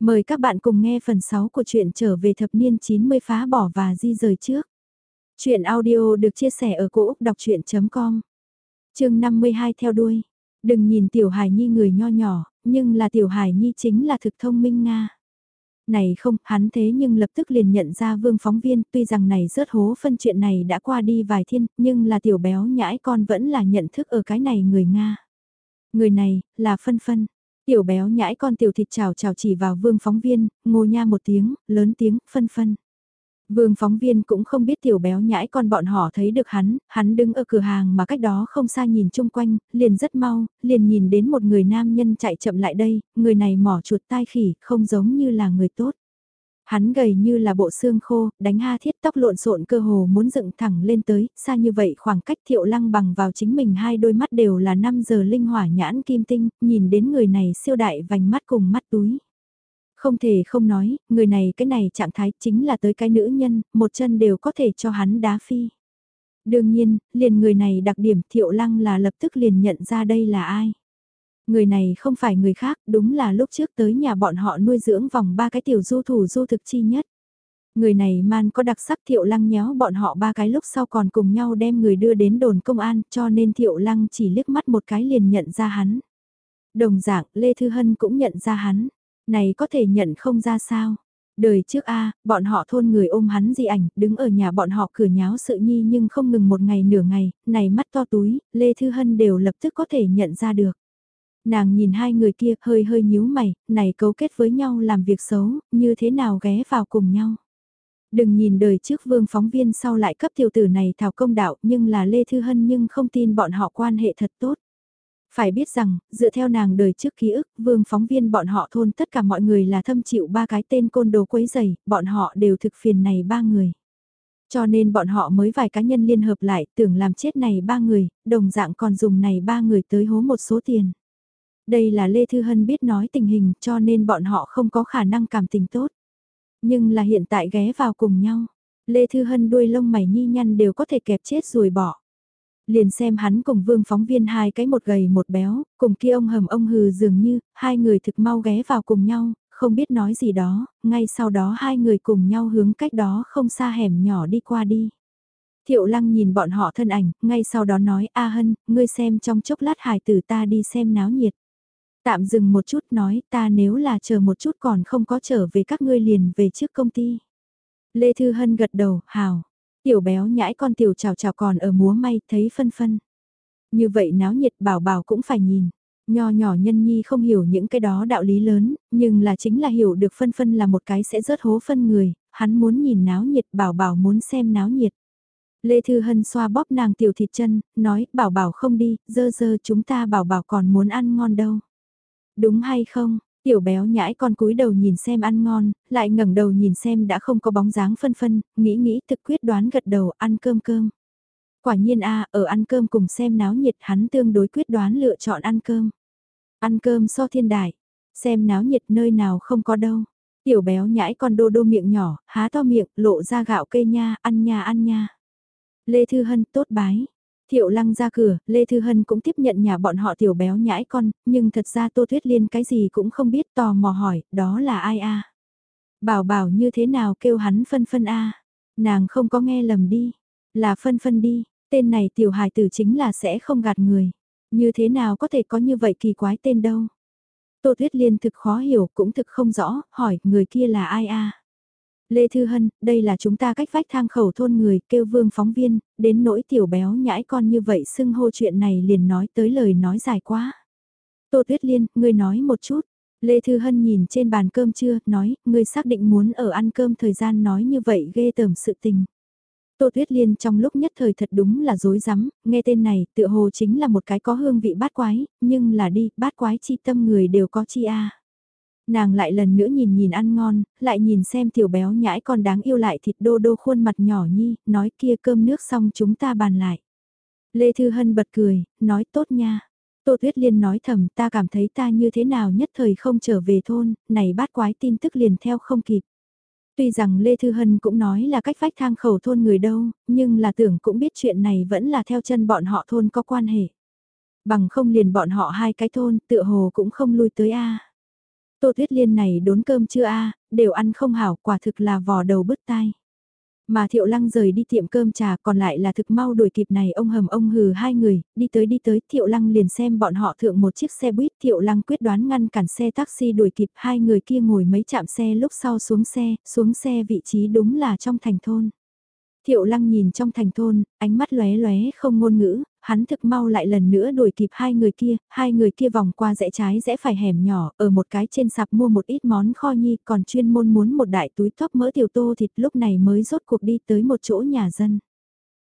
Mời các bạn cùng nghe phần 6 của truyện trở về thập niên 90 phá bỏ và di rời trước. Chuyện audio được chia sẻ ở cỗ đọc chuyện.com Trường 52 theo đuôi. Đừng nhìn Tiểu Hải Nhi người nho nhỏ, nhưng là Tiểu Hải Nhi chính là thực thông minh Nga. Này không, hắn thế nhưng lập tức liền nhận ra vương phóng viên, tuy rằng này rớt hố phân chuyện này đã qua đi vài thiên, nhưng là tiểu béo nhãi con vẫn là nhận thức ở cái này người Nga. Người này, là phân phân. Tiểu béo nhãi con tiểu thịt chào chào chỉ vào vương phóng viên, ngô nha một tiếng, lớn tiếng, phân phân. Vương phóng viên cũng không biết tiểu béo nhãi con bọn họ thấy được hắn, hắn đứng ở cửa hàng mà cách đó không xa nhìn chung quanh, liền rất mau, liền nhìn đến một người nam nhân chạy chậm lại đây, người này mỏ chuột tai khỉ, không giống như là người tốt. Hắn gầy như là bộ xương khô, đánh ha thiết tóc lộn xộn cơ hồ muốn dựng thẳng lên tới, xa như vậy khoảng cách thiệu lăng bằng vào chính mình hai đôi mắt đều là 5 giờ linh hỏa nhãn kim tinh, nhìn đến người này siêu đại vành mắt cùng mắt túi. Không thể không nói, người này cái này trạng thái chính là tới cái nữ nhân, một chân đều có thể cho hắn đá phi. Đương nhiên, liền người này đặc điểm thiệu lăng là lập tức liền nhận ra đây là ai. Người này không phải người khác, đúng là lúc trước tới nhà bọn họ nuôi dưỡng vòng ba cái tiểu du thủ du thực chi nhất. Người này man có đặc sắc thiệu lăng nhéo bọn họ ba cái lúc sau còn cùng nhau đem người đưa đến đồn công an cho nên thiệu lăng chỉ liếc mắt một cái liền nhận ra hắn. Đồng dạng, Lê Thư Hân cũng nhận ra hắn. Này có thể nhận không ra sao? Đời trước a bọn họ thôn người ôm hắn di ảnh, đứng ở nhà bọn họ cửa nháo sự nhi nhưng không ngừng một ngày nửa ngày, này mắt to túi, Lê Thư Hân đều lập tức có thể nhận ra được. Nàng nhìn hai người kia hơi hơi nhíu mày, này cấu kết với nhau làm việc xấu, như thế nào ghé vào cùng nhau. Đừng nhìn đời trước vương phóng viên sau lại cấp tiểu tử này thảo công đạo nhưng là Lê Thư Hân nhưng không tin bọn họ quan hệ thật tốt. Phải biết rằng, dựa theo nàng đời trước ký ức, vương phóng viên bọn họ thôn tất cả mọi người là thâm chịu ba cái tên côn đồ quấy giày, bọn họ đều thực phiền này ba người. Cho nên bọn họ mới vài cá nhân liên hợp lại tưởng làm chết này ba người, đồng dạng còn dùng này ba người tới hố một số tiền. Đây là Lê Thư Hân biết nói tình hình cho nên bọn họ không có khả năng cảm tình tốt. Nhưng là hiện tại ghé vào cùng nhau, Lê Thư Hân đuôi lông mày nhi nhăn đều có thể kẹp chết rồi bỏ. Liền xem hắn cùng vương phóng viên hai cái một gầy một béo, cùng kia ông hầm ông hừ dường như, hai người thực mau ghé vào cùng nhau, không biết nói gì đó, ngay sau đó hai người cùng nhau hướng cách đó không xa hẻm nhỏ đi qua đi. Thiệu lăng nhìn bọn họ thân ảnh, ngay sau đó nói A Hân, ngươi xem trong chốc lát hài tử ta đi xem náo nhiệt. Tạm dừng một chút nói ta nếu là chờ một chút còn không có trở về các ngươi liền về trước công ty. Lê Thư Hân gật đầu, hào. Tiểu béo nhãi con tiểu chào chào còn ở múa may thấy phân phân. Như vậy náo nhiệt bảo bảo cũng phải nhìn. Nho nhỏ nhân nhi không hiểu những cái đó đạo lý lớn, nhưng là chính là hiểu được phân phân là một cái sẽ rớt hố phân người, hắn muốn nhìn náo nhiệt bảo bảo muốn xem náo nhiệt. Lê Thư Hân xoa bóp nàng tiểu thịt chân, nói bảo bảo không đi, dơ dơ chúng ta bảo bảo còn muốn ăn ngon đâu. Đúng hay không? Tiểu béo nhãi con cúi đầu nhìn xem ăn ngon, lại ngẩng đầu nhìn xem đã không có bóng dáng phân phân, nghĩ nghĩ thực quyết đoán gật đầu ăn cơm cơm. Quả nhiên a ở ăn cơm cùng xem náo nhiệt hắn tương đối quyết đoán lựa chọn ăn cơm. Ăn cơm so thiên đại, xem náo nhiệt nơi nào không có đâu. Tiểu béo nhãi con đô đô miệng nhỏ, há to miệng, lộ ra gạo cây nha, ăn nha ăn nha. Lê Thư Hân tốt bái, Thiệu lăng ra cửa, Lê Thư Hân cũng tiếp nhận nhà bọn họ tiểu béo nhãi con, nhưng thật ra Tô Thuyết Liên cái gì cũng không biết tò mò hỏi, đó là ai a Bảo bảo như thế nào kêu hắn phân phân a Nàng không có nghe lầm đi, là phân phân đi, tên này tiểu hài tử chính là sẽ không gạt người. Như thế nào có thể có như vậy kỳ quái tên đâu. Tô Thuyết Liên thực khó hiểu cũng thực không rõ, hỏi người kia là ai a Lê Thư Hân, đây là chúng ta cách vách thang khẩu thôn người, kêu vương phóng viên, đến nỗi tiểu béo nhãi con như vậy xưng hô chuyện này liền nói tới lời nói dài quá. Tô Tuyết Liên, ngươi nói một chút. Lê Thư Hân nhìn trên bàn cơm chưa, nói, ngươi xác định muốn ở ăn cơm thời gian nói như vậy ghê tởm sự tình. Tô Tuyết Liên trong lúc nhất thời thật đúng là dối rắm nghe tên này tựa hồ chính là một cái có hương vị bát quái, nhưng là đi, bát quái chi tâm người đều có chi a Nàng lại lần nữa nhìn nhìn ăn ngon, lại nhìn xem tiểu béo nhãi con đáng yêu lại thịt đô đô khuôn mặt nhỏ nhi, nói kia cơm nước xong chúng ta bàn lại. Lê Thư Hân bật cười, nói tốt nha. Tô Tuyết Liên nói thầm ta cảm thấy ta như thế nào nhất thời không trở về thôn, này bát quái tin tức liền theo không kịp. Tuy rằng Lê Thư Hân cũng nói là cách vách thang khẩu thôn người đâu, nhưng là tưởng cũng biết chuyện này vẫn là theo chân bọn họ thôn có quan hệ. Bằng không liền bọn họ hai cái thôn tựa hồ cũng không lui tới a Tô Tuyết Liên này đốn cơm chưa a đều ăn không hảo, quả thực là vò đầu bứt tai. Mà Thiệu Lăng rời đi tiệm cơm trà còn lại là thực mau đuổi kịp này ông hầm ông hừ hai người, đi tới đi tới Thiệu Lăng liền xem bọn họ thượng một chiếc xe buýt Thiệu Lăng quyết đoán ngăn cản xe taxi đuổi kịp hai người kia ngồi mấy chạm xe lúc sau xuống xe, xuống xe vị trí đúng là trong thành thôn. Thiệu lăng nhìn trong thành thôn, ánh mắt lóe lóe không ngôn ngữ, hắn thực mau lại lần nữa đuổi kịp hai người kia, hai người kia vòng qua rẽ trái rẽ phải hẻm nhỏ, ở một cái trên sạp mua một ít món kho nhi, còn chuyên môn muốn một đại túi thóc mỡ tiểu tô thịt lúc này mới rốt cuộc đi tới một chỗ nhà dân.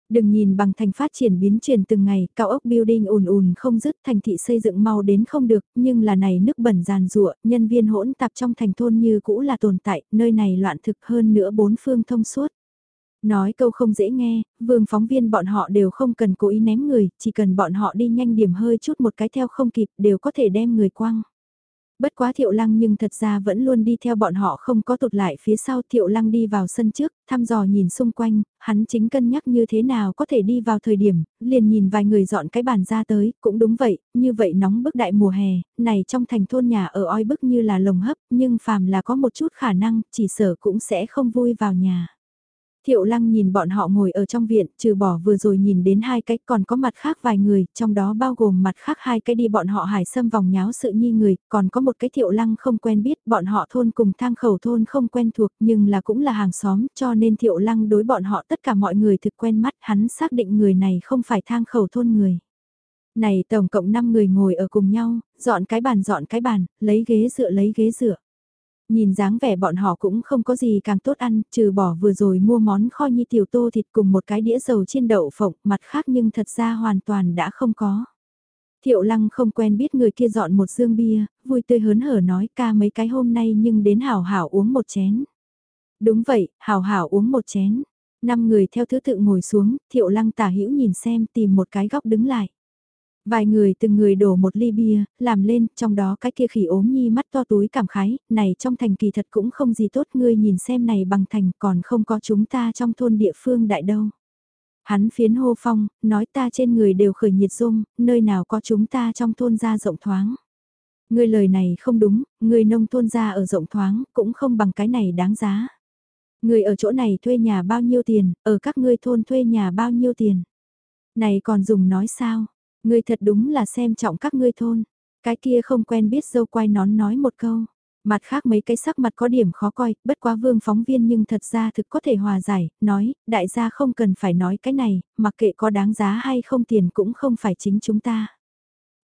Đừng nhìn bằng thành phát triển biến chuyển từng ngày, cao ốc building ùn ùn không dứt thành thị xây dựng mau đến không được, nhưng là này nước bẩn giàn rụa, nhân viên hỗn tạp trong thành thôn như cũ là tồn tại, nơi này loạn thực hơn nữa bốn phương thông suốt. Nói câu không dễ nghe, vương phóng viên bọn họ đều không cần cố ý ném người, chỉ cần bọn họ đi nhanh điểm hơi chút một cái theo không kịp đều có thể đem người quăng. Bất quá thiệu lăng nhưng thật ra vẫn luôn đi theo bọn họ không có tụt lại phía sau thiệu lăng đi vào sân trước, thăm dò nhìn xung quanh, hắn chính cân nhắc như thế nào có thể đi vào thời điểm, liền nhìn vài người dọn cái bàn ra tới, cũng đúng vậy, như vậy nóng bức đại mùa hè, này trong thành thôn nhà ở oi bức như là lồng hấp, nhưng phàm là có một chút khả năng, chỉ sở cũng sẽ không vui vào nhà. Thiệu lăng nhìn bọn họ ngồi ở trong viện, trừ bỏ vừa rồi nhìn đến hai cái còn có mặt khác vài người, trong đó bao gồm mặt khác hai cái đi bọn họ hải xâm vòng nháo sự nhi người, còn có một cái thiệu lăng không quen biết, bọn họ thôn cùng thang khẩu thôn không quen thuộc nhưng là cũng là hàng xóm, cho nên thiệu lăng đối bọn họ tất cả mọi người thực quen mắt, hắn xác định người này không phải thang khẩu thôn người. Này tổng cộng 5 người ngồi ở cùng nhau, dọn cái bàn dọn cái bàn, lấy ghế dựa lấy ghế dựa. Nhìn dáng vẻ bọn họ cũng không có gì càng tốt ăn, trừ bỏ vừa rồi mua món kho nhi tiểu tô thịt cùng một cái đĩa dầu chiên đậu phộng, mặt khác nhưng thật ra hoàn toàn đã không có. Thiệu lăng không quen biết người kia dọn một dương bia, vui tươi hớn hở nói ca mấy cái hôm nay nhưng đến hảo hảo uống một chén. Đúng vậy, hảo hảo uống một chén. Năm người theo thứ tự ngồi xuống, thiệu lăng tả hữu nhìn xem tìm một cái góc đứng lại. Vài người từng người đổ một ly bia, làm lên, trong đó cái kia khỉ ốm nhi mắt to túi cảm khái, này trong thành kỳ thật cũng không gì tốt, ngươi nhìn xem này bằng thành còn không có chúng ta trong thôn địa phương đại đâu. Hắn phiến hô phong, nói ta trên người đều khởi nhiệt dung, nơi nào có chúng ta trong thôn ra rộng thoáng. Ngươi lời này không đúng, ngươi nông thôn ra ở rộng thoáng, cũng không bằng cái này đáng giá. Ngươi ở chỗ này thuê nhà bao nhiêu tiền, ở các ngươi thôn thuê nhà bao nhiêu tiền. Này còn dùng nói sao, Ngươi thật đúng là xem trọng các ngươi thôn. Cái kia không quen biết dâu quay nón nói một câu. Mặt khác mấy cái sắc mặt có điểm khó coi, bất quá vương phóng viên nhưng thật ra thực có thể hòa giải, nói, đại gia không cần phải nói cái này, mặc kệ có đáng giá hay không tiền cũng không phải chính chúng ta.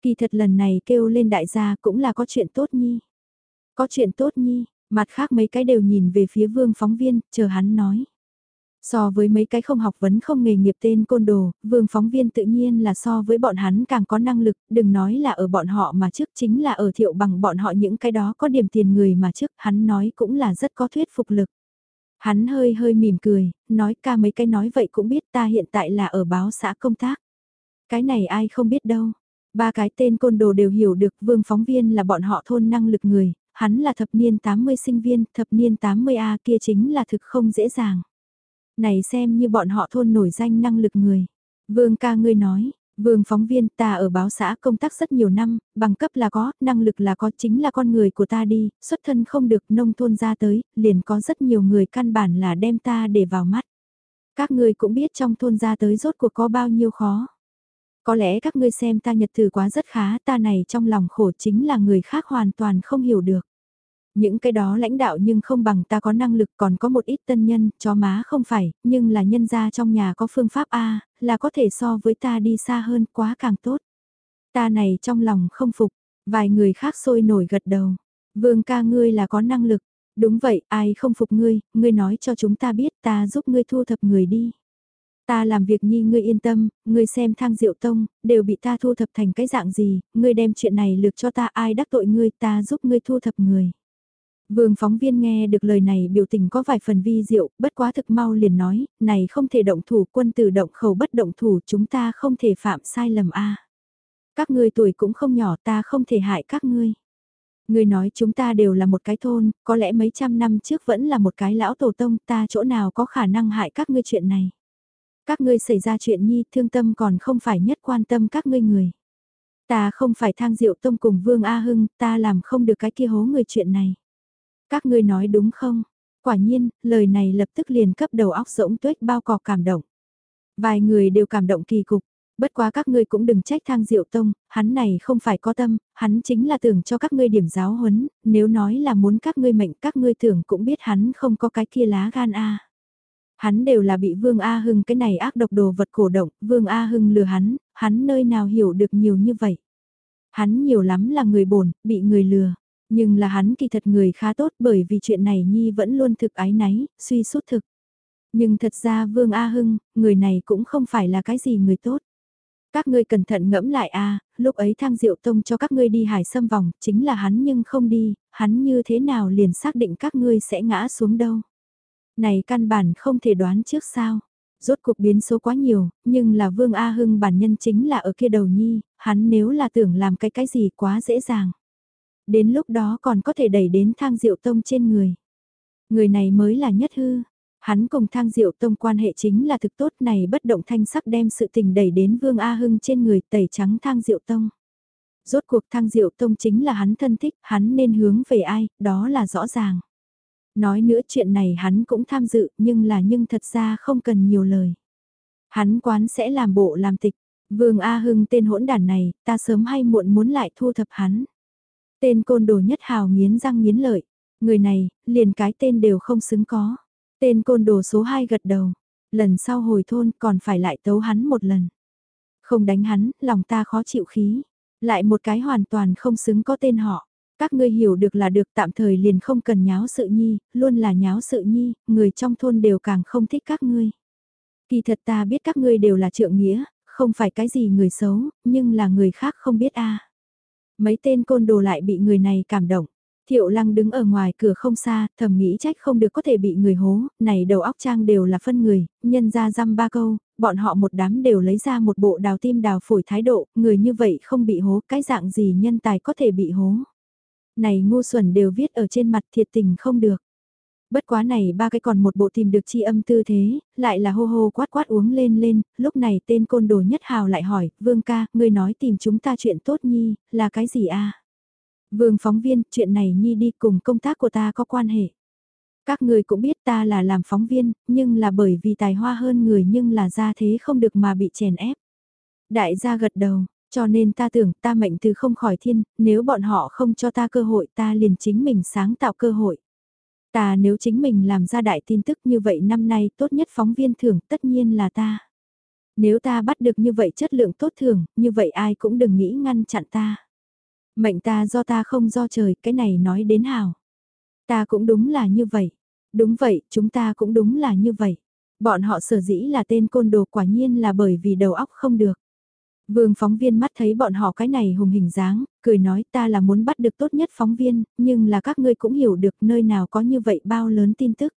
Kỳ thật lần này kêu lên đại gia cũng là có chuyện tốt nhi. Có chuyện tốt nhi, mặt khác mấy cái đều nhìn về phía vương phóng viên, chờ hắn nói. So với mấy cái không học vấn không nghề nghiệp tên côn đồ, vương phóng viên tự nhiên là so với bọn hắn càng có năng lực, đừng nói là ở bọn họ mà trước chính là ở thiệu bằng bọn họ những cái đó có điểm tiền người mà trước hắn nói cũng là rất có thuyết phục lực. Hắn hơi hơi mỉm cười, nói ca mấy cái nói vậy cũng biết ta hiện tại là ở báo xã công tác. Cái này ai không biết đâu. Ba cái tên côn đồ đều hiểu được vương phóng viên là bọn họ thôn năng lực người, hắn là thập niên 80 sinh viên, thập niên 80A kia chính là thực không dễ dàng. Này xem như bọn họ thôn nổi danh năng lực người. Vương ca ngươi nói, Vương phóng viên ta ở báo xã công tác rất nhiều năm, bằng cấp là có, năng lực là có chính là con người của ta đi, xuất thân không được nông thôn ra tới, liền có rất nhiều người căn bản là đem ta để vào mắt. Các ngươi cũng biết trong thôn ra tới rốt cuộc có bao nhiêu khó. Có lẽ các ngươi xem ta nhật từ quá rất khá, ta này trong lòng khổ chính là người khác hoàn toàn không hiểu được. Những cái đó lãnh đạo nhưng không bằng ta có năng lực còn có một ít tân nhân, cho má không phải, nhưng là nhân gia trong nhà có phương pháp A, là có thể so với ta đi xa hơn quá càng tốt. Ta này trong lòng không phục, vài người khác sôi nổi gật đầu. Vương ca ngươi là có năng lực, đúng vậy, ai không phục ngươi, ngươi nói cho chúng ta biết ta giúp ngươi thu thập người đi. Ta làm việc nhi ngươi yên tâm, ngươi xem thang diệu tông, đều bị ta thu thập thành cái dạng gì, ngươi đem chuyện này lược cho ta ai đắc tội ngươi ta giúp ngươi thu thập người. Vương phóng viên nghe được lời này biểu tình có vài phần vi diệu, bất quá thực mau liền nói, này không thể động thủ quân tử động khẩu bất động thủ chúng ta không thể phạm sai lầm a. Các ngươi tuổi cũng không nhỏ ta không thể hại các ngươi. Ngươi nói chúng ta đều là một cái thôn, có lẽ mấy trăm năm trước vẫn là một cái lão tổ tông ta chỗ nào có khả năng hại các ngươi chuyện này. Các ngươi xảy ra chuyện nhi thương tâm còn không phải nhất quan tâm các ngươi người. Ta không phải thang diệu tông cùng Vương A Hưng, ta làm không được cái kia hố người chuyện này. Các ngươi nói đúng không? Quả nhiên, lời này lập tức liền cấp đầu óc rỗng tuếch bao cò cảm động. Vài người đều cảm động kỳ cục, bất quá các ngươi cũng đừng trách thang diệu tông, hắn này không phải có tâm, hắn chính là tưởng cho các ngươi điểm giáo huấn, nếu nói là muốn các ngươi mệnh các ngươi tưởng cũng biết hắn không có cái kia lá gan a. Hắn đều là bị Vương A Hưng cái này ác độc đồ vật cổ động, Vương A Hưng lừa hắn, hắn nơi nào hiểu được nhiều như vậy. Hắn nhiều lắm là người bổn, bị người lừa. Nhưng là hắn kỳ thật người khá tốt bởi vì chuyện này Nhi vẫn luôn thực ái náy, suy sút thực. Nhưng thật ra Vương A Hưng, người này cũng không phải là cái gì người tốt. Các ngươi cẩn thận ngẫm lại a lúc ấy thang diệu tông cho các ngươi đi hải xâm vòng, chính là hắn nhưng không đi, hắn như thế nào liền xác định các ngươi sẽ ngã xuống đâu. Này căn bản không thể đoán trước sao. Rốt cuộc biến số quá nhiều, nhưng là Vương A Hưng bản nhân chính là ở kia đầu nhi, hắn nếu là tưởng làm cái cái gì quá dễ dàng. Đến lúc đó còn có thể đẩy đến thang diệu tông trên người. Người này mới là nhất hư. Hắn cùng thang diệu tông quan hệ chính là thực tốt này bất động thanh sắc đem sự tình đẩy đến Vương A Hưng trên người tẩy trắng thang diệu tông. Rốt cuộc thang diệu tông chính là hắn thân thích, hắn nên hướng về ai, đó là rõ ràng. Nói nữa chuyện này hắn cũng tham dự nhưng là nhưng thật ra không cần nhiều lời. Hắn quán sẽ làm bộ làm tịch, Vương A Hưng tên hỗn đàn này, ta sớm hay muộn muốn lại thu thập hắn. Tên côn đồ nhất hào nghiến răng nghiến lợi, người này, liền cái tên đều không xứng có. Tên côn đồ số 2 gật đầu, lần sau hồi thôn còn phải lại tấu hắn một lần. Không đánh hắn, lòng ta khó chịu khí. Lại một cái hoàn toàn không xứng có tên họ. Các ngươi hiểu được là được tạm thời liền không cần nháo sự nhi, luôn là nháo sự nhi, người trong thôn đều càng không thích các ngươi. Kỳ thật ta biết các ngươi đều là trượng nghĩa, không phải cái gì người xấu, nhưng là người khác không biết a. Mấy tên côn đồ lại bị người này cảm động. Thiệu lăng đứng ở ngoài cửa không xa, thầm nghĩ trách không được có thể bị người hố, này đầu óc trang đều là phân người, nhân ra dăm ba câu, bọn họ một đám đều lấy ra một bộ đào tim đào phổi thái độ, người như vậy không bị hố, cái dạng gì nhân tài có thể bị hố. Này ngu xuẩn đều viết ở trên mặt thiệt tình không được. Bất quá này ba cái còn một bộ tìm được chi âm tư thế, lại là hô hô quát quát uống lên lên, lúc này tên côn đồ nhất hào lại hỏi, vương ca, ngươi nói tìm chúng ta chuyện tốt nhi, là cái gì a Vương phóng viên, chuyện này nhi đi cùng công tác của ta có quan hệ. Các người cũng biết ta là làm phóng viên, nhưng là bởi vì tài hoa hơn người nhưng là ra thế không được mà bị chèn ép. Đại gia gật đầu, cho nên ta tưởng ta mệnh từ không khỏi thiên, nếu bọn họ không cho ta cơ hội ta liền chính mình sáng tạo cơ hội. Ta nếu chính mình làm ra đại tin tức như vậy năm nay tốt nhất phóng viên thưởng tất nhiên là ta. Nếu ta bắt được như vậy chất lượng tốt thưởng, như vậy ai cũng đừng nghĩ ngăn chặn ta. Mệnh ta do ta không do trời, cái này nói đến hào. Ta cũng đúng là như vậy. Đúng vậy, chúng ta cũng đúng là như vậy. Bọn họ sở dĩ là tên côn đồ quả nhiên là bởi vì đầu óc không được. Vương phóng viên mắt thấy bọn họ cái này hùng hình dáng, cười nói ta là muốn bắt được tốt nhất phóng viên, nhưng là các ngươi cũng hiểu được nơi nào có như vậy bao lớn tin tức.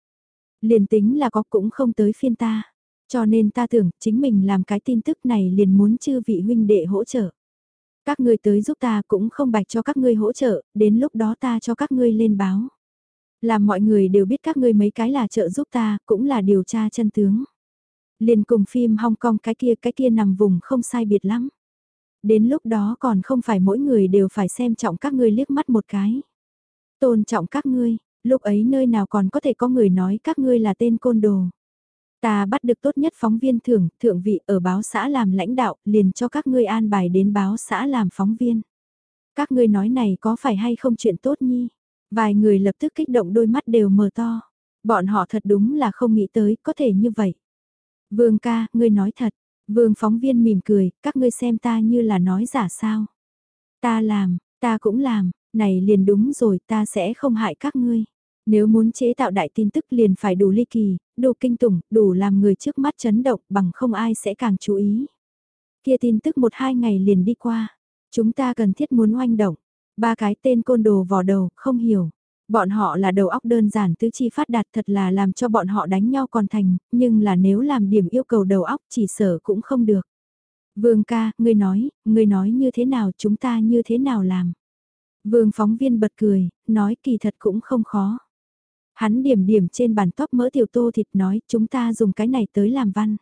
Liền tính là có cũng không tới phiên ta. Cho nên ta tưởng chính mình làm cái tin tức này liền muốn chư vị huynh đệ hỗ trợ. Các ngươi tới giúp ta cũng không bạch cho các ngươi hỗ trợ, đến lúc đó ta cho các ngươi lên báo. Làm mọi người đều biết các ngươi mấy cái là trợ giúp ta, cũng là điều tra chân tướng. Liền cùng phim Hong Kong cái kia cái kia nằm vùng không sai biệt lắm. Đến lúc đó còn không phải mỗi người đều phải xem trọng các ngươi liếc mắt một cái. Tôn trọng các ngươi, lúc ấy nơi nào còn có thể có người nói các ngươi là tên côn đồ. Ta bắt được tốt nhất phóng viên thưởng, thượng vị ở báo xã làm lãnh đạo, liền cho các ngươi an bài đến báo xã làm phóng viên. Các ngươi nói này có phải hay không chuyện tốt nhi? Vài người lập tức kích động đôi mắt đều mở to. Bọn họ thật đúng là không nghĩ tới có thể như vậy. Vương ca, ngươi nói thật. Vương phóng viên mỉm cười, các ngươi xem ta như là nói giả sao. Ta làm, ta cũng làm, này liền đúng rồi ta sẽ không hại các ngươi. Nếu muốn chế tạo đại tin tức liền phải đủ ly kỳ, đủ kinh tủng, đủ làm người trước mắt chấn động bằng không ai sẽ càng chú ý. Kia tin tức một hai ngày liền đi qua. Chúng ta cần thiết muốn oanh động. Ba cái tên côn đồ vò đầu, không hiểu. Bọn họ là đầu óc đơn giản tứ chi phát đạt thật là làm cho bọn họ đánh nhau còn thành, nhưng là nếu làm điểm yêu cầu đầu óc chỉ sở cũng không được. Vương ca, ngươi nói, ngươi nói như thế nào chúng ta như thế nào làm. Vương phóng viên bật cười, nói kỳ thật cũng không khó. Hắn điểm điểm trên bàn tóc mỡ tiểu tô thịt nói chúng ta dùng cái này tới làm văn.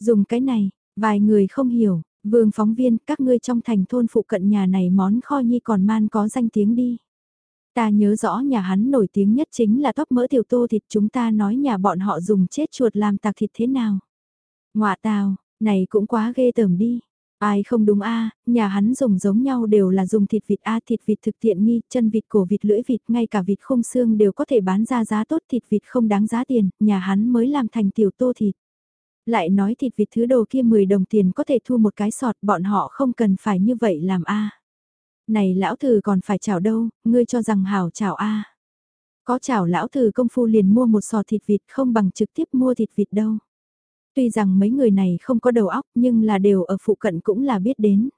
Dùng cái này, vài người không hiểu, Vương phóng viên, các ngươi trong thành thôn phụ cận nhà này món kho nhi còn man có danh tiếng đi. Ta nhớ rõ nhà hắn nổi tiếng nhất chính là tóc mỡ tiểu tô thịt chúng ta nói nhà bọn họ dùng chết chuột làm tạc thịt thế nào. Ngoạ tào, này cũng quá ghê tởm đi. Ai không đúng a nhà hắn dùng giống nhau đều là dùng thịt vịt a thịt vịt thực tiện nghi, chân vịt cổ vịt lưỡi vịt, ngay cả vịt không xương đều có thể bán ra giá tốt thịt vịt không đáng giá tiền, nhà hắn mới làm thành tiểu tô thịt. Lại nói thịt vịt thứ đồ kia 10 đồng tiền có thể thu một cái sọt, bọn họ không cần phải như vậy làm a này lão thử còn phải chảo đâu, ngươi cho rằng hảo chảo a Có chảo lão thử công phu liền mua một sò thịt vịt không bằng trực tiếp mua thịt vịt đâu. Tuy rằng mấy người này không có đầu óc nhưng là đều ở phụ cận cũng là biết đến.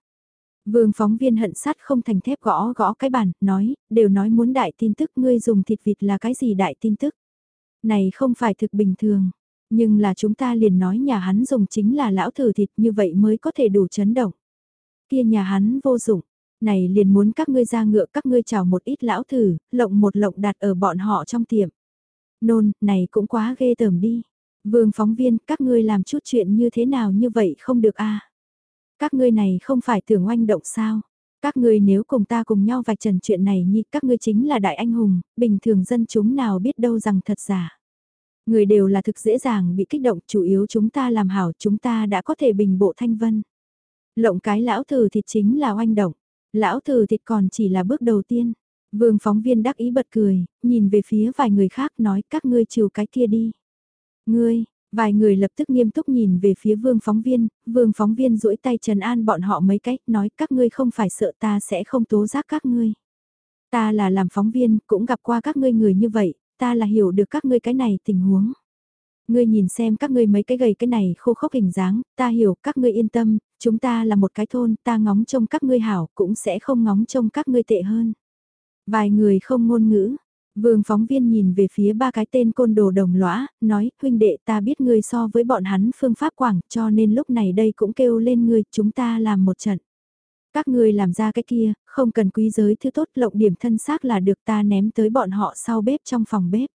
Vương phóng viên hận sát không thành thép gõ gõ cái bàn, nói, đều nói muốn đại tin tức ngươi dùng thịt vịt là cái gì đại tin tức. Này không phải thực bình thường, nhưng là chúng ta liền nói nhà hắn dùng chính là lão thử thịt như vậy mới có thể đủ chấn động. Kia nhà hắn vô dụng, này liền muốn các ngươi ra ngựa các ngươi chào một ít lão thử, lộng một lộng đặt ở bọn họ trong tiệm. Nôn, này cũng quá ghê tởm đi. Vương phóng viên, các ngươi làm chút chuyện như thế nào như vậy không được a à? Các ngươi này không phải tưởng oanh động sao? Các ngươi nếu cùng ta cùng nhau vạch trần chuyện này như các ngươi chính là đại anh hùng, bình thường dân chúng nào biết đâu rằng thật giả. Người đều là thực dễ dàng bị kích động, chủ yếu chúng ta làm hảo chúng ta đã có thể bình bộ thanh vân. Lộng cái lão thử thì chính là oanh động, lão thử thịt còn chỉ là bước đầu tiên. Vương phóng viên đắc ý bật cười, nhìn về phía vài người khác nói các ngươi chiều cái kia đi. Ngươi, vài người lập tức nghiêm túc nhìn về phía vương phóng viên, vương phóng viên duỗi tay trần an bọn họ mấy cách, nói các ngươi không phải sợ ta sẽ không tố giác các ngươi. Ta là làm phóng viên, cũng gặp qua các ngươi người như vậy, ta là hiểu được các ngươi cái này tình huống. Ngươi nhìn xem các ngươi mấy cái gầy cái này khô khốc hình dáng, ta hiểu các ngươi yên tâm, chúng ta là một cái thôn, ta ngóng trông các ngươi hảo cũng sẽ không ngóng trông các ngươi tệ hơn. Vài người không ngôn ngữ, Vương phóng viên nhìn về phía ba cái tên côn đồ đồng lõa, nói, huynh đệ ta biết ngươi so với bọn hắn phương pháp quảng, cho nên lúc này đây cũng kêu lên ngươi, chúng ta làm một trận. Các ngươi làm ra cái kia, không cần quý giới thứ tốt lộng điểm thân xác là được ta ném tới bọn họ sau bếp trong phòng bếp.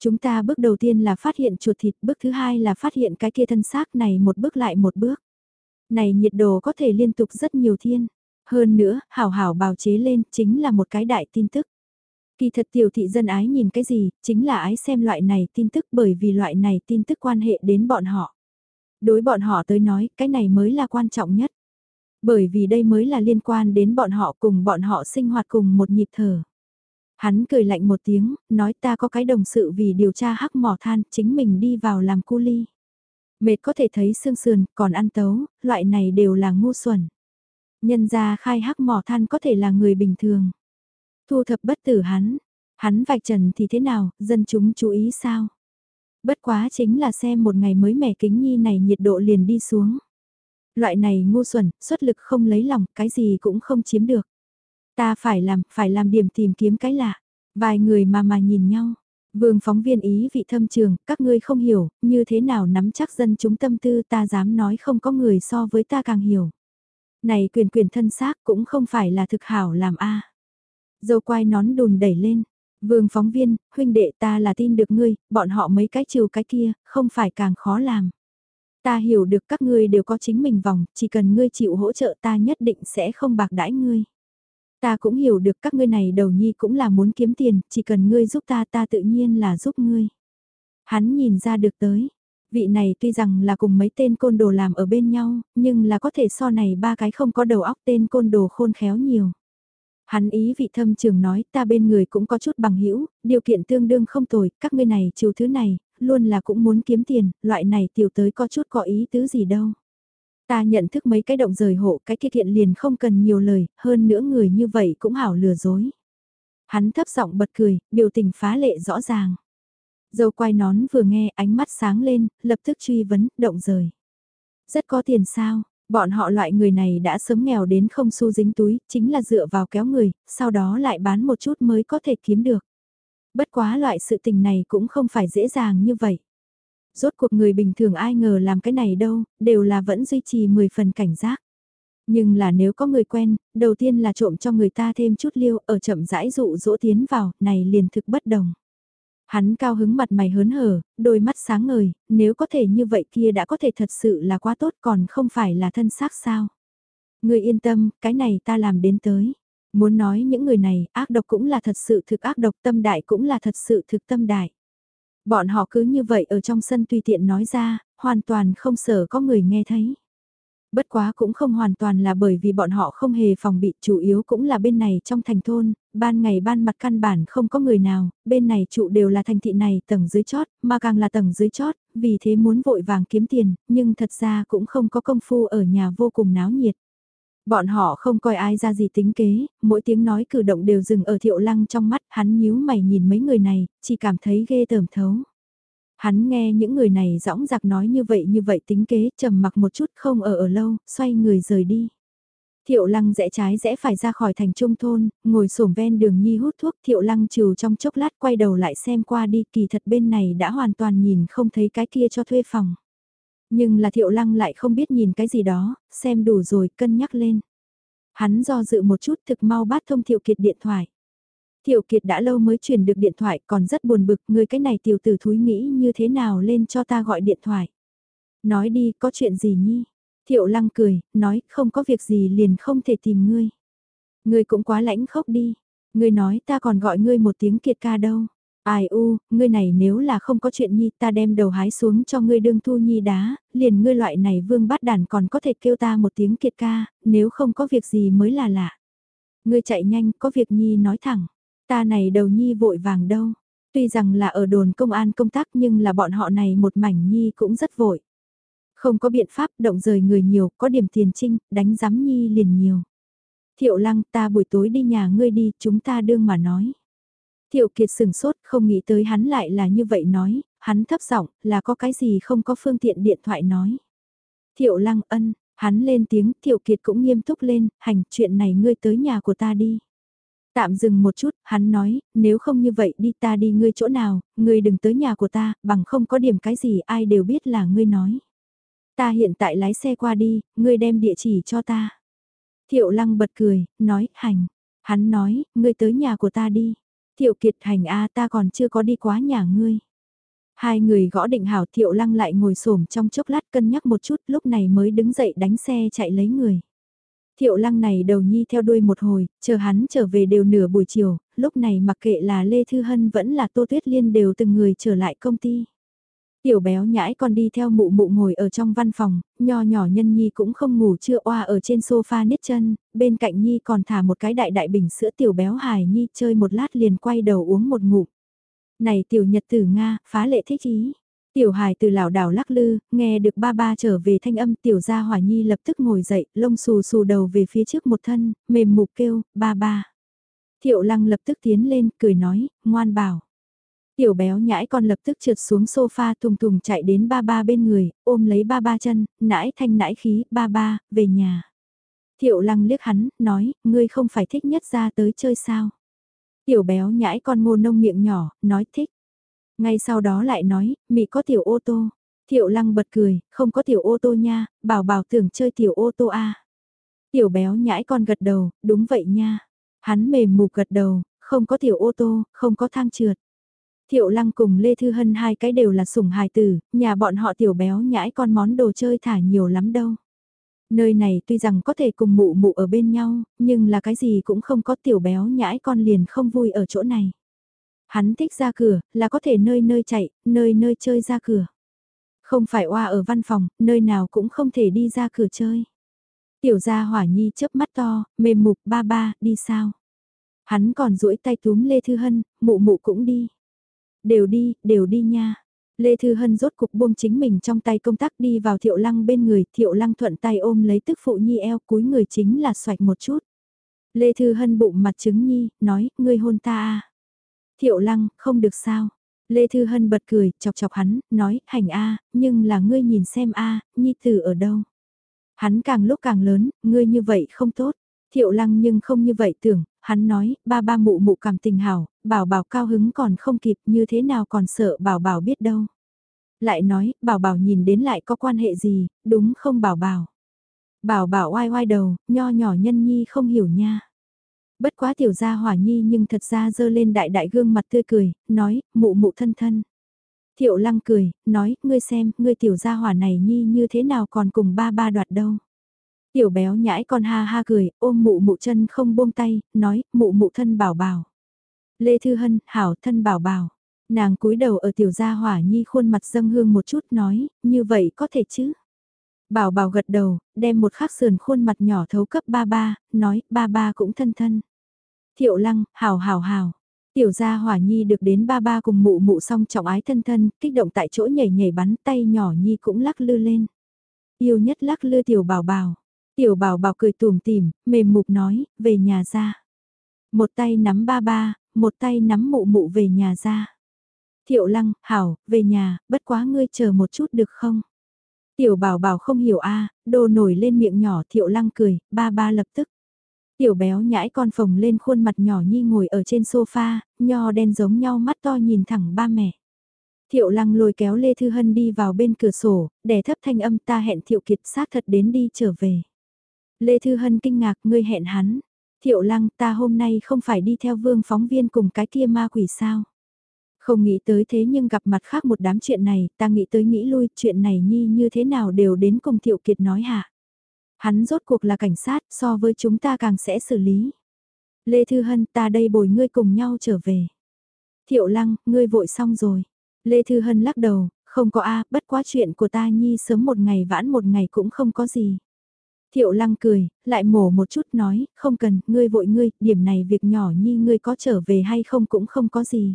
Chúng ta bước đầu tiên là phát hiện chuột thịt, bước thứ hai là phát hiện cái kia thân xác này một bước lại một bước. Này nhiệt độ có thể liên tục rất nhiều thiên. Hơn nữa, hảo hảo bào chế lên chính là một cái đại tin tức. Kỳ thật tiểu thị dân ái nhìn cái gì, chính là ái xem loại này tin tức bởi vì loại này tin tức quan hệ đến bọn họ. Đối bọn họ tới nói, cái này mới là quan trọng nhất. Bởi vì đây mới là liên quan đến bọn họ cùng bọn họ sinh hoạt cùng một nhịp thở. Hắn cười lạnh một tiếng, nói ta có cái đồng sự vì điều tra hắc mỏ than, chính mình đi vào làm cu ly. Mệt có thể thấy xương sườn, còn ăn tấu, loại này đều là ngu xuẩn. Nhân ra khai hắc mỏ than có thể là người bình thường. Thu thập bất tử hắn, hắn vạch trần thì thế nào, dân chúng chú ý sao? Bất quá chính là xem một ngày mới mẻ kính nhi này nhiệt độ liền đi xuống. Loại này ngu xuẩn, xuất lực không lấy lòng, cái gì cũng không chiếm được. Ta phải làm, phải làm điểm tìm kiếm cái lạ. Vài người mà mà nhìn nhau. Vương phóng viên ý vị thâm trường, các ngươi không hiểu, như thế nào nắm chắc dân chúng tâm tư ta dám nói không có người so với ta càng hiểu. Này quyền quyền thân xác cũng không phải là thực hảo làm a Dâu quai nón đùn đẩy lên. Vương phóng viên, huynh đệ ta là tin được ngươi, bọn họ mấy cái chiều cái kia, không phải càng khó làm. Ta hiểu được các ngươi đều có chính mình vòng, chỉ cần ngươi chịu hỗ trợ ta nhất định sẽ không bạc đãi ngươi. Ta cũng hiểu được các ngươi này đầu nhi cũng là muốn kiếm tiền, chỉ cần ngươi giúp ta ta tự nhiên là giúp ngươi. Hắn nhìn ra được tới, vị này tuy rằng là cùng mấy tên côn đồ làm ở bên nhau, nhưng là có thể so này ba cái không có đầu óc tên côn đồ khôn khéo nhiều. Hắn ý vị thâm trường nói ta bên người cũng có chút bằng hữu điều kiện tương đương không tồi, các ngươi này chiều thứ này, luôn là cũng muốn kiếm tiền, loại này tiểu tới có chút có ý tứ gì đâu. Ta nhận thức mấy cái động rời hộ cái kia kiện liền không cần nhiều lời, hơn nữa người như vậy cũng hảo lừa dối. Hắn thấp giọng bật cười, biểu tình phá lệ rõ ràng. Dâu quay nón vừa nghe ánh mắt sáng lên, lập tức truy vấn, động rời. Rất có tiền sao, Bọn họ loại người này đã sớm nghèo đến không xu dính túi, chính là dựa vào kéo người, sau đó lại bán một chút mới có thể kiếm được. Bất quá loại sự tình này cũng không phải dễ dàng như vậy. Rốt cuộc người bình thường ai ngờ làm cái này đâu, đều là vẫn duy trì 10 phần cảnh giác. Nhưng là nếu có người quen, đầu tiên là trộm cho người ta thêm chút liêu ở chậm rãi dụ dỗ tiến vào, này liền thực bất đồng. Hắn cao hứng mặt mày hớn hở, đôi mắt sáng ngời, nếu có thể như vậy kia đã có thể thật sự là quá tốt còn không phải là thân xác sao. người yên tâm, cái này ta làm đến tới. Muốn nói những người này, ác độc cũng là thật sự thực ác độc, tâm đại cũng là thật sự thực tâm đại. Bọn họ cứ như vậy ở trong sân tùy tiện nói ra, hoàn toàn không sợ có người nghe thấy. Bất quá cũng không hoàn toàn là bởi vì bọn họ không hề phòng bị, chủ yếu cũng là bên này trong thành thôn, ban ngày ban mặt căn bản không có người nào, bên này trụ đều là thành thị này tầng dưới chót, mà càng là tầng dưới chót, vì thế muốn vội vàng kiếm tiền, nhưng thật ra cũng không có công phu ở nhà vô cùng náo nhiệt. Bọn họ không coi ai ra gì tính kế, mỗi tiếng nói cử động đều dừng ở thiệu lăng trong mắt, hắn nhíu mày nhìn mấy người này, chỉ cảm thấy ghê tởm thấu. Hắn nghe những người này rõng giặc nói như vậy như vậy tính kế, trầm mặc một chút không ở ở lâu, xoay người rời đi. Thiệu lăng rẽ trái rẽ phải ra khỏi thành trung thôn, ngồi sổm ven đường nhi hút thuốc thiệu lăng trừ trong chốc lát quay đầu lại xem qua đi kỳ thật bên này đã hoàn toàn nhìn không thấy cái kia cho thuê phòng. Nhưng là thiệu lăng lại không biết nhìn cái gì đó, xem đủ rồi cân nhắc lên. Hắn do dự một chút thực mau bắt thông thiệu kiệt điện thoại. Thiệu kiệt đã lâu mới truyền được điện thoại còn rất buồn bực người cái này tiểu tử thúi nghĩ như thế nào lên cho ta gọi điện thoại. Nói đi có chuyện gì nhi? Thiệu lăng cười, nói không có việc gì liền không thể tìm ngươi. Ngươi cũng quá lãnh khốc đi. Ngươi nói ta còn gọi ngươi một tiếng kiệt ca đâu. Ai u, ngươi này nếu là không có chuyện nhi ta đem đầu hái xuống cho ngươi đương thu nhi đá, liền ngươi loại này vương bát đàn còn có thể kêu ta một tiếng kiệt ca, nếu không có việc gì mới là lạ. Ngươi chạy nhanh, có việc nhi nói thẳng, ta này đầu nhi vội vàng đâu. Tuy rằng là ở đồn công an công tác nhưng là bọn họ này một mảnh nhi cũng rất vội. Không có biện pháp động rời người nhiều, có điểm tiền trinh, đánh giám nhi liền nhiều. Thiệu lăng ta buổi tối đi nhà ngươi đi, chúng ta đương mà nói. Thiệu Kiệt sừng sốt không nghĩ tới hắn lại là như vậy nói, hắn thấp giọng là có cái gì không có phương tiện điện thoại nói. Thiệu Lăng ân, hắn lên tiếng Thiệu Kiệt cũng nghiêm túc lên, hành chuyện này ngươi tới nhà của ta đi. Tạm dừng một chút, hắn nói, nếu không như vậy đi ta đi ngươi chỗ nào, ngươi đừng tới nhà của ta, bằng không có điểm cái gì ai đều biết là ngươi nói. Ta hiện tại lái xe qua đi, ngươi đem địa chỉ cho ta. Thiệu lăng bật cười, nói, hành. Hắn nói, ngươi tới nhà của ta đi. Thiệu kiệt hành a ta còn chưa có đi quá nhà ngươi. Hai người gõ định hảo thiệu lăng lại ngồi xổm trong chốc lát cân nhắc một chút lúc này mới đứng dậy đánh xe chạy lấy người. Thiệu lăng này đầu nhi theo đuôi một hồi, chờ hắn trở về đều nửa buổi chiều, lúc này mặc kệ là Lê Thư Hân vẫn là Tô Tuyết Liên đều từng người trở lại công ty. Tiểu béo nhãi còn đi theo mụ mụ ngồi ở trong văn phòng, nho nhỏ nhân nhi cũng không ngủ chưa oa ở trên sofa nít chân, bên cạnh nhi còn thả một cái đại đại bình sữa tiểu béo hài nhi chơi một lát liền quay đầu uống một ngụm. Này tiểu nhật tử Nga, phá lệ thích ý. Tiểu hài từ lảo đảo lắc lư, nghe được ba ba trở về thanh âm tiểu gia hỏa nhi lập tức ngồi dậy, lông xù xù đầu về phía trước một thân, mềm mục kêu, ba ba. Thiệu lăng lập tức tiến lên, cười nói, ngoan bảo. Tiểu béo nhãi con lập tức trượt xuống sofa thùng thùng chạy đến ba ba bên người, ôm lấy ba ba chân, nãi thanh nãi khí, ba ba, về nhà. Thiệu lăng liếc hắn, nói, ngươi không phải thích nhất ra tới chơi sao. Tiểu béo nhãi con ngô nông miệng nhỏ, nói thích. Ngay sau đó lại nói, mị có tiểu ô tô. Thiệu lăng bật cười, không có tiểu ô tô nha, bảo bảo tưởng chơi tiểu ô tô a. Tiểu béo nhãi con gật đầu, đúng vậy nha. Hắn mềm mục gật đầu, không có tiểu ô tô, không có thang trượt. Thiệu lăng cùng Lê Thư Hân hai cái đều là sủng hài tử, nhà bọn họ tiểu béo nhãi con món đồ chơi thả nhiều lắm đâu. Nơi này tuy rằng có thể cùng mụ mụ ở bên nhau, nhưng là cái gì cũng không có tiểu béo nhãi con liền không vui ở chỗ này. Hắn thích ra cửa, là có thể nơi nơi chạy, nơi nơi chơi ra cửa. Không phải oa ở văn phòng, nơi nào cũng không thể đi ra cửa chơi. Tiểu gia hỏa nhi chớp mắt to, mềm mục ba ba, đi sao? Hắn còn duỗi tay túm Lê Thư Hân, mụ mụ cũng đi. Đều đi, đều đi nha. Lê Thư Hân rốt cục buông chính mình trong tay công tác đi vào thiệu lăng bên người, thiệu lăng thuận tay ôm lấy tức phụ nhi eo cúi người chính là xoạch một chút. Lê Thư Hân bụng mặt trứng nhi, nói, ngươi hôn ta à. Thiệu lăng, không được sao. Lê Thư Hân bật cười, chọc chọc hắn, nói, hành a nhưng là ngươi nhìn xem a nhi tử ở đâu. Hắn càng lúc càng lớn, ngươi như vậy không tốt. Thiệu lăng nhưng không như vậy tưởng, hắn nói, ba ba mụ mụ cảm tình hảo, bảo bảo cao hứng còn không kịp như thế nào còn sợ bảo bảo biết đâu. Lại nói, bảo bảo nhìn đến lại có quan hệ gì, đúng không bảo bảo. Bảo bảo oai oai đầu, nho nhỏ nhân nhi không hiểu nha. Bất quá tiểu gia hỏa nhi nhưng thật ra dơ lên đại đại gương mặt tươi cười, nói, mụ mụ thân thân. Thiệu lăng cười, nói, ngươi xem, ngươi tiểu gia hỏa này nhi như thế nào còn cùng ba ba đoạt đâu. Tiểu béo nhãi con ha ha cười, ôm mụ mụ chân không buông tay, nói, mụ mụ thân bảo bảo. Lê Thư Hân, hảo thân bảo bảo. Nàng cúi đầu ở tiểu gia hỏa nhi khuôn mặt dâng hương một chút nói, như vậy có thể chứ. Bảo bảo gật đầu, đem một khắc sườn khuôn mặt nhỏ thấu cấp ba ba, nói, ba ba cũng thân thân. Thiệu lăng, hảo hảo hảo. Tiểu gia hỏa nhi được đến ba ba cùng mụ mụ song trọng ái thân thân, kích động tại chỗ nhảy nhảy bắn tay nhỏ nhi cũng lắc lư lên. Yêu nhất lắc lư tiểu bảo bảo. Tiểu bảo bảo cười tùm tìm, mềm mục nói, về nhà ra. Một tay nắm ba ba, một tay nắm mụ mụ về nhà ra. Thiệu lăng, hảo, về nhà, bất quá ngươi chờ một chút được không? Tiểu bảo bảo không hiểu a đồ nổi lên miệng nhỏ thiệu lăng cười, ba ba lập tức. Tiểu béo nhãi con phồng lên khuôn mặt nhỏ nhi ngồi ở trên sofa, nho đen giống nhau mắt to nhìn thẳng ba mẹ. Thiệu lăng lôi kéo Lê Thư Hân đi vào bên cửa sổ, đè thấp thanh âm ta hẹn Thiệu Kiệt xác thật đến đi trở về. Lê Thư Hân kinh ngạc ngươi hẹn hắn. Thiệu lăng ta hôm nay không phải đi theo vương phóng viên cùng cái kia ma quỷ sao. Không nghĩ tới thế nhưng gặp mặt khác một đám chuyện này, ta nghĩ tới nghĩ lui chuyện này nhi như thế nào đều đến cùng Thiệu Kiệt nói hả. Hắn rốt cuộc là cảnh sát, so với chúng ta càng sẽ xử lý. Lê Thư Hân ta đây bồi ngươi cùng nhau trở về. Thiệu Lăng, ngươi vội xong rồi. Lê Thư Hân lắc đầu, không có a bất quá chuyện của ta nhi sớm một ngày vãn một ngày cũng không có gì. Thiệu Lăng cười, lại mổ một chút nói, không cần, ngươi vội ngươi, điểm này việc nhỏ nhi ngươi có trở về hay không cũng không có gì.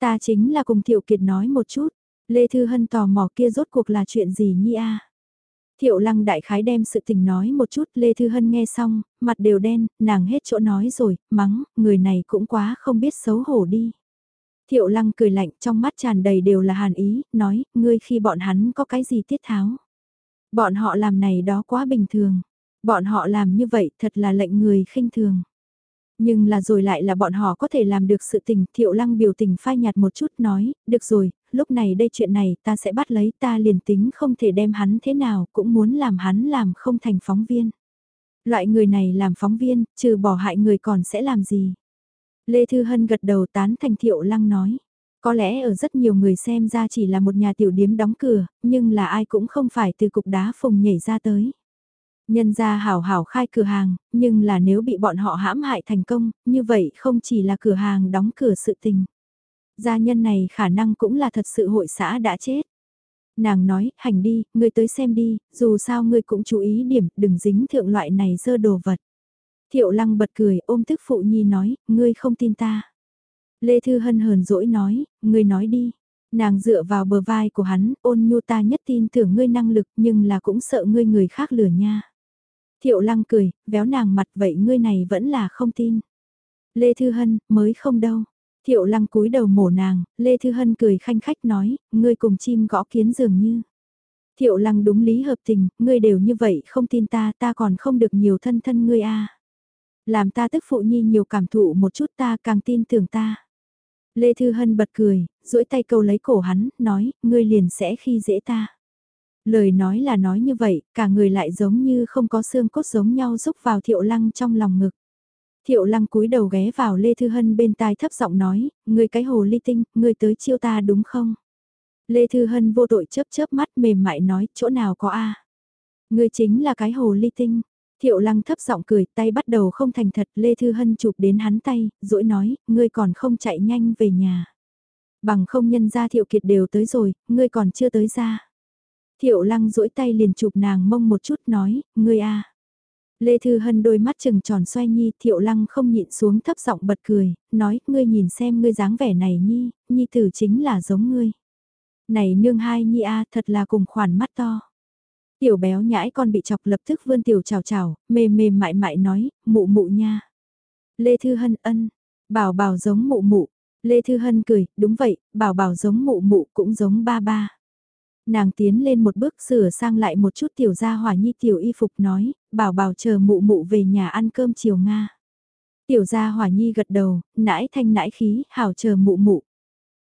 Ta chính là cùng Thiệu Kiệt nói một chút, Lê Thư Hân tò mò kia rốt cuộc là chuyện gì nhi a Thiệu lăng đại khái đem sự tình nói một chút, Lê Thư Hân nghe xong, mặt đều đen, nàng hết chỗ nói rồi, mắng, người này cũng quá không biết xấu hổ đi. Thiệu lăng cười lạnh trong mắt tràn đầy đều là hàn ý, nói, ngươi khi bọn hắn có cái gì tiết tháo. Bọn họ làm này đó quá bình thường. Bọn họ làm như vậy thật là lệnh người khinh thường. Nhưng là rồi lại là bọn họ có thể làm được sự tình, thiệu lăng biểu tình phai nhạt một chút nói, được rồi, lúc này đây chuyện này ta sẽ bắt lấy ta liền tính không thể đem hắn thế nào, cũng muốn làm hắn làm không thành phóng viên. Loại người này làm phóng viên, trừ bỏ hại người còn sẽ làm gì? Lê Thư Hân gật đầu tán thành thiệu lăng nói. Có lẽ ở rất nhiều người xem ra chỉ là một nhà tiểu điếm đóng cửa, nhưng là ai cũng không phải từ cục đá phùng nhảy ra tới. Nhân ra hảo hảo khai cửa hàng, nhưng là nếu bị bọn họ hãm hại thành công, như vậy không chỉ là cửa hàng đóng cửa sự tình. Gia nhân này khả năng cũng là thật sự hội xã đã chết. Nàng nói, hành đi, ngươi tới xem đi, dù sao ngươi cũng chú ý điểm, đừng dính thượng loại này dơ đồ vật. Thiệu lăng bật cười, ôm thức phụ nhi nói, ngươi không tin ta. Lê Thư Hân hờn dỗi nói, ngươi nói đi. Nàng dựa vào bờ vai của hắn, ôn nhu ta nhất tin tưởng ngươi năng lực nhưng là cũng sợ ngươi người khác lừa nha. Thiệu lăng cười, véo nàng mặt vậy ngươi này vẫn là không tin. Lê Thư Hân, mới không đâu. Thiệu lăng cúi đầu mổ nàng, Lê Thư Hân cười khanh khách nói, ngươi cùng chim gõ kiến dường như. Thiệu lăng đúng lý hợp tình, ngươi đều như vậy không tin ta, ta còn không được nhiều thân thân ngươi a Làm ta tức phụ nhi nhiều cảm thụ một chút ta càng tin tưởng ta. Lê Thư Hân bật cười, duỗi tay câu lấy cổ hắn, nói, ngươi liền sẽ khi dễ ta. Lời nói là nói như vậy, cả người lại giống như không có xương cốt giống nhau rúc vào thiệu lăng trong lòng ngực. Thiệu lăng cúi đầu ghé vào Lê Thư Hân bên tai thấp giọng nói, ngươi cái hồ ly tinh, ngươi tới chiêu ta đúng không? Lê Thư Hân vô tội chớp chớp mắt mềm mại nói, chỗ nào có a Ngươi chính là cái hồ ly tinh. Thiệu lăng thấp giọng cười, tay bắt đầu không thành thật, Lê Thư Hân chụp đến hắn tay, dỗi nói, ngươi còn không chạy nhanh về nhà. Bằng không nhân ra Thiệu Kiệt đều tới rồi, ngươi còn chưa tới ra. Thiệu lăng rỗi tay liền chụp nàng mông một chút nói, ngươi a. Lê Thư Hân đôi mắt trừng tròn xoay nhi, thiệu lăng không nhịn xuống thấp giọng bật cười, nói, ngươi nhìn xem ngươi dáng vẻ này nhi, nhi tử chính là giống ngươi. Này nương hai nhi a thật là cùng khoản mắt to. Tiểu béo nhãi con bị chọc lập tức vươn tiểu chào chào, mềm mềm mại mại nói, mụ mụ nha. Lê Thư Hân ân, bảo bảo giống mụ mụ. Lê Thư Hân cười, đúng vậy, bảo bảo giống mụ mụ cũng giống ba ba. Nàng tiến lên một bước sửa sang lại một chút tiểu gia hỏa nhi tiểu y phục nói, bảo bảo chờ mụ mụ về nhà ăn cơm chiều Nga. Tiểu gia hỏa nhi gật đầu, nãi thanh nãi khí, hảo chờ mụ mụ.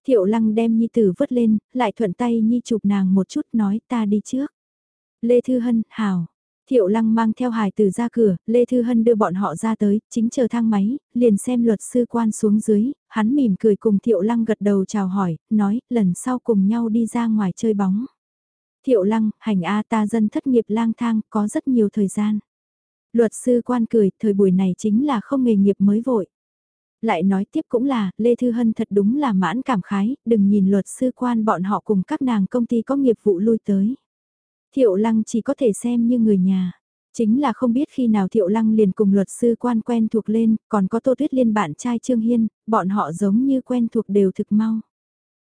Thiệu lăng đem nhi tử vứt lên, lại thuận tay nhi chụp nàng một chút nói ta đi trước. Lê Thư Hân, hảo. Thiệu lăng mang theo hài tử ra cửa, Lê Thư Hân đưa bọn họ ra tới, chính chờ thang máy, liền xem luật sư quan xuống dưới, hắn mỉm cười cùng Thiệu lăng gật đầu chào hỏi, nói, lần sau cùng nhau đi ra ngoài chơi bóng. Thiệu lăng, hành A ta dân thất nghiệp lang thang, có rất nhiều thời gian. Luật sư quan cười, thời buổi này chính là không nghề nghiệp mới vội. Lại nói tiếp cũng là, Lê Thư Hân thật đúng là mãn cảm khái, đừng nhìn luật sư quan bọn họ cùng các nàng công ty có nghiệp vụ lui tới. Thiệu lăng chỉ có thể xem như người nhà. Chính là không biết khi nào Thiệu Lăng liền cùng luật sư quan quen thuộc lên, còn có Tô Tuyết Liên bạn trai Trương Hiên, bọn họ giống như quen thuộc đều thực mau.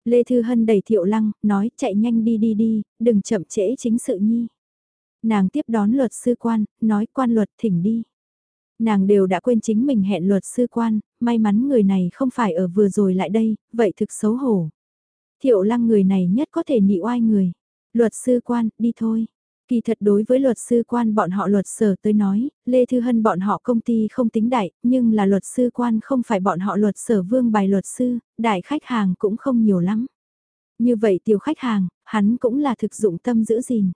Lê Thư Hân đẩy Thiệu Lăng, nói chạy nhanh đi đi đi, đừng chậm trễ chính sự nhi. Nàng tiếp đón luật sư quan, nói quan luật thỉnh đi. Nàng đều đã quên chính mình hẹn luật sư quan, may mắn người này không phải ở vừa rồi lại đây, vậy thực xấu hổ. Thiệu Lăng người này nhất có thể nị oai người. Luật sư quan, đi thôi. Kỳ thật đối với luật sư quan bọn họ luật sở tới nói, Lê Thư Hân bọn họ công ty không tính đại, nhưng là luật sư quan không phải bọn họ luật sở vương bài luật sư, đại khách hàng cũng không nhiều lắm. Như vậy tiểu khách hàng, hắn cũng là thực dụng tâm giữ gìn.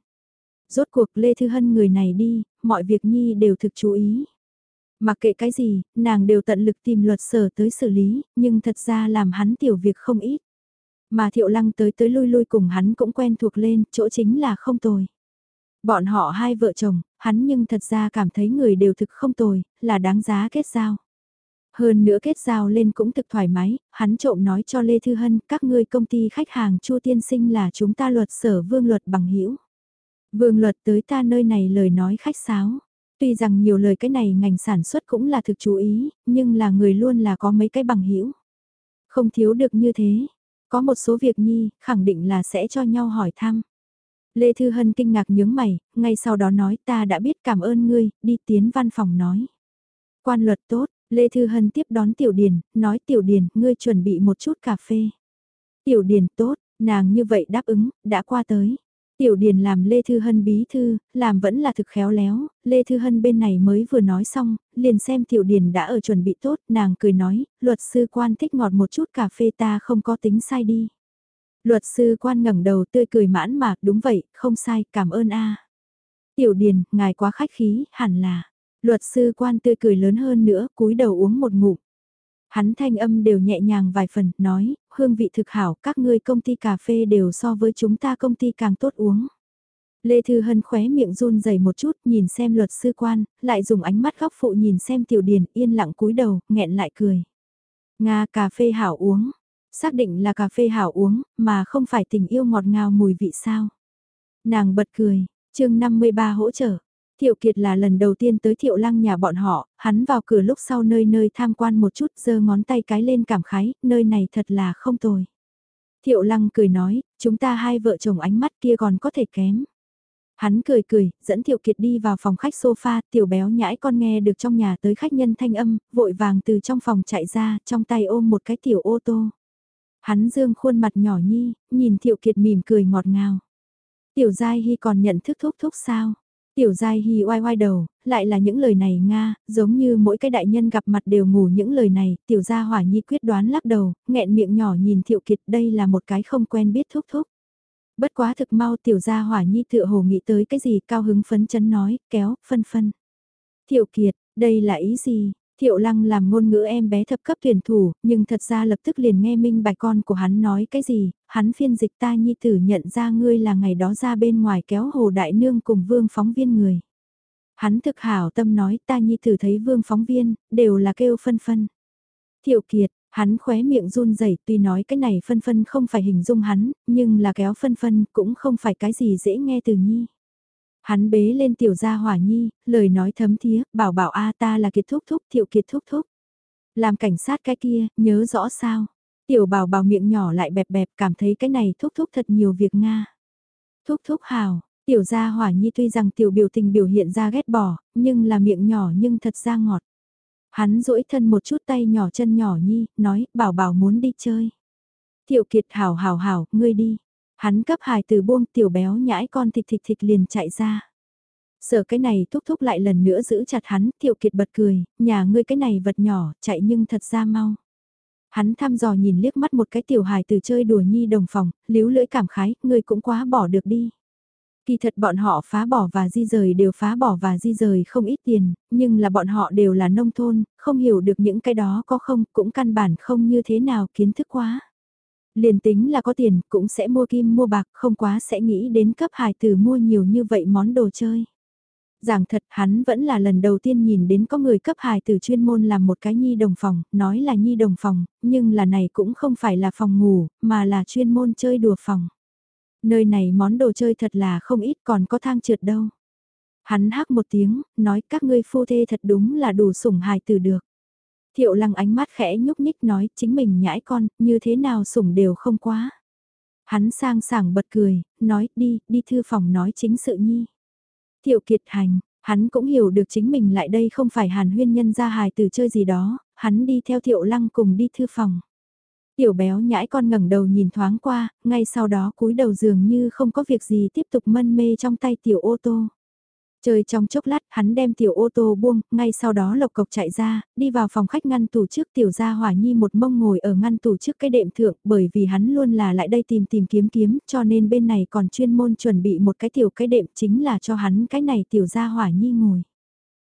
Rốt cuộc Lê Thư Hân người này đi, mọi việc Nhi đều thực chú ý. Mặc kệ cái gì, nàng đều tận lực tìm luật sở tới xử lý, nhưng thật ra làm hắn tiểu việc không ít. Mà thiệu lăng tới tới lui lui cùng hắn cũng quen thuộc lên, chỗ chính là không tồi. Bọn họ hai vợ chồng, hắn nhưng thật ra cảm thấy người đều thực không tồi, là đáng giá kết giao. Hơn nữa kết giao lên cũng thực thoải mái, hắn trộm nói cho Lê Thư Hân, các ngươi công ty khách hàng Chu Tiên Sinh là chúng ta luật sở vương luật bằng hữu Vương luật tới ta nơi này lời nói khách sáo. Tuy rằng nhiều lời cái này ngành sản xuất cũng là thực chú ý, nhưng là người luôn là có mấy cái bằng hữu Không thiếu được như thế. Có một số việc nhi, khẳng định là sẽ cho nhau hỏi thăm. Lê Thư Hân kinh ngạc nhướng mày, ngay sau đó nói ta đã biết cảm ơn ngươi, đi tiến văn phòng nói. Quan luật tốt, Lê Thư Hân tiếp đón Tiểu Điền, nói Tiểu Điền, ngươi chuẩn bị một chút cà phê. Tiểu Điền tốt, nàng như vậy đáp ứng, đã qua tới. Tiểu Điền làm Lê Thư Hân bí thư, làm vẫn là thực khéo léo, Lê Thư Hân bên này mới vừa nói xong, liền xem Tiểu Điền đã ở chuẩn bị tốt, nàng cười nói, luật sư quan thích ngọt một chút cà phê ta không có tính sai đi. Luật sư quan ngẩng đầu tươi cười mãn mạc, đúng vậy, không sai, cảm ơn a. Tiểu Điền, ngài quá khách khí, hẳn là. Luật sư quan tươi cười lớn hơn nữa, cúi đầu uống một ngụm. Hắn thanh âm đều nhẹ nhàng vài phần, nói, hương vị thực hảo, các ngươi công ty cà phê đều so với chúng ta công ty càng tốt uống. Lê Thư Hân khóe miệng run dày một chút, nhìn xem luật sư quan, lại dùng ánh mắt góc phụ nhìn xem tiểu điền, yên lặng cúi đầu, nghẹn lại cười. Nga cà phê hảo uống, xác định là cà phê hảo uống, mà không phải tình yêu ngọt ngào mùi vị sao. Nàng bật cười, chương 53 hỗ trợ. Thiệu Kiệt là lần đầu tiên tới Thiệu Lăng nhà bọn họ, hắn vào cửa lúc sau nơi nơi tham quan một chút giơ ngón tay cái lên cảm khái, nơi này thật là không tồi. Thiệu Lăng cười nói, chúng ta hai vợ chồng ánh mắt kia còn có thể kém. Hắn cười cười, dẫn Thiệu Kiệt đi vào phòng khách sofa, tiểu béo nhãi con nghe được trong nhà tới khách nhân thanh âm, vội vàng từ trong phòng chạy ra, trong tay ôm một cái tiểu ô tô. Hắn dương khuôn mặt nhỏ nhi, nhìn Thiệu Kiệt mỉm cười ngọt ngào. Tiểu Giai Hy còn nhận thức thúc thúc sao? Tiểu Giai Hy oai oai đầu, lại là những lời này Nga, giống như mỗi cái đại nhân gặp mặt đều ngủ những lời này, Tiểu Gia Hỏa Nhi quyết đoán lắc đầu, nghẹn miệng nhỏ nhìn Thiệu Kiệt đây là một cái không quen biết thúc thúc. Bất quá thực mau Tiểu Gia Hỏa Nhi tựa hồ nghĩ tới cái gì cao hứng phấn chấn nói, kéo, phân phân. Thiệu Kiệt, đây là ý gì? Thiệu lăng làm ngôn ngữ em bé thập cấp tuyển thủ, nhưng thật ra lập tức liền nghe minh bài con của hắn nói cái gì, hắn phiên dịch ta nhi tử nhận ra ngươi là ngày đó ra bên ngoài kéo hồ đại nương cùng vương phóng viên người. Hắn thực hảo tâm nói ta nhi tử thấy vương phóng viên, đều là kêu phân phân. Thiệu kiệt, hắn khóe miệng run rẩy tuy nói cái này phân phân không phải hình dung hắn, nhưng là kéo phân phân cũng không phải cái gì dễ nghe từ nhi. Hắn bế lên tiểu gia hỏa nhi, lời nói thấm thía, bảo bảo a ta là kiệt thúc thúc, thiệu kiệt thúc thúc. Làm cảnh sát cái kia, nhớ rõ sao. Tiểu bảo bảo miệng nhỏ lại bẹp bẹp cảm thấy cái này thúc thúc thật nhiều việc Nga. Thúc thúc hào, tiểu gia hỏa nhi tuy rằng tiểu biểu tình biểu hiện ra ghét bỏ, nhưng là miệng nhỏ nhưng thật ra ngọt. Hắn duỗi thân một chút tay nhỏ chân nhỏ nhi, nói, bảo bảo muốn đi chơi. Tiểu kiệt hào hào hào, ngươi đi. Hắn cấp hài từ buông tiểu béo nhãi con thịt thịt thịt liền chạy ra. Sợ cái này thúc thúc lại lần nữa giữ chặt hắn, tiểu kiệt bật cười, nhà ngươi cái này vật nhỏ, chạy nhưng thật ra mau. Hắn thăm dò nhìn liếc mắt một cái tiểu hài từ chơi đùa nhi đồng phòng, líu lưỡi cảm khái, ngươi cũng quá bỏ được đi. Kỳ thật bọn họ phá bỏ và di rời đều phá bỏ và di rời không ít tiền, nhưng là bọn họ đều là nông thôn, không hiểu được những cái đó có không, cũng căn bản không như thế nào kiến thức quá. Liền tính là có tiền cũng sẽ mua kim mua bạc không quá sẽ nghĩ đến cấp hài tử mua nhiều như vậy món đồ chơi. Giảng thật hắn vẫn là lần đầu tiên nhìn đến có người cấp hài tử chuyên môn làm một cái nhi đồng phòng, nói là nhi đồng phòng, nhưng là này cũng không phải là phòng ngủ, mà là chuyên môn chơi đùa phòng. Nơi này món đồ chơi thật là không ít còn có thang trượt đâu. Hắn hắc một tiếng, nói các ngươi phu thê thật đúng là đủ sủng hài tử được. Thiệu lăng ánh mắt khẽ nhúc nhích nói chính mình nhãi con, như thế nào sủng đều không quá. Hắn sang sảng bật cười, nói đi, đi thư phòng nói chính sự nhi. Thiệu kiệt hành, hắn cũng hiểu được chính mình lại đây không phải hàn huyên nhân ra hài từ chơi gì đó, hắn đi theo thiệu lăng cùng đi thư phòng. Tiểu béo nhãi con ngẩng đầu nhìn thoáng qua, ngay sau đó cúi đầu dường như không có việc gì tiếp tục mân mê trong tay tiểu ô tô. Chơi trong chốc lát, hắn đem tiểu ô tô buông, ngay sau đó lộc cộc chạy ra, đi vào phòng khách ngăn tủ trước tiểu gia hỏa nhi một mông ngồi ở ngăn tủ trước cái đệm thượng, bởi vì hắn luôn là lại đây tìm tìm kiếm kiếm, cho nên bên này còn chuyên môn chuẩn bị một cái tiểu cái đệm chính là cho hắn cái này tiểu gia hỏa nhi ngồi.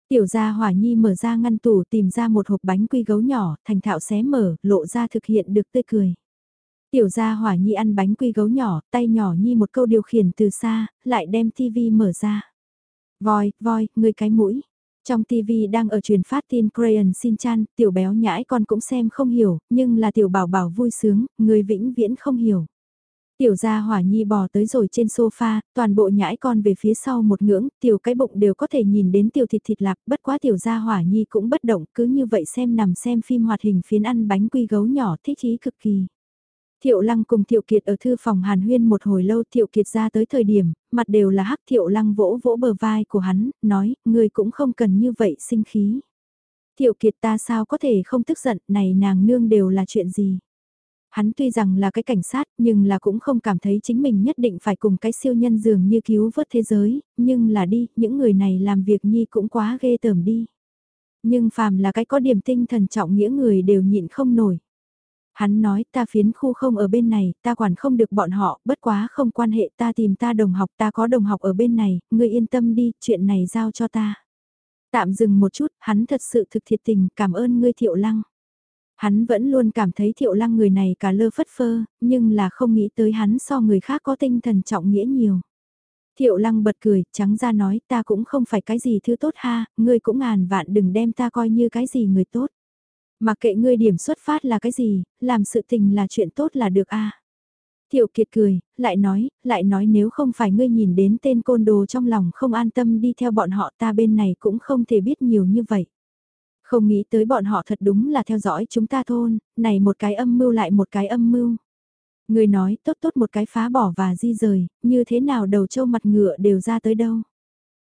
Tiểu gia hỏa nhi mở ra ngăn tủ tìm ra một hộp bánh quy gấu nhỏ, thành thạo xé mở, lộ ra thực hiện được tươi cười. Tiểu gia hỏa nhi ăn bánh quy gấu nhỏ, tay nhỏ nhi một câu điều khiển từ xa, lại đem tivi mở ra. Voi, voi, người cái mũi. Trong TV đang ở truyền phát tin Crayon Xin Chan, tiểu béo nhãi con cũng xem không hiểu, nhưng là tiểu bảo bảo vui sướng, người vĩnh viễn không hiểu. Tiểu gia hỏa nhi bò tới rồi trên sofa, toàn bộ nhãi con về phía sau một ngưỡng, tiểu cái bụng đều có thể nhìn đến tiểu thịt thịt lạp, bất quá tiểu gia hỏa nhi cũng bất động, cứ như vậy xem nằm xem phim hoạt hình phiến ăn bánh quy gấu nhỏ thích ý cực kỳ. Thiệu Lăng cùng Thiệu Kiệt ở thư phòng Hàn Huyên một hồi lâu Thiệu Kiệt ra tới thời điểm, mặt đều là hắc Thiệu Lăng vỗ vỗ bờ vai của hắn, nói, người cũng không cần như vậy sinh khí. Thiệu Kiệt ta sao có thể không tức giận, này nàng nương đều là chuyện gì. Hắn tuy rằng là cái cảnh sát, nhưng là cũng không cảm thấy chính mình nhất định phải cùng cái siêu nhân dường như cứu vớt thế giới, nhưng là đi, những người này làm việc nhi cũng quá ghê tởm đi. Nhưng phàm là cái có điểm tinh thần trọng nghĩa người đều nhịn không nổi. Hắn nói ta phiến khu không ở bên này, ta quản không được bọn họ, bất quá không quan hệ ta tìm ta đồng học, ta có đồng học ở bên này, ngươi yên tâm đi, chuyện này giao cho ta. Tạm dừng một chút, hắn thật sự thực thiệt tình, cảm ơn ngươi thiệu lăng. Hắn vẫn luôn cảm thấy thiệu lăng người này cả lơ phất phơ, nhưng là không nghĩ tới hắn so người khác có tinh thần trọng nghĩa nhiều. Thiệu lăng bật cười, trắng ra nói ta cũng không phải cái gì thứ tốt ha, ngươi cũng ngàn vạn đừng đem ta coi như cái gì người tốt. Mà kệ ngươi điểm xuất phát là cái gì, làm sự tình là chuyện tốt là được a. À. Thiệu Kiệt cười, lại nói, lại nói nếu không phải ngươi nhìn đến tên côn đồ trong lòng không an tâm đi theo bọn họ ta bên này cũng không thể biết nhiều như vậy. Không nghĩ tới bọn họ thật đúng là theo dõi chúng ta thôn, này một cái âm mưu lại một cái âm mưu. Người nói tốt tốt một cái phá bỏ và di rời, như thế nào đầu trâu mặt ngựa đều ra tới đâu.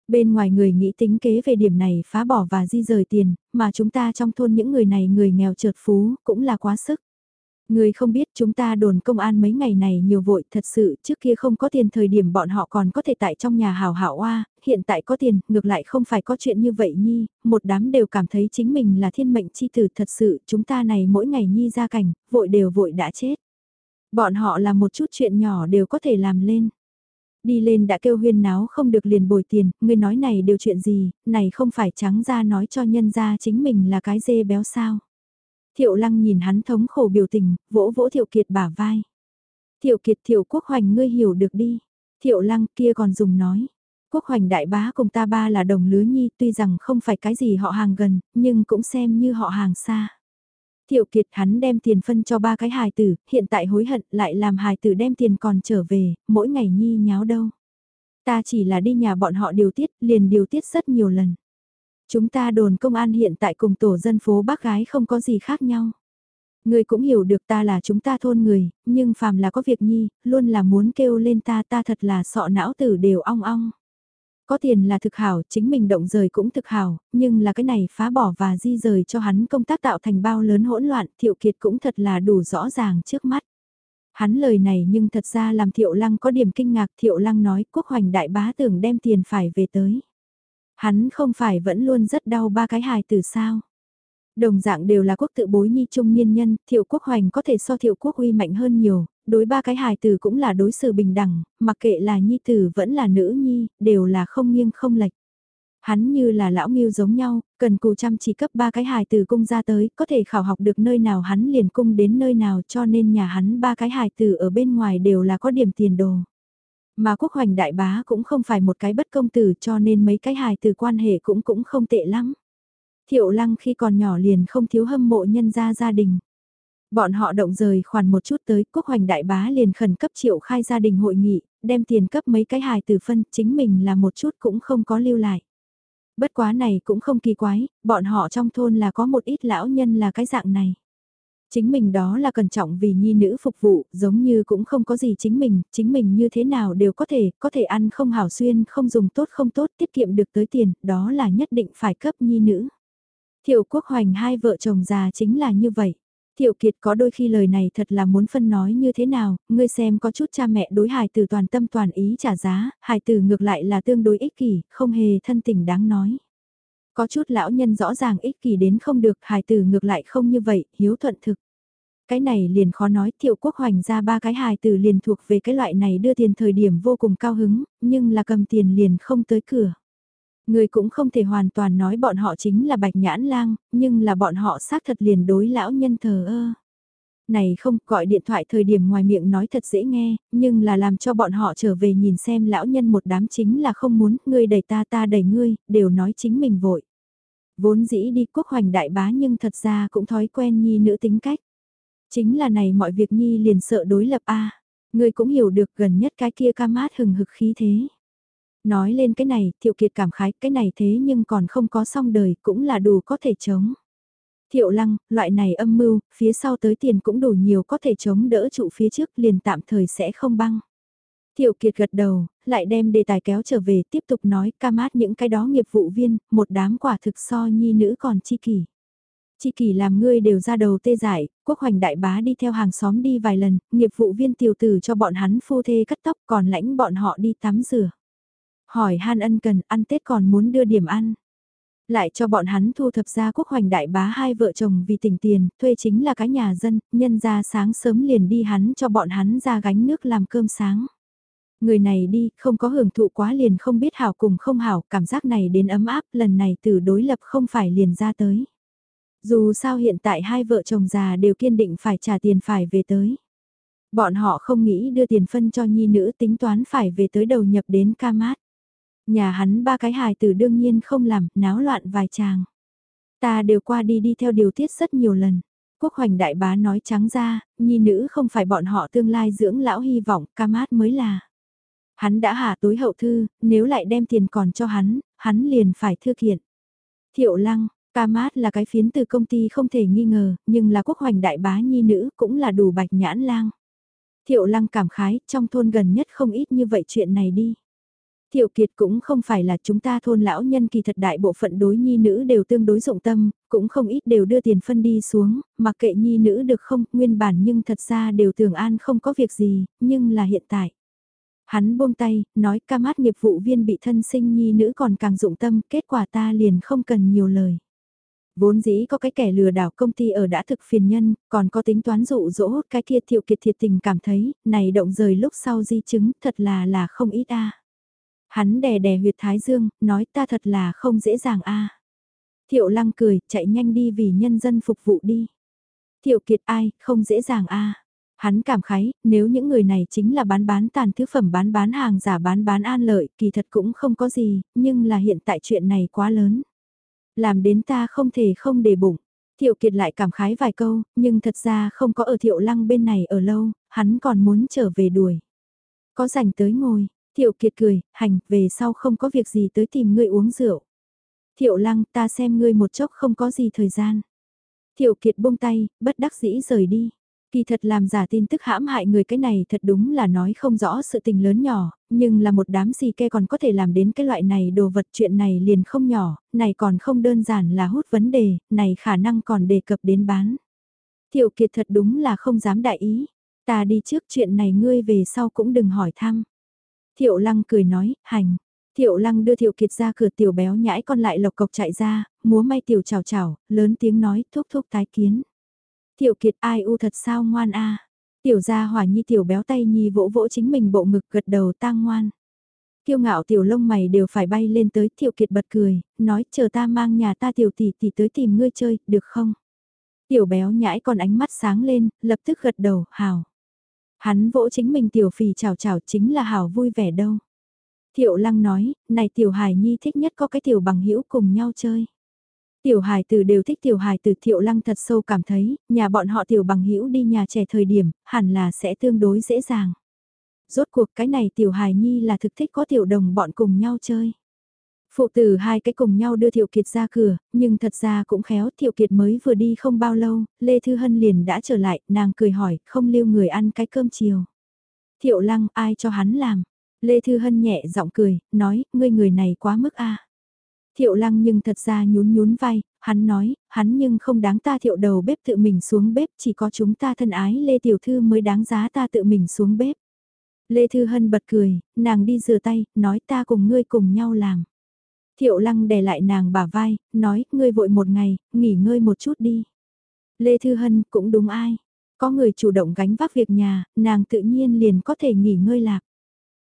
Bên ngoài người nghĩ tính kế về điểm này phá bỏ và di rời tiền, mà chúng ta trong thôn những người này người nghèo trượt phú, cũng là quá sức. Người không biết chúng ta đồn công an mấy ngày này nhiều vội thật sự trước kia không có tiền thời điểm bọn họ còn có thể tại trong nhà hào hảo oa, hiện tại có tiền, ngược lại không phải có chuyện như vậy nhi, một đám đều cảm thấy chính mình là thiên mệnh chi tử thật sự chúng ta này mỗi ngày nhi ra cảnh, vội đều vội đã chết. Bọn họ là một chút chuyện nhỏ đều có thể làm lên. Đi lên đã kêu huyên náo không được liền bồi tiền, ngươi nói này đều chuyện gì, này không phải trắng ra nói cho nhân ra chính mình là cái dê béo sao. Thiệu lăng nhìn hắn thống khổ biểu tình, vỗ vỗ thiệu kiệt bả vai. Thiệu kiệt thiệu quốc hoành ngươi hiểu được đi. Thiệu lăng kia còn dùng nói. Quốc hoành đại bá cùng ta ba là đồng lứa nhi tuy rằng không phải cái gì họ hàng gần, nhưng cũng xem như họ hàng xa. Thiệu Kiệt hắn đem tiền phân cho ba cái hài tử, hiện tại hối hận lại làm hài tử đem tiền còn trở về, mỗi ngày nhi nháo đâu. Ta chỉ là đi nhà bọn họ điều tiết, liền điều tiết rất nhiều lần. Chúng ta đồn công an hiện tại cùng tổ dân phố bác gái không có gì khác nhau. Người cũng hiểu được ta là chúng ta thôn người, nhưng phàm là có việc nhi, luôn là muốn kêu lên ta ta thật là sọ não tử đều ong ong. Có tiền là thực hảo, chính mình động rời cũng thực hảo, nhưng là cái này phá bỏ và di rời cho hắn công tác tạo thành bao lớn hỗn loạn, Thiệu Kiệt cũng thật là đủ rõ ràng trước mắt. Hắn lời này nhưng thật ra làm Thiệu Lăng có điểm kinh ngạc, Thiệu Lăng nói quốc hoành đại bá tưởng đem tiền phải về tới. Hắn không phải vẫn luôn rất đau ba cái hài từ sao. Đồng dạng đều là quốc tự bối nhi trung niên nhân, thiệu quốc hoành có thể so thiệu quốc uy mạnh hơn nhiều, đối ba cái hài tử cũng là đối xử bình đẳng, mặc kệ là nhi tử vẫn là nữ nhi, đều là không nghiêng không lệch. Hắn như là lão nghiêu giống nhau, cần cù chăm chỉ cấp ba cái hài từ cung ra tới, có thể khảo học được nơi nào hắn liền cung đến nơi nào cho nên nhà hắn ba cái hài từ ở bên ngoài đều là có điểm tiền đồ. Mà quốc hoành đại bá cũng không phải một cái bất công tử cho nên mấy cái hài từ quan hệ cũng cũng không tệ lắm. Thiệu lăng khi còn nhỏ liền không thiếu hâm mộ nhân gia gia đình. Bọn họ động rời khoản một chút tới, quốc hoành đại bá liền khẩn cấp triệu khai gia đình hội nghị, đem tiền cấp mấy cái hài từ phân, chính mình là một chút cũng không có lưu lại. Bất quá này cũng không kỳ quái, bọn họ trong thôn là có một ít lão nhân là cái dạng này. Chính mình đó là cẩn trọng vì nhi nữ phục vụ, giống như cũng không có gì chính mình, chính mình như thế nào đều có thể, có thể ăn không hảo xuyên, không dùng tốt không tốt, tiết kiệm được tới tiền, đó là nhất định phải cấp nhi nữ. Thiệu quốc hoành hai vợ chồng già chính là như vậy. Thiệu Kiệt có đôi khi lời này thật là muốn phân nói như thế nào, ngươi xem có chút cha mẹ đối hài từ toàn tâm toàn ý trả giá, hài từ ngược lại là tương đối ích kỷ, không hề thân tình đáng nói. Có chút lão nhân rõ ràng ích kỷ đến không được, hài từ ngược lại không như vậy, hiếu thuận thực. Cái này liền khó nói, thiệu quốc hoành ra ba cái hài từ liền thuộc về cái loại này đưa tiền thời điểm vô cùng cao hứng, nhưng là cầm tiền liền không tới cửa. Người cũng không thể hoàn toàn nói bọn họ chính là bạch nhãn lang, nhưng là bọn họ xác thật liền đối lão nhân thờ ơ. Này không gọi điện thoại thời điểm ngoài miệng nói thật dễ nghe, nhưng là làm cho bọn họ trở về nhìn xem lão nhân một đám chính là không muốn, ngươi đẩy ta ta đẩy ngươi, đều nói chính mình vội. Vốn dĩ đi quốc hoành đại bá nhưng thật ra cũng thói quen nhi nữ tính cách. Chính là này mọi việc nhi liền sợ đối lập a Ngươi cũng hiểu được gần nhất cái kia ca mát hừng hực khí thế. Nói lên cái này, Thiệu Kiệt cảm khái, cái này thế nhưng còn không có xong đời, cũng là đủ có thể chống. Thiệu Lăng, loại này âm mưu, phía sau tới tiền cũng đủ nhiều có thể chống đỡ trụ phía trước liền tạm thời sẽ không băng. Thiệu Kiệt gật đầu, lại đem đề tài kéo trở về tiếp tục nói ca mát những cái đó nghiệp vụ viên, một đám quả thực so nhi nữ còn chi kỷ. Chi kỷ làm ngươi đều ra đầu tê giải, quốc hoành đại bá đi theo hàng xóm đi vài lần, nghiệp vụ viên tiểu tử cho bọn hắn phu thê cắt tóc còn lãnh bọn họ đi tắm rửa. Hỏi han ân cần ăn Tết còn muốn đưa điểm ăn. Lại cho bọn hắn thu thập ra quốc hoành đại bá hai vợ chồng vì tỉnh tiền, thuê chính là cái nhà dân, nhân ra sáng sớm liền đi hắn cho bọn hắn ra gánh nước làm cơm sáng. Người này đi, không có hưởng thụ quá liền không biết hảo cùng không hảo, cảm giác này đến ấm áp, lần này từ đối lập không phải liền ra tới. Dù sao hiện tại hai vợ chồng già đều kiên định phải trả tiền phải về tới. Bọn họ không nghĩ đưa tiền phân cho nhi nữ tính toán phải về tới đầu nhập đến ca mát. Nhà hắn ba cái hài tử đương nhiên không làm, náo loạn vài chàng. Ta đều qua đi đi theo điều tiết rất nhiều lần. Quốc hoành đại bá nói trắng ra, nhi nữ không phải bọn họ tương lai dưỡng lão hy vọng, ca mát mới là. Hắn đã hạ tối hậu thư, nếu lại đem tiền còn cho hắn, hắn liền phải thư kiện. Thiệu lăng, ca mát là cái phiến từ công ty không thể nghi ngờ, nhưng là quốc hoành đại bá nhi nữ cũng là đủ bạch nhãn lang. Thiệu lăng cảm khái, trong thôn gần nhất không ít như vậy chuyện này đi. Thiệu Kiệt cũng không phải là chúng ta thôn lão nhân kỳ thật đại bộ phận đối nhi nữ đều tương đối dụng tâm, cũng không ít đều đưa tiền phân đi xuống, mặc kệ nhi nữ được không, nguyên bản nhưng thật ra đều tưởng an không có việc gì, nhưng là hiện tại. Hắn buông tay, nói ca mát nghiệp vụ viên bị thân sinh nhi nữ còn càng dụng tâm, kết quả ta liền không cần nhiều lời. Vốn dĩ có cái kẻ lừa đảo công ty ở đã thực phiền nhân, còn có tính toán dụ dỗ cái kia thiệu kiệt thiệt tình cảm thấy, này động rời lúc sau di chứng thật là là không ít a Hắn đè đè huyệt thái dương, nói ta thật là không dễ dàng a. Thiệu lăng cười, chạy nhanh đi vì nhân dân phục vụ đi. Thiệu kiệt ai, không dễ dàng a. Hắn cảm khái, nếu những người này chính là bán bán tàn thứ phẩm bán bán hàng giả bán bán an lợi, kỳ thật cũng không có gì, nhưng là hiện tại chuyện này quá lớn. Làm đến ta không thể không để bụng. Thiệu Kiệt lại cảm khái vài câu, nhưng thật ra không có ở Thiệu Lăng bên này ở lâu, hắn còn muốn trở về đuổi. Có rảnh tới ngồi, Thiệu Kiệt cười, hành, về sau không có việc gì tới tìm ngươi uống rượu. Thiệu Lăng, ta xem ngươi một chốc không có gì thời gian. Thiệu Kiệt buông tay, bất đắc dĩ rời đi. Kỳ thật làm giả tin tức hãm hại người cái này thật đúng là nói không rõ sự tình lớn nhỏ, nhưng là một đám gì ke còn có thể làm đến cái loại này đồ vật chuyện này liền không nhỏ, này còn không đơn giản là hút vấn đề, này khả năng còn đề cập đến bán. Thiệu Kiệt thật đúng là không dám đại ý, ta đi trước chuyện này ngươi về sau cũng đừng hỏi thăm. Thiệu lăng cười nói, hành. Thiệu lăng đưa Thiệu Kiệt ra cửa tiểu béo nhãi con lại lộc cộc chạy ra, múa may tiểu chào chào, lớn tiếng nói thúc thúc tái kiến. Thiệu Kiệt ai u thật sao ngoan a Tiểu gia hỏa nhi tiểu béo tay nhi vỗ vỗ chính mình bộ ngực gật đầu tang ngoan. Kiêu ngạo tiểu lông mày đều phải bay lên tới Thiệu Kiệt bật cười, nói chờ ta mang nhà ta tiểu tỷ tỷ tới tìm ngươi chơi, được không? Tiểu béo nhãi còn ánh mắt sáng lên, lập tức gật đầu, hào. Hắn vỗ chính mình tiểu phì chào chào chính là hào vui vẻ đâu. Thiệu lăng nói, này tiểu hài nhi thích nhất có cái tiểu bằng hữu cùng nhau chơi. Tiểu hài tử đều thích tiểu hài tử thiệu lăng thật sâu cảm thấy, nhà bọn họ tiểu bằng hữu đi nhà trẻ thời điểm, hẳn là sẽ tương đối dễ dàng. Rốt cuộc cái này tiểu hài nhi là thực thích có tiểu đồng bọn cùng nhau chơi. Phụ tử hai cái cùng nhau đưa Thiệu Kiệt ra cửa, nhưng thật ra cũng khéo Thiệu Kiệt mới vừa đi không bao lâu, Lê Thư Hân liền đã trở lại, nàng cười hỏi, không lưu người ăn cái cơm chiều. Thiệu Lăng, ai cho hắn làm? Lê Thư Hân nhẹ giọng cười, nói, ngươi người này quá mức a Thiệu Lăng nhưng thật ra nhún nhún vai, hắn nói, hắn nhưng không đáng ta thiệu đầu bếp tự mình xuống bếp, chỉ có chúng ta thân ái Lê Tiểu Thư mới đáng giá ta tự mình xuống bếp. Lê Thư Hân bật cười, nàng đi rửa tay, nói ta cùng ngươi cùng nhau làm. Thiệu lăng đè lại nàng bả vai, nói, ngươi vội một ngày, nghỉ ngơi một chút đi. Lê Thư Hân cũng đúng ai. Có người chủ động gánh vác việc nhà, nàng tự nhiên liền có thể nghỉ ngơi lạc.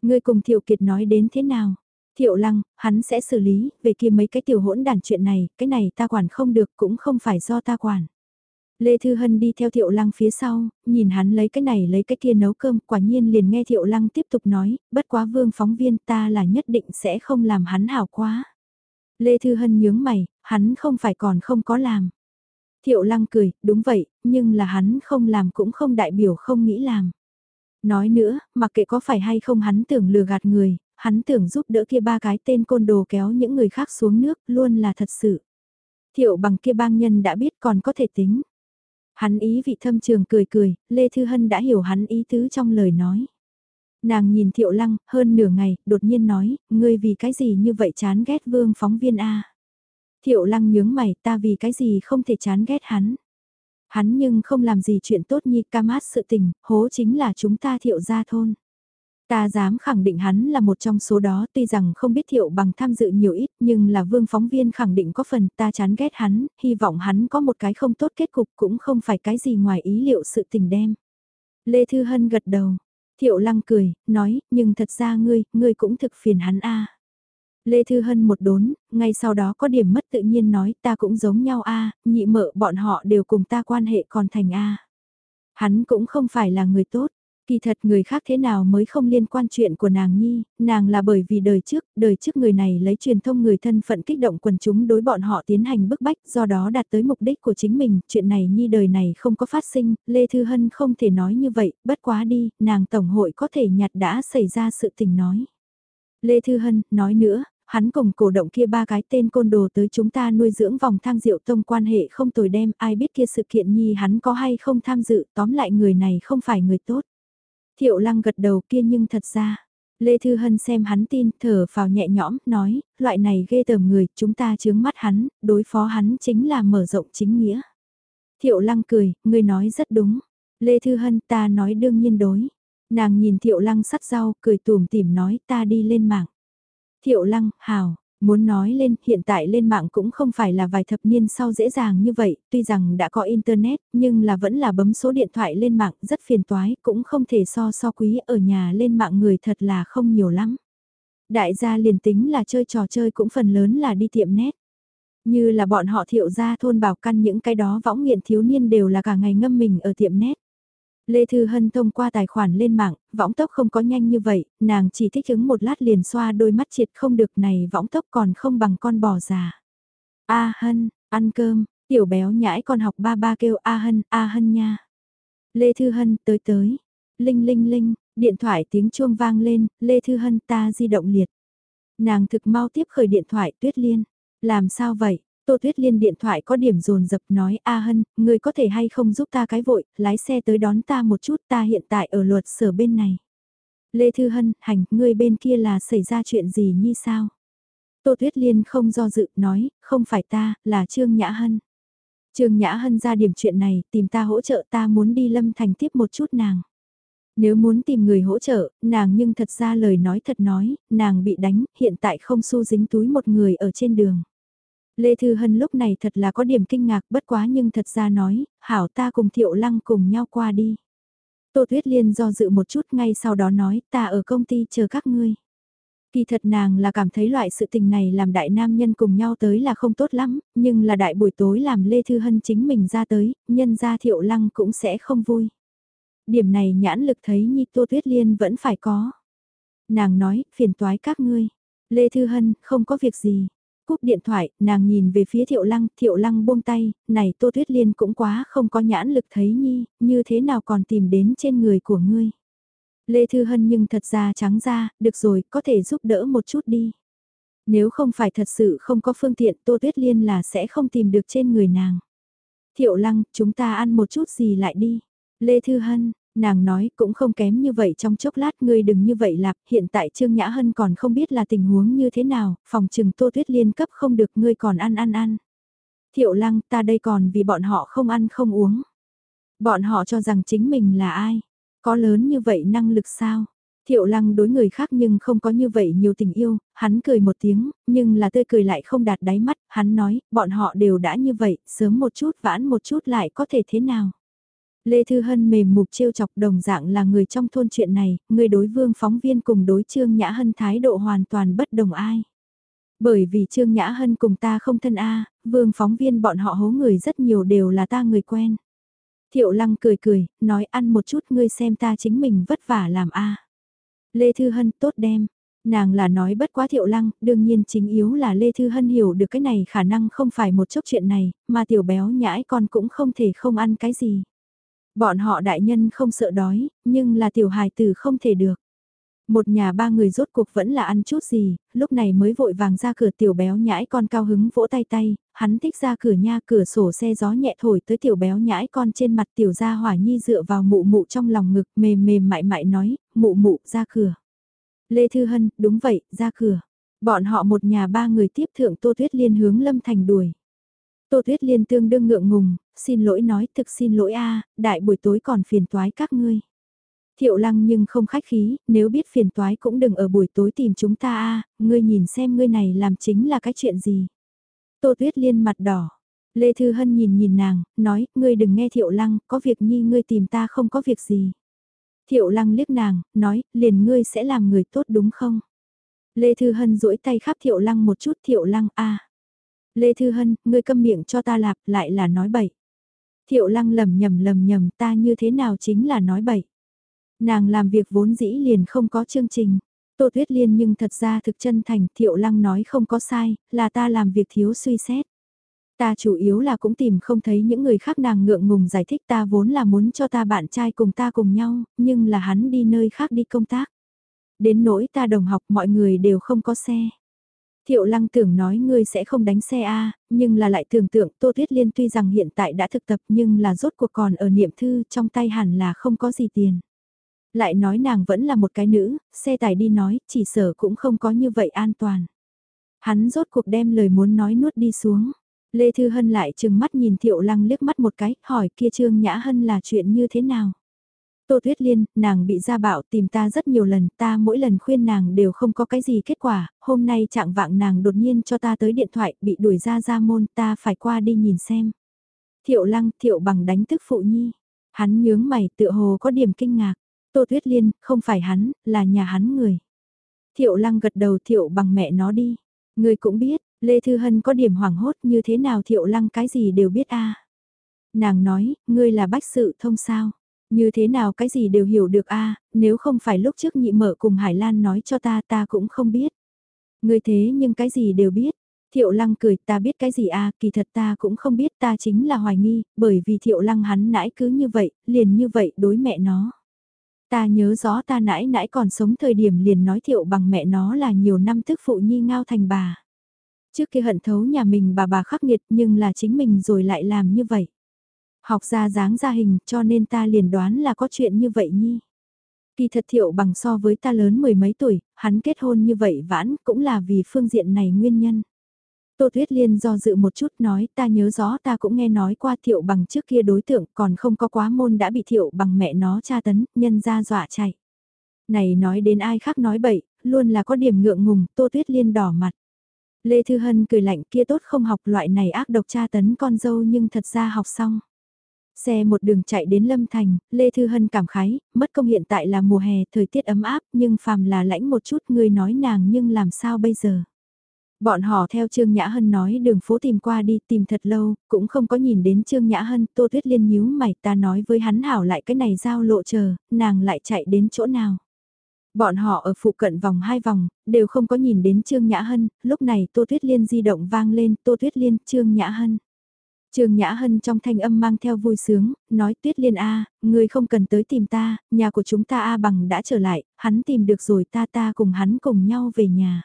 Ngươi cùng Thiệu Kiệt nói đến thế nào? Thiệu lăng, hắn sẽ xử lý, về kia mấy cái tiểu hỗn đàn chuyện này, cái này ta quản không được cũng không phải do ta quản. Lê Thư Hân đi theo Thiệu Lăng phía sau, nhìn hắn lấy cái này lấy cái kia nấu cơm, quả nhiên liền nghe Thiệu Lăng tiếp tục nói, bất quá vương phóng viên ta là nhất định sẽ không làm hắn hảo quá. Lê Thư Hân nhướng mày, hắn không phải còn không có làm. Thiệu Lăng cười, đúng vậy, nhưng là hắn không làm cũng không đại biểu không nghĩ làm. Nói nữa, mặc kệ có phải hay không hắn tưởng lừa gạt người, hắn tưởng giúp đỡ kia ba cái tên côn đồ kéo những người khác xuống nước, luôn là thật sự. Thiệu bằng kia bang nhân đã biết còn có thể tính. Hắn ý vị thâm trường cười cười, Lê Thư Hân đã hiểu hắn ý tứ trong lời nói. Nàng nhìn Thiệu Lăng, hơn nửa ngày, đột nhiên nói, ngươi vì cái gì như vậy chán ghét vương phóng viên A. Thiệu Lăng nhướng mày, ta vì cái gì không thể chán ghét hắn. Hắn nhưng không làm gì chuyện tốt như ca mát sự tình, hố chính là chúng ta thiệu gia thôn. Ta dám khẳng định hắn là một trong số đó tuy rằng không biết thiệu bằng tham dự nhiều ít nhưng là vương phóng viên khẳng định có phần ta chán ghét hắn, hy vọng hắn có một cái không tốt kết cục cũng không phải cái gì ngoài ý liệu sự tình đem. Lê Thư Hân gật đầu, thiệu lăng cười, nói, nhưng thật ra ngươi, ngươi cũng thực phiền hắn a. Lê Thư Hân một đốn, ngay sau đó có điểm mất tự nhiên nói ta cũng giống nhau a nhị mợ bọn họ đều cùng ta quan hệ còn thành a. Hắn cũng không phải là người tốt, Kỳ thật người khác thế nào mới không liên quan chuyện của nàng nhi, nàng là bởi vì đời trước, đời trước người này lấy truyền thông người thân phận kích động quần chúng đối bọn họ tiến hành bức bách, do đó đạt tới mục đích của chính mình, chuyện này nhi đời này không có phát sinh, Lê Thư Hân không thể nói như vậy, bất quá đi, nàng tổng hội có thể nhặt đã xảy ra sự tình nói. Lê Thư Hân, nói nữa, hắn cùng cổ động kia ba cái tên côn đồ tới chúng ta nuôi dưỡng vòng thang diệu tông quan hệ không tồi đem, ai biết kia sự kiện nhi hắn có hay không tham dự, tóm lại người này không phải người tốt. Thiệu lăng gật đầu kia nhưng thật ra. Lê Thư Hân xem hắn tin, thở vào nhẹ nhõm, nói, loại này ghê tởm người, chúng ta chướng mắt hắn, đối phó hắn chính là mở rộng chính nghĩa. Thiệu lăng cười, người nói rất đúng. Lê Thư Hân ta nói đương nhiên đối. Nàng nhìn Thiệu lăng sắt rau, cười tùm tìm nói ta đi lên mạng. Thiệu lăng, hào, Muốn nói lên, hiện tại lên mạng cũng không phải là vài thập niên sau dễ dàng như vậy, tuy rằng đã có Internet, nhưng là vẫn là bấm số điện thoại lên mạng rất phiền toái, cũng không thể so so quý ở nhà lên mạng người thật là không nhiều lắm. Đại gia liền tính là chơi trò chơi cũng phần lớn là đi tiệm nét. Như là bọn họ thiệu gia thôn bảo căn những cái đó võng nghiện thiếu niên đều là cả ngày ngâm mình ở tiệm nét. Lê Thư Hân thông qua tài khoản lên mạng, võng tốc không có nhanh như vậy, nàng chỉ thích ứng một lát liền xoa đôi mắt triệt không được này võng tốc còn không bằng con bò già. A Hân, ăn cơm, tiểu béo nhãi con học ba ba kêu A Hân, A Hân nha. Lê Thư Hân tới tới, linh linh linh, điện thoại tiếng chuông vang lên, Lê Thư Hân ta di động liệt. Nàng thực mau tiếp khởi điện thoại tuyết liên, làm sao vậy, Tô Tuyết Liên điện thoại có điểm dồn dập nói A Hân, người có thể hay không giúp ta cái vội, lái xe tới đón ta một chút ta hiện tại ở luật sở bên này. Lê Thư Hân, hành, người bên kia là xảy ra chuyện gì như sao? Tô Tuyết Liên không do dự, nói, không phải ta, là Trương Nhã Hân. Trương Nhã Hân ra điểm chuyện này, tìm ta hỗ trợ ta muốn đi Lâm Thành tiếp một chút nàng. Nếu muốn tìm người hỗ trợ, nàng nhưng thật ra lời nói thật nói, nàng bị đánh, hiện tại không xu dính túi một người ở trên đường. Lê Thư Hân lúc này thật là có điểm kinh ngạc bất quá nhưng thật ra nói, hảo ta cùng Thiệu Lăng cùng nhau qua đi. Tô Tuyết Liên do dự một chút ngay sau đó nói ta ở công ty chờ các ngươi. Kỳ thật nàng là cảm thấy loại sự tình này làm đại nam nhân cùng nhau tới là không tốt lắm, nhưng là đại buổi tối làm Lê Thư Hân chính mình ra tới, nhân ra thiệu lăng cũng sẽ không vui. Điểm này nhãn lực thấy Nhi Tô Tuyết Liên vẫn phải có. Nàng nói, phiền toái các ngươi. Lê Thư Hân, không có việc gì. Cúp điện thoại, nàng nhìn về phía Thiệu Lăng, Thiệu Lăng buông tay, này Tô Tuyết Liên cũng quá không có nhãn lực thấy Nhi, như thế nào còn tìm đến trên người của ngươi. Lê Thư Hân nhưng thật ra trắng ra, được rồi, có thể giúp đỡ một chút đi. Nếu không phải thật sự không có phương tiện Tô Tuyết Liên là sẽ không tìm được trên người nàng. Thiệu Lăng, chúng ta ăn một chút gì lại đi. Lê Thư Hân, nàng nói cũng không kém như vậy trong chốc lát ngươi đừng như vậy lạp, hiện tại Trương Nhã Hân còn không biết là tình huống như thế nào, phòng trừng Tô Tuyết Liên cấp không được ngươi còn ăn ăn ăn. Thiệu Lăng, ta đây còn vì bọn họ không ăn không uống. Bọn họ cho rằng chính mình là ai? Có lớn như vậy năng lực sao? Thiệu lăng đối người khác nhưng không có như vậy nhiều tình yêu, hắn cười một tiếng, nhưng là tươi cười lại không đạt đáy mắt, hắn nói, bọn họ đều đã như vậy, sớm một chút vãn một chút lại có thể thế nào. Lê Thư Hân mềm mục trêu chọc đồng dạng là người trong thôn chuyện này, người đối vương phóng viên cùng đối Trương Nhã Hân thái độ hoàn toàn bất đồng ai. Bởi vì Trương Nhã Hân cùng ta không thân A, vương phóng viên bọn họ hố người rất nhiều đều là ta người quen. Thiệu lăng cười cười, nói ăn một chút ngươi xem ta chính mình vất vả làm a. Lê Thư Hân tốt đem. Nàng là nói bất quá thiệu lăng, đương nhiên chính yếu là Lê Thư Hân hiểu được cái này khả năng không phải một chốc chuyện này, mà tiểu béo nhãi con cũng không thể không ăn cái gì. Bọn họ đại nhân không sợ đói, nhưng là tiểu hài tử không thể được. Một nhà ba người rốt cuộc vẫn là ăn chút gì, lúc này mới vội vàng ra cửa tiểu béo nhãi con cao hứng vỗ tay tay, hắn thích ra cửa nha cửa sổ xe gió nhẹ thổi tới tiểu béo nhãi con trên mặt tiểu gia hỏa nhi dựa vào mụ mụ trong lòng ngực mềm mềm mại mại nói, mụ mụ ra cửa. Lê Thư Hân, đúng vậy, ra cửa. Bọn họ một nhà ba người tiếp thượng Tô Tuyết Liên hướng Lâm Thành đuổi. Tô Tuyết Liên tương đương ngượng ngùng, xin lỗi nói thực xin lỗi a đại buổi tối còn phiền toái các ngươi. Thiệu lăng nhưng không khách khí, nếu biết phiền toái cũng đừng ở buổi tối tìm chúng ta a ngươi nhìn xem ngươi này làm chính là cái chuyện gì. Tô Tuyết Liên mặt đỏ. Lê Thư Hân nhìn nhìn nàng, nói, ngươi đừng nghe Thiệu Lăng, có việc nhi ngươi tìm ta không có việc gì. Thiệu Lăng liếc nàng, nói, liền ngươi sẽ làm người tốt đúng không? Lê Thư Hân duỗi tay khắp Thiệu Lăng một chút Thiệu Lăng a Lê Thư Hân, ngươi câm miệng cho ta lạp lại là nói bậy. Thiệu Lăng lầm nhầm lầm nhầm ta như thế nào chính là nói bậy. Nàng làm việc vốn dĩ liền không có chương trình. Tô Tuyết Liên nhưng thật ra thực chân thành, Thiệu Lăng nói không có sai, là ta làm việc thiếu suy xét. Ta chủ yếu là cũng tìm không thấy những người khác nàng ngượng ngùng giải thích ta vốn là muốn cho ta bạn trai cùng ta cùng nhau, nhưng là hắn đi nơi khác đi công tác. Đến nỗi ta đồng học mọi người đều không có xe. Thiệu lăng tưởng nói ngươi sẽ không đánh xe A, nhưng là lại tưởng tượng Tô Tuyết Liên tuy rằng hiện tại đã thực tập nhưng là rốt cuộc còn ở niệm thư trong tay hẳn là không có gì tiền. Lại nói nàng vẫn là một cái nữ, xe tải đi nói, chỉ sở cũng không có như vậy an toàn. Hắn rốt cuộc đem lời muốn nói nuốt đi xuống. Lê Thư Hân lại chừng mắt nhìn Thiệu Lăng liếc mắt một cái, hỏi kia Trương Nhã Hân là chuyện như thế nào? Tô Tuyết Liên, nàng bị gia bạo tìm ta rất nhiều lần, ta mỗi lần khuyên nàng đều không có cái gì kết quả, hôm nay trạng vạng nàng đột nhiên cho ta tới điện thoại, bị đuổi ra ra môn, ta phải qua đi nhìn xem. Thiệu Lăng, Thiệu bằng đánh tức phụ nhi. Hắn nhướng mày tựa hồ có điểm kinh ngạc. Tô Tuyết Liên, không phải hắn, là nhà hắn người. Thiệu lăng gật đầu thiệu bằng mẹ nó đi. Người cũng biết, Lê Thư Hân có điểm hoảng hốt như thế nào thiệu lăng cái gì đều biết a Nàng nói, ngươi là bách sự thông sao. Như thế nào cái gì đều hiểu được a nếu không phải lúc trước nhị mở cùng Hải Lan nói cho ta ta cũng không biết. Ngươi thế nhưng cái gì đều biết. Thiệu lăng cười ta biết cái gì a kỳ thật ta cũng không biết ta chính là hoài nghi, bởi vì thiệu lăng hắn nãi cứ như vậy, liền như vậy đối mẹ nó. Ta nhớ rõ ta nãi nãi còn sống thời điểm liền nói thiệu bằng mẹ nó là nhiều năm tức phụ nhi ngao thành bà. Trước kia hận thấu nhà mình bà bà khắc nghiệt nhưng là chính mình rồi lại làm như vậy. Học ra dáng ra hình cho nên ta liền đoán là có chuyện như vậy nhi. Kỳ thật thiệu bằng so với ta lớn mười mấy tuổi, hắn kết hôn như vậy vãn cũng là vì phương diện này nguyên nhân. Tô Tuyết Liên do dự một chút nói ta nhớ rõ ta cũng nghe nói qua thiệu bằng trước kia đối tượng còn không có quá môn đã bị thiệu bằng mẹ nó tra tấn, nhân ra dọa chạy. Này nói đến ai khác nói bậy, luôn là có điểm ngượng ngùng, Tô Tuyết Liên đỏ mặt. Lê Thư Hân cười lạnh kia tốt không học loại này ác độc tra tấn con dâu nhưng thật ra học xong. Xe một đường chạy đến Lâm Thành, Lê Thư Hân cảm khái, mất công hiện tại là mùa hè, thời tiết ấm áp, nhưng phàm là lãnh một chút người nói nàng nhưng làm sao bây giờ. Bọn họ theo Trương Nhã Hân nói đường phố tìm qua đi tìm thật lâu, cũng không có nhìn đến Trương Nhã Hân, Tô Tuyết Liên nhíu mày ta nói với hắn hảo lại cái này giao lộ chờ, nàng lại chạy đến chỗ nào. Bọn họ ở phụ cận vòng hai vòng, đều không có nhìn đến Trương Nhã Hân, lúc này Tô Tuyết Liên di động vang lên, Tô Tuyết Liên, Trương Nhã Hân. Trương Nhã Hân trong thanh âm mang theo vui sướng, nói Tuyết Liên A, người không cần tới tìm ta, nhà của chúng ta A bằng đã trở lại, hắn tìm được rồi ta ta cùng hắn cùng nhau về nhà.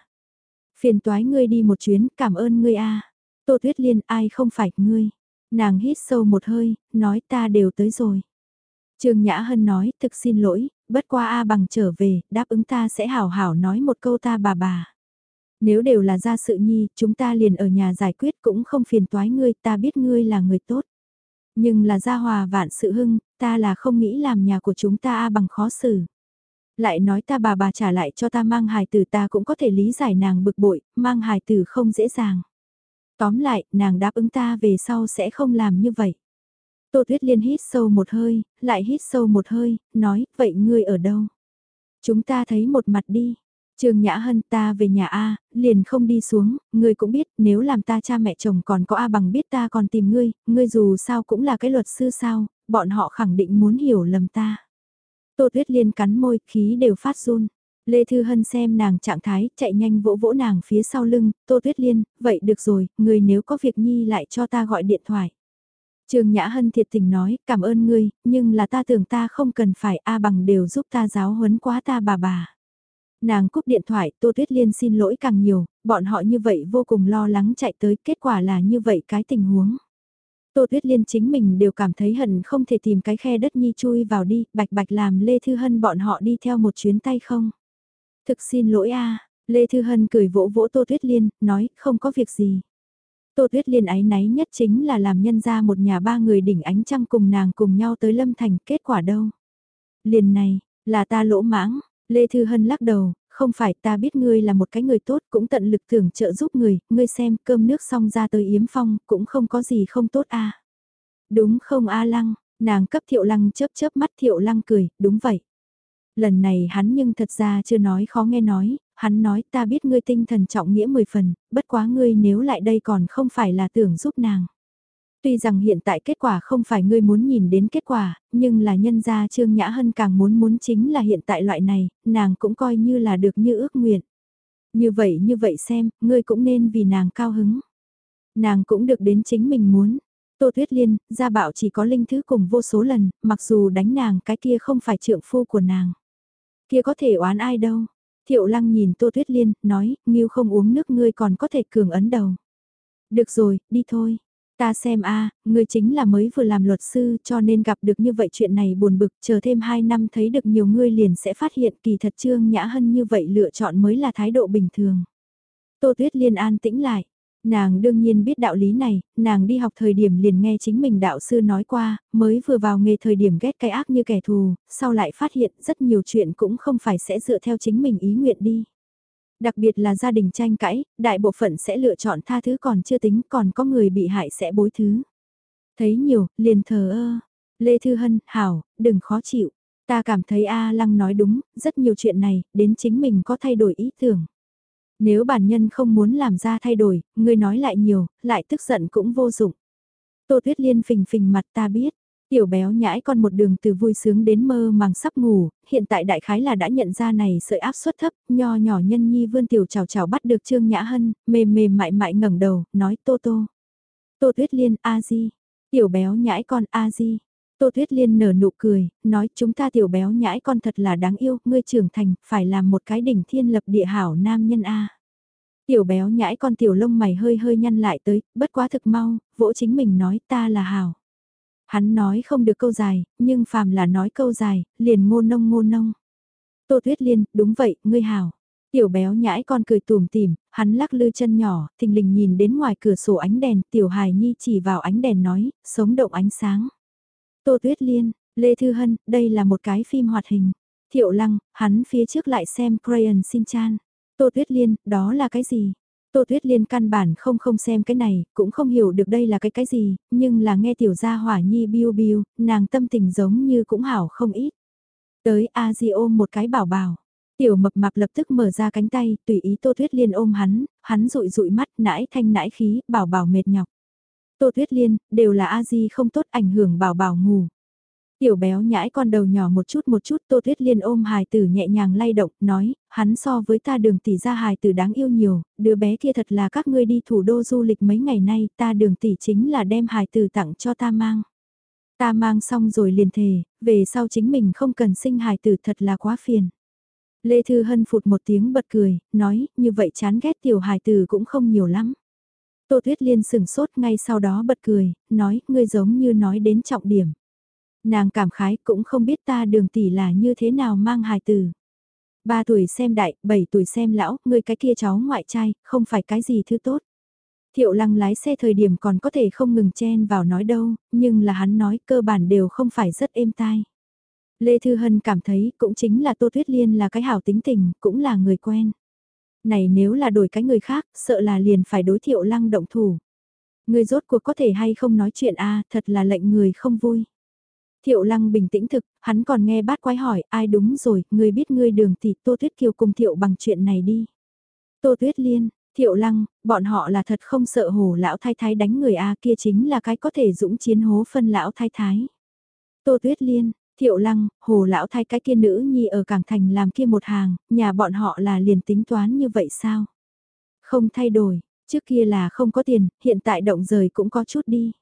Phiền toái ngươi đi một chuyến, cảm ơn ngươi A. Tô Tuyết Liên ai không phải ngươi. Nàng hít sâu một hơi, nói ta đều tới rồi. Trương Nhã Hân nói, thực xin lỗi, bất qua A bằng trở về, đáp ứng ta sẽ hảo hảo nói một câu ta bà bà. Nếu đều là gia sự nhi, chúng ta liền ở nhà giải quyết cũng không phiền toái ngươi, ta biết ngươi là người tốt. Nhưng là gia hòa vạn sự hưng, ta là không nghĩ làm nhà của chúng ta A bằng khó xử. Lại nói ta bà bà trả lại cho ta mang hài tử ta cũng có thể lý giải nàng bực bội, mang hài tử không dễ dàng. Tóm lại, nàng đáp ứng ta về sau sẽ không làm như vậy. Tô Tuyết Liên hít sâu một hơi, lại hít sâu một hơi, nói, vậy ngươi ở đâu? Chúng ta thấy một mặt đi. Trương Nhã Hân ta về nhà A, liền không đi xuống, ngươi cũng biết nếu làm ta cha mẹ chồng còn có A bằng biết ta còn tìm ngươi, ngươi dù sao cũng là cái luật sư sao, bọn họ khẳng định muốn hiểu lầm ta. Tô Tuyết Liên cắn môi, khí đều phát run. Lê Thư Hân xem nàng trạng thái, chạy nhanh vỗ vỗ nàng phía sau lưng, Tô Tuyết Liên, vậy được rồi, Ngươi nếu có việc nhi lại cho ta gọi điện thoại. Trương Nhã Hân thiệt tình nói, cảm ơn ngươi, nhưng là ta tưởng ta không cần phải A bằng đều giúp ta giáo huấn quá ta bà bà. Nàng cúp điện thoại, Tô Tuyết Liên xin lỗi càng nhiều, bọn họ như vậy vô cùng lo lắng chạy tới, kết quả là như vậy cái tình huống. Tô Tuyết Liên chính mình đều cảm thấy hận không thể tìm cái khe đất nhi chui vào đi, bạch bạch làm Lê Thư Hân bọn họ đi theo một chuyến tay không. Thực xin lỗi a Lê Thư Hân cười vỗ vỗ Tô Tuyết Liên, nói không có việc gì. Tô Tuyết Liên ái náy nhất chính là làm nhân ra một nhà ba người đỉnh ánh trăng cùng nàng cùng nhau tới Lâm Thành, kết quả đâu. Liền này, là ta lỗ mãng, Lê Thư Hân lắc đầu, không phải ta biết ngươi là một cái người tốt cũng tận lực thưởng trợ giúp người, ngươi xem cơm nước xong ra tới yếm phong cũng không có gì không tốt a Đúng không A Lăng, nàng cấp Thiệu Lăng chớp chớp mắt Thiệu Lăng cười, đúng vậy. Lần này hắn nhưng thật ra chưa nói khó nghe nói, hắn nói ta biết ngươi tinh thần trọng nghĩa mười phần, bất quá ngươi nếu lại đây còn không phải là tưởng giúp nàng. Tuy rằng hiện tại kết quả không phải ngươi muốn nhìn đến kết quả, nhưng là nhân gia Trương Nhã Hân càng muốn muốn chính là hiện tại loại này, nàng cũng coi như là được như ước nguyện. Như vậy như vậy xem, ngươi cũng nên vì nàng cao hứng. Nàng cũng được đến chính mình muốn. Tô Tuyết Liên, gia bảo chỉ có linh thứ cùng vô số lần, mặc dù đánh nàng cái kia không phải trượng phu của nàng. Kia có thể oán ai đâu. Thiệu lăng nhìn Tô Tuyết Liên, nói, Nghiêu không uống nước ngươi còn có thể cường ấn đầu. Được rồi, đi thôi. Ta xem a, à, ngươi chính là mới vừa làm luật sư cho nên gặp được như vậy chuyện này buồn bực, chờ thêm 2 năm thấy được nhiều ngươi liền sẽ phát hiện kỳ thật Trương Nhã Hân như vậy lựa chọn mới là thái độ bình thường. Tô Tuyết Liên an tĩnh lại, nàng đương nhiên biết đạo lý này, nàng đi học thời điểm liền nghe chính mình đạo sư nói qua, mới vừa vào nghề thời điểm ghét cái ác như kẻ thù, sau lại phát hiện rất nhiều chuyện cũng không phải sẽ dựa theo chính mình ý nguyện đi. Đặc biệt là gia đình tranh cãi, đại bộ phận sẽ lựa chọn tha thứ còn chưa tính còn có người bị hại sẽ bối thứ. Thấy nhiều, liền thờ ơ. Lê Thư Hân, Hảo, đừng khó chịu. Ta cảm thấy A Lăng nói đúng, rất nhiều chuyện này, đến chính mình có thay đổi ý tưởng. Nếu bản nhân không muốn làm ra thay đổi, người nói lại nhiều, lại tức giận cũng vô dụng. Tô Tuyết Liên phình phình mặt ta biết, Tiểu béo nhãi con một đường từ vui sướng đến mơ màng sắp ngủ, hiện tại đại khái là đã nhận ra này sợi áp suất thấp, nho nhỏ nhân nhi vươn tiểu chào chào bắt được Trương Nhã Hân, mềm mềm mại mại ngẩng đầu, nói tô tô. Tô Tuyết Liên, a di. Tiểu béo nhãi con a di. Tô Tuyết Liên nở nụ cười, nói chúng ta tiểu béo nhãi con thật là đáng yêu, ngươi trưởng thành, phải làm một cái đỉnh thiên lập địa hảo nam nhân a. Tiểu béo nhãi con tiểu lông mày hơi hơi nhăn lại tới, bất quá thực mau, vỗ chính mình nói ta là hảo. Hắn nói không được câu dài, nhưng phàm là nói câu dài, liền ngô nông ngô nông. Tô Thuyết Liên, đúng vậy, ngươi hảo. Tiểu béo nhãi con cười tùm tìm, hắn lắc lư chân nhỏ, thình lình nhìn đến ngoài cửa sổ ánh đèn, tiểu hài nhi chỉ vào ánh đèn nói, sống động ánh sáng. Tô Tuyết Liên, Lê Thư Hân, đây là một cái phim hoạt hình. Thiệu Lăng, hắn phía trước lại xem Crayon Shin-chan. Tô Tuyết Liên, đó là cái gì? Tô Tuyết Liên căn bản không không xem cái này, cũng không hiểu được đây là cái cái gì, nhưng là nghe tiểu gia hỏa nhi biu biu, nàng tâm tình giống như cũng hảo không ít. Tới A Di ôm một cái bảo bảo. Tiểu mập mạp lập tức mở ra cánh tay, tùy ý Tô Tuyết Liên ôm hắn, hắn rụi rụi mắt, nãi thanh nãi khí, bảo bảo mệt nhọc. Tô Tuyết Liên, đều là A Di không tốt ảnh hưởng bảo bảo ngủ. Tiểu béo nhãi con đầu nhỏ một chút một chút Tô Tuyết Liên ôm hài tử nhẹ nhàng lay động, nói, hắn so với ta đường tỷ ra hài tử đáng yêu nhiều, đứa bé kia thật là các ngươi đi thủ đô du lịch mấy ngày nay, ta đường tỷ chính là đem hài tử tặng cho ta mang. Ta mang xong rồi liền thề, về sau chính mình không cần sinh hài tử thật là quá phiền. Lê Thư Hân phụt một tiếng bật cười, nói, như vậy chán ghét tiểu hài tử cũng không nhiều lắm. Tô Tuyết Liên sửng sốt ngay sau đó bật cười, nói, ngươi giống như nói đến trọng điểm. Nàng cảm khái cũng không biết ta đường tỷ là như thế nào mang hài tử. Ba tuổi xem đại, bảy tuổi xem lão, người cái kia cháu ngoại trai, không phải cái gì thứ tốt. Thiệu lăng lái xe thời điểm còn có thể không ngừng chen vào nói đâu, nhưng là hắn nói cơ bản đều không phải rất êm tai. Lê Thư Hân cảm thấy cũng chính là Tô Tuyết Liên là cái hảo tính tình, cũng là người quen. Này nếu là đổi cái người khác, sợ là liền phải đối thiệu lăng động thủ. Người rốt cuộc có thể hay không nói chuyện a thật là lệnh người không vui. Thiệu lăng bình tĩnh thực, hắn còn nghe bát quái hỏi, ai đúng rồi, người biết ngươi đường thì Tô Tuyết Kiều cùng Thiệu bằng chuyện này đi. Tô Tuyết Liên, Thiệu lăng, bọn họ là thật không sợ hồ lão thái thái đánh người A kia chính là cái có thể dũng chiến hố phân lão thái thái. Tô Tuyết Liên, Thiệu lăng, hồ lão thái cái kia nữ nhi ở Cảng Thành làm kia một hàng, nhà bọn họ là liền tính toán như vậy sao? Không thay đổi, trước kia là không có tiền, hiện tại động rời cũng có chút đi.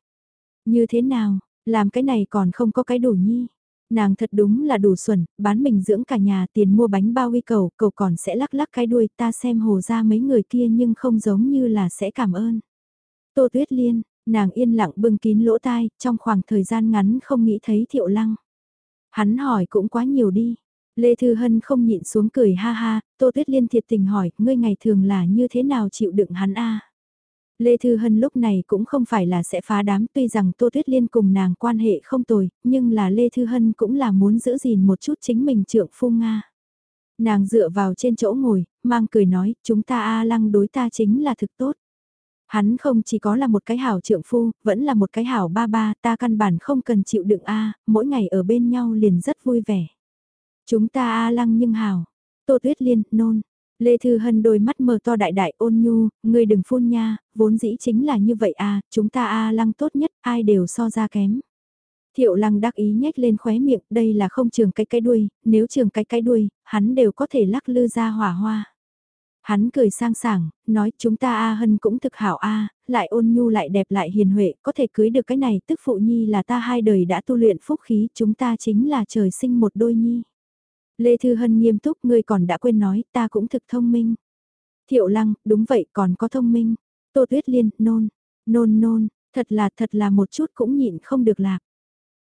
Như thế nào, làm cái này còn không có cái đủ nhi. Nàng thật đúng là đủ xuẩn, bán mình dưỡng cả nhà tiền mua bánh bao huy cầu, cầu còn sẽ lắc lắc cái đuôi ta xem hồ ra mấy người kia nhưng không giống như là sẽ cảm ơn. Tô Tuyết Liên, nàng yên lặng bưng kín lỗ tai, trong khoảng thời gian ngắn không nghĩ thấy thiệu lăng. Hắn hỏi cũng quá nhiều đi. Lê Thư Hân không nhịn xuống cười ha ha, Tô Tuyết Liên thiệt tình hỏi, ngươi ngày thường là như thế nào chịu đựng hắn a Lê Thư Hân lúc này cũng không phải là sẽ phá đám tuy rằng Tô Tuyết Liên cùng nàng quan hệ không tồi, nhưng là Lê Thư Hân cũng là muốn giữ gìn một chút chính mình trượng phu Nga. Nàng dựa vào trên chỗ ngồi, mang cười nói, chúng ta A lăng đối ta chính là thực tốt. Hắn không chỉ có là một cái hảo trượng phu, vẫn là một cái hảo ba ba, ta căn bản không cần chịu đựng A, mỗi ngày ở bên nhau liền rất vui vẻ. Chúng ta A lăng nhưng hảo. Tô Tuyết Liên, nôn, Lê Thư Hân đôi mắt mờ to đại đại ôn nhu, ngươi đừng phun nha, vốn dĩ chính là như vậy à, chúng ta a lăng tốt nhất, ai đều so ra kém. Thiệu lăng đắc ý nhếch lên khóe miệng, đây là không trường cái cái đuôi, nếu trường cái cái đuôi, hắn đều có thể lắc lư ra hỏa hoa. Hắn cười sang sảng, nói chúng ta A Hân cũng thực hảo A, lại ôn nhu lại đẹp lại hiền huệ, có thể cưới được cái này tức phụ nhi là ta hai đời đã tu luyện phúc khí, chúng ta chính là trời sinh một đôi nhi. Lê Thư Hân nghiêm túc ngươi còn đã quên nói ta cũng thực thông minh. Thiệu lăng, đúng vậy còn có thông minh. Tô Tuyết Liên, nôn, nôn nôn, thật là thật là một chút cũng nhịn không được lạc.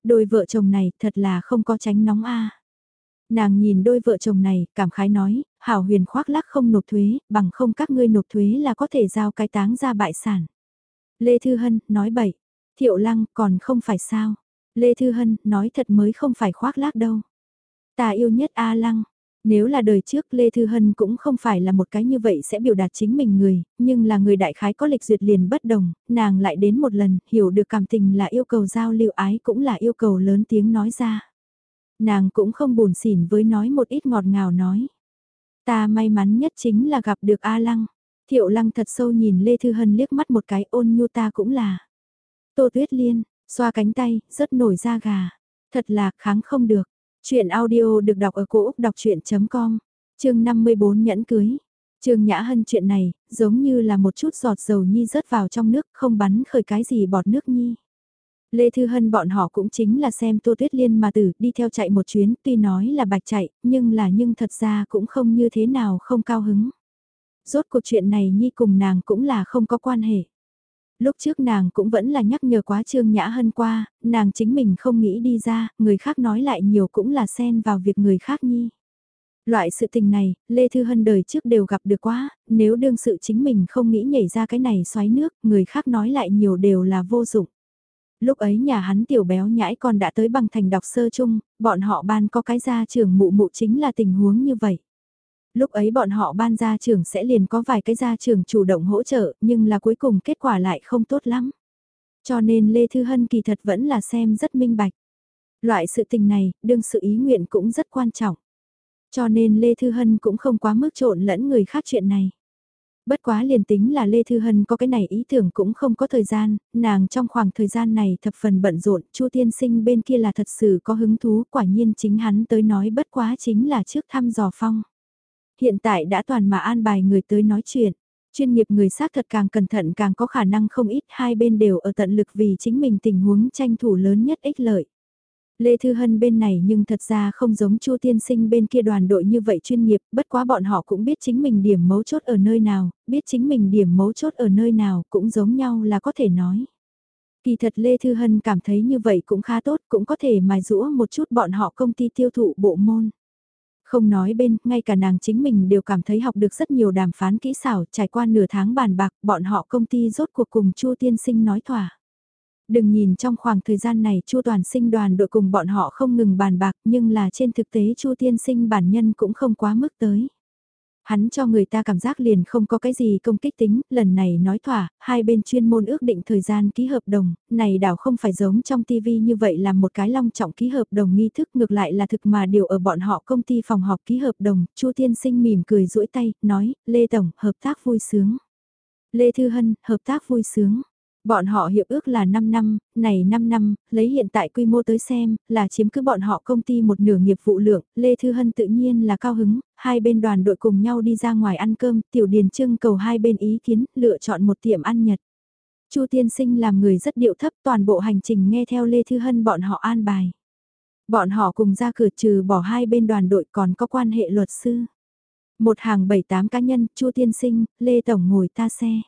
Đôi vợ chồng này thật là không có tránh nóng a. Nàng nhìn đôi vợ chồng này, cảm khái nói, hảo huyền khoác lác không nộp thuế, bằng không các ngươi nộp thuế là có thể giao cái táng ra bại sản. Lê Thư Hân, nói bậy. Thiệu lăng, còn không phải sao. Lê Thư Hân, nói thật mới không phải khoác lác đâu. Ta yêu nhất A Lăng. Nếu là đời trước Lê Thư Hân cũng không phải là một cái như vậy sẽ biểu đạt chính mình người, nhưng là người đại khái có lịch duyệt liền bất đồng, nàng lại đến một lần, hiểu được cảm tình là yêu cầu giao lưu ái cũng là yêu cầu lớn tiếng nói ra. Nàng cũng không buồn xỉn với nói một ít ngọt ngào nói. Ta may mắn nhất chính là gặp được A Lăng. Thiệu Lăng thật sâu nhìn Lê Thư Hân liếc mắt một cái ôn nhu ta cũng là. Tô Tuyết Liên, xoa cánh tay, rất nổi da gà. Thật là kháng không được. Chuyện audio được đọc ở cổ Úc đọc chuyện.com, chương 54 nhẫn cưới. Trương Nhã Hân chuyện này, giống như là một chút giọt dầu nhi rớt vào trong nước, không bắn khởi cái gì bọt nước nhi. Lê Thư Hân bọn họ cũng chính là xem Tô Tuyết Liên mà tử đi theo chạy một chuyến, tuy nói là bạch chạy, nhưng là nhưng thật ra cũng không như thế nào không cao hứng. Rốt cuộc chuyện này nhi cùng nàng cũng là không có quan hệ. Lúc trước nàng cũng vẫn là nhắc nhở quá Trương Nhã Hân qua, nàng chính mình không nghĩ đi ra, người khác nói lại nhiều cũng là xen vào việc người khác nhi. Loại sự tình này, Lê Thư Hân đời trước đều gặp được quá, nếu đương sự chính mình không nghĩ nhảy ra cái này xoáy nước, người khác nói lại nhiều đều là vô dụng. Lúc ấy nhà hắn tiểu béo nhãi còn đã tới bằng thành đọc sơ chung, bọn họ ban có cái gia trưởng mụ mụ chính là tình huống như vậy. Lúc ấy bọn họ ban gia trưởng sẽ liền có vài cái gia trưởng chủ động hỗ trợ, nhưng là cuối cùng kết quả lại không tốt lắm. Cho nên Lê Thư Hân kỳ thật vẫn là xem rất minh bạch. Loại sự tình này, đương sự ý nguyện cũng rất quan trọng. Cho nên Lê Thư Hân cũng không quá mức trộn lẫn người khác chuyện này. Bất quá liền tính là Lê Thư Hân có cái này ý tưởng cũng không có thời gian, nàng trong khoảng thời gian này thập phần bận rộn, Chu tiên sinh bên kia là thật sự có hứng thú, quả nhiên chính hắn tới nói bất quá chính là trước thăm dò phong. Hiện tại đã toàn mà an bài người tới nói chuyện, chuyên nghiệp người xác thật càng cẩn thận càng có khả năng không ít hai bên đều ở tận lực vì chính mình tình huống tranh thủ lớn nhất ích lợi. Lê Thư Hân bên này nhưng thật ra không giống Chu Tiên Sinh bên kia đoàn đội như vậy chuyên nghiệp, bất quá bọn họ cũng biết chính mình điểm mấu chốt ở nơi nào, biết chính mình điểm mấu chốt ở nơi nào cũng giống nhau là có thể nói. Kỳ thật Lê Thư Hân cảm thấy như vậy cũng khá tốt, cũng có thể mài rũa một chút bọn họ công ty tiêu thụ bộ môn. Không nói bên, ngay cả nàng chính mình đều cảm thấy học được rất nhiều đàm phán kỹ xảo, trải qua nửa tháng bàn bạc, bọn họ công ty rốt cuộc cùng Chu Tiên Sinh nói thỏa. Đừng nhìn trong khoảng thời gian này Chu Toàn Sinh đoàn đội cùng bọn họ không ngừng bàn bạc nhưng là trên thực tế Chu Tiên Sinh bản nhân cũng không quá mức tới. Hắn cho người ta cảm giác liền không có cái gì công kích tính, lần này nói thỏa, hai bên chuyên môn ước định thời gian ký hợp đồng, này đảo không phải giống trong TV như vậy là một cái long trọng ký hợp đồng nghi thức ngược lại là thực mà điều ở bọn họ công ty phòng họp ký hợp đồng, Chu Tiên Sinh mỉm cười duỗi tay, nói, Lê Tổng, hợp tác vui sướng. Lê Thư Hân, hợp tác vui sướng. Bọn họ hiệp ước là 5 năm, này 5 năm, lấy hiện tại quy mô tới xem, là chiếm cứ bọn họ công ty một nửa nghiệp vụ lượng, Lê Thư Hân tự nhiên là cao hứng, hai bên đoàn đội cùng nhau đi ra ngoài ăn cơm, Tiểu Điền trưng cầu hai bên ý kiến, lựa chọn một tiệm ăn Nhật. Chu Tiên Sinh làm người rất điệu thấp toàn bộ hành trình nghe theo Lê Thư Hân bọn họ an bài. Bọn họ cùng ra cửa trừ bỏ hai bên đoàn đội còn có quan hệ luật sư. Một hàng bảy tám cá nhân, Chu Tiên Sinh, Lê Tổng ngồi ta xe.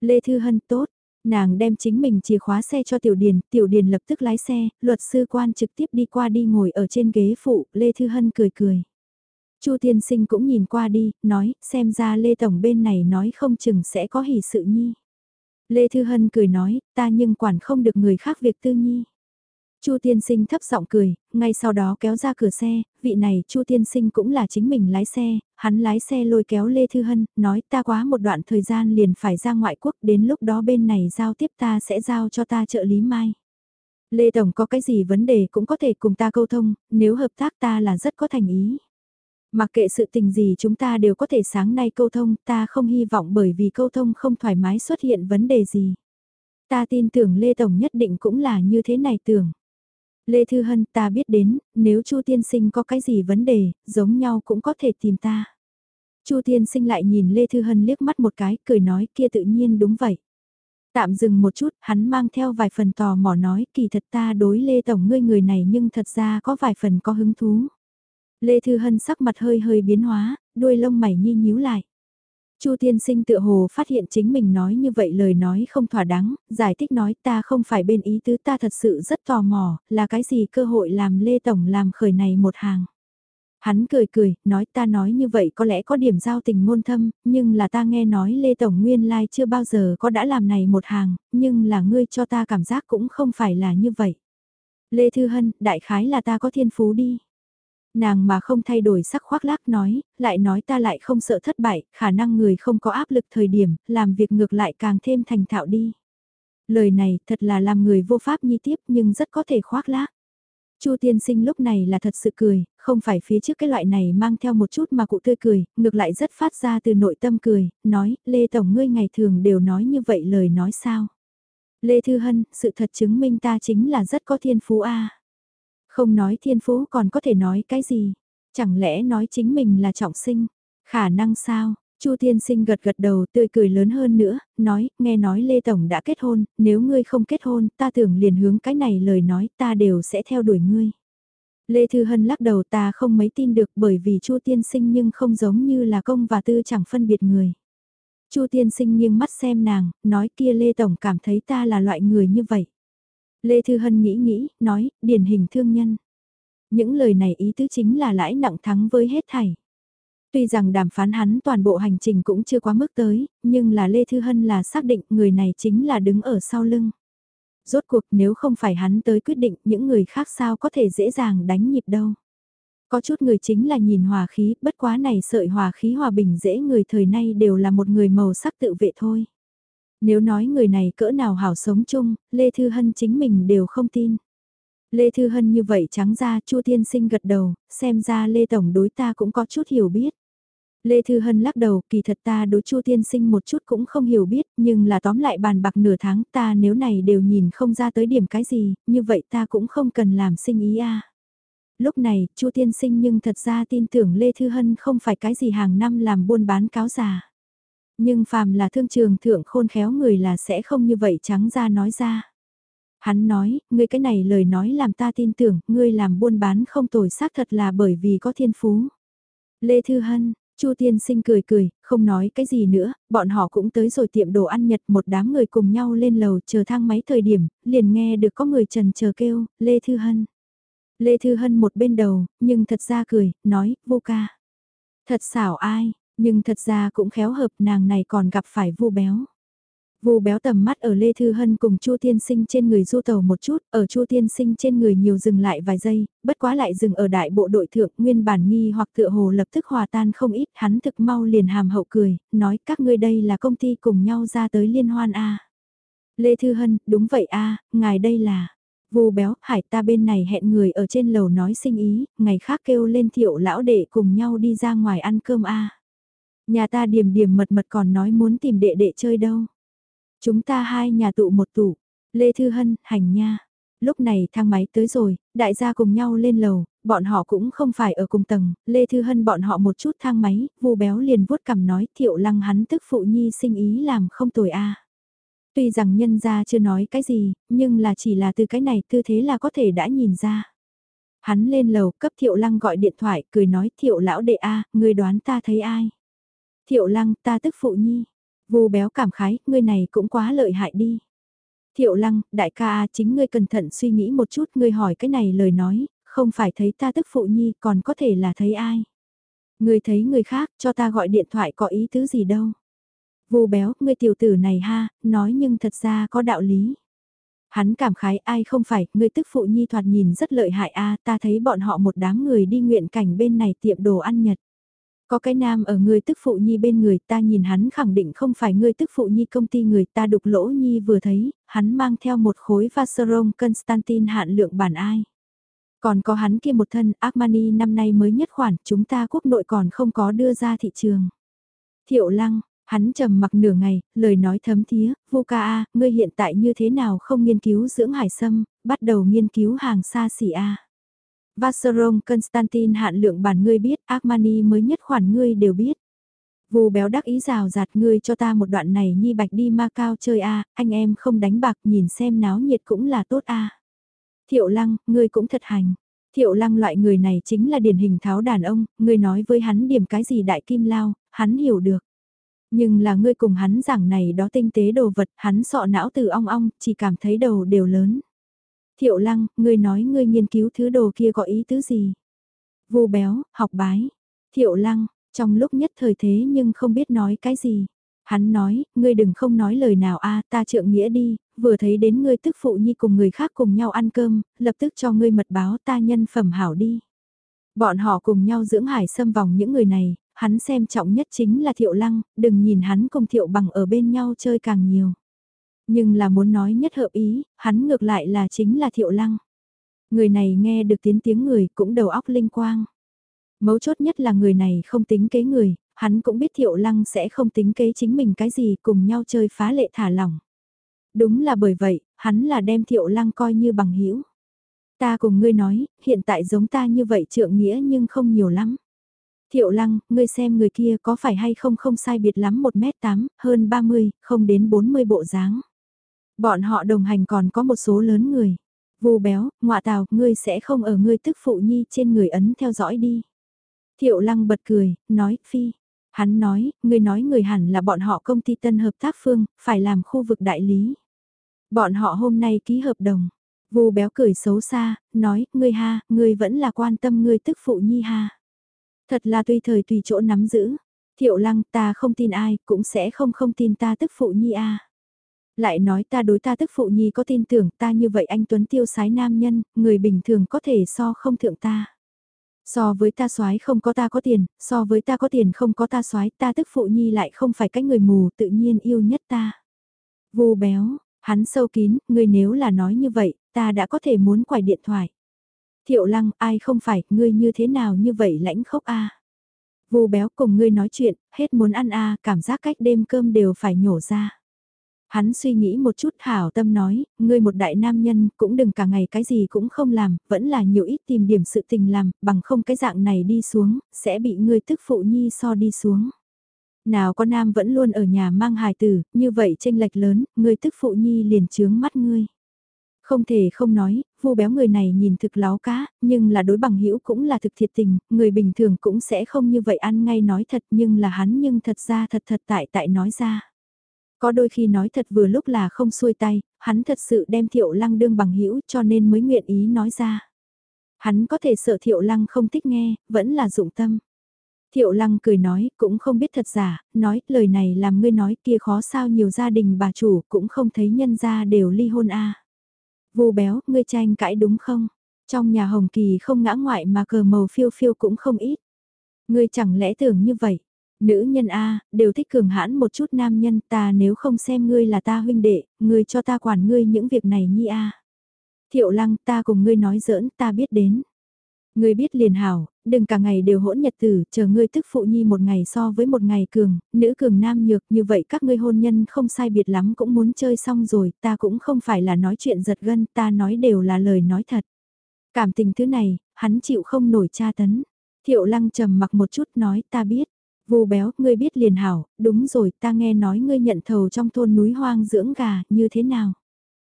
Lê Thư Hân tốt, Nàng đem chính mình chìa khóa xe cho Tiểu Điền, Tiểu Điền lập tức lái xe, luật sư quan trực tiếp đi qua đi ngồi ở trên ghế phụ, Lê Thư Hân cười cười. Chu Tiên Sinh cũng nhìn qua đi, nói, xem ra Lê Tổng bên này nói không chừng sẽ có hỷ sự nhi. Lê Thư Hân cười nói, ta nhưng quản không được người khác việc tư nhi. Chu tiên sinh thấp giọng cười, ngay sau đó kéo ra cửa xe, vị này Chu tiên sinh cũng là chính mình lái xe, hắn lái xe lôi kéo Lê Thư Hân, nói ta quá một đoạn thời gian liền phải ra ngoại quốc, đến lúc đó bên này giao tiếp ta sẽ giao cho ta trợ lý mai. Lê Tổng có cái gì vấn đề cũng có thể cùng ta câu thông, nếu hợp tác ta là rất có thành ý. Mặc kệ sự tình gì chúng ta đều có thể sáng nay câu thông, ta không hy vọng bởi vì câu thông không thoải mái xuất hiện vấn đề gì. Ta tin tưởng Lê Tổng nhất định cũng là như thế này tưởng. Lê Thư Hân ta biết đến, nếu Chu Tiên Sinh có cái gì vấn đề, giống nhau cũng có thể tìm ta. Chu Tiên Sinh lại nhìn Lê Thư Hân liếc mắt một cái, cười nói kia tự nhiên đúng vậy. Tạm dừng một chút, hắn mang theo vài phần tò mò nói kỳ thật ta đối Lê Tổng ngươi người này nhưng thật ra có vài phần có hứng thú. Lê Thư Hân sắc mặt hơi hơi biến hóa, đuôi lông mày nhi nhíu lại. Chu tiên sinh tự hồ phát hiện chính mình nói như vậy lời nói không thỏa đáng, giải thích nói ta không phải bên ý tứ ta thật sự rất tò mò, là cái gì cơ hội làm Lê Tổng làm khởi này một hàng. Hắn cười cười, nói ta nói như vậy có lẽ có điểm giao tình ngôn thâm, nhưng là ta nghe nói Lê Tổng nguyên lai like chưa bao giờ có đã làm này một hàng, nhưng là ngươi cho ta cảm giác cũng không phải là như vậy. Lê Thư Hân, đại khái là ta có thiên phú đi. Nàng mà không thay đổi sắc khoác lác nói, lại nói ta lại không sợ thất bại, khả năng người không có áp lực thời điểm, làm việc ngược lại càng thêm thành thạo đi. Lời này thật là làm người vô pháp nhi tiếp nhưng rất có thể khoác lác. Chu tiên sinh lúc này là thật sự cười, không phải phía trước cái loại này mang theo một chút mà cụ tươi cười, ngược lại rất phát ra từ nội tâm cười, nói, Lê Tổng ngươi ngày thường đều nói như vậy lời nói sao. Lê Thư Hân, sự thật chứng minh ta chính là rất có thiên phú a không nói thiên phú còn có thể nói cái gì? Chẳng lẽ nói chính mình là trọng sinh? Khả năng sao? Chu Tiên Sinh gật gật đầu tươi cười lớn hơn nữa, nói, nghe nói Lê Tổng đã kết hôn, nếu ngươi không kết hôn, ta tưởng liền hướng cái này lời nói ta đều sẽ theo đuổi ngươi. Lê Thư Hân lắc đầu ta không mấy tin được bởi vì Chu Tiên Sinh nhưng không giống như là công và tư chẳng phân biệt người. Chu Tiên Sinh nghiêng mắt xem nàng, nói kia Lê Tổng cảm thấy ta là loại người như vậy. Lê Thư Hân nghĩ nghĩ, nói, điển hình thương nhân. Những lời này ý tứ chính là lãi nặng thắng với hết thảy. Tuy rằng đàm phán hắn toàn bộ hành trình cũng chưa quá mức tới, nhưng là Lê Thư Hân là xác định người này chính là đứng ở sau lưng. Rốt cuộc nếu không phải hắn tới quyết định những người khác sao có thể dễ dàng đánh nhịp đâu. Có chút người chính là nhìn hòa khí, bất quá này sợi hòa khí hòa bình dễ người thời nay đều là một người màu sắc tự vệ thôi. Nếu nói người này cỡ nào hảo sống chung, Lê Thư Hân chính mình đều không tin. Lê Thư Hân như vậy trắng ra Chu Tiên Sinh gật đầu, xem ra Lê Tổng đối ta cũng có chút hiểu biết. Lê Thư Hân lắc đầu, kỳ thật ta đối Chu Tiên Sinh một chút cũng không hiểu biết, nhưng là tóm lại bàn bạc nửa tháng ta nếu này đều nhìn không ra tới điểm cái gì, như vậy ta cũng không cần làm sinh ý a. Lúc này, Chu Tiên Sinh nhưng thật ra tin tưởng Lê Thư Hân không phải cái gì hàng năm làm buôn bán cáo già. Nhưng phàm là thương trường thượng khôn khéo người là sẽ không như vậy trắng ra nói ra. Hắn nói, ngươi cái này lời nói làm ta tin tưởng, ngươi làm buôn bán không tồi xác thật là bởi vì có thiên phú. Lê Thư Hân, Chu Tiên Sinh cười cười, không nói cái gì nữa, bọn họ cũng tới rồi tiệm đồ ăn Nhật một đám người cùng nhau lên lầu chờ thang máy thời điểm, liền nghe được có người trần chờ kêu, Lê Thư Hân. Lê Thư Hân một bên đầu, nhưng thật ra cười, nói, vô ca. Thật xảo ai, nhưng thật ra cũng khéo hợp nàng này còn gặp phải vu béo. Vu béo tầm mắt ở Lê Thư Hân cùng Chu Tiên Sinh trên người du tàu một chút, ở Chu Tiên Sinh trên người nhiều dừng lại vài giây, bất quá lại dừng ở đại bộ đội thượng, nguyên bản nghi hoặc tựa hồ lập tức hòa tan không ít, hắn thực mau liền hàm hậu cười, nói các ngươi đây là công ty cùng nhau ra tới liên hoan A. Lê Thư Hân, đúng vậy A, ngài đây là... Vu béo, hải ta bên này hẹn người ở trên lầu nói sinh ý, ngày khác kêu lên thiệu lão đệ cùng nhau đi ra ngoài ăn cơm A. Nhà ta điểm điểm mật mật còn nói muốn tìm đệ đệ chơi đâu. Chúng ta hai nhà tụ một tủ. Lê Thư Hân, hành nha. Lúc này thang máy tới rồi, đại gia cùng nhau lên lầu, bọn họ cũng không phải ở cùng tầng, Lê Thư Hân bọn họ một chút thang máy, vu béo liền vuốt cằm nói thiệu lăng hắn tức phụ nhi sinh ý làm không tồi a Tuy rằng nhân gia chưa nói cái gì, nhưng là chỉ là từ cái này tư thế là có thể đã nhìn ra. Hắn lên lầu cấp thiệu lăng gọi điện thoại, cười nói thiệu lão đệ a người đoán ta thấy ai. Thiệu lăng ta tức phụ nhi. Vu béo cảm khái, ngươi này cũng quá lợi hại đi. Thiệu lăng, đại ca chính ngươi cẩn thận suy nghĩ một chút, ngươi hỏi cái này lời nói, không phải thấy ta tức phụ nhi còn có thể là thấy ai. Ngươi thấy người khác cho ta gọi điện thoại có ý tứ gì đâu. Vu béo, ngươi tiểu tử này ha, nói nhưng thật ra có đạo lý. Hắn cảm khái ai không phải, ngươi tức phụ nhi thoạt nhìn rất lợi hại a ta thấy bọn họ một đám người đi nguyện cảnh bên này tiệm đồ ăn Nhật. Có cái nam ở người tức phụ nhi bên người ta nhìn hắn khẳng định không phải người tức phụ nhi công ty người ta đục lỗ nhi vừa thấy, hắn mang theo một khối Vaseron Constantine hạn lượng bản ai. Còn có hắn kia một thân Armani năm nay mới nhất khoản chúng ta quốc nội còn không có đưa ra thị trường. Thiệu lăng, hắn trầm mặc nửa ngày, lời nói thấm thía, vô ca a, ngươi hiện tại như thế nào không nghiên cứu dưỡng hải sâm, bắt đầu nghiên cứu hàng xa xỉ a. Vasseron Constantine hạn lượng bản ngươi biết, Armani mới nhất khoản ngươi đều biết. Vù béo đắc ý rào rạt ngươi cho ta một đoạn này nhi bạch đi Macau chơi a anh em không đánh bạc nhìn xem náo nhiệt cũng là tốt a Thiệu lăng, ngươi cũng thật hành. Thiệu lăng loại người này chính là điển hình tháo đàn ông, ngươi nói với hắn điểm cái gì đại kim lao, hắn hiểu được. Nhưng là ngươi cùng hắn giảng này đó tinh tế đồ vật, hắn sọ não từ ong ong, chỉ cảm thấy đầu đều lớn. Thiệu lăng, ngươi nói ngươi nghiên cứu thứ đồ kia có ý tứ gì? Vô béo, học bái. Thiệu lăng, trong lúc nhất thời thế nhưng không biết nói cái gì. Hắn nói, ngươi đừng không nói lời nào a ta trượng nghĩa đi, vừa thấy đến ngươi tức phụ nhi cùng người khác cùng nhau ăn cơm, lập tức cho ngươi mật báo ta nhân phẩm hảo đi. Bọn họ cùng nhau dưỡng hải xâm vòng những người này, hắn xem trọng nhất chính là thiệu lăng, đừng nhìn hắn cùng thiệu bằng ở bên nhau chơi càng nhiều. Nhưng là muốn nói nhất hợp ý, hắn ngược lại là chính là thiệu lăng. Người này nghe được tiếng tiếng người cũng đầu óc linh quang. Mấu chốt nhất là người này không tính kế người, hắn cũng biết thiệu lăng sẽ không tính kế chính mình cái gì cùng nhau chơi phá lệ thả lỏng. Đúng là bởi vậy, hắn là đem thiệu lăng coi như bằng hữu Ta cùng ngươi nói, hiện tại giống ta như vậy trượng nghĩa nhưng không nhiều lắm. Thiệu lăng, ngươi xem người kia có phải hay không không sai biệt lắm 1m8, hơn 30, không đến 40 bộ dáng. Bọn họ đồng hành còn có một số lớn người. Vù béo, ngọa tào, ngươi sẽ không ở ngươi tức phụ nhi trên người ấn theo dõi đi. Thiệu lăng bật cười, nói, phi. Hắn nói, ngươi nói người hẳn là bọn họ công ty tân hợp tác phương, phải làm khu vực đại lý. Bọn họ hôm nay ký hợp đồng. Vù béo cười xấu xa, nói, ngươi ha, ngươi vẫn là quan tâm ngươi tức phụ nhi ha. Thật là tùy thời tùy chỗ nắm giữ. Thiệu lăng ta không tin ai, cũng sẽ không không tin ta tức phụ nhi a. Lại nói ta đối ta tức phụ nhi có tin tưởng ta như vậy anh Tuấn tiêu sái nam nhân, người bình thường có thể so không thượng ta. So với ta soái không có ta có tiền, so với ta có tiền không có ta soái ta tức phụ nhi lại không phải cái người mù tự nhiên yêu nhất ta. Vu béo, hắn sâu kín, ngươi nếu là nói như vậy, ta đã có thể muốn quải điện thoại. Thiệu lăng, ai không phải, ngươi như thế nào như vậy lãnh khốc a Vu béo cùng ngươi nói chuyện, hết muốn ăn a cảm giác cách đêm cơm đều phải nhổ ra. Hắn suy nghĩ một chút hảo tâm nói, ngươi một đại nam nhân cũng đừng cả ngày cái gì cũng không làm, vẫn là nhiều ít tìm điểm sự tình làm, bằng không cái dạng này đi xuống, sẽ bị ngươi tức phụ nhi so đi xuống. Nào có nam vẫn luôn ở nhà mang hài tử, như vậy tranh lệch lớn, ngươi tức phụ nhi liền chướng mắt ngươi. Không thể không nói, vu béo người này nhìn thực láo cá, nhưng là đối bằng hữu cũng là thực thiệt tình, người bình thường cũng sẽ không như vậy ăn ngay nói thật nhưng là hắn nhưng thật ra thật thật tại tại nói ra. Có đôi khi nói thật vừa lúc là không xuôi tay, hắn thật sự đem thiệu lăng đương bằng hữu cho nên mới nguyện ý nói ra. Hắn có thể sợ thiệu lăng không thích nghe, vẫn là dụng tâm. Thiệu lăng cười nói, cũng không biết thật giả, nói, lời này làm ngươi nói kia khó sao nhiều gia đình bà chủ cũng không thấy nhân gia đều ly hôn a à. Béo, ngươi tranh cãi đúng không? Trong nhà Hồng Kỳ không ngã ngoại mà cờ màu phiêu phiêu cũng không ít. Ngươi chẳng lẽ tưởng như vậy? Nữ nhân A, đều thích cường hãn một chút nam nhân ta nếu không xem ngươi là ta huynh đệ, ngươi cho ta quản ngươi những việc này nhi A. Thiệu lăng ta cùng ngươi nói giỡn ta biết đến. Ngươi biết liền hảo, đừng cả ngày đều hỗn nhật tử, chờ ngươi tức phụ nhi một ngày so với một ngày cường, nữ cường nam nhược, như vậy các ngươi hôn nhân không sai biệt lắm cũng muốn chơi xong rồi, ta cũng không phải là nói chuyện giật gân, ta nói đều là lời nói thật. Cảm tình thứ này, hắn chịu không nổi tra tấn. Thiệu lăng trầm mặc một chút nói ta biết. Vu béo, ngươi biết liền hảo, đúng rồi, ta nghe nói ngươi nhận thầu trong thôn núi hoang dưỡng gà, như thế nào?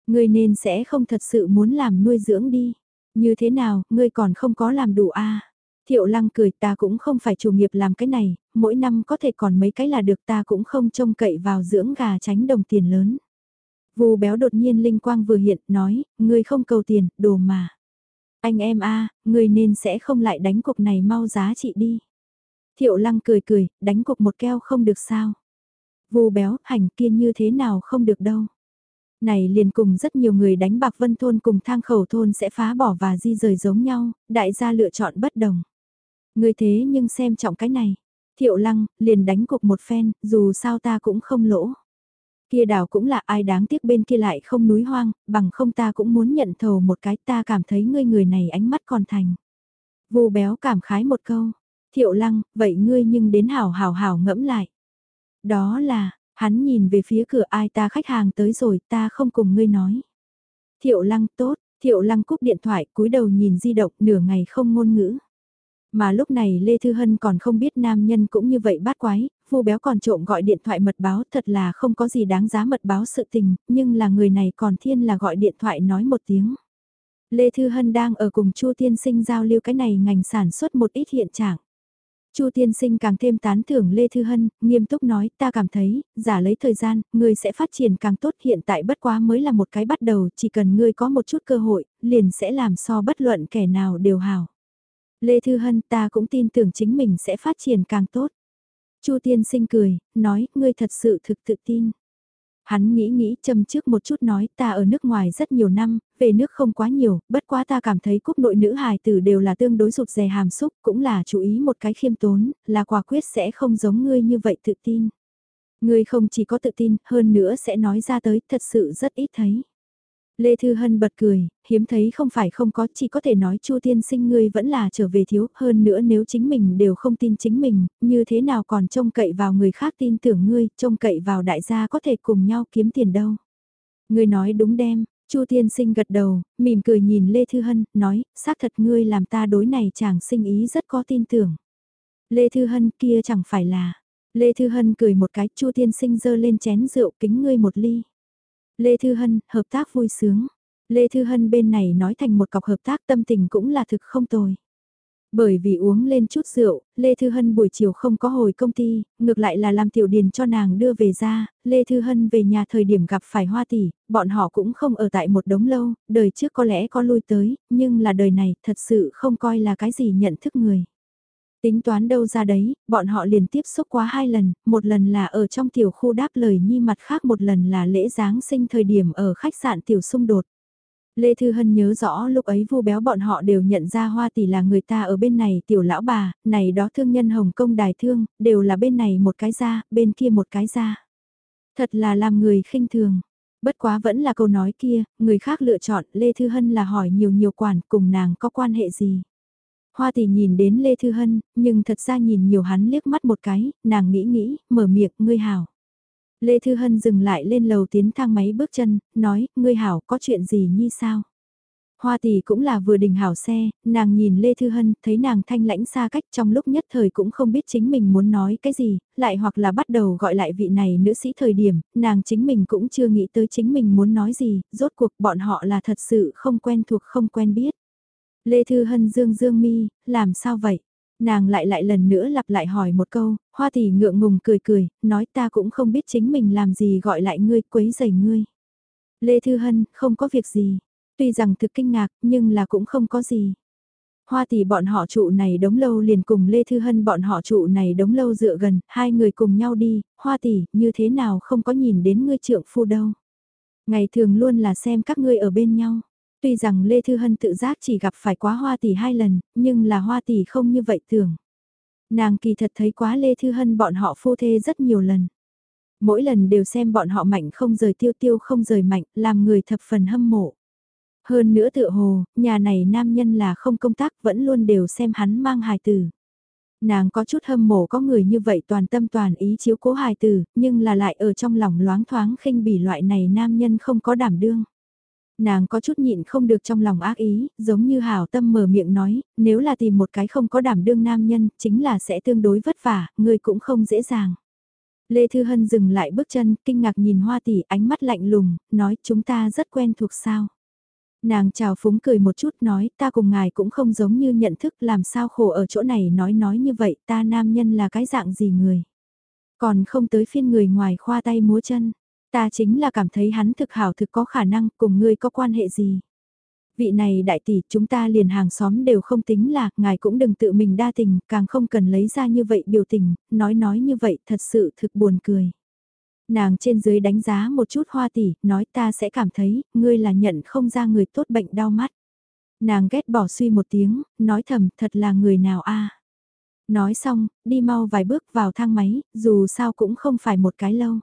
Ngươi nên sẽ không thật sự muốn làm nuôi dưỡng đi. Như thế nào, ngươi còn không có làm đủ a Thiệu lăng cười ta cũng không phải chủ nghiệp làm cái này, mỗi năm có thể còn mấy cái là được ta cũng không trông cậy vào dưỡng gà tránh đồng tiền lớn. Vù béo đột nhiên linh quang vừa hiện, nói, ngươi không cầu tiền, đồ mà. Anh em a ngươi nên sẽ không lại đánh cục này mau giá trị đi. Thiệu lăng cười cười, đánh cục một keo không được sao. Vù béo, hành kia như thế nào không được đâu này liền cùng rất nhiều người đánh bạc vân thôn cùng thang khẩu thôn sẽ phá bỏ và di rời giống nhau, đại gia lựa chọn bất đồng. Người thế nhưng xem trọng cái này, thiệu lăng, liền đánh cục một phen, dù sao ta cũng không lỗ. Kia đảo cũng là ai đáng tiếc bên kia lại không núi hoang, bằng không ta cũng muốn nhận thầu một cái ta cảm thấy ngươi người này ánh mắt còn thành. Vô béo cảm khái một câu, thiệu lăng, vậy ngươi nhưng đến hảo hảo hảo ngẫm lại. Đó là, Hắn nhìn về phía cửa ai ta khách hàng tới rồi ta không cùng ngươi nói. Thiệu lăng tốt, thiệu lăng cúp điện thoại cúi đầu nhìn di động nửa ngày không ngôn ngữ. Mà lúc này Lê Thư Hân còn không biết nam nhân cũng như vậy bát quái, vu béo còn trộm gọi điện thoại mật báo thật là không có gì đáng giá mật báo sự tình, nhưng là người này còn thiên là gọi điện thoại nói một tiếng. Lê Thư Hân đang ở cùng Chu Tiên Sinh giao lưu cái này ngành sản xuất một ít hiện trạng. Chu tiên sinh càng thêm tán thưởng Lê Thư Hân, nghiêm túc nói, ta cảm thấy, giả lấy thời gian, ngươi sẽ phát triển càng tốt hiện tại bất quá mới là một cái bắt đầu, chỉ cần ngươi có một chút cơ hội, liền sẽ làm so bất luận kẻ nào đều hào. Lê Thư Hân ta cũng tin tưởng chính mình sẽ phát triển càng tốt. Chu tiên sinh cười, nói, ngươi thật sự thực tự tin. Hắn nghĩ nghĩ châm trước một chút nói ta ở nước ngoài rất nhiều năm, về nước không quá nhiều, bất quá ta cảm thấy cúc nội nữ hài tử đều là tương đối rụt rè hàm xúc, cũng là chú ý một cái khiêm tốn, là quả quyết sẽ không giống ngươi như vậy tự tin. Ngươi không chỉ có tự tin, hơn nữa sẽ nói ra tới, thật sự rất ít thấy. Lê Thư Hân bật cười, hiếm thấy không phải không có, chỉ có thể nói Chu tiên sinh ngươi vẫn là trở về thiếu, hơn nữa nếu chính mình đều không tin chính mình, như thế nào còn trông cậy vào người khác tin tưởng ngươi, trông cậy vào đại gia có thể cùng nhau kiếm tiền đâu. Ngươi nói đúng đem, Chu tiên sinh gật đầu, mỉm cười nhìn Lê Thư Hân, nói, xác thật ngươi làm ta đối này chàng sinh ý rất có tin tưởng. Lê Thư Hân kia chẳng phải là, Lê Thư Hân cười một cái, Chu tiên sinh dơ lên chén rượu kính ngươi một ly. Lê Thư Hân, hợp tác vui sướng. Lê Thư Hân bên này nói thành một cọc hợp tác tâm tình cũng là thực không tồi. Bởi vì uống lên chút rượu, Lê Thư Hân buổi chiều không có hồi công ty, ngược lại là làm tiểu điền cho nàng đưa về ra, Lê Thư Hân về nhà thời điểm gặp phải hoa tỷ, bọn họ cũng không ở tại một đống lâu, đời trước có lẽ có lui tới, nhưng là đời này thật sự không coi là cái gì nhận thức người. Tính toán đâu ra đấy, bọn họ liền tiếp xúc quá hai lần, một lần là ở trong tiểu khu đáp lời nhi mặt khác một lần là lễ Giáng sinh thời điểm ở khách sạn tiểu xung đột. Lê Thư Hân nhớ rõ lúc ấy vu béo bọn họ đều nhận ra Hoa Tỷ là người ta ở bên này tiểu lão bà, này đó thương nhân Hồng Kông đài thương, đều là bên này một cái ra, bên kia một cái ra. Thật là làm người khinh thường. Bất quá vẫn là câu nói kia, người khác lựa chọn Lê Thư Hân là hỏi nhiều nhiều quản cùng nàng có quan hệ gì. Hoa tỷ nhìn đến Lê Thư Hân, nhưng thật ra nhìn nhiều hắn liếc mắt một cái, nàng nghĩ nghĩ, mở miệng, ngươi hảo. Lê Thư Hân dừng lại lên lầu tiến thang máy bước chân, nói, ngươi hảo có chuyện gì như sao? Hoa tỷ cũng là vừa đình hảo xe, nàng nhìn Lê Thư Hân, thấy nàng thanh lãnh xa cách trong lúc nhất thời cũng không biết chính mình muốn nói cái gì, lại hoặc là bắt đầu gọi lại vị này nữ sĩ thời điểm, nàng chính mình cũng chưa nghĩ tới chính mình muốn nói gì, rốt cuộc bọn họ là thật sự không quen thuộc không quen biết. Lê Thư Hân dương dương mi, làm sao vậy? Nàng lại lại lần nữa lặp lại hỏi một câu, hoa tỷ ngượng ngùng cười cười, nói ta cũng không biết chính mình làm gì gọi lại ngươi quấy rầy ngươi. Lê Thư Hân, không có việc gì. Tuy rằng thực kinh ngạc, nhưng là cũng không có gì. Hoa tỷ bọn họ trụ này đống lâu liền cùng Lê Thư Hân bọn họ trụ này đống lâu dựa gần, hai người cùng nhau đi, hoa tỷ, như thế nào không có nhìn đến ngươi trượng phu đâu. Ngày thường luôn là xem các ngươi ở bên nhau. Tuy rằng Lê Thư Hân tự giác chỉ gặp phải quá hoa tỷ hai lần, nhưng là hoa tỷ không như vậy tưởng. Nàng kỳ thật thấy quá Lê Thư Hân bọn họ phu thê rất nhiều lần. Mỗi lần đều xem bọn họ mạnh không rời tiêu tiêu không rời mạnh, làm người thập phần hâm mộ. Hơn nữa tựa hồ, nhà này nam nhân là không công tác vẫn luôn đều xem hắn mang hài tử. Nàng có chút hâm mộ có người như vậy toàn tâm toàn ý chiếu cố hài tử, nhưng là lại ở trong lòng loáng thoáng khinh bỉ loại này nam nhân không có đảm đương. Nàng có chút nhịn không được trong lòng ác ý, giống như hảo tâm mở miệng nói, nếu là tìm một cái không có đảm đương nam nhân, chính là sẽ tương đối vất vả, người cũng không dễ dàng. Lê Thư Hân dừng lại bước chân, kinh ngạc nhìn hoa tỷ, ánh mắt lạnh lùng, nói chúng ta rất quen thuộc sao. Nàng chào phúng cười một chút nói ta cùng ngài cũng không giống như nhận thức làm sao khổ ở chỗ này nói nói như vậy ta nam nhân là cái dạng gì người. Còn không tới phiên người ngoài khoa tay múa chân. Ta chính là cảm thấy hắn thực hảo thực có khả năng cùng ngươi có quan hệ gì. Vị này đại tỷ chúng ta liền hàng xóm đều không tính là, ngài cũng đừng tự mình đa tình, càng không cần lấy ra như vậy biểu tình, nói nói như vậy thật sự thực buồn cười. Nàng trên dưới đánh giá một chút hoa tỷ, nói ta sẽ cảm thấy, ngươi là nhận không ra người tốt bệnh đau mắt. Nàng ghét bỏ suy một tiếng, nói thầm thật là người nào a Nói xong, đi mau vài bước vào thang máy, dù sao cũng không phải một cái lâu.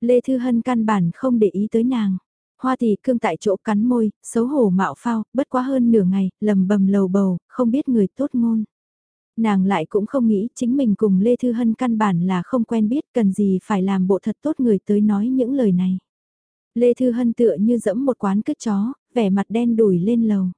Lê Thư Hân căn bản không để ý tới nàng. Hoa thì cương tại chỗ cắn môi, xấu hổ mạo phao, bất quá hơn nửa ngày, lầm bầm lầu bầu, không biết người tốt ngôn. Nàng lại cũng không nghĩ chính mình cùng Lê Thư Hân căn bản là không quen biết cần gì phải làm bộ thật tốt người tới nói những lời này. Lê Thư Hân tựa như dẫm một quán cứt chó, vẻ mặt đen đùi lên lầu.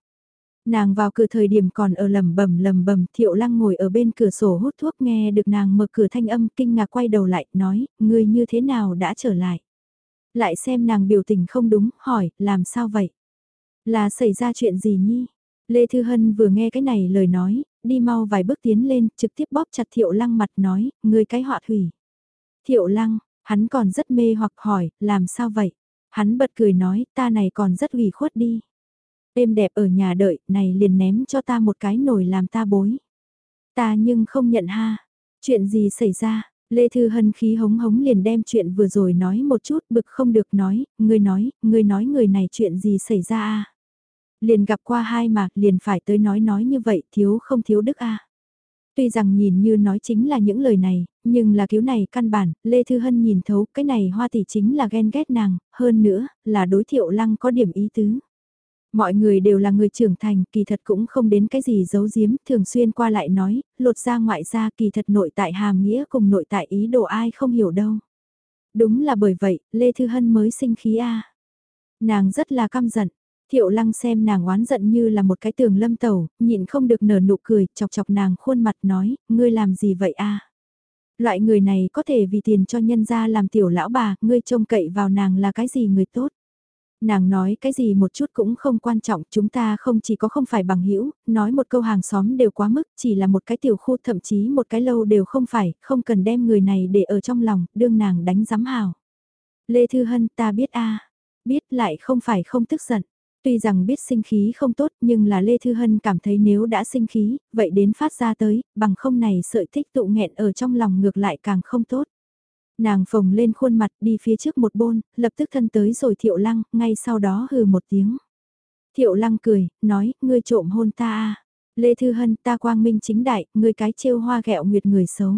Nàng vào cửa thời điểm còn ở lầm bầm lầm bầm thiệu lăng ngồi ở bên cửa sổ hút thuốc nghe được nàng mở cửa thanh âm kinh ngạc quay đầu lại nói, người như thế nào đã trở lại. Lại xem nàng biểu tình không đúng, hỏi, làm sao vậy? Là xảy ra chuyện gì nhi? Lê Thư Hân vừa nghe cái này lời nói, đi mau vài bước tiến lên, trực tiếp bóp chặt thiệu lăng mặt nói, người cái họa thủy. Thiệu lăng, hắn còn rất mê hoặc hỏi, làm sao vậy? Hắn bật cười nói, ta này còn rất ủy khuất đi. Êm đẹp ở nhà đợi, này liền ném cho ta một cái nồi làm ta bối. Ta nhưng không nhận ha. Chuyện gì xảy ra? Lê Thư Hân khí hống hống liền đem chuyện vừa rồi nói một chút bực không được nói, người nói, người nói người này chuyện gì xảy ra a Liền gặp qua hai mà, liền phải tới nói nói như vậy, thiếu không thiếu đức a Tuy rằng nhìn như nói chính là những lời này, nhưng là cứu này căn bản, Lê Thư Hân nhìn thấu cái này hoa tỷ chính là ghen ghét nàng, hơn nữa, là đối thiệu lăng có điểm ý tứ. Mọi người đều là người trưởng thành, kỳ thật cũng không đến cái gì giấu giếm, thường xuyên qua lại nói, lột ra ngoại ra kỳ thật nội tại hàm nghĩa cùng nội tại ý đồ ai không hiểu đâu. Đúng là bởi vậy, Lê Thư Hân mới sinh khí A. Nàng rất là căm giận, thiệu lăng xem nàng oán giận như là một cái tường lâm tẩu, nhịn không được nở nụ cười, chọc chọc nàng khuôn mặt nói, ngươi làm gì vậy a Loại người này có thể vì tiền cho nhân gia làm tiểu lão bà, ngươi trông cậy vào nàng là cái gì người tốt nàng nói cái gì một chút cũng không quan trọng, chúng ta không chỉ có không phải bằng hữu nói một câu hàng xóm đều quá mức, chỉ là một cái tiểu khu thậm chí một cái lâu đều không phải, không cần đem người này để ở trong lòng, đương nàng đánh giám hào. Lê Thư Hân ta biết a biết lại không phải không tức giận. Tuy rằng biết sinh khí không tốt nhưng là Lê Thư Hân cảm thấy nếu đã sinh khí, vậy đến phát ra tới, bằng không này sợi thích tụ nghẹn ở trong lòng ngược lại càng không tốt. Nàng phồng lên khuôn mặt đi phía trước một bôn, lập tức thân tới rồi thiệu lăng, ngay sau đó hừ một tiếng. Thiệu lăng cười, nói, ngươi trộm hôn ta à. Lê Thư Hân ta quang minh chính đại, ngươi cái trêu hoa ghẹo nguyệt người xấu.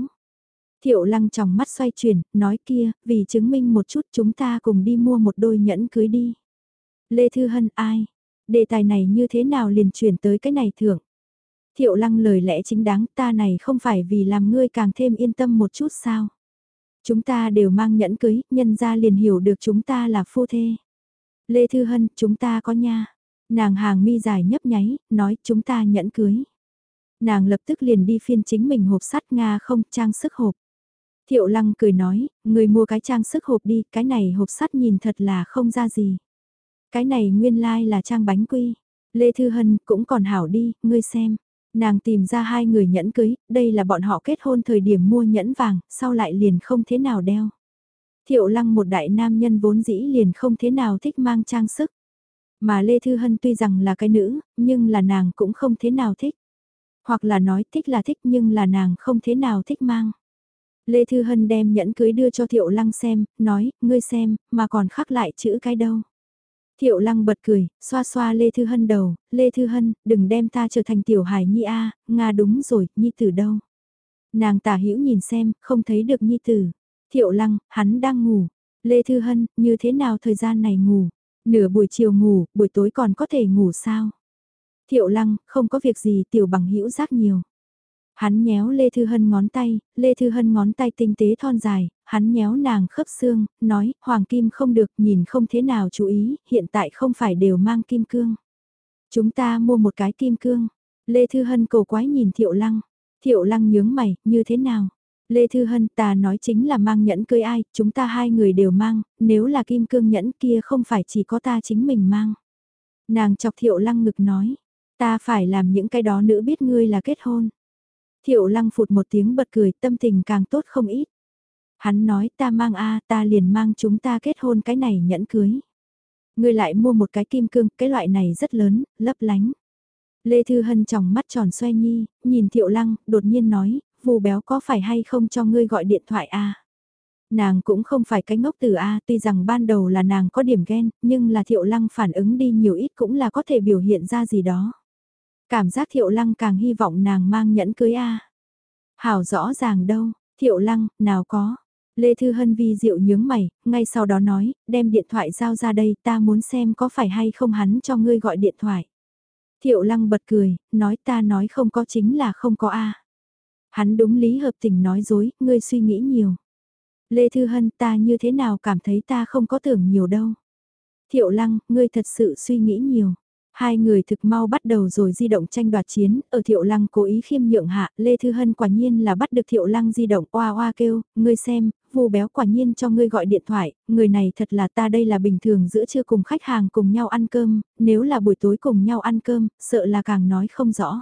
Thiệu lăng trong mắt xoay chuyển, nói kia, vì chứng minh một chút chúng ta cùng đi mua một đôi nhẫn cưới đi. Lê Thư Hân ai? Đề tài này như thế nào liền chuyển tới cái này thưởng? Thiệu lăng lời lẽ chính đáng ta này không phải vì làm ngươi càng thêm yên tâm một chút sao? Chúng ta đều mang nhẫn cưới, nhân ra liền hiểu được chúng ta là phu thê. Lê Thư Hân, chúng ta có nha. Nàng hàng mi dài nhấp nháy, nói chúng ta nhẫn cưới. Nàng lập tức liền đi phiên chính mình hộp sắt Nga không trang sức hộp. Thiệu lăng cười nói, người mua cái trang sức hộp đi, cái này hộp sắt nhìn thật là không ra gì. Cái này nguyên lai like là trang bánh quy. Lê Thư Hân cũng còn hảo đi, ngươi xem. Nàng tìm ra hai người nhẫn cưới, đây là bọn họ kết hôn thời điểm mua nhẫn vàng, sau lại liền không thế nào đeo. Thiệu lăng một đại nam nhân vốn dĩ liền không thế nào thích mang trang sức. Mà Lê Thư Hân tuy rằng là cái nữ, nhưng là nàng cũng không thế nào thích. Hoặc là nói thích là thích nhưng là nàng không thế nào thích mang. Lê Thư Hân đem nhẫn cưới đưa cho Thiệu Lăng xem, nói, ngươi xem, mà còn khắc lại chữ cái đâu. Thiệu Lăng bật cười, xoa xoa Lê Thư Hân đầu, Lê Thư Hân, đừng đem ta trở thành tiểu hải nhi a Nga đúng rồi, nhi tử đâu. Nàng tả hữu nhìn xem, không thấy được nhi tử. Thiệu Lăng, hắn đang ngủ. Lê Thư Hân, như thế nào thời gian này ngủ? Nửa buổi chiều ngủ, buổi tối còn có thể ngủ sao? Thiệu Lăng, không có việc gì tiểu bằng hữu giác nhiều. Hắn nhéo Lê Thư Hân ngón tay, Lê Thư Hân ngón tay tinh tế thon dài, hắn nhéo nàng khớp xương, nói, hoàng kim không được, nhìn không thế nào chú ý, hiện tại không phải đều mang kim cương. Chúng ta mua một cái kim cương. Lê Thư Hân cầu quái nhìn Thiệu Lăng. Thiệu Lăng nhướng mày, như thế nào? Lê Thư Hân ta nói chính là mang nhẫn cưới ai, chúng ta hai người đều mang, nếu là kim cương nhẫn kia không phải chỉ có ta chính mình mang. Nàng chọc Thiệu Lăng ngực nói, ta phải làm những cái đó nữ biết ngươi là kết hôn. Thiệu Lăng phụt một tiếng bật cười tâm tình càng tốt không ít. Hắn nói ta mang a ta liền mang chúng ta kết hôn cái này nhẫn cưới. Ngươi lại mua một cái kim cương, cái loại này rất lớn, lấp lánh. Lê Thư Hân tròng mắt tròn xoay nhi, nhìn Thiệu Lăng, đột nhiên nói, vù béo có phải hay không cho ngươi gọi điện thoại a Nàng cũng không phải cái ngốc từ A, tuy rằng ban đầu là nàng có điểm ghen, nhưng là Thiệu Lăng phản ứng đi nhiều ít cũng là có thể biểu hiện ra gì đó. Cảm giác Thiệu Lăng càng hy vọng nàng mang nhẫn cưới A. Hảo rõ ràng đâu, Thiệu Lăng, nào có. Lê Thư Hân vi diệu nhướng mày, ngay sau đó nói, đem điện thoại giao ra đây ta muốn xem có phải hay không hắn cho ngươi gọi điện thoại. Thiệu Lăng bật cười, nói ta nói không có chính là không có A. Hắn đúng lý hợp tình nói dối, ngươi suy nghĩ nhiều. Lê Thư Hân ta như thế nào cảm thấy ta không có tưởng nhiều đâu. Thiệu Lăng, ngươi thật sự suy nghĩ nhiều. Hai người thực mau bắt đầu rồi di động tranh đoạt chiến, ở Thiệu Lăng cố ý khiêm nhượng hạ, Lê Thư Hân quả nhiên là bắt được Thiệu Lăng di động oa oa kêu, ngươi xem, vù béo quả nhiên cho ngươi gọi điện thoại, người này thật là ta đây là bình thường giữa trưa cùng khách hàng cùng nhau ăn cơm, nếu là buổi tối cùng nhau ăn cơm, sợ là càng nói không rõ.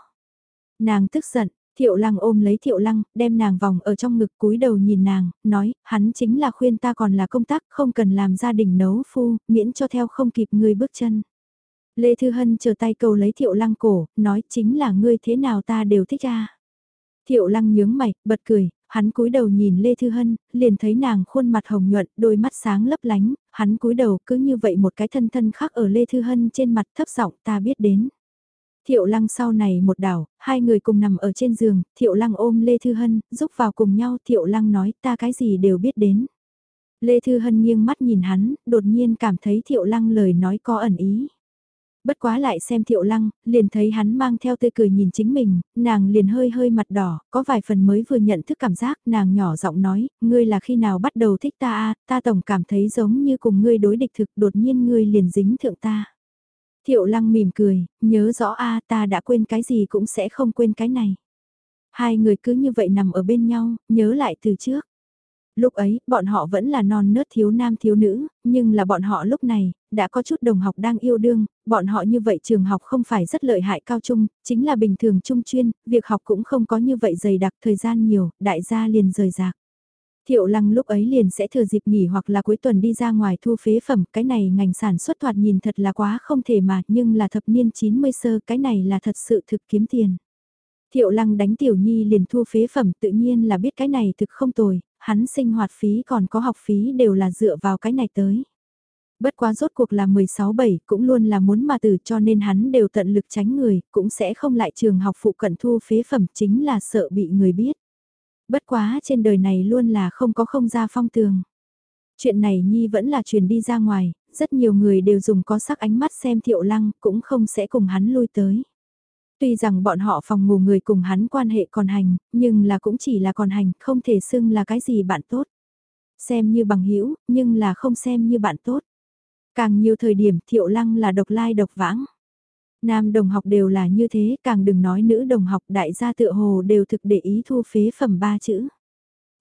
Nàng tức giận, Thiệu lăng ôm lấy thiệu lăng, đem nàng vòng ở trong ngực cúi đầu nhìn nàng, nói, hắn chính là khuyên ta còn là công tác, không cần làm gia đình nấu phu, miễn cho theo không kịp người bước chân. Lê Thư Hân chờ tay cầu lấy thiệu lăng cổ, nói chính là ngươi thế nào ta đều thích ra. Thiệu lăng nhướng mày, bật cười, hắn cúi đầu nhìn Lê Thư Hân, liền thấy nàng khuôn mặt hồng nhuận, đôi mắt sáng lấp lánh, hắn cúi đầu cứ như vậy một cái thân thân khác ở Lê Thư Hân trên mặt thấp giọng ta biết đến. Thiệu lăng sau này một đảo, hai người cùng nằm ở trên giường, thiệu lăng ôm Lê Thư Hân, giúp vào cùng nhau, thiệu lăng nói ta cái gì đều biết đến. Lê Thư Hân nghiêng mắt nhìn hắn, đột nhiên cảm thấy thiệu lăng lời nói có ẩn ý. Bất quá lại xem thiệu lăng, liền thấy hắn mang theo tươi cười nhìn chính mình, nàng liền hơi hơi mặt đỏ, có vài phần mới vừa nhận thức cảm giác, nàng nhỏ giọng nói, ngươi là khi nào bắt đầu thích ta a ta tổng cảm thấy giống như cùng ngươi đối địch thực đột nhiên ngươi liền dính thượng ta. Thiệu lăng mỉm cười, nhớ rõ a ta đã quên cái gì cũng sẽ không quên cái này. Hai người cứ như vậy nằm ở bên nhau, nhớ lại từ trước. Lúc ấy, bọn họ vẫn là non nớt thiếu nam thiếu nữ, nhưng là bọn họ lúc này, đã có chút đồng học đang yêu đương, bọn họ như vậy trường học không phải rất lợi hại cao trung, chính là bình thường trung chuyên, việc học cũng không có như vậy dày đặc thời gian nhiều, đại gia liền rời rạc. Thiệu lăng lúc ấy liền sẽ thừa dịp nghỉ hoặc là cuối tuần đi ra ngoài thu phế phẩm, cái này ngành sản xuất thoạt nhìn thật là quá không thể mà, nhưng là thập niên 90 sơ, cái này là thật sự thực kiếm tiền. Thiệu lăng đánh tiểu nhi liền thu phế phẩm tự nhiên là biết cái này thực không tồi, hắn sinh hoạt phí còn có học phí đều là dựa vào cái này tới. Bất quá rốt cuộc là 16-7 cũng luôn là muốn mà tử cho nên hắn đều tận lực tránh người, cũng sẽ không lại trường học phụ cận thu phế phẩm chính là sợ bị người biết. Bất quá trên đời này luôn là không có không ra phong tường. Chuyện này Nhi vẫn là truyền đi ra ngoài, rất nhiều người đều dùng có sắc ánh mắt xem thiệu lăng cũng không sẽ cùng hắn lui tới. Tuy rằng bọn họ phòng ngủ người cùng hắn quan hệ còn hành, nhưng là cũng chỉ là còn hành, không thể xưng là cái gì bạn tốt. Xem như bằng hữu nhưng là không xem như bạn tốt. Càng nhiều thời điểm thiệu lăng là độc lai độc vãng. Nam đồng học đều là như thế, càng đừng nói nữ đồng học đại gia tựa hồ đều thực để ý thu phế phẩm ba chữ.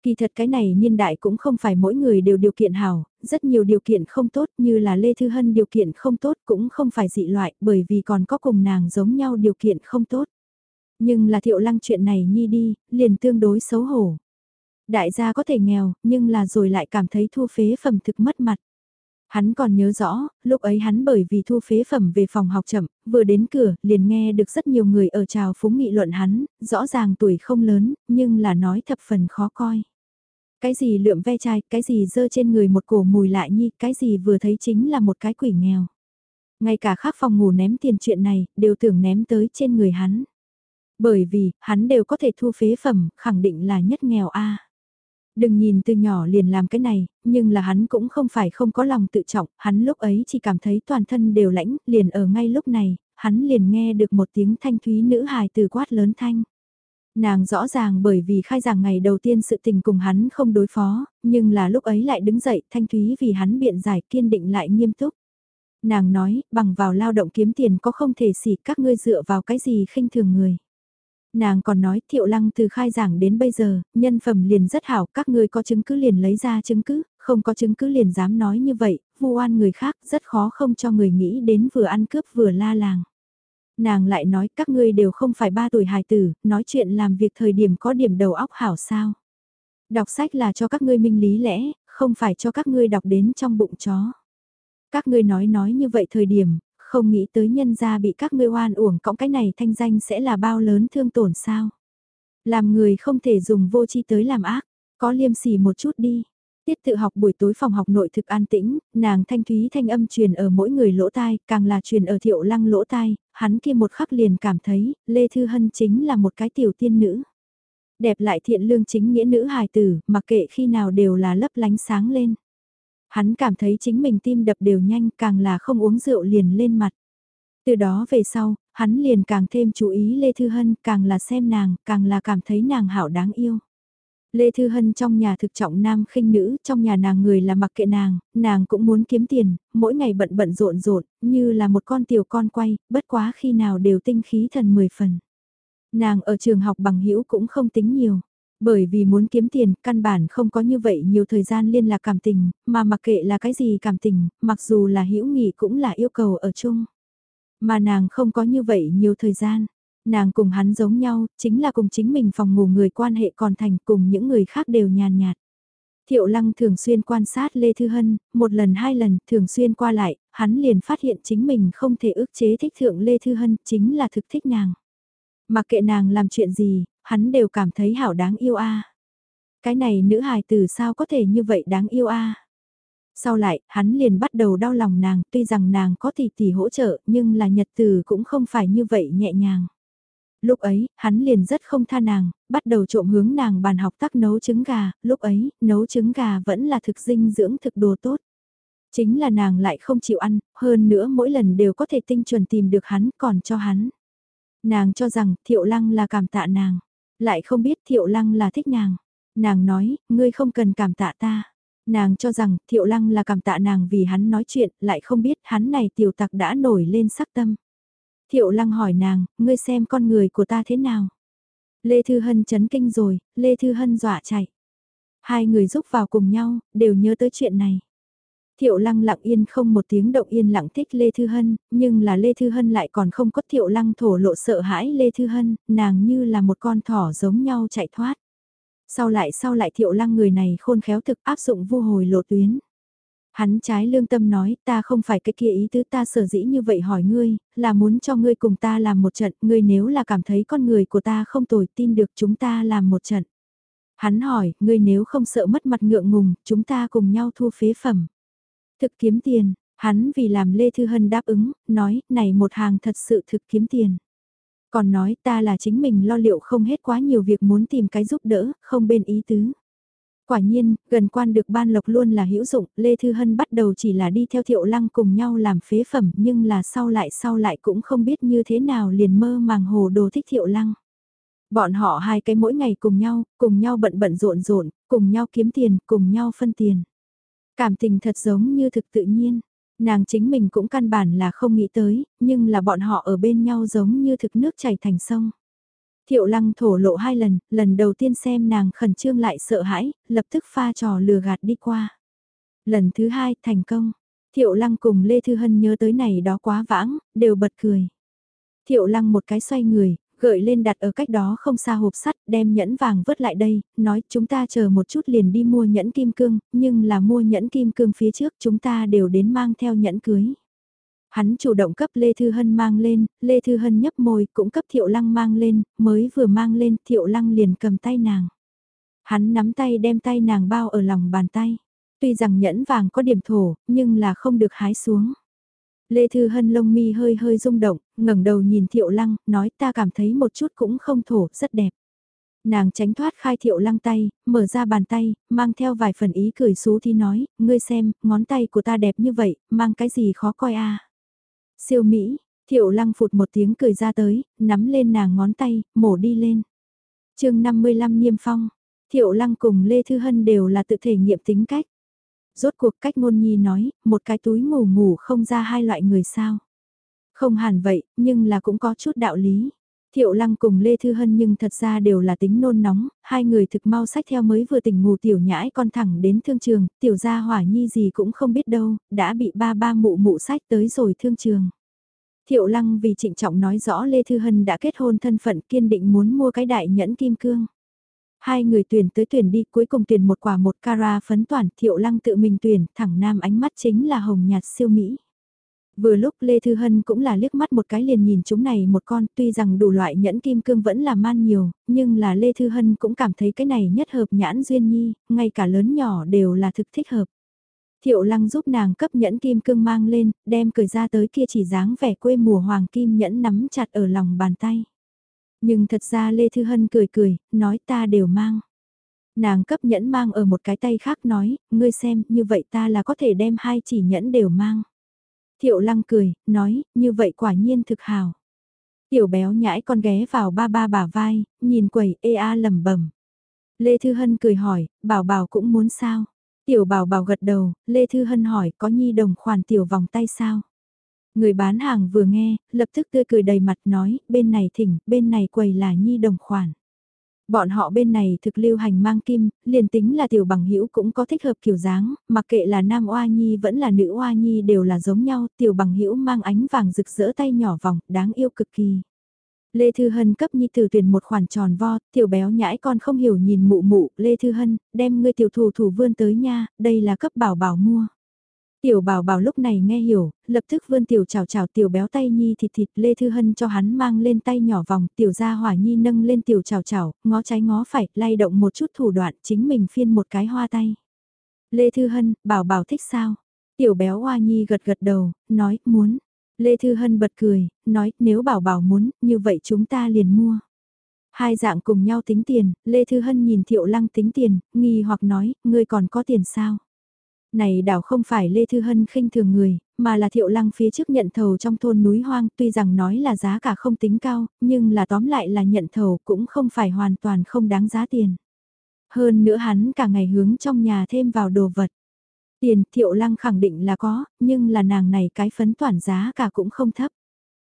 Kỳ thật cái này niên đại cũng không phải mỗi người đều điều kiện hảo, rất nhiều điều kiện không tốt như là Lê Thư Hân điều kiện không tốt cũng không phải dị loại bởi vì còn có cùng nàng giống nhau điều kiện không tốt. Nhưng là thiệu lăng chuyện này nhi đi, liền tương đối xấu hổ. Đại gia có thể nghèo, nhưng là rồi lại cảm thấy thu phế phẩm thực mất mặt. Hắn còn nhớ rõ, lúc ấy hắn bởi vì thu phế phẩm về phòng học chậm, vừa đến cửa, liền nghe được rất nhiều người ở trào phúng nghị luận hắn, rõ ràng tuổi không lớn, nhưng là nói thập phần khó coi. Cái gì lượm ve chai, cái gì dơ trên người một cổ mùi lại nhi, cái gì vừa thấy chính là một cái quỷ nghèo. Ngay cả khác phòng ngủ ném tiền chuyện này, đều tưởng ném tới trên người hắn. Bởi vì, hắn đều có thể thu phế phẩm, khẳng định là nhất nghèo a Đừng nhìn từ nhỏ liền làm cái này, nhưng là hắn cũng không phải không có lòng tự trọng, hắn lúc ấy chỉ cảm thấy toàn thân đều lãnh, liền ở ngay lúc này, hắn liền nghe được một tiếng thanh thúy nữ hài từ quát lớn thanh. Nàng rõ ràng bởi vì khai giảng ngày đầu tiên sự tình cùng hắn không đối phó, nhưng là lúc ấy lại đứng dậy thanh thúy vì hắn biện giải kiên định lại nghiêm túc. Nàng nói, bằng vào lao động kiếm tiền có không thể xỉ các ngươi dựa vào cái gì khinh thường người. Nàng còn nói thiệu lăng từ khai giảng đến bây giờ, nhân phẩm liền rất hảo, các ngươi có chứng cứ liền lấy ra chứng cứ, không có chứng cứ liền dám nói như vậy, vu oan người khác rất khó không cho người nghĩ đến vừa ăn cướp vừa la làng. Nàng lại nói các ngươi đều không phải ba tuổi hài tử, nói chuyện làm việc thời điểm có điểm đầu óc hảo sao. Đọc sách là cho các ngươi minh lý lẽ, không phải cho các ngươi đọc đến trong bụng chó. Các ngươi nói nói như vậy thời điểm, không nghĩ tới nhân gia bị các ngươi oan uổng cõng cái này thanh danh sẽ là bao lớn thương tổn sao. Làm người không thể dùng vô chi tới làm ác, có liêm sỉ một chút đi. Tiết tự học buổi tối phòng học nội thực an tĩnh, nàng thanh thúy thanh âm truyền ở mỗi người lỗ tai, càng là truyền ở thiệu lăng lỗ tai, hắn kia một khắc liền cảm thấy, Lê Thư Hân chính là một cái tiểu tiên nữ. Đẹp lại thiện lương chính nghĩa nữ hài tử, mặc kệ khi nào đều là lấp lánh sáng lên. Hắn cảm thấy chính mình tim đập đều nhanh càng là không uống rượu liền lên mặt. Từ đó về sau, hắn liền càng thêm chú ý Lê Thư Hân, càng là xem nàng, càng là cảm thấy nàng hảo đáng yêu. Lê Thư Hân trong nhà thực trọng nam khinh nữ, trong nhà nàng người là mặc kệ nàng, nàng cũng muốn kiếm tiền, mỗi ngày bận bận rộn rộn, như là một con tiểu con quay, bất quá khi nào đều tinh khí thần 10 phần. Nàng ở trường học bằng hữu cũng không tính nhiều. Bởi vì muốn kiếm tiền, căn bản không có như vậy nhiều thời gian liên lạc cảm tình, mà mặc kệ là cái gì cảm tình, mặc dù là hữu nghị cũng là yêu cầu ở chung. Mà nàng không có như vậy nhiều thời gian. Nàng cùng hắn giống nhau, chính là cùng chính mình phòng ngủ người quan hệ còn thành cùng những người khác đều nhàn nhạt. Thiệu lăng thường xuyên quan sát Lê Thư Hân, một lần hai lần, thường xuyên qua lại, hắn liền phát hiện chính mình không thể ức chế thích thượng Lê Thư Hân, chính là thực thích nàng. Mặc kệ nàng làm chuyện gì, hắn đều cảm thấy hảo đáng yêu a. Cái này nữ hài từ sao có thể như vậy đáng yêu a. Sau lại, hắn liền bắt đầu đau lòng nàng, tuy rằng nàng có tỷ tỷ hỗ trợ, nhưng là nhật từ cũng không phải như vậy nhẹ nhàng. Lúc ấy, hắn liền rất không tha nàng, bắt đầu trộm hướng nàng bàn học tác nấu trứng gà, lúc ấy, nấu trứng gà vẫn là thực dinh dưỡng thực đồ tốt. Chính là nàng lại không chịu ăn, hơn nữa mỗi lần đều có thể tinh chuẩn tìm được hắn còn cho hắn. Nàng cho rằng thiệu lăng là cảm tạ nàng, lại không biết thiệu lăng là thích nàng. Nàng nói, ngươi không cần cảm tạ ta. Nàng cho rằng thiệu lăng là cảm tạ nàng vì hắn nói chuyện, lại không biết hắn này tiểu tặc đã nổi lên sắc tâm. Thiệu lăng hỏi nàng, ngươi xem con người của ta thế nào? Lê Thư Hân chấn kinh rồi, Lê Thư Hân dọa chạy. Hai người giúp vào cùng nhau, đều nhớ tới chuyện này. Thiệu lăng lặng yên không một tiếng động yên lặng thích Lê Thư Hân, nhưng là Lê Thư Hân lại còn không có thiệu lăng thổ lộ sợ hãi Lê Thư Hân, nàng như là một con thỏ giống nhau chạy thoát. Sau lại sau lại thiệu lăng người này khôn khéo thực áp dụng vu hồi lộ tuyến. Hắn trái lương tâm nói, ta không phải cái kia ý tứ ta sở dĩ như vậy hỏi ngươi, là muốn cho ngươi cùng ta làm một trận, ngươi nếu là cảm thấy con người của ta không tồi tin được chúng ta làm một trận. Hắn hỏi, ngươi nếu không sợ mất mặt ngượng ngùng, chúng ta cùng nhau thu phế phẩm. Thực kiếm tiền, Hắn vì làm Lê Thư Hân đáp ứng, nói, này một hàng thật sự thực kiếm tiền. Còn nói ta là chính mình lo liệu không hết quá nhiều việc muốn tìm cái giúp đỡ, không bên ý tứ. Quả nhiên, gần quan được ban lộc luôn là hữu dụng, Lê Thư Hân bắt đầu chỉ là đi theo thiệu lăng cùng nhau làm phế phẩm nhưng là sau lại sau lại cũng không biết như thế nào liền mơ màng hồ đồ thích thiệu lăng. Bọn họ hai cái mỗi ngày cùng nhau, cùng nhau bận bận rộn rộn, cùng nhau kiếm tiền, cùng nhau phân tiền. Cảm tình thật giống như thực tự nhiên. Nàng chính mình cũng căn bản là không nghĩ tới, nhưng là bọn họ ở bên nhau giống như thực nước chảy thành sông. Thiệu lăng thổ lộ hai lần, lần đầu tiên xem nàng khẩn trương lại sợ hãi, lập tức pha trò lừa gạt đi qua. Lần thứ hai, thành công. Thiệu lăng cùng Lê Thư Hân nhớ tới này đó quá vãng, đều bật cười. Thiệu lăng một cái xoay người, gợi lên đặt ở cách đó không xa hộp sắt, đem nhẫn vàng vớt lại đây, nói chúng ta chờ một chút liền đi mua nhẫn kim cương, nhưng là mua nhẫn kim cương phía trước chúng ta đều đến mang theo nhẫn cưới. Hắn chủ động cấp Lê Thư Hân mang lên, Lê Thư Hân nhấp môi cũng cấp Thiệu Lăng mang lên, mới vừa mang lên Thiệu Lăng liền cầm tay nàng. Hắn nắm tay đem tay nàng bao ở lòng bàn tay. Tuy rằng nhẫn vàng có điểm thổ, nhưng là không được hái xuống. Lê Thư Hân lông mi hơi hơi rung động, ngẩng đầu nhìn Thiệu Lăng, nói ta cảm thấy một chút cũng không thổ, rất đẹp. Nàng tránh thoát khai Thiệu Lăng tay, mở ra bàn tay, mang theo vài phần ý cười xú thì nói, ngươi xem, ngón tay của ta đẹp như vậy, mang cái gì khó coi a Siêu Mỹ, Thiệu Lăng phụt một tiếng cười ra tới, nắm lên nàng ngón tay, mổ đi lên. chương 55 Niêm Phong, Thiệu Lăng cùng Lê Thư Hân đều là tự thể nghiệm tính cách. Rốt cuộc cách ngôn nhi nói, một cái túi ngủ ngủ không ra hai loại người sao. Không hẳn vậy, nhưng là cũng có chút đạo lý. Thiệu Lăng cùng Lê Thư Hân nhưng thật ra đều là tính nôn nóng, hai người thực mau sách theo mới vừa tỉnh ngủ tiểu nhãi con thẳng đến thương trường, tiểu gia hỏa nhi gì cũng không biết đâu, đã bị ba ba mụ mụ sách tới rồi thương trường. Thiệu Lăng vì trịnh trọng nói rõ Lê Thư Hân đã kết hôn thân phận kiên định muốn mua cái đại nhẫn kim cương. Hai người tuyển tới tuyển đi cuối cùng tuyển một quả một cara phấn toàn Thiệu Lăng tự mình tuyển thẳng nam ánh mắt chính là hồng nhạt siêu Mỹ. Vừa lúc Lê Thư Hân cũng là liếc mắt một cái liền nhìn chúng này một con, tuy rằng đủ loại nhẫn kim cương vẫn là man nhiều, nhưng là Lê Thư Hân cũng cảm thấy cái này nhất hợp nhãn duyên nhi, ngay cả lớn nhỏ đều là thực thích hợp. Thiệu lăng giúp nàng cấp nhẫn kim cương mang lên, đem cười ra tới kia chỉ dáng vẻ quê mùa hoàng kim nhẫn nắm chặt ở lòng bàn tay. Nhưng thật ra Lê Thư Hân cười cười, nói ta đều mang. Nàng cấp nhẫn mang ở một cái tay khác nói, ngươi xem, như vậy ta là có thể đem hai chỉ nhẫn đều mang. Thiệu lăng cười, nói, như vậy quả nhiên thực hào. Tiểu béo nhãi con ghé vào ba ba bả vai, nhìn quầy ê a lầm bẩm Lê Thư Hân cười hỏi, bảo bảo cũng muốn sao? Tiểu bảo bảo gật đầu, Lê Thư Hân hỏi có nhi đồng khoản tiểu vòng tay sao? Người bán hàng vừa nghe, lập tức tươi cười đầy mặt nói, bên này thỉnh, bên này quầy là nhi đồng khoản. Bọn họ bên này thực lưu hành mang kim, liền tính là tiểu bằng hữu cũng có thích hợp kiểu dáng, mặc kệ là nam oa nhi vẫn là nữ oa nhi đều là giống nhau, tiểu bằng hữu mang ánh vàng rực rỡ tay nhỏ vòng, đáng yêu cực kỳ. Lê Thư Hân cấp nhi tử tuyển một khoản tròn vo, tiểu béo nhãi con không hiểu nhìn mụ mụ, Lê Thư Hân, đem ngươi tiểu thủ thủ vươn tới nha, đây là cấp bảo bảo mua. Tiểu bảo bảo lúc này nghe hiểu, lập tức vươn tiểu chào chào tiểu béo tay nhi thịt thịt Lê Thư Hân cho hắn mang lên tay nhỏ vòng tiểu gia hỏa nhi nâng lên tiểu chào chào, ngó trái ngó phải, lay động một chút thủ đoạn chính mình phiên một cái hoa tay. Lê Thư Hân, bảo bảo thích sao? Tiểu béo hoa nhi gật gật đầu, nói, muốn. Lê Thư Hân bật cười, nói, nếu bảo bảo muốn, như vậy chúng ta liền mua. Hai dạng cùng nhau tính tiền, Lê Thư Hân nhìn Thiệu Lăng tính tiền, nghi hoặc nói, ngươi còn có tiền sao? Này đảo không phải Lê Thư Hân khinh thường người, mà là thiệu lăng phía trước nhận thầu trong thôn núi hoang tuy rằng nói là giá cả không tính cao, nhưng là tóm lại là nhận thầu cũng không phải hoàn toàn không đáng giá tiền. Hơn nữa hắn cả ngày hướng trong nhà thêm vào đồ vật. Tiền thiệu lăng khẳng định là có, nhưng là nàng này cái phấn toàn giá cả cũng không thấp.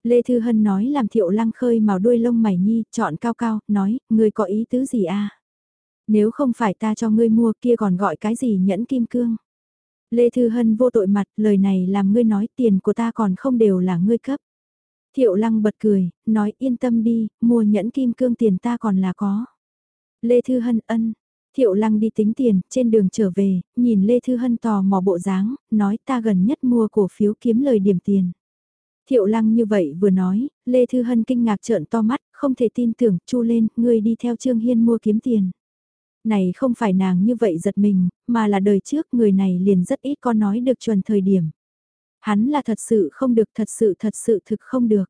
Lê Thư Hân nói làm thiệu lăng khơi màu đuôi lông mày nhi, chọn cao cao, nói, người có ý tứ gì à? Nếu không phải ta cho ngươi mua kia còn gọi cái gì nhẫn kim cương? Lê Thư Hân vô tội mặt, lời này làm ngươi nói tiền của ta còn không đều là ngươi cấp. Thiệu lăng bật cười, nói yên tâm đi, mua nhẫn kim cương tiền ta còn là có. Lê Thư Hân ân. Thiệu lăng đi tính tiền, trên đường trở về, nhìn Lê Thư Hân tò mò bộ dáng, nói ta gần nhất mua cổ phiếu kiếm lời điểm tiền. Thiệu lăng như vậy vừa nói, Lê Thư Hân kinh ngạc trợn to mắt, không thể tin tưởng, chu lên, ngươi đi theo Trương Hiên mua kiếm tiền. Này không phải nàng như vậy giật mình, mà là đời trước người này liền rất ít có nói được chuẩn thời điểm. Hắn là thật sự không được thật sự thật sự thực không được.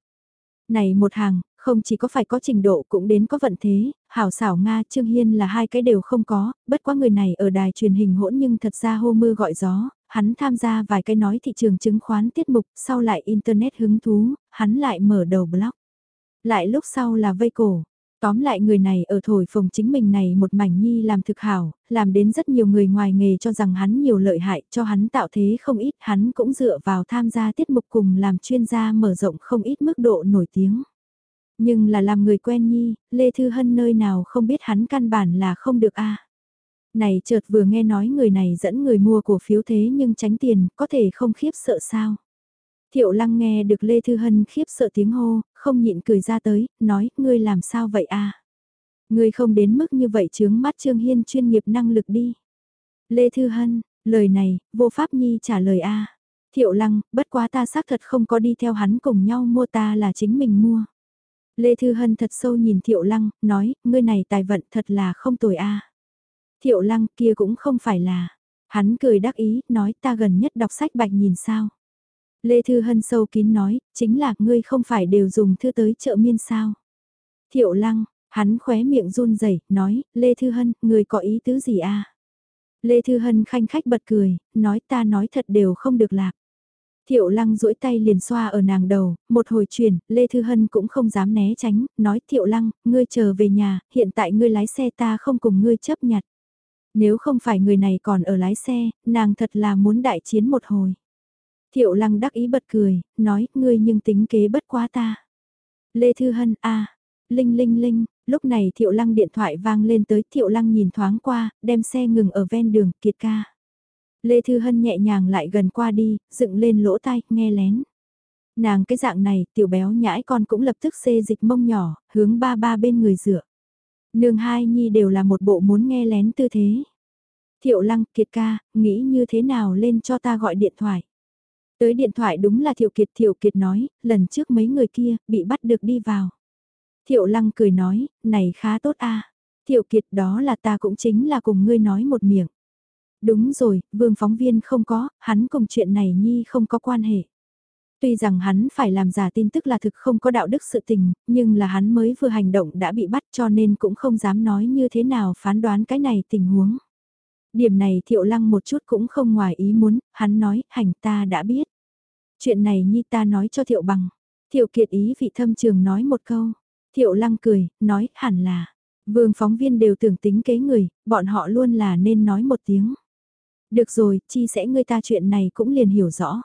Này một hàng, không chỉ có phải có trình độ cũng đến có vận thế, hảo xảo Nga Trương Hiên là hai cái đều không có, bất quá người này ở đài truyền hình hỗn nhưng thật ra hô mưa gọi gió, hắn tham gia vài cái nói thị trường chứng khoán tiết mục, sau lại internet hứng thú, hắn lại mở đầu blog. Lại lúc sau là vây cổ, Tóm lại người này ở thổi phồng chính mình này một mảnh nhi làm thực hảo, làm đến rất nhiều người ngoài nghề cho rằng hắn nhiều lợi hại, cho hắn tạo thế không ít, hắn cũng dựa vào tham gia tiết mục cùng làm chuyên gia mở rộng không ít mức độ nổi tiếng. Nhưng là làm người quen nhi, Lê Thư Hân nơi nào không biết hắn căn bản là không được a Này chợt vừa nghe nói người này dẫn người mua cổ phiếu thế nhưng tránh tiền, có thể không khiếp sợ sao. Thiệu lăng nghe được Lê Thư Hân khiếp sợ tiếng hô, không nhịn cười ra tới, nói, ngươi làm sao vậy à? Ngươi không đến mức như vậy chướng mắt Trương Hiên chuyên nghiệp năng lực đi. Lê Thư Hân, lời này, vô pháp nhi trả lời a Thiệu lăng, bất quá ta xác thật không có đi theo hắn cùng nhau mua ta là chính mình mua. Lê Thư Hân thật sâu nhìn Thiệu lăng, nói, ngươi này tài vận thật là không tồi a Thiệu lăng kia cũng không phải là. Hắn cười đắc ý, nói ta gần nhất đọc sách bạch nhìn sao. Lê Thư Hân sâu kín nói, chính là ngươi không phải đều dùng thư tới chợ miên sao. Thiệu lăng, hắn khóe miệng run rẩy nói, Lê Thư Hân, ngươi có ý tứ gì à? Lê Thư Hân khanh khách bật cười, nói ta nói thật đều không được lạc. Thiệu lăng duỗi tay liền xoa ở nàng đầu, một hồi chuyển Lê Thư Hân cũng không dám né tránh, nói Thiệu lăng, ngươi chờ về nhà, hiện tại ngươi lái xe ta không cùng ngươi chấp nhặt. Nếu không phải người này còn ở lái xe, nàng thật là muốn đại chiến một hồi. Thiệu lăng đắc ý bật cười, nói, ngươi nhưng tính kế bất quá ta. Lê Thư Hân, a linh linh linh, lúc này thiệu lăng điện thoại vang lên tới thiệu lăng nhìn thoáng qua, đem xe ngừng ở ven đường, kiệt ca. Lê Thư Hân nhẹ nhàng lại gần qua đi, dựng lên lỗ tai, nghe lén. Nàng cái dạng này, tiểu béo nhãi con cũng lập tức xê dịch mông nhỏ, hướng ba ba bên người dựa. Nương hai nhi đều là một bộ muốn nghe lén tư thế. Thiệu lăng, kiệt ca, nghĩ như thế nào lên cho ta gọi điện thoại. Tới điện thoại đúng là Thiệu Kiệt Thiệu Kiệt nói, lần trước mấy người kia, bị bắt được đi vào. Thiệu Lăng cười nói, này khá tốt a Thiệu Kiệt đó là ta cũng chính là cùng ngươi nói một miệng. Đúng rồi, vương phóng viên không có, hắn cùng chuyện này nhi không có quan hệ. Tuy rằng hắn phải làm giả tin tức là thực không có đạo đức sự tình, nhưng là hắn mới vừa hành động đã bị bắt cho nên cũng không dám nói như thế nào phán đoán cái này tình huống. Điểm này thiệu lăng một chút cũng không ngoài ý muốn, hắn nói, hành ta đã biết. Chuyện này Nhi ta nói cho Thiệu Bằng. Thiệu Kiệt ý vị thâm trường nói một câu. Thiệu Lăng cười, nói hẳn là. Vương phóng viên đều tưởng tính kế người, bọn họ luôn là nên nói một tiếng. Được rồi, chi sẽ người ta chuyện này cũng liền hiểu rõ.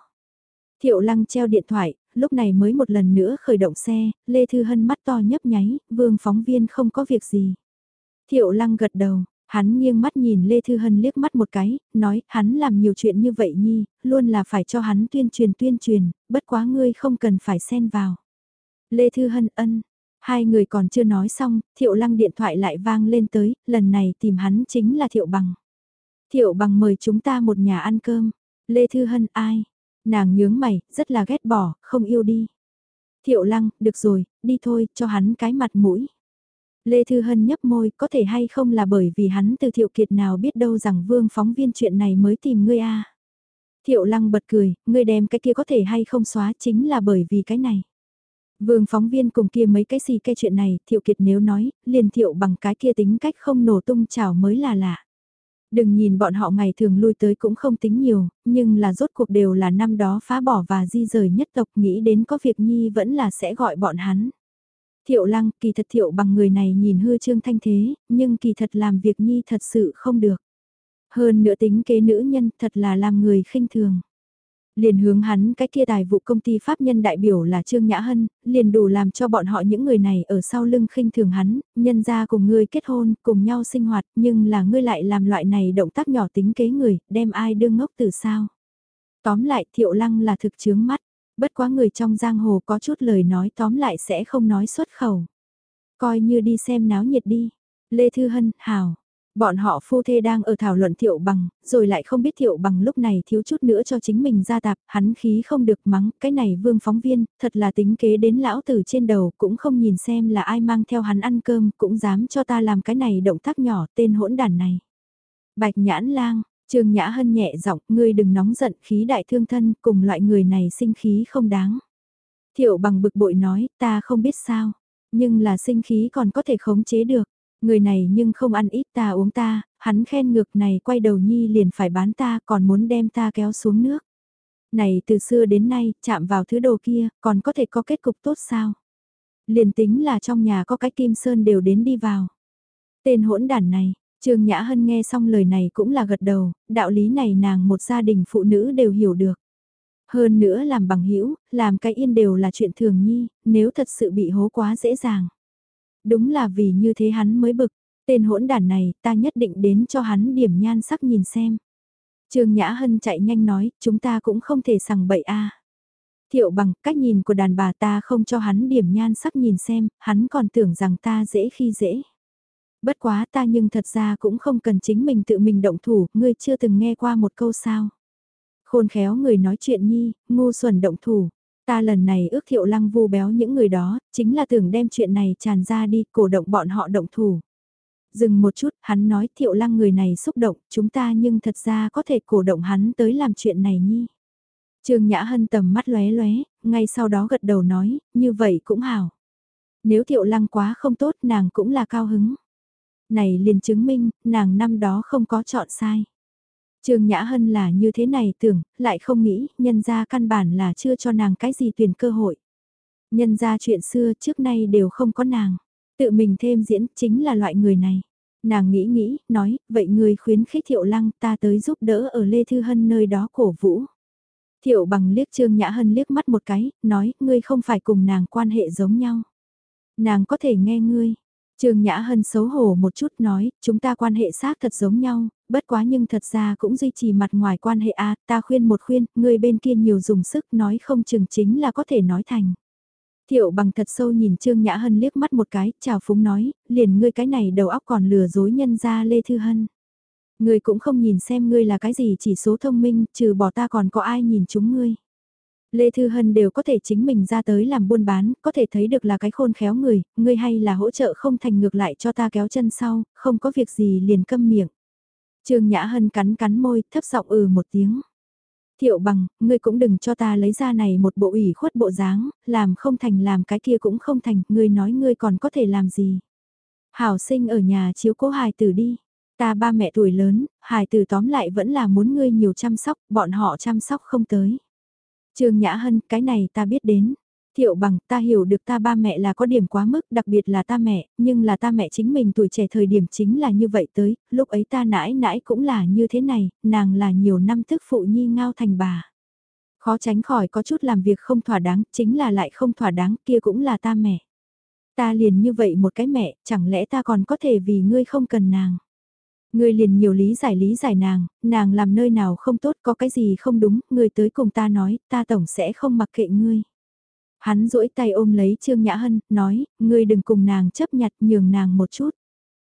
Thiệu Lăng treo điện thoại, lúc này mới một lần nữa khởi động xe, Lê Thư Hân mắt to nhấp nháy, vương phóng viên không có việc gì. Thiệu Lăng gật đầu, Hắn nghiêng mắt nhìn Lê Thư Hân liếc mắt một cái, nói, hắn làm nhiều chuyện như vậy nhi, luôn là phải cho hắn tuyên truyền tuyên truyền, bất quá ngươi không cần phải xen vào. Lê Thư Hân ân, hai người còn chưa nói xong, Thiệu Lăng điện thoại lại vang lên tới, lần này tìm hắn chính là Thiệu Bằng. Thiệu Bằng mời chúng ta một nhà ăn cơm. Lê Thư Hân ai? Nàng nhướng mày, rất là ghét bỏ, không yêu đi. Thiệu Lăng, được rồi, đi thôi, cho hắn cái mặt mũi. Lê Thư Hân nhấp môi, có thể hay không là bởi vì hắn từ Thiệu Kiệt nào biết đâu rằng vương phóng viên chuyện này mới tìm ngươi a Thiệu Lăng bật cười, ngươi đem cái kia có thể hay không xóa chính là bởi vì cái này. Vương phóng viên cùng kia mấy cái gì cái chuyện này, Thiệu Kiệt nếu nói, liền Thiệu bằng cái kia tính cách không nổ tung chảo mới là lạ. Đừng nhìn bọn họ ngày thường lui tới cũng không tính nhiều, nhưng là rốt cuộc đều là năm đó phá bỏ và di rời nhất tộc nghĩ đến có việc nhi vẫn là sẽ gọi bọn hắn. Thiệu lăng, kỳ thật thiệu bằng người này nhìn hư trương thanh thế, nhưng kỳ thật làm việc nhi thật sự không được. Hơn nữa tính kế nữ nhân thật là làm người khinh thường. Liền hướng hắn cái kia tài vụ công ty pháp nhân đại biểu là Trương Nhã Hân, liền đủ làm cho bọn họ những người này ở sau lưng khinh thường hắn, nhân ra cùng ngươi kết hôn, cùng nhau sinh hoạt, nhưng là ngươi lại làm loại này động tác nhỏ tính kế người, đem ai đương ngốc từ sao. Tóm lại thiệu lăng là thực chướng mắt bất quá người trong giang hồ có chút lời nói tóm lại sẽ không nói xuất khẩu. Coi như đi xem náo nhiệt đi. Lê Thư Hân, Hào. Bọn họ phu thê đang ở thảo luận thiệu bằng, rồi lại không biết thiệu bằng lúc này thiếu chút nữa cho chính mình ra tạp, hắn khí không được mắng, cái này vương phóng viên, thật là tính kế đến lão tử trên đầu, cũng không nhìn xem là ai mang theo hắn ăn cơm, cũng dám cho ta làm cái này động tác nhỏ tên hỗn đàn này. Bạch nhãn lang, Trương Nhã Hân nhẹ giọng, ngươi đừng nóng giận khí đại thương thân, cùng loại người này sinh khí không đáng. Thiệu bằng bực bội nói, ta không biết sao, nhưng là sinh khí còn có thể khống chế được. Người này nhưng không ăn ít ta uống ta, hắn khen ngược này quay đầu nhi liền phải bán ta còn muốn đem ta kéo xuống nước. Này từ xưa đến nay, chạm vào thứ đồ kia, còn có thể có kết cục tốt sao? Liền tính là trong nhà có cái kim sơn đều đến đi vào. Tên hỗn đản này, Trương Nhã Hân nghe xong lời này cũng là gật đầu, đạo lý này nàng một gia đình phụ nữ đều hiểu được. Hơn nữa làm bằng hữu làm cái yên đều là chuyện thường nhi, nếu thật sự bị hố quá dễ dàng. Đúng là vì như thế hắn mới bực, tên hỗn đản này ta nhất định đến cho hắn điểm nhan sắc nhìn xem. Trương Nhã Hân chạy nhanh nói, chúng ta cũng không thể sằng bậy a. Thiệu bằng cách nhìn của đàn bà ta không cho hắn điểm nhan sắc nhìn xem, hắn còn tưởng rằng ta dễ khi dễ. Bất quá ta nhưng thật ra cũng không cần chính mình tự mình động thủ, ngươi chưa từng nghe qua một câu sao. Khôn khéo người nói chuyện nhi, ngu xuẩn động thủ. Ta lần này ước thiệu lăng vu béo những người đó, chính là tưởng đem chuyện này tràn ra đi, cổ động bọn họ động thủ. Dừng một chút, hắn nói thiệu lăng người này xúc động, chúng ta nhưng thật ra có thể cổ động hắn tới làm chuyện này nhi. Trương Nhã Hân tầm mắt lóe lóe, ngay sau đó gật đầu nói, như vậy cũng hảo. Nếu thiệu lăng quá không tốt nàng cũng là cao hứng. Này liền chứng minh, nàng năm đó không có chọn sai. Trương Nhã Hân là như thế này tưởng, lại không nghĩ, nhân ra căn bản là chưa cho nàng cái gì tuyển cơ hội. Nhân ra chuyện xưa trước nay đều không có nàng. Tự mình thêm diễn chính là loại người này. Nàng nghĩ nghĩ, nói, vậy người khuyến khích thiệu lăng ta tới giúp đỡ ở Lê Thư Hân nơi đó cổ vũ. Thiệu bằng liếc Trương Nhã Hân liếc mắt một cái, nói, ngươi không phải cùng nàng quan hệ giống nhau. Nàng có thể nghe ngươi. Trương Nhã Hân xấu hổ một chút nói, chúng ta quan hệ xác thật giống nhau, bất quá nhưng thật ra cũng duy trì mặt ngoài quan hệ a ta khuyên một khuyên, ngươi bên kia nhiều dùng sức nói không chừng chính là có thể nói thành. Thiệu bằng thật sâu nhìn Trương Nhã Hân liếc mắt một cái, chào phúng nói, liền ngươi cái này đầu óc còn lừa dối nhân ra Lê Thư Hân. Ngươi cũng không nhìn xem ngươi là cái gì chỉ số thông minh, trừ bỏ ta còn có ai nhìn chúng ngươi. Lê Thư Hân đều có thể chính mình ra tới làm buôn bán, có thể thấy được là cái khôn khéo người, ngươi hay là hỗ trợ không thành ngược lại cho ta kéo chân sau, không có việc gì liền câm miệng. Trương Nhã Hân cắn cắn môi, thấp giọng ừ một tiếng. Thiệu bằng, ngươi cũng đừng cho ta lấy ra này một bộ ủy khuất bộ dáng, làm không thành làm cái kia cũng không thành, ngươi nói ngươi còn có thể làm gì. Hảo sinh ở nhà chiếu cố hài tử đi. Ta ba mẹ tuổi lớn, hài tử tóm lại vẫn là muốn ngươi nhiều chăm sóc, bọn họ chăm sóc không tới. Trương Nhã Hân, cái này ta biết đến. Thiệu bằng, ta hiểu được ta ba mẹ là có điểm quá mức, đặc biệt là ta mẹ, nhưng là ta mẹ chính mình tuổi trẻ thời điểm chính là như vậy tới, lúc ấy ta nãi nãi cũng là như thế này, nàng là nhiều năm thức phụ nhi ngao thành bà. Khó tránh khỏi có chút làm việc không thỏa đáng, chính là lại không thỏa đáng, kia cũng là ta mẹ. Ta liền như vậy một cái mẹ, chẳng lẽ ta còn có thể vì ngươi không cần nàng. Ngươi liền nhiều lý giải lý giải nàng, nàng làm nơi nào không tốt có cái gì không đúng, ngươi tới cùng ta nói, ta tổng sẽ không mặc kệ ngươi. Hắn duỗi tay ôm lấy Trương Nhã Hân, nói, ngươi đừng cùng nàng chấp nhặt nhường nàng một chút.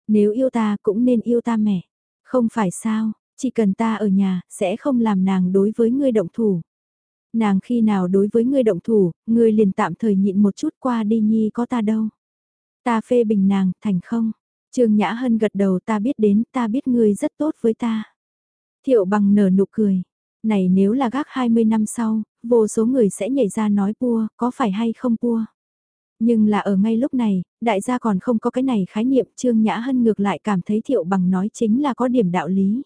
Nếu yêu ta cũng nên yêu ta mẹ. Không phải sao, chỉ cần ta ở nhà, sẽ không làm nàng đối với ngươi động thủ. Nàng khi nào đối với ngươi động thủ, ngươi liền tạm thời nhịn một chút qua đi nhi có ta đâu. Ta phê bình nàng, thành không. Trương Nhã Hân gật đầu ta biết đến, ta biết ngươi rất tốt với ta. Thiệu bằng nở nụ cười. Này nếu là gác 20 năm sau, vô số người sẽ nhảy ra nói bua, có phải hay không bua? Nhưng là ở ngay lúc này, đại gia còn không có cái này khái niệm Trương Nhã Hân ngược lại cảm thấy thiệu bằng nói chính là có điểm đạo lý.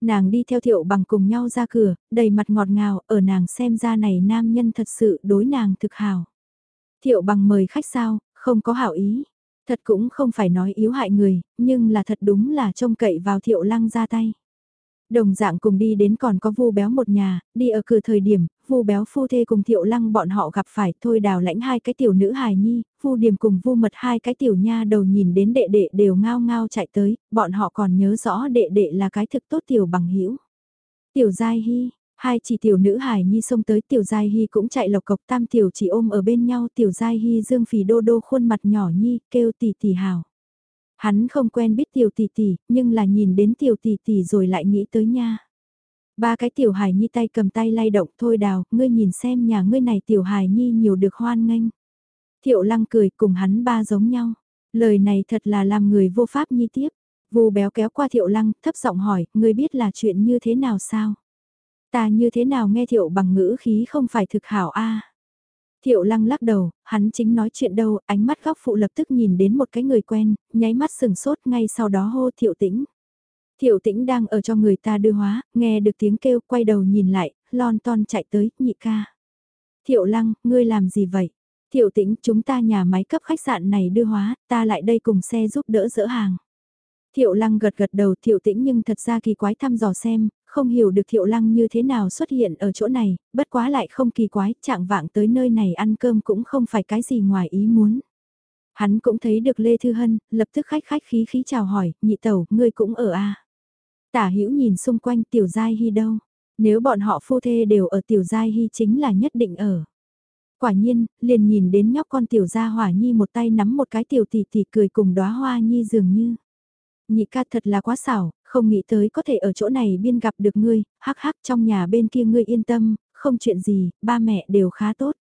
Nàng đi theo thiệu bằng cùng nhau ra cửa, đầy mặt ngọt ngào, ở nàng xem ra này nam nhân thật sự đối nàng thực hào. Thiệu bằng mời khách sao, không có hảo ý. Thật cũng không phải nói yếu hại người, nhưng là thật đúng là trông cậy vào thiệu lăng ra tay. Đồng dạng cùng đi đến còn có vu béo một nhà, đi ở cửa thời điểm, vu béo phu thê cùng thiệu lăng bọn họ gặp phải thôi đào lãnh hai cái tiểu nữ hài nhi, vu điểm cùng vu mật hai cái tiểu nha đầu nhìn đến đệ đệ đều ngao ngao chạy tới, bọn họ còn nhớ rõ đệ đệ là cái thực tốt tiểu bằng hữu Tiểu giai hy, hai chỉ tiểu nữ hải nhi xông tới tiểu giai hy cũng chạy lộc cộc tam tiểu chỉ ôm ở bên nhau tiểu giai hy dương phì đô đô khuôn mặt nhỏ nhi kêu tỷ tỷ hào. Hắn không quen biết tiểu tỷ tỷ, nhưng là nhìn đến tiểu tỷ tỷ rồi lại nghĩ tới nha. Ba cái tiểu hải nhi tay cầm tay lay động thôi đào, ngươi nhìn xem nhà ngươi này tiểu hải nhi nhiều được hoan nghênh. Thiệu lăng cười cùng hắn ba giống nhau. Lời này thật là làm người vô pháp nhi tiếp. vù béo kéo qua thiệu lăng, thấp giọng hỏi, ngươi biết là chuyện như thế nào sao? Ta như thế nào nghe thiệu bằng ngữ khí không phải thực hảo a Thiệu lăng lắc đầu, hắn chính nói chuyện đâu, ánh mắt góc phụ lập tức nhìn đến một cái người quen, nháy mắt sừng sốt ngay sau đó hô thiệu tĩnh. Thiệu tĩnh đang ở cho người ta đưa hóa, nghe được tiếng kêu, quay đầu nhìn lại, lon ton chạy tới, nhị ca. Thiệu lăng, ngươi làm gì vậy? Thiệu tĩnh, chúng ta nhà máy cấp khách sạn này đưa hóa, ta lại đây cùng xe giúp đỡ dỡ hàng. Thiệu lăng gật gật đầu thiệu tĩnh nhưng thật ra kỳ quái thăm dò xem, không hiểu được thiệu lăng như thế nào xuất hiện ở chỗ này, bất quá lại không kỳ quái, trạng vạng tới nơi này ăn cơm cũng không phải cái gì ngoài ý muốn. Hắn cũng thấy được Lê Thư Hân, lập tức khách khách khí khí chào hỏi, nhị tẩu, ngươi cũng ở à. Tả hữu nhìn xung quanh tiểu giai hy đâu, nếu bọn họ phu thê đều ở tiểu giai hy chính là nhất định ở. Quả nhiên, liền nhìn đến nhóc con tiểu gia hỏa nhi một tay nắm một cái tiểu tỷ tỷ cười cùng đóa hoa nhi dường như. Nhị ca thật là quá xảo, không nghĩ tới có thể ở chỗ này biên gặp được ngươi, hắc hắc trong nhà bên kia ngươi yên tâm, không chuyện gì, ba mẹ đều khá tốt.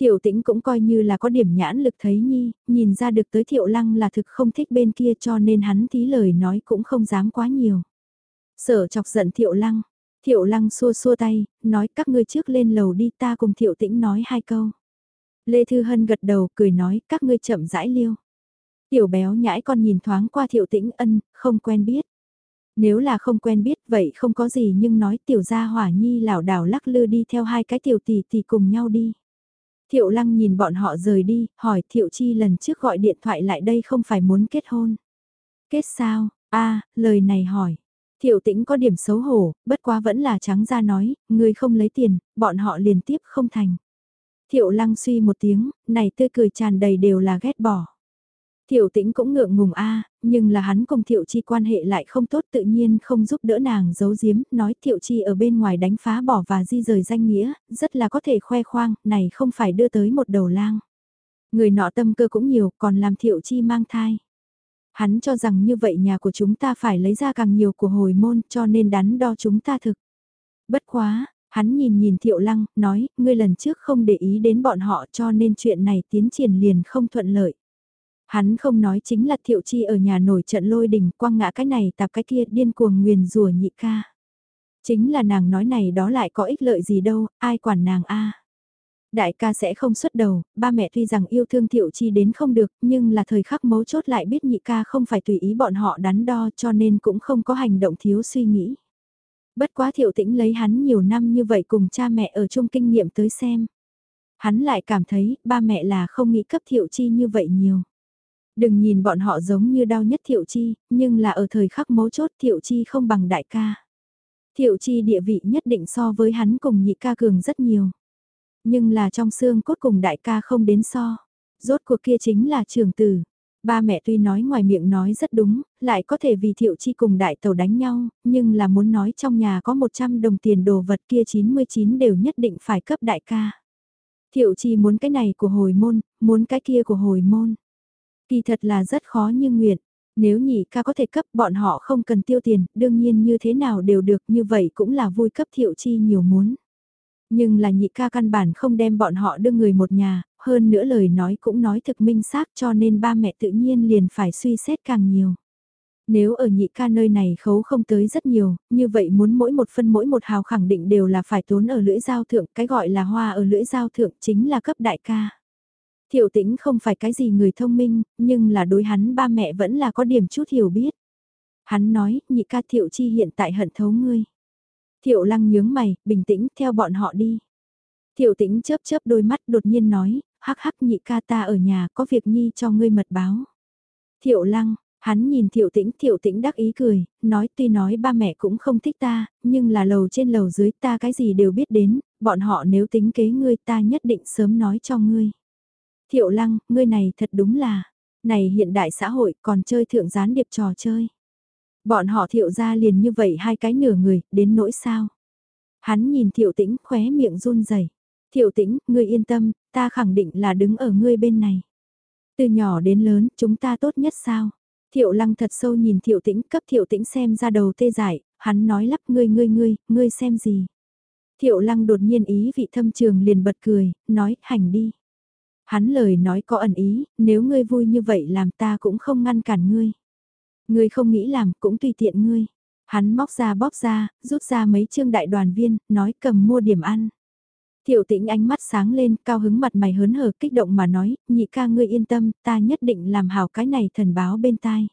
Thiệu tĩnh cũng coi như là có điểm nhãn lực thấy nhi, nhìn ra được tới thiệu lăng là thực không thích bên kia cho nên hắn tí lời nói cũng không dám quá nhiều. Sở chọc giận thiệu lăng, thiệu lăng xua xua tay, nói các ngươi trước lên lầu đi ta cùng thiệu tĩnh nói hai câu. Lê Thư Hân gật đầu cười nói các ngươi chậm rãi liêu. Tiểu béo nhãi con nhìn thoáng qua thiệu tĩnh ân, không quen biết. Nếu là không quen biết vậy không có gì nhưng nói tiểu gia hỏa nhi lảo đảo lắc lư đi theo hai cái tiểu tỷ tỷ cùng nhau đi. Thiệu lăng nhìn bọn họ rời đi, hỏi thiệu chi lần trước gọi điện thoại lại đây không phải muốn kết hôn. Kết sao, a lời này hỏi. Thiệu tĩnh có điểm xấu hổ, bất quá vẫn là trắng ra nói, người không lấy tiền, bọn họ liền tiếp không thành. Thiệu lăng suy một tiếng, này tươi cười tràn đầy đều là ghét bỏ. Thiệu tĩnh cũng ngượng ngùng a nhưng là hắn cùng Thiệu Chi quan hệ lại không tốt tự nhiên không giúp đỡ nàng giấu giếm, nói Thiệu Chi ở bên ngoài đánh phá bỏ và di rời danh nghĩa, rất là có thể khoe khoang, này không phải đưa tới một đầu lang. Người nọ tâm cơ cũng nhiều, còn làm Thiệu Chi mang thai. Hắn cho rằng như vậy nhà của chúng ta phải lấy ra càng nhiều của hồi môn cho nên đắn đo chúng ta thực. Bất quá, hắn nhìn nhìn Thiệu Lăng, nói, ngươi lần trước không để ý đến bọn họ cho nên chuyện này tiến triển liền không thuận lợi. Hắn không nói chính là thiệu chi ở nhà nổi trận lôi đình quăng ngã cái này tạp cái kia điên cuồng nguyền rùa nhị ca. Chính là nàng nói này đó lại có ích lợi gì đâu, ai quản nàng a Đại ca sẽ không xuất đầu, ba mẹ tuy rằng yêu thương thiệu chi đến không được, nhưng là thời khắc mấu chốt lại biết nhị ca không phải tùy ý bọn họ đắn đo cho nên cũng không có hành động thiếu suy nghĩ. Bất quá thiệu tĩnh lấy hắn nhiều năm như vậy cùng cha mẹ ở chung kinh nghiệm tới xem. Hắn lại cảm thấy ba mẹ là không nghĩ cấp thiệu chi như vậy nhiều. Đừng nhìn bọn họ giống như đau nhất Thiệu Chi, nhưng là ở thời khắc mấu chốt Thiệu Chi không bằng đại ca. Thiệu Chi địa vị nhất định so với hắn cùng nhị ca cường rất nhiều. Nhưng là trong xương cốt cùng đại ca không đến so. Rốt cuộc kia chính là trường tử. Ba mẹ tuy nói ngoài miệng nói rất đúng, lại có thể vì thiệu chi cùng đại tàu đánh nhau, nhưng là muốn nói trong nhà có 100 đồng tiền đồ vật kia 99 đều nhất định phải cấp đại ca. Thiệu chi muốn cái này của hồi môn, muốn cái kia của hồi môn. Kỳ thật là rất khó như nguyện. Nếu nhị ca có thể cấp bọn họ không cần tiêu tiền, đương nhiên như thế nào đều được như vậy cũng là vui cấp thiệu chi nhiều muốn. Nhưng là nhị ca căn bản không đem bọn họ đưa người một nhà, hơn nữa lời nói cũng nói thực minh xác cho nên ba mẹ tự nhiên liền phải suy xét càng nhiều. Nếu ở nhị ca nơi này khấu không tới rất nhiều, như vậy muốn mỗi một phân mỗi một hào khẳng định đều là phải tốn ở lưỡi giao thượng, cái gọi là hoa ở lưỡi giao thượng chính là cấp đại ca. Thiệu tĩnh không phải cái gì người thông minh, nhưng là đối hắn ba mẹ vẫn là có điểm chút hiểu biết. Hắn nói, nhị ca thiệu chi hiện tại hận thấu ngươi. Thiệu lăng nhướng mày, bình tĩnh, theo bọn họ đi. Thiệu tĩnh chớp chớp đôi mắt đột nhiên nói, hắc hắc nhị ca ta ở nhà có việc nhi cho ngươi mật báo. Thiệu lăng, hắn nhìn thiệu tĩnh, thiệu tĩnh đắc ý cười, nói tuy nói ba mẹ cũng không thích ta, nhưng là lầu trên lầu dưới ta cái gì đều biết đến, bọn họ nếu tính kế ngươi ta nhất định sớm nói cho ngươi. Thiệu lăng, ngươi này thật đúng là, này hiện đại xã hội còn chơi thượng gián điệp trò chơi. Bọn họ thiệu ra liền như vậy hai cái nửa người, đến nỗi sao. Hắn nhìn thiệu tĩnh khóe miệng run rẩy Thiệu tĩnh, ngươi yên tâm, ta khẳng định là đứng ở ngươi bên này. Từ nhỏ đến lớn, chúng ta tốt nhất sao? Thiệu lăng thật sâu nhìn thiệu tĩnh cấp thiệu tĩnh xem ra đầu tê dại hắn nói lắp ngươi ngươi ngươi, ngươi xem gì? Thiệu lăng đột nhiên ý vị thâm trường liền bật cười, nói, hành đi. Hắn lời nói có ẩn ý, nếu ngươi vui như vậy làm ta cũng không ngăn cản ngươi. Ngươi không nghĩ làm cũng tùy tiện ngươi. Hắn móc ra bóp ra, rút ra mấy chương đại đoàn viên, nói cầm mua điểm ăn. Thiệu tĩnh ánh mắt sáng lên, cao hứng mặt mày hớn hở kích động mà nói, nhị ca ngươi yên tâm, ta nhất định làm hảo cái này thần báo bên tai.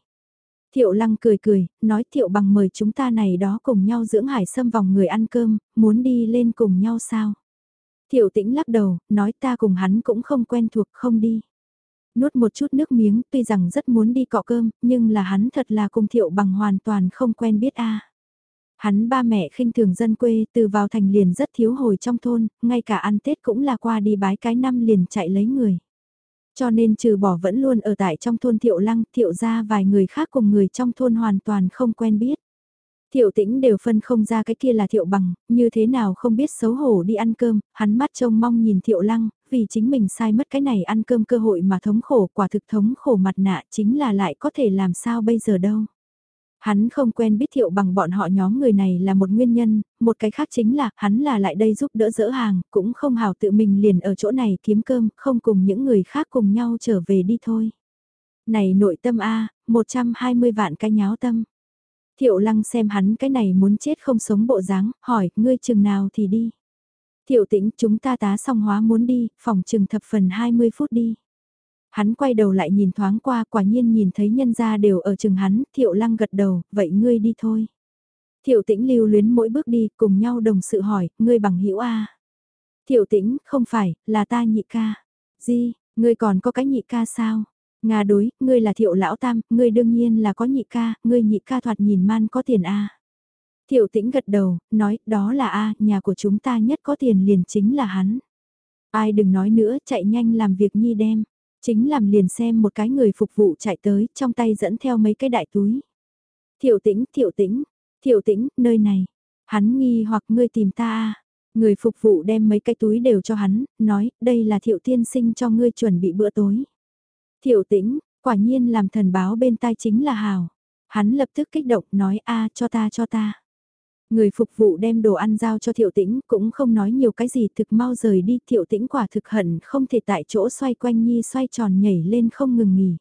Thiệu lăng cười cười, nói thiệu bằng mời chúng ta này đó cùng nhau dưỡng hải sâm vòng người ăn cơm, muốn đi lên cùng nhau sao? Thiệu tĩnh lắc đầu, nói ta cùng hắn cũng không quen thuộc không đi. Nuốt một chút nước miếng, tuy rằng rất muốn đi cọ cơm, nhưng là hắn thật là cùng thiệu bằng hoàn toàn không quen biết a. Hắn ba mẹ khinh thường dân quê, từ vào thành liền rất thiếu hồi trong thôn, ngay cả ăn Tết cũng là qua đi bái cái năm liền chạy lấy người. Cho nên trừ bỏ vẫn luôn ở tại trong thôn thiệu lăng, thiệu ra vài người khác cùng người trong thôn hoàn toàn không quen biết. Thiệu tĩnh đều phân không ra cái kia là thiệu bằng, như thế nào không biết xấu hổ đi ăn cơm, hắn mắt trông mong nhìn thiệu lăng, vì chính mình sai mất cái này ăn cơm cơ hội mà thống khổ quả thực thống khổ mặt nạ chính là lại có thể làm sao bây giờ đâu. Hắn không quen biết thiệu bằng bọn họ nhóm người này là một nguyên nhân, một cái khác chính là hắn là lại đây giúp đỡ dỡ hàng, cũng không hào tự mình liền ở chỗ này kiếm cơm, không cùng những người khác cùng nhau trở về đi thôi. Này nội tâm A, 120 vạn cái nháo tâm. Thiệu lăng xem hắn cái này muốn chết không sống bộ dáng, hỏi, ngươi chừng nào thì đi. Thiệu tĩnh, chúng ta tá xong hóa muốn đi, phòng chừng thập phần 20 phút đi. Hắn quay đầu lại nhìn thoáng qua quả nhiên nhìn thấy nhân gia đều ở chừng hắn, thiệu lăng gật đầu, vậy ngươi đi thôi. Thiệu tĩnh lưu luyến mỗi bước đi, cùng nhau đồng sự hỏi, ngươi bằng hữu A. Thiệu tĩnh, không phải, là ta nhị ca. Di, ngươi còn có cái nhị ca sao? Nga đối, ngươi là thiệu lão tam, ngươi đương nhiên là có nhị ca, ngươi nhị ca thoạt nhìn man có tiền A. Thiệu tĩnh gật đầu, nói, đó là A, nhà của chúng ta nhất có tiền liền chính là hắn. Ai đừng nói nữa, chạy nhanh làm việc nhi đem. Chính làm liền xem một cái người phục vụ chạy tới, trong tay dẫn theo mấy cái đại túi. Thiệu tĩnh, thiệu tĩnh, thiệu tĩnh, nơi này. Hắn nghi hoặc ngươi tìm ta à. Người phục vụ đem mấy cái túi đều cho hắn, nói, đây là thiệu tiên sinh cho ngươi chuẩn bị bữa tối. Thiệu tĩnh, quả nhiên làm thần báo bên tai chính là hào. Hắn lập tức kích động nói a cho ta cho ta. Người phục vụ đem đồ ăn giao cho thiệu tĩnh cũng không nói nhiều cái gì thực mau rời đi thiệu tĩnh quả thực hận không thể tại chỗ xoay quanh nhi xoay tròn nhảy lên không ngừng nghỉ.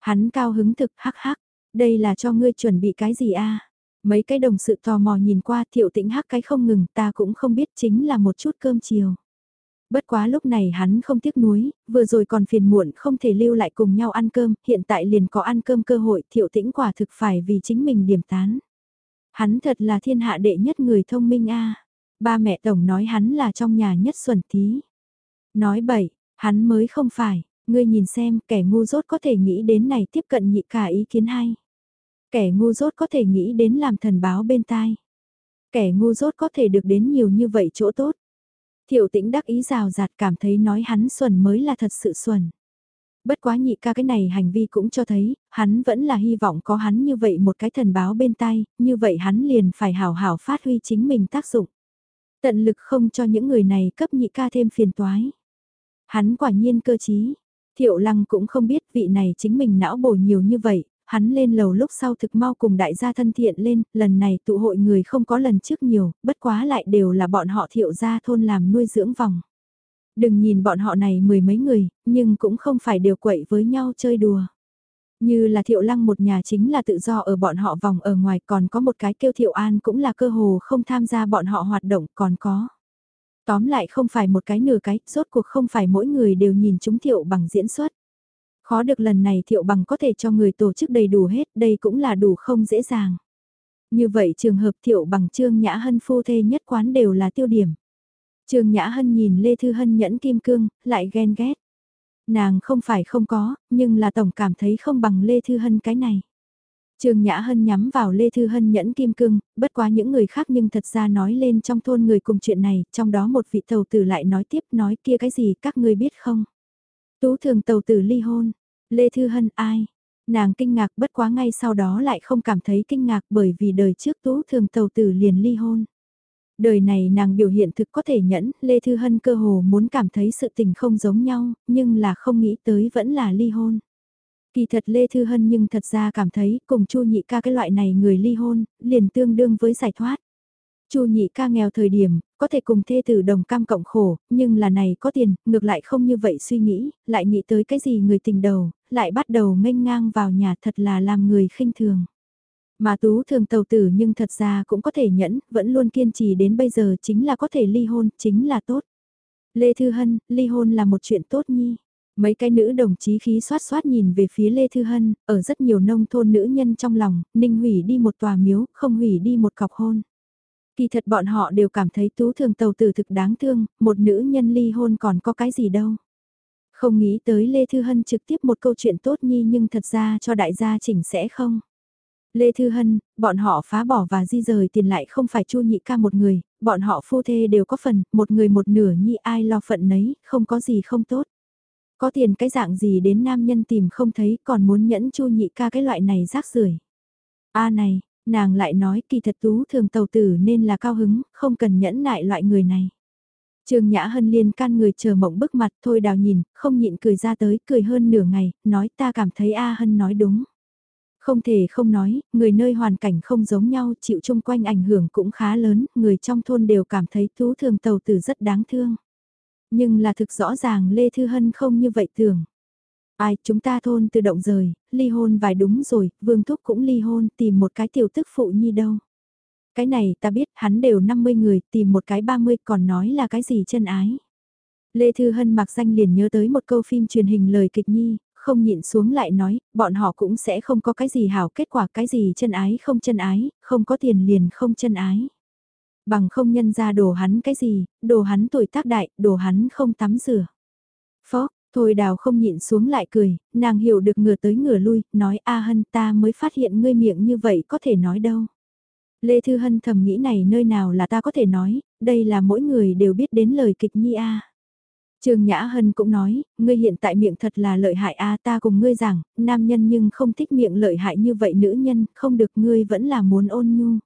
Hắn cao hứng thực hắc hắc, đây là cho ngươi chuẩn bị cái gì a Mấy cái đồng sự tò mò nhìn qua thiệu tĩnh hắc cái không ngừng ta cũng không biết chính là một chút cơm chiều. Bất quá lúc này hắn không tiếc nuối, vừa rồi còn phiền muộn không thể lưu lại cùng nhau ăn cơm, hiện tại liền có ăn cơm cơ hội thiệu tĩnh quả thực phải vì chính mình điểm tán. Hắn thật là thiên hạ đệ nhất người thông minh a. Ba mẹ tổng nói hắn là trong nhà nhất xuẩn tí. Nói bậy, hắn mới không phải, ngươi nhìn xem kẻ ngu dốt có thể nghĩ đến này tiếp cận nhị cả ý kiến hay. Kẻ ngu dốt có thể nghĩ đến làm thần báo bên tai. Kẻ ngu dốt có thể được đến nhiều như vậy chỗ tốt. Thiệu tĩnh đắc ý rào rạt cảm thấy nói hắn xuẩn mới là thật sự xuẩn. Bất quá nhị ca cái này hành vi cũng cho thấy, hắn vẫn là hy vọng có hắn như vậy một cái thần báo bên tay, như vậy hắn liền phải hảo hảo phát huy chính mình tác dụng. Tận lực không cho những người này cấp nhị ca thêm phiền toái. Hắn quả nhiên cơ trí. Thiệu lăng cũng không biết vị này chính mình não bổ nhiều như vậy, hắn lên lầu lúc sau thực mau cùng đại gia thân thiện lên, lần này tụ hội người không có lần trước nhiều, bất quá lại đều là bọn họ thiệu gia thôn làm nuôi dưỡng vòng. Đừng nhìn bọn họ này mười mấy người, nhưng cũng không phải đều quậy với nhau chơi đùa. Như là thiệu lăng một nhà chính là tự do ở bọn họ vòng ở ngoài còn có một cái kêu thiệu an cũng là cơ hồ không tham gia bọn họ hoạt động còn có. Tóm lại không phải một cái nửa cái, rốt cuộc không phải mỗi người đều nhìn chúng thiệu bằng diễn xuất. Khó được lần này thiệu bằng có thể cho người tổ chức đầy đủ hết, đây cũng là đủ không dễ dàng. Như vậy trường hợp thiệu bằng trương nhã hân phu thê nhất quán đều là tiêu điểm. Trương Nhã Hân nhìn Lê Thư Hân nhẫn kim cương, lại ghen ghét. Nàng không phải không có, nhưng là tổng cảm thấy không bằng Lê Thư Hân cái này. Trương Nhã Hân nhắm vào Lê Thư Hân nhẫn kim cương, bất quá những người khác nhưng thật ra nói lên trong thôn người cùng chuyện này, trong đó một vị tàu tử lại nói tiếp nói kia cái gì các ngươi biết không? Tú thường tàu tử ly hôn, Lê Thư Hân ai? Nàng kinh ngạc bất quá ngay sau đó lại không cảm thấy kinh ngạc bởi vì đời trước tú thường tàu tử liền ly hôn. Đời này nàng biểu hiện thực có thể nhẫn, Lê Thư Hân cơ hồ muốn cảm thấy sự tình không giống nhau, nhưng là không nghĩ tới vẫn là ly hôn. Kỳ thật Lê Thư Hân nhưng thật ra cảm thấy cùng Chu nhị ca cái loại này người ly hôn, liền tương đương với giải thoát. Chu nhị ca nghèo thời điểm, có thể cùng thê tử đồng cam cộng khổ, nhưng là này có tiền, ngược lại không như vậy suy nghĩ, lại nghĩ tới cái gì người tình đầu, lại bắt đầu nghênh ngang vào nhà thật là làm người khinh thường. Mà tú thường tàu tử nhưng thật ra cũng có thể nhẫn, vẫn luôn kiên trì đến bây giờ chính là có thể ly hôn, chính là tốt. Lê Thư Hân, ly hôn là một chuyện tốt nhi. Mấy cái nữ đồng chí khí xoát xoát nhìn về phía Lê Thư Hân, ở rất nhiều nông thôn nữ nhân trong lòng, ninh hủy đi một tòa miếu, không hủy đi một cọc hôn. Kỳ thật bọn họ đều cảm thấy tú thường tàu tử thực đáng thương, một nữ nhân ly hôn còn có cái gì đâu. Không nghĩ tới Lê Thư Hân trực tiếp một câu chuyện tốt nhi nhưng thật ra cho đại gia chỉnh sẽ không. Lê Thư Hân, bọn họ phá bỏ và di rời tiền lại không phải chu nhị ca một người, bọn họ phu thê đều có phần, một người một nửa nhi ai lo phận nấy, không có gì không tốt. Có tiền cái dạng gì đến nam nhân tìm không thấy còn muốn nhẫn chu nhị ca cái loại này rác rưởi a này, nàng lại nói kỳ thật tú thường tàu tử nên là cao hứng, không cần nhẫn nại loại người này. Trương Nhã Hân liên can người chờ mộng bức mặt thôi đào nhìn, không nhịn cười ra tới, cười hơn nửa ngày, nói ta cảm thấy A Hân nói đúng. Không thể không nói, người nơi hoàn cảnh không giống nhau, chịu chung quanh ảnh hưởng cũng khá lớn, người trong thôn đều cảm thấy tú thường tàu tử rất đáng thương. Nhưng là thực rõ ràng Lê Thư Hân không như vậy tưởng. Ai, chúng ta thôn tự động rời, ly hôn vài đúng rồi, Vương Thúc cũng ly hôn, tìm một cái tiểu tức phụ nhi đâu. Cái này ta biết, hắn đều 50 người, tìm một cái 30 còn nói là cái gì chân ái. Lê Thư Hân mặc danh liền nhớ tới một câu phim truyền hình lời kịch nhi, không nhịn xuống lại nói, bọn họ cũng sẽ không có cái gì hảo kết quả cái gì chân ái không chân ái, không có tiền liền không chân ái. Bằng không nhân ra đồ hắn cái gì, đồ hắn tuổi tác đại, đồ hắn không tắm rửa. Phó, thôi đào không nhịn xuống lại cười, nàng hiểu được ngửa tới ngửa lui, nói a hân ta mới phát hiện ngươi miệng như vậy có thể nói đâu. Lê Thư Hân thầm nghĩ này nơi nào là ta có thể nói, đây là mỗi người đều biết đến lời kịch nhi a. Trương Nhã Hân cũng nói, ngươi hiện tại miệng thật là lợi hại a ta cùng ngươi rằng, nam nhân nhưng không thích miệng lợi hại như vậy nữ nhân, không được ngươi vẫn là muốn ôn nhu.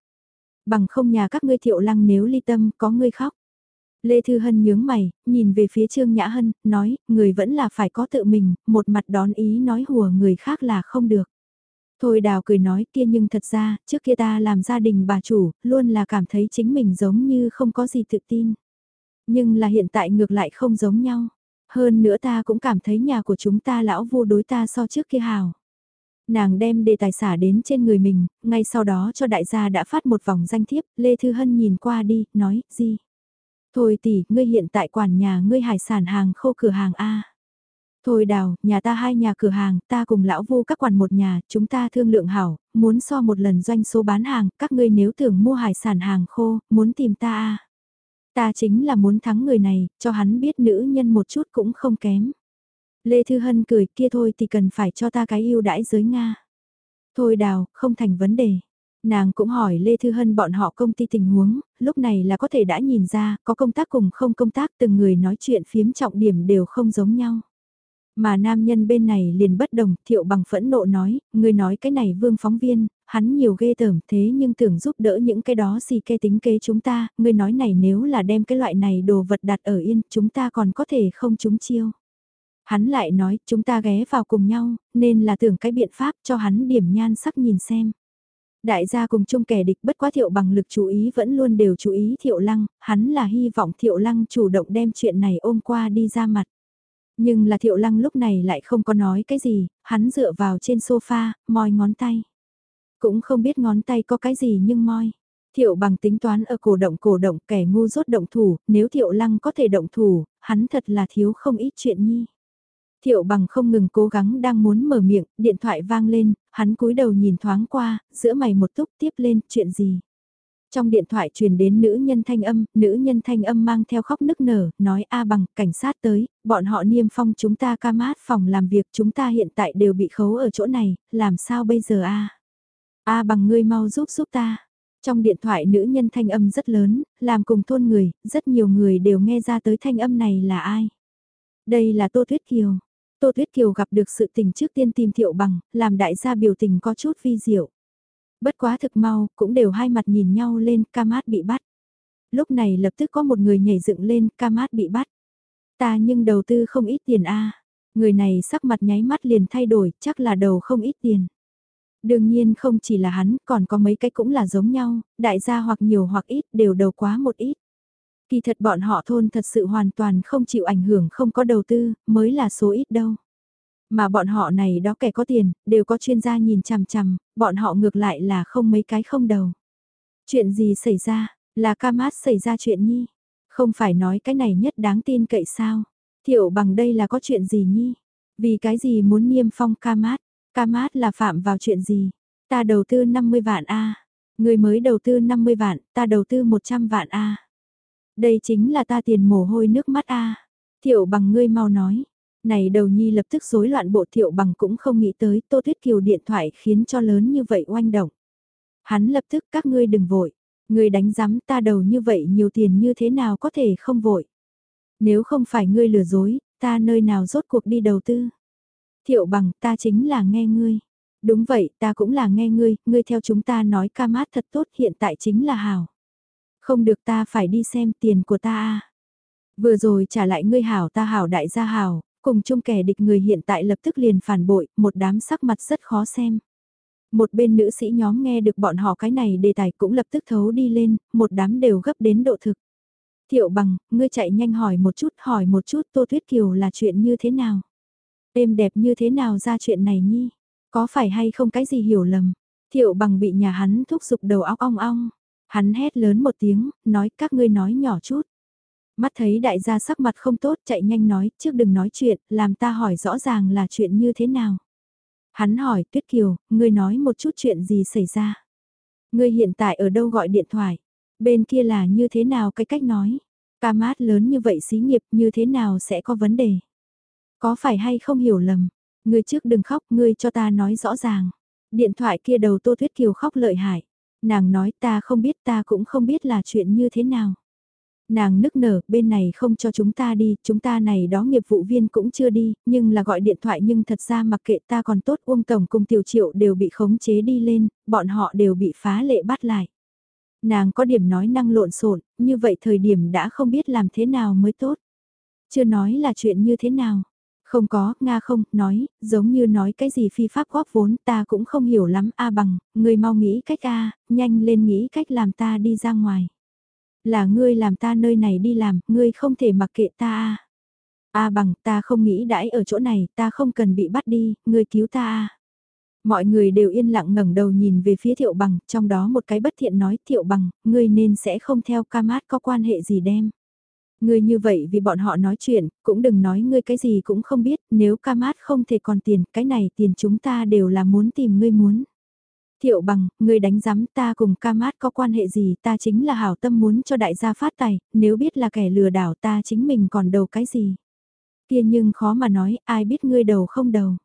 Bằng không nhà các ngươi thiệu lăng nếu ly tâm có ngươi khóc. Lê Thư Hân nhướng mày, nhìn về phía Trương Nhã Hân, nói, người vẫn là phải có tự mình, một mặt đón ý nói hùa người khác là không được. Thôi đào cười nói kia nhưng thật ra, trước kia ta làm gia đình bà chủ, luôn là cảm thấy chính mình giống như không có gì tự tin. Nhưng là hiện tại ngược lại không giống nhau. Hơn nữa ta cũng cảm thấy nhà của chúng ta lão vô đối ta so trước kia hào. Nàng đem đề tài xả đến trên người mình, ngay sau đó cho đại gia đã phát một vòng danh thiếp, Lê Thư Hân nhìn qua đi, nói, gì? Thôi tỷ, ngươi hiện tại quản nhà ngươi hải sản hàng khô cửa hàng A. Thôi đào, nhà ta hai nhà cửa hàng, ta cùng lão vu các quản một nhà, chúng ta thương lượng hảo, muốn so một lần doanh số bán hàng, các ngươi nếu tưởng mua hải sản hàng khô, muốn tìm ta a Ta chính là muốn thắng người này, cho hắn biết nữ nhân một chút cũng không kém. Lê Thư Hân cười kia thôi thì cần phải cho ta cái yêu đãi giới Nga. Thôi đào, không thành vấn đề. Nàng cũng hỏi Lê Thư Hân bọn họ công ty tình huống, lúc này là có thể đã nhìn ra, có công tác cùng không công tác từng người nói chuyện phiếm trọng điểm đều không giống nhau. Mà nam nhân bên này liền bất đồng, thiệu bằng phẫn nộ nói, người nói cái này vương phóng viên, hắn nhiều ghê tởm thế nhưng tưởng giúp đỡ những cái đó gì kê tính kế chúng ta, người nói này nếu là đem cái loại này đồ vật đặt ở yên, chúng ta còn có thể không chúng chiêu. Hắn lại nói, chúng ta ghé vào cùng nhau, nên là tưởng cái biện pháp cho hắn điểm nhan sắc nhìn xem. Đại gia cùng chung kẻ địch bất quá thiệu bằng lực chú ý vẫn luôn đều chú ý thiệu lăng, hắn là hy vọng thiệu lăng chủ động đem chuyện này ôm qua đi ra mặt. Nhưng là thiệu lăng lúc này lại không có nói cái gì, hắn dựa vào trên sofa, moi ngón tay. Cũng không biết ngón tay có cái gì nhưng moi. Thiệu bằng tính toán ở cổ động cổ động kẻ ngu rốt động thủ, nếu thiệu lăng có thể động thủ, hắn thật là thiếu không ít chuyện nhi. Thiệu bằng không ngừng cố gắng đang muốn mở miệng, điện thoại vang lên, hắn cúi đầu nhìn thoáng qua, giữa mày một túc tiếp lên, chuyện gì. Trong điện thoại truyền đến nữ nhân thanh âm, nữ nhân thanh âm mang theo khóc nức nở, nói A bằng, cảnh sát tới, bọn họ niêm phong chúng ta ca mát phòng làm việc chúng ta hiện tại đều bị khấu ở chỗ này, làm sao bây giờ A? A bằng ngươi mau giúp giúp ta. Trong điện thoại nữ nhân thanh âm rất lớn, làm cùng thôn người, rất nhiều người đều nghe ra tới thanh âm này là ai. Đây là Tô Thuyết Kiều. Tô Tuyết Kiều gặp được sự tình trước tiên tìm thiệu bằng, làm đại gia biểu tình có chút vi diệu. Bất quá thực mau, cũng đều hai mặt nhìn nhau lên, ca mát bị bắt. Lúc này lập tức có một người nhảy dựng lên, ca mát bị bắt. Ta nhưng đầu tư không ít tiền a Người này sắc mặt nháy mắt liền thay đổi, chắc là đầu không ít tiền. Đương nhiên không chỉ là hắn, còn có mấy cái cũng là giống nhau, đại gia hoặc nhiều hoặc ít đều đầu quá một ít. Kỳ thật bọn họ thôn thật sự hoàn toàn không chịu ảnh hưởng không có đầu tư, mới là số ít đâu. Mà bọn họ này đó kẻ có tiền, đều có chuyên gia nhìn chằm chằm, bọn họ ngược lại là không mấy cái không đầu. Chuyện gì xảy ra, là ca mát xảy ra chuyện nhi. Không phải nói cái này nhất đáng tin cậy sao. Thiệu bằng đây là có chuyện gì nhi. Vì cái gì muốn niêm phong ca mát. Ca mát là phạm vào chuyện gì. Ta đầu tư 50 vạn A. Người mới đầu tư 50 vạn, ta đầu tư 100 vạn A. Đây chính là ta tiền mồ hôi nước mắt A. Thiệu bằng ngươi mau nói. Này đầu nhi lập tức rối loạn bộ thiệu bằng cũng không nghĩ tới Tô Tuyết Kiều điện thoại khiến cho lớn như vậy oanh động. Hắn lập tức các ngươi đừng vội. Ngươi đánh giám ta đầu như vậy nhiều tiền như thế nào có thể không vội. Nếu không phải ngươi lừa dối, ta nơi nào rốt cuộc đi đầu tư. Thiệu bằng ta chính là nghe ngươi. Đúng vậy, ta cũng là nghe ngươi, ngươi theo chúng ta nói ca mát thật tốt hiện tại chính là hảo. Không được ta phải đi xem tiền của ta à. Vừa rồi trả lại ngươi hảo ta hảo đại gia hảo, cùng chung kẻ địch người hiện tại lập tức liền phản bội, một đám sắc mặt rất khó xem. Một bên nữ sĩ nhóm nghe được bọn họ cái này đề tài cũng lập tức thấu đi lên, một đám đều gấp đến độ thực. Thiệu bằng, ngươi chạy nhanh hỏi một chút, hỏi một chút Tô Thuyết Kiều là chuyện như thế nào? Êm đẹp như thế nào ra chuyện này nhi? Có phải hay không cái gì hiểu lầm? Thiệu bằng bị nhà hắn thúc giục đầu óc ong ong. Hắn hét lớn một tiếng, nói các ngươi nói nhỏ chút. Mắt thấy đại gia sắc mặt không tốt chạy nhanh nói, trước đừng nói chuyện, làm ta hỏi rõ ràng là chuyện như thế nào. Hắn hỏi Tuyết Kiều, ngươi nói một chút chuyện gì xảy ra. Ngươi hiện tại ở đâu gọi điện thoại, bên kia là như thế nào cái cách nói. Ca mát lớn như vậy xí nghiệp như thế nào sẽ có vấn đề. Có phải hay không hiểu lầm, ngươi trước đừng khóc, ngươi cho ta nói rõ ràng. Điện thoại kia đầu Tô Tuyết Kiều khóc lợi hại. Nàng nói ta không biết ta cũng không biết là chuyện như thế nào. Nàng nức nở, bên này không cho chúng ta đi, chúng ta này đó nghiệp vụ viên cũng chưa đi, nhưng là gọi điện thoại nhưng thật ra mặc kệ ta còn tốt Uông Tổng cùng Tiểu Triệu đều bị khống chế đi lên, bọn họ đều bị phá lệ bắt lại. Nàng có điểm nói năng lộn xộn như vậy thời điểm đã không biết làm thế nào mới tốt. Chưa nói là chuyện như thế nào. Không có, Nga không, nói, giống như nói cái gì phi pháp góp vốn ta cũng không hiểu lắm A bằng, người mau nghĩ cách A, nhanh lên nghĩ cách làm ta đi ra ngoài. Là ngươi làm ta nơi này đi làm, ngươi không thể mặc kệ ta a. A bằng, ta không nghĩ đãi ở chỗ này, ta không cần bị bắt đi, ngươi cứu ta a. Mọi người đều yên lặng ngẩng đầu nhìn về phía thiệu bằng, trong đó một cái bất thiện nói thiệu bằng, ngươi nên sẽ không theo ca mát có quan hệ gì đem. Ngươi như vậy vì bọn họ nói chuyện, cũng đừng nói ngươi cái gì cũng không biết, nếu ca mát không thể còn tiền, cái này tiền chúng ta đều là muốn tìm ngươi muốn. Thiệu bằng, ngươi đánh giám ta cùng ca mát có quan hệ gì ta chính là hảo tâm muốn cho đại gia phát tài, nếu biết là kẻ lừa đảo ta chính mình còn đầu cái gì. Kia nhưng khó mà nói, ai biết ngươi đầu không đầu.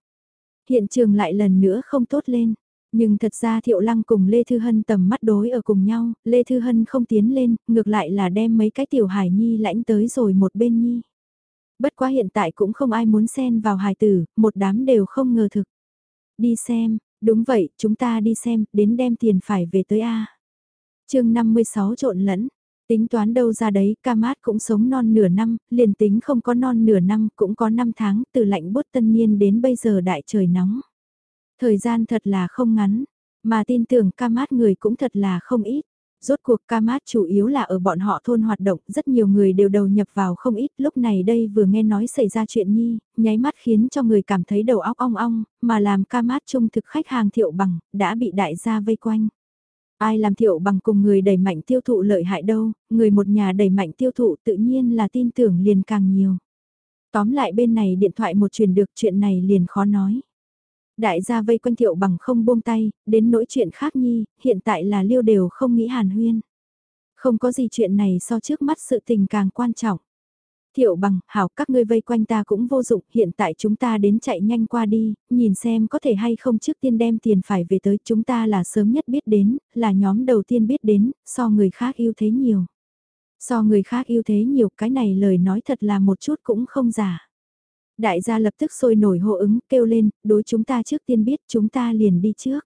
Hiện trường lại lần nữa không tốt lên. Nhưng thật ra Thiệu Lăng cùng Lê Thư Hân tầm mắt đối ở cùng nhau, Lê Thư Hân không tiến lên, ngược lại là đem mấy cái tiểu hải nhi lãnh tới rồi một bên nhi. Bất quá hiện tại cũng không ai muốn xen vào hài tử, một đám đều không ngờ thực. Đi xem, Đúng vậy, chúng ta đi xem, đến đem tiền phải về tới A. chương 56 trộn lẫn, tính toán đâu ra đấy, ca mát cũng sống non nửa năm, liền tính không có non nửa năm cũng có 5 tháng, từ lạnh bút tân niên đến bây giờ đại trời nóng. Thời gian thật là không ngắn, mà tin tưởng ca mát người cũng thật là không ít. Rốt cuộc ca mát chủ yếu là ở bọn họ thôn hoạt động, rất nhiều người đều đầu nhập vào không ít, lúc này đây vừa nghe nói xảy ra chuyện nhi, nháy mắt khiến cho người cảm thấy đầu óc ong ong, mà làm ca mát trung thực khách hàng thiệu bằng, đã bị đại gia vây quanh. Ai làm thiệu bằng cùng người đẩy mạnh tiêu thụ lợi hại đâu, người một nhà đẩy mạnh tiêu thụ tự nhiên là tin tưởng liền càng nhiều. Tóm lại bên này điện thoại một truyền được chuyện này liền khó nói. Đại gia vây quanh thiệu bằng không buông tay, đến nỗi chuyện khác nhi, hiện tại là liêu đều không nghĩ hàn huyên. Không có gì chuyện này so trước mắt sự tình càng quan trọng. Thiệu bằng, hảo các ngươi vây quanh ta cũng vô dụng, hiện tại chúng ta đến chạy nhanh qua đi, nhìn xem có thể hay không trước tiên đem tiền phải về tới chúng ta là sớm nhất biết đến, là nhóm đầu tiên biết đến, so người khác yêu thế nhiều. So người khác yêu thế nhiều cái này lời nói thật là một chút cũng không giả. Đại gia lập tức sôi nổi hộ ứng, kêu lên, đối chúng ta trước tiên biết chúng ta liền đi trước.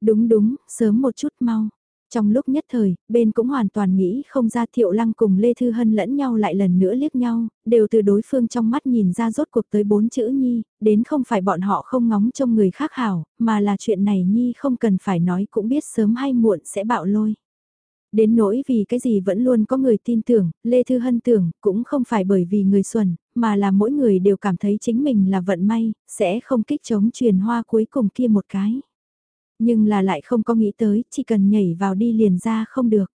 Đúng đúng, sớm một chút mau. Trong lúc nhất thời, bên cũng hoàn toàn nghĩ không ra Thiệu Lăng cùng Lê Thư Hân lẫn nhau lại lần nữa liếc nhau, đều từ đối phương trong mắt nhìn ra rốt cuộc tới bốn chữ Nhi, đến không phải bọn họ không ngóng trông người khác hảo, mà là chuyện này Nhi không cần phải nói cũng biết sớm hay muộn sẽ bạo lôi. Đến nỗi vì cái gì vẫn luôn có người tin tưởng, Lê Thư Hân tưởng, cũng không phải bởi vì người xuẩn, mà là mỗi người đều cảm thấy chính mình là vận may, sẽ không kích chống truyền hoa cuối cùng kia một cái. Nhưng là lại không có nghĩ tới, chỉ cần nhảy vào đi liền ra không được.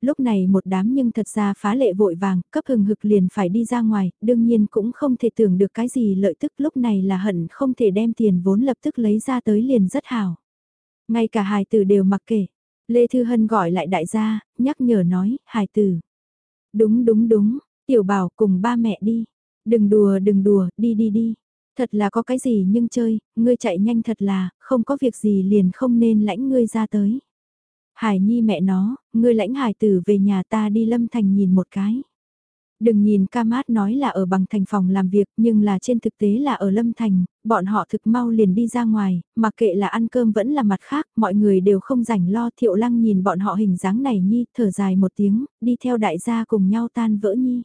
Lúc này một đám nhưng thật ra phá lệ vội vàng, cấp hừng hực liền phải đi ra ngoài, đương nhiên cũng không thể tưởng được cái gì lợi tức lúc này là hận không thể đem tiền vốn lập tức lấy ra tới liền rất hảo. Ngay cả hài tử đều mặc kệ. Lê Thư Hân gọi lại đại gia, nhắc nhở nói, hài tử. Đúng đúng đúng, tiểu bảo cùng ba mẹ đi. Đừng đùa đừng đùa, đi đi đi. Thật là có cái gì nhưng chơi, ngươi chạy nhanh thật là, không có việc gì liền không nên lãnh ngươi ra tới. Hải Nhi mẹ nó, ngươi lãnh hải tử về nhà ta đi lâm thành nhìn một cái. Đừng nhìn ca mát nói là ở bằng thành phòng làm việc nhưng là trên thực tế là ở lâm thành, bọn họ thực mau liền đi ra ngoài, mặc kệ là ăn cơm vẫn là mặt khác, mọi người đều không rảnh lo thiệu lăng nhìn bọn họ hình dáng này nhi, thở dài một tiếng, đi theo đại gia cùng nhau tan vỡ nhi.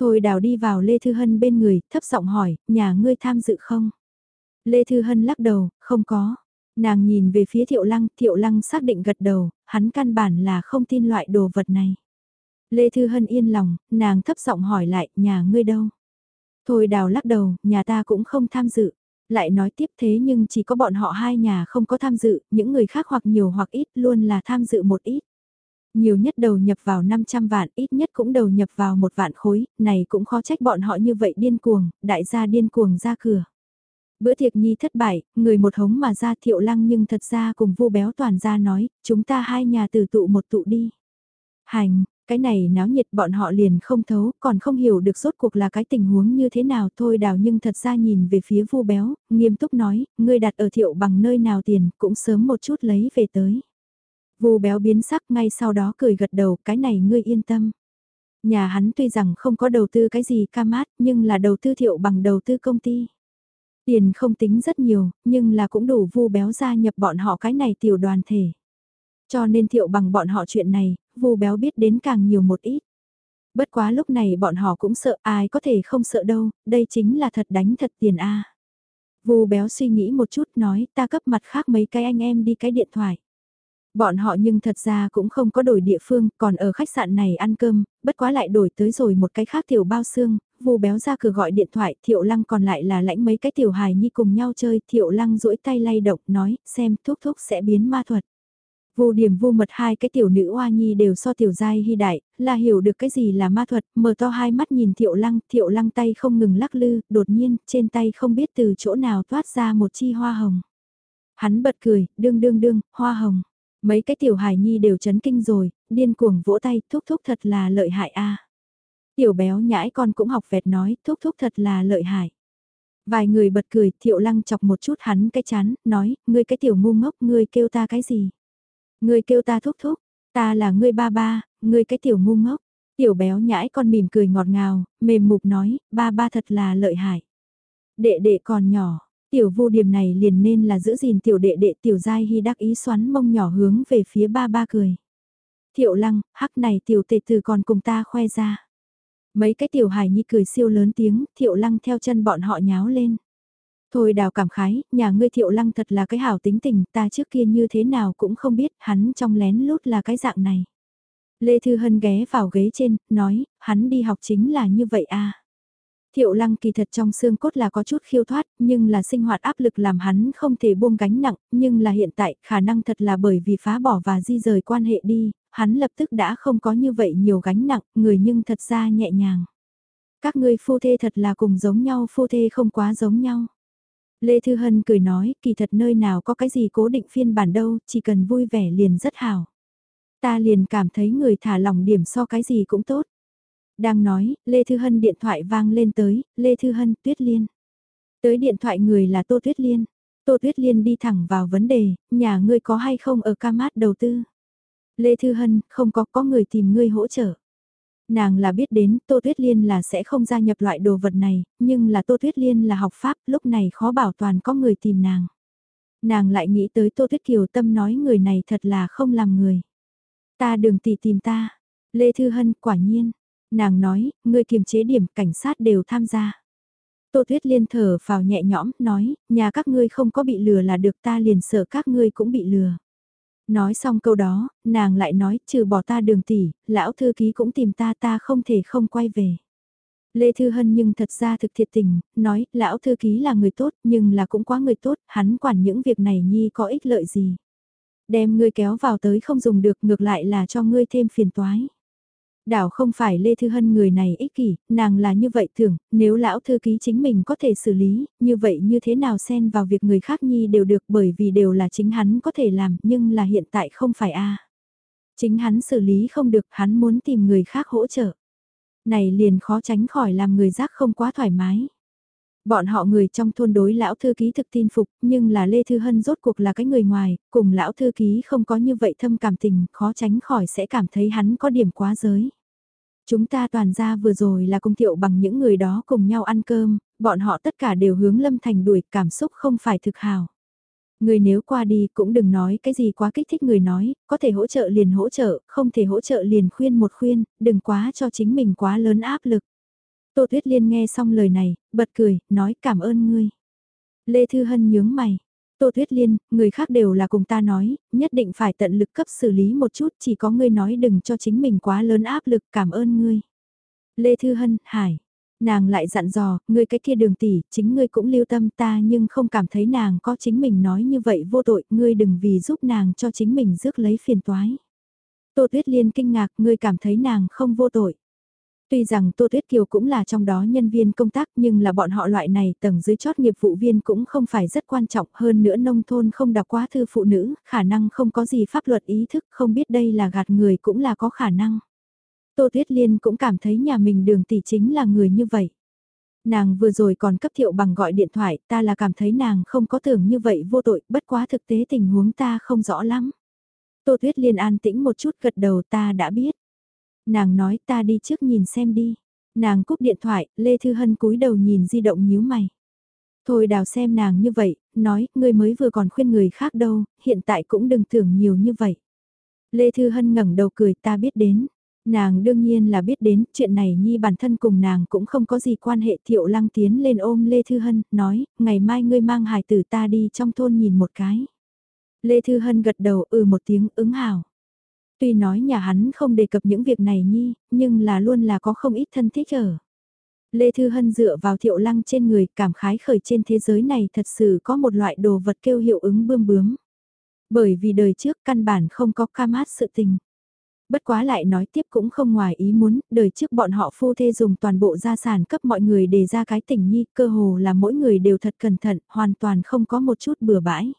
Thôi đào đi vào Lê Thư Hân bên người, thấp giọng hỏi, nhà ngươi tham dự không? Lê Thư Hân lắc đầu, không có. Nàng nhìn về phía Thiệu Lăng, Thiệu Lăng xác định gật đầu, hắn căn bản là không tin loại đồ vật này. Lê Thư Hân yên lòng, nàng thấp giọng hỏi lại, nhà ngươi đâu? Thôi đào lắc đầu, nhà ta cũng không tham dự. Lại nói tiếp thế nhưng chỉ có bọn họ hai nhà không có tham dự, những người khác hoặc nhiều hoặc ít luôn là tham dự một ít. Nhiều nhất đầu nhập vào 500 vạn, ít nhất cũng đầu nhập vào một vạn khối, này cũng khó trách bọn họ như vậy điên cuồng, đại gia điên cuồng ra cửa. Bữa tiệc nhi thất bại, người một hống mà ra thiệu lăng nhưng thật ra cùng vu béo toàn ra nói, chúng ta hai nhà từ tụ một tụ đi. Hành, cái này náo nhiệt bọn họ liền không thấu, còn không hiểu được rốt cuộc là cái tình huống như thế nào thôi đào nhưng thật ra nhìn về phía vu béo, nghiêm túc nói, ngươi đặt ở thiệu bằng nơi nào tiền cũng sớm một chút lấy về tới. Vu béo biến sắc ngay sau đó cười gật đầu, cái này ngươi yên tâm. Nhà hắn tuy rằng không có đầu tư cái gì ca mát, nhưng là đầu tư thiệu bằng đầu tư công ty. Tiền không tính rất nhiều, nhưng là cũng đủ vu béo gia nhập bọn họ cái này tiểu đoàn thể. Cho nên thiệu bằng bọn họ chuyện này, vu béo biết đến càng nhiều một ít. Bất quá lúc này bọn họ cũng sợ ai có thể không sợ đâu, đây chính là thật đánh thật tiền a. À. Vu béo suy nghĩ một chút nói ta cấp mặt khác mấy cái anh em đi cái điện thoại. Bọn họ nhưng thật ra cũng không có đổi địa phương, còn ở khách sạn này ăn cơm, bất quá lại đổi tới rồi một cái khác tiểu bao xương, vu béo ra cửa gọi điện thoại, thiệu lăng còn lại là lãnh mấy cái tiểu hài nhi cùng nhau chơi, thiệu lăng duỗi tay lay động, nói, xem thuốc thuốc sẽ biến ma thuật. Vô điểm vô mật hai cái tiểu nữ oa nhi đều so tiểu giai hy đại, là hiểu được cái gì là ma thuật, mở to hai mắt nhìn thiệu lăng, thiệu lăng tay không ngừng lắc lư, đột nhiên, trên tay không biết từ chỗ nào toát ra một chi hoa hồng. Hắn bật cười, đương đương đương, hoa hồng. Mấy cái tiểu hài nhi đều chấn kinh rồi, điên cuồng vỗ tay, thúc thúc thật là lợi hại a. Tiểu béo nhãi con cũng học vẹt nói, thúc thúc thật là lợi hại. Vài người bật cười, thiệu lăng chọc một chút hắn cái chán, nói, ngươi cái tiểu ngu ngốc, ngươi kêu ta cái gì? Ngươi kêu ta thúc thúc, ta là ngươi ba ba, ngươi cái tiểu ngu ngốc. Tiểu béo nhãi con mỉm cười ngọt ngào, mềm mục nói, ba ba thật là lợi hại. Đệ đệ còn nhỏ, tiểu vô điểm này liền nên là giữ gìn tiểu đệ đệ tiểu giai hy đắc ý xoắn mông nhỏ hướng về phía ba ba cười. Thiệu lăng, hắc này tiểu tệ từ còn cùng ta khoe ra. Mấy cái tiểu hài nhi cười siêu lớn tiếng, thiệu lăng theo chân bọn họ nháo lên. Thôi đào cảm khái, nhà ngươi thiệu lăng thật là cái hảo tính tình, ta trước kia như thế nào cũng không biết, hắn trong lén lút là cái dạng này. Lê Thư Hân ghé vào ghế trên, nói, hắn đi học chính là như vậy à. Thiệu lăng kỳ thật trong xương cốt là có chút khiêu thoát, nhưng là sinh hoạt áp lực làm hắn không thể buông gánh nặng, nhưng là hiện tại khả năng thật là bởi vì phá bỏ và di rời quan hệ đi, hắn lập tức đã không có như vậy nhiều gánh nặng, người nhưng thật ra nhẹ nhàng. Các ngươi phu thê thật là cùng giống nhau, phu thê không quá giống nhau. Lê Thư Hân cười nói, kỳ thật nơi nào có cái gì cố định phiên bản đâu, chỉ cần vui vẻ liền rất hảo. Ta liền cảm thấy người thả lòng điểm so cái gì cũng tốt. Đang nói, Lê Thư Hân điện thoại vang lên tới, Lê Thư Hân, Tuyết Liên. Tới điện thoại người là Tô Tuyết Liên. Tô Tuyết Liên đi thẳng vào vấn đề, nhà ngươi có hay không ở ca mát đầu tư. Lê Thư Hân, không có, có người tìm ngươi hỗ trợ. Nàng là biết đến Tô Tuyết Liên là sẽ không gia nhập loại đồ vật này, nhưng là Tô Tuyết Liên là học pháp, lúc này khó bảo toàn có người tìm nàng. Nàng lại nghĩ tới Tô Tuyết Kiều Tâm nói người này thật là không làm người. Ta đường tỉ tìm ta. Lê Thư Hân quả nhiên. Nàng nói, ngươi kiềm chế điểm cảnh sát đều tham gia. Tô Tuyết Liên thở vào nhẹ nhõm, nói, nhà các ngươi không có bị lừa là được ta liền sợ các ngươi cũng bị lừa. Nói xong câu đó, nàng lại nói, trừ bỏ ta đường tỷ, lão thư ký cũng tìm ta ta không thể không quay về. Lê Thư Hân nhưng thật ra thực thiệt tình, nói, lão thư ký là người tốt, nhưng là cũng quá người tốt, hắn quản những việc này nhi có ích lợi gì. Đem ngươi kéo vào tới không dùng được, ngược lại là cho ngươi thêm phiền toái. Đảo không phải Lê Thư Hân người này ích kỷ, nàng là như vậy thường, nếu lão thư ký chính mình có thể xử lý, như vậy như thế nào xen vào việc người khác nhi đều được bởi vì đều là chính hắn có thể làm nhưng là hiện tại không phải a Chính hắn xử lý không được hắn muốn tìm người khác hỗ trợ. Này liền khó tránh khỏi làm người giác không quá thoải mái. Bọn họ người trong thôn đối lão thư ký thực tin phục, nhưng là Lê Thư Hân rốt cuộc là cái người ngoài, cùng lão thư ký không có như vậy thâm cảm tình, khó tránh khỏi sẽ cảm thấy hắn có điểm quá giới. Chúng ta toàn ra vừa rồi là cùng thiệu bằng những người đó cùng nhau ăn cơm, bọn họ tất cả đều hướng Lâm Thành đuổi cảm xúc không phải thực hào. Người nếu qua đi cũng đừng nói cái gì quá kích thích người nói, có thể hỗ trợ liền hỗ trợ, không thể hỗ trợ liền khuyên một khuyên, đừng quá cho chính mình quá lớn áp lực. Tô Tuyết Liên nghe xong lời này, bật cười, nói cảm ơn ngươi. Lê Thư Hân nhướng mày. Tô Tuyết Liên, người khác đều là cùng ta nói, nhất định phải tận lực cấp xử lý một chút, chỉ có ngươi nói đừng cho chính mình quá lớn áp lực, cảm ơn ngươi. Lê Thư Hân, Hải. Nàng lại dặn dò, ngươi cái kia đường tỷ, chính ngươi cũng lưu tâm ta nhưng không cảm thấy nàng có chính mình nói như vậy vô tội, ngươi đừng vì giúp nàng cho chính mình rước lấy phiền toái. Tô Tuyết Liên kinh ngạc, ngươi cảm thấy nàng không vô tội. Tuy rằng Tô Tuyết Kiều cũng là trong đó nhân viên công tác nhưng là bọn họ loại này tầng dưới chót nghiệp vụ viên cũng không phải rất quan trọng hơn nữa nông thôn không đọc quá thư phụ nữ, khả năng không có gì pháp luật ý thức không biết đây là gạt người cũng là có khả năng. Tô Tuyết Liên cũng cảm thấy nhà mình đường tỷ chính là người như vậy. Nàng vừa rồi còn cấp thiệu bằng gọi điện thoại ta là cảm thấy nàng không có tưởng như vậy vô tội bất quá thực tế tình huống ta không rõ lắm. Tô Tuyết Liên an tĩnh một chút gật đầu ta đã biết. Nàng nói ta đi trước nhìn xem đi. Nàng cúp điện thoại, Lê Thư Hân cúi đầu nhìn di động nhíu mày. Thôi đào xem nàng như vậy, nói, ngươi mới vừa còn khuyên người khác đâu, hiện tại cũng đừng tưởng nhiều như vậy. Lê Thư Hân ngẩng đầu cười ta biết đến. Nàng đương nhiên là biết đến, chuyện này nhi bản thân cùng nàng cũng không có gì quan hệ thiệu lăng tiến lên ôm Lê Thư Hân, nói, ngày mai ngươi mang hài tử ta đi trong thôn nhìn một cái. Lê Thư Hân gật đầu ừ một tiếng ứng hào. Tuy nói nhà hắn không đề cập những việc này nhi, nhưng là luôn là có không ít thân thích ở. Lê Thư Hân dựa vào thiệu lăng trên người cảm khái khởi trên thế giới này thật sự có một loại đồ vật kêu hiệu ứng bươm bướm. Bởi vì đời trước căn bản không có ca mát sự tình. Bất quá lại nói tiếp cũng không ngoài ý muốn, đời trước bọn họ phu thê dùng toàn bộ gia sản cấp mọi người để ra cái tình nhi, cơ hồ là mỗi người đều thật cẩn thận, hoàn toàn không có một chút bừa bãi.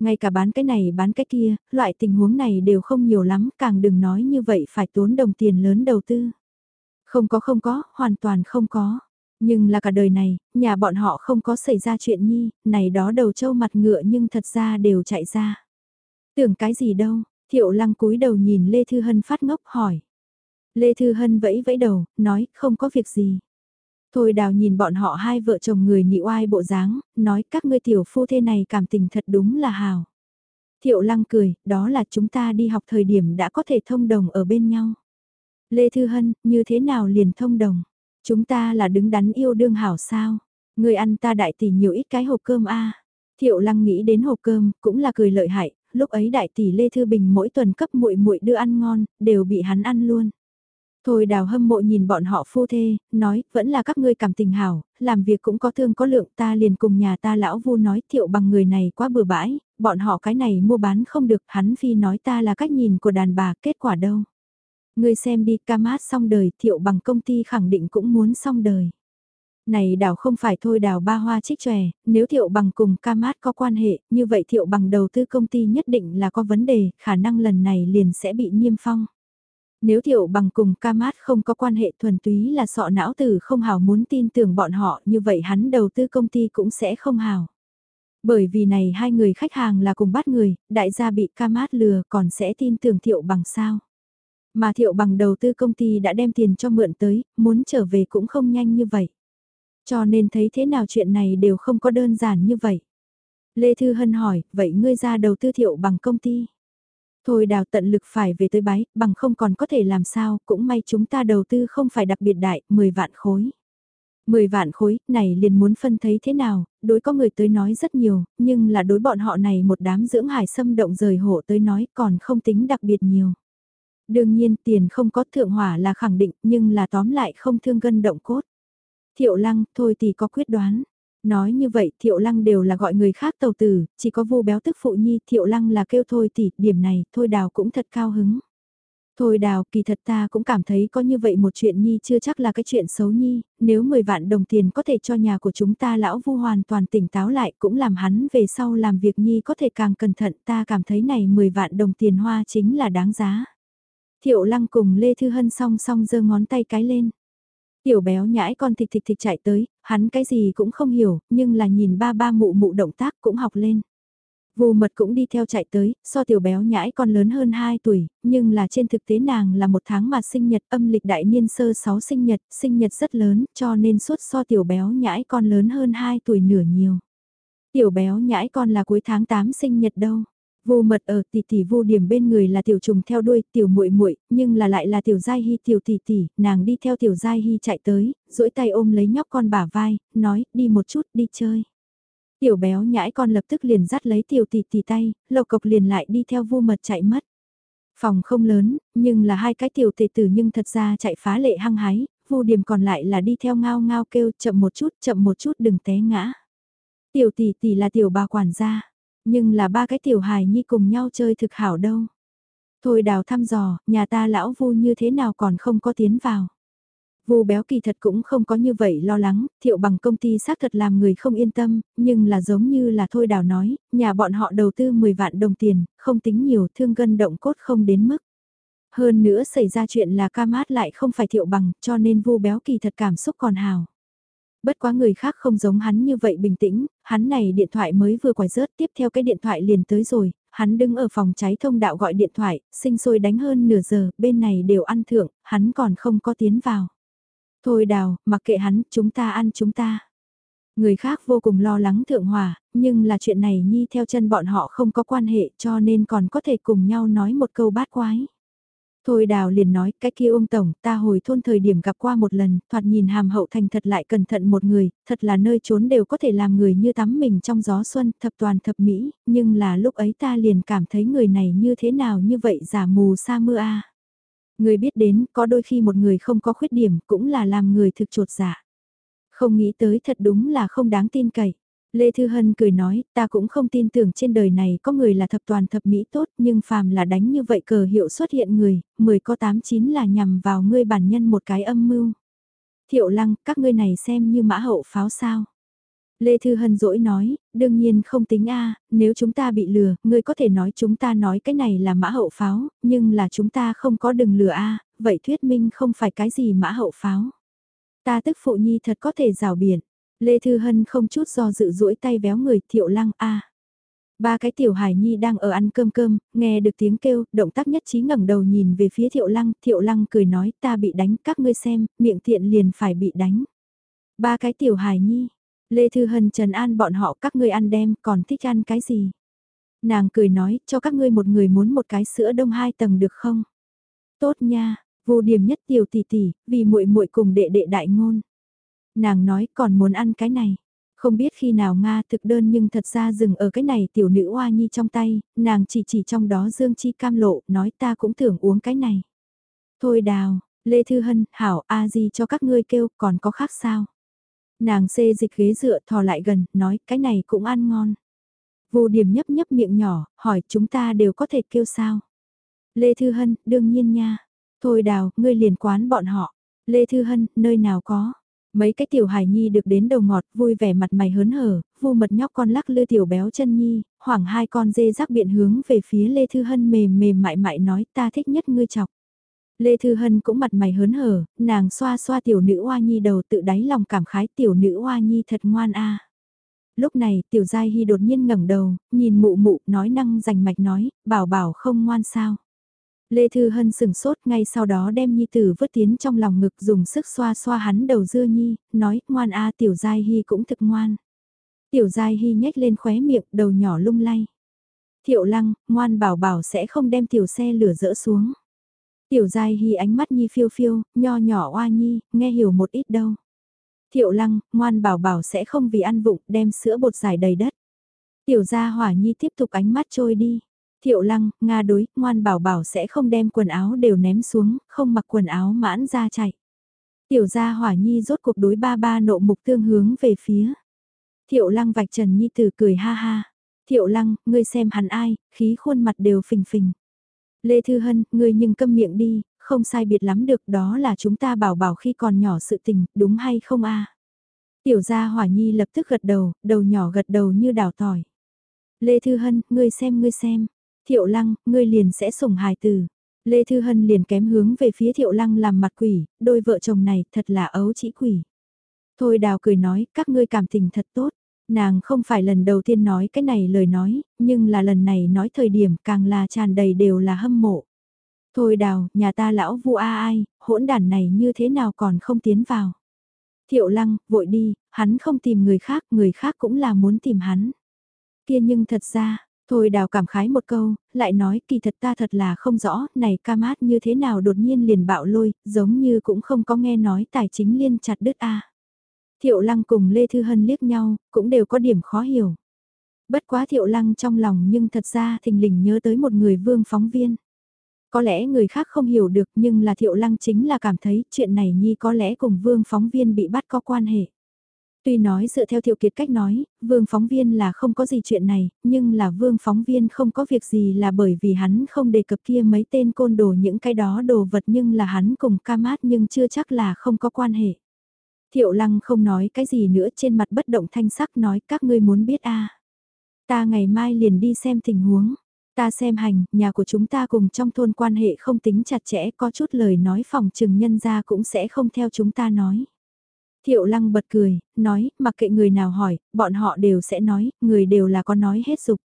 Ngay cả bán cái này bán cái kia, loại tình huống này đều không nhiều lắm, càng đừng nói như vậy phải tốn đồng tiền lớn đầu tư. Không có không có, hoàn toàn không có. Nhưng là cả đời này, nhà bọn họ không có xảy ra chuyện nhi, này đó đầu trâu mặt ngựa nhưng thật ra đều chạy ra. Tưởng cái gì đâu, thiệu lăng cúi đầu nhìn Lê Thư Hân phát ngốc hỏi. Lê Thư Hân vẫy vẫy đầu, nói không có việc gì. Thôi đào nhìn bọn họ hai vợ chồng người nhị oai bộ dáng, nói các ngươi tiểu phu thế này cảm tình thật đúng là hào. Thiệu lăng cười, đó là chúng ta đi học thời điểm đã có thể thông đồng ở bên nhau. Lê Thư Hân, như thế nào liền thông đồng? Chúng ta là đứng đắn yêu đương hảo sao? Người ăn ta đại tỷ nhiều ít cái hộp cơm a Thiệu lăng nghĩ đến hộp cơm, cũng là cười lợi hại, lúc ấy đại tỷ Lê Thư Bình mỗi tuần cấp muội muội đưa ăn ngon, đều bị hắn ăn luôn. Thôi đào hâm mộ nhìn bọn họ phu thê, nói, vẫn là các ngươi cảm tình hảo, làm việc cũng có thương có lượng ta liền cùng nhà ta lão vu nói thiệu bằng người này quá bừa bãi, bọn họ cái này mua bán không được, hắn phi nói ta là cách nhìn của đàn bà, kết quả đâu. Ngươi xem đi, ca mát xong đời, thiệu bằng công ty khẳng định cũng muốn xong đời. Này đào không phải thôi đào ba hoa trích tròe, nếu thiệu bằng cùng ca mát có quan hệ, như vậy thiệu bằng đầu tư công ty nhất định là có vấn đề, khả năng lần này liền sẽ bị niêm phong. Nếu thiệu bằng cùng ca mát không có quan hệ thuần túy là sọ não tử không hào muốn tin tưởng bọn họ như vậy hắn đầu tư công ty cũng sẽ không hào. Bởi vì này hai người khách hàng là cùng bắt người, đại gia bị ca mát lừa còn sẽ tin tưởng thiệu bằng sao. Mà thiệu bằng đầu tư công ty đã đem tiền cho mượn tới, muốn trở về cũng không nhanh như vậy. Cho nên thấy thế nào chuyện này đều không có đơn giản như vậy. Lê Thư Hân hỏi, vậy ngươi ra đầu tư thiệu bằng công ty? Thôi đào tận lực phải về tới bái, bằng không còn có thể làm sao, cũng may chúng ta đầu tư không phải đặc biệt đại, 10 vạn khối. 10 vạn khối, này liền muốn phân thấy thế nào, đối có người tới nói rất nhiều, nhưng là đối bọn họ này một đám dưỡng hải xâm động rời hộ tới nói còn không tính đặc biệt nhiều. Đương nhiên tiền không có thượng hỏa là khẳng định nhưng là tóm lại không thương gân động cốt. Thiệu lăng, thôi thì có quyết đoán. Nói như vậy thiệu lăng đều là gọi người khác tàu tử, chỉ có vô béo tức phụ nhi thiệu lăng là kêu thôi tỷ, điểm này thôi đào cũng thật cao hứng. Thôi đào, kỳ thật ta cũng cảm thấy có như vậy một chuyện nhi chưa chắc là cái chuyện xấu nhi, nếu 10 vạn đồng tiền có thể cho nhà của chúng ta lão vu hoàn toàn tỉnh táo lại cũng làm hắn về sau làm việc nhi có thể càng cẩn thận ta cảm thấy này 10 vạn đồng tiền hoa chính là đáng giá. Thiệu lăng cùng Lê Thư Hân song song giơ ngón tay cái lên. Tiểu béo nhãi con thịt thịt thịt chạy tới, hắn cái gì cũng không hiểu, nhưng là nhìn ba ba mụ mụ động tác cũng học lên. Vù mật cũng đi theo chạy tới, so tiểu béo nhãi con lớn hơn 2 tuổi, nhưng là trên thực tế nàng là một tháng mà sinh nhật âm lịch đại niên sơ 6 sinh nhật, sinh nhật rất lớn, cho nên suốt so tiểu béo nhãi con lớn hơn 2 tuổi nửa nhiều. Tiểu béo nhãi con là cuối tháng 8 sinh nhật đâu. Vô mật ở tỷ tỷ vô điểm bên người là tiểu trùng theo đuôi, tiểu muội muội, nhưng là lại là tiểu giai hy tiểu tỷ tỷ, nàng đi theo tiểu giai hy chạy tới, duỗi tay ôm lấy nhóc con bả vai, nói, đi một chút, đi chơi. Tiểu béo nhãi con lập tức liền dắt lấy tiểu tỷ tỷ tay, lộc cộc liền lại đi theo vô mật chạy mất. Phòng không lớn, nhưng là hai cái tiểu tệ tử nhưng thật ra chạy phá lệ hăng hái, vô điểm còn lại là đi theo ngao ngao kêu chậm một chút, chậm một chút đừng té ngã. Tiểu tỷ tỷ là tiểu bà quản gia nhưng là ba cái tiểu hài nhi cùng nhau chơi thực hảo đâu. Thôi đào thăm dò, nhà ta lão vu như thế nào còn không có tiến vào. Vu béo kỳ thật cũng không có như vậy lo lắng, thiệu bằng công ty xác thật làm người không yên tâm, nhưng là giống như là thôi đào nói, nhà bọn họ đầu tư 10 vạn đồng tiền, không tính nhiều thương gân động cốt không đến mức. Hơn nữa xảy ra chuyện là ca mát lại không phải thiệu bằng, cho nên vu béo kỳ thật cảm xúc còn hào. Bất quá người khác không giống hắn như vậy bình tĩnh, hắn này điện thoại mới vừa quải rớt tiếp theo cái điện thoại liền tới rồi, hắn đứng ở phòng cháy thông đạo gọi điện thoại, sinh sôi đánh hơn nửa giờ, bên này đều ăn thượng, hắn còn không có tiến vào. Thôi đào, mặc kệ hắn, chúng ta ăn chúng ta. Người khác vô cùng lo lắng thượng hòa, nhưng là chuyện này nhi theo chân bọn họ không có quan hệ cho nên còn có thể cùng nhau nói một câu bát quái. Thôi đào liền nói, cái kia ông Tổng, ta hồi thôn thời điểm gặp qua một lần, thoạt nhìn hàm hậu thành thật lại cẩn thận một người, thật là nơi trốn đều có thể làm người như tắm mình trong gió xuân, thập toàn thập mỹ, nhưng là lúc ấy ta liền cảm thấy người này như thế nào như vậy giả mù sa mưa a Người biết đến, có đôi khi một người không có khuyết điểm, cũng là làm người thực chuột giả. Không nghĩ tới thật đúng là không đáng tin cậy. Lê Thư Hân cười nói, ta cũng không tin tưởng trên đời này có người là thập toàn thập mỹ tốt, nhưng phàm là đánh như vậy cờ hiệu xuất hiện người, 10 có 8 9 là nhằm vào ngươi bản nhân một cái âm mưu. Thiệu lăng, các ngươi này xem như mã hậu pháo sao. Lê Thư Hân dỗi nói, đương nhiên không tính a nếu chúng ta bị lừa, ngươi có thể nói chúng ta nói cái này là mã hậu pháo, nhưng là chúng ta không có đừng lừa a vậy thuyết minh không phải cái gì mã hậu pháo. Ta tức phụ nhi thật có thể rào biển. Lê Thư Hân không chút do dự duỗi tay véo người thiệu lăng a Ba cái tiểu hải nhi đang ở ăn cơm cơm, nghe được tiếng kêu, động tác nhất trí ngẩng đầu nhìn về phía thiệu lăng, thiệu lăng cười nói ta bị đánh, các ngươi xem, miệng tiện liền phải bị đánh. Ba cái tiểu hải nhi, Lê Thư Hân trần an bọn họ các ngươi ăn đem, còn thích ăn cái gì? Nàng cười nói, cho các ngươi một người muốn một cái sữa đông hai tầng được không? Tốt nha, vô điểm nhất tiểu tỷ tỷ, vì muội muội cùng đệ đệ đại ngôn. Nàng nói còn muốn ăn cái này. Không biết khi nào Nga thực đơn nhưng thật ra dừng ở cái này tiểu nữ oa nhi trong tay, nàng chỉ chỉ trong đó dương chi cam lộ, nói ta cũng tưởng uống cái này. Thôi đào, Lê Thư Hân, Hảo, a di cho các ngươi kêu, còn có khác sao? Nàng xê dịch ghế dựa thò lại gần, nói cái này cũng ăn ngon. Vô điểm nhấp nhấp miệng nhỏ, hỏi chúng ta đều có thể kêu sao? Lê Thư Hân, đương nhiên nha. Thôi đào, ngươi liền quán bọn họ. Lê Thư Hân, nơi nào có? Mấy cái tiểu hài nhi được đến đầu ngọt, vui vẻ mặt mày hớn hở, vu mật nhóc con lắc lư tiểu béo chân nhi, hoảng hai con dê rắc biện hướng về phía Lê Thư Hân mềm mềm mại mại nói ta thích nhất ngươi chọc. Lê Thư Hân cũng mặt mày hớn hở, nàng xoa xoa tiểu nữ oa nhi đầu tự đáy lòng cảm khái tiểu nữ oa nhi thật ngoan a. Lúc này tiểu giai hy đột nhiên ngẩng đầu, nhìn mụ mụ nói năng rành mạch nói, bảo bảo không ngoan sao. Lê Thư Hân sừng sốt ngay sau đó đem Nhi Tử vứt tiến trong lòng ngực dùng sức xoa xoa hắn đầu dưa Nhi, nói ngoan a Tiểu Giai Hy cũng thực ngoan. Tiểu Giai Hy nhếch lên khóe miệng đầu nhỏ lung lay. Thiệu lăng, ngoan bảo bảo sẽ không đem tiểu xe lửa dỡ xuống. Tiểu giai hy ánh mắt nhi phiêu phiêu, nho nhỏ oa nhi, nghe hiểu một ít đâu. Thiệu lăng, ngoan bảo bảo sẽ không vì ăn vụng đem sữa bột giải đầy đất. Tiểu gia hỏa nhi tiếp tục ánh mắt trôi đi. Thiệu lăng, Nga đối, ngoan bảo bảo sẽ không đem quần áo đều ném xuống, không mặc quần áo mãn ra chạy. Tiểu gia hỏa nhi rốt cuộc đối ba ba nộ mục tương hướng về phía. Thiệu lăng vạch trần nhi tử cười ha ha. Thiệu lăng, ngươi xem hắn ai, khí khuôn mặt đều phình phình. Lê Thư Hân, ngươi nhưng câm miệng đi, không sai biệt lắm được đó là chúng ta bảo bảo khi còn nhỏ sự tình, đúng hay không a Tiểu gia hỏa nhi lập tức gật đầu, đầu nhỏ gật đầu như đào tỏi. Lê Thư Hân, ngươi xem ngươi xem. Thiệu lăng, ngươi liền sẽ sủng hài từ. Lê Thư Hân liền kém hướng về phía Thiệu lăng làm mặt quỷ, đôi vợ chồng này thật là ấu chỉ quỷ. Thôi đào cười nói, các ngươi cảm tình thật tốt. Nàng không phải lần đầu tiên nói cái này lời nói, nhưng là lần này nói thời điểm càng là tràn đầy đều là hâm mộ. Thôi đào, nhà ta lão vu a ai, hỗn đàn này như thế nào còn không tiến vào. Thiệu lăng, vội đi, hắn không tìm người khác, người khác cũng là muốn tìm hắn. Kia nhưng thật ra, thôi đào cảm khái một câu, lại nói kỳ thật ta thật là không rõ, này ca mát như thế nào đột nhiên liền bạo lôi, giống như cũng không có nghe nói tài chính liên chặt đứt a. Thiệu lăng cùng Lê Thư Hân liếc nhau, cũng đều có điểm khó hiểu. Bất quá thiệu lăng trong lòng nhưng thật ra thình lình nhớ tới một người vương phóng viên. Có lẽ người khác không hiểu được nhưng là thiệu lăng chính là cảm thấy chuyện này nhi có lẽ cùng vương phóng viên bị bắt có quan hệ. Tuy nói dựa theo thiệu kiệt cách nói, vương phóng viên là không có gì chuyện này, nhưng là vương phóng viên không có việc gì là bởi vì hắn không đề cập kia mấy tên côn đồ những cái đó đồ vật nhưng là hắn cùng ca mát nhưng chưa chắc là không có quan hệ. Thiệu lăng không nói cái gì nữa trên mặt bất động thanh sắc nói các ngươi muốn biết a Ta ngày mai liền đi xem tình huống. Ta xem hành, nhà của chúng ta cùng trong thôn quan hệ không tính chặt chẽ có chút lời nói phòng trừng nhân ra cũng sẽ không theo chúng ta nói. Thiệu lăng bật cười, nói, mặc kệ người nào hỏi, bọn họ đều sẽ nói, người đều là có nói hết dục.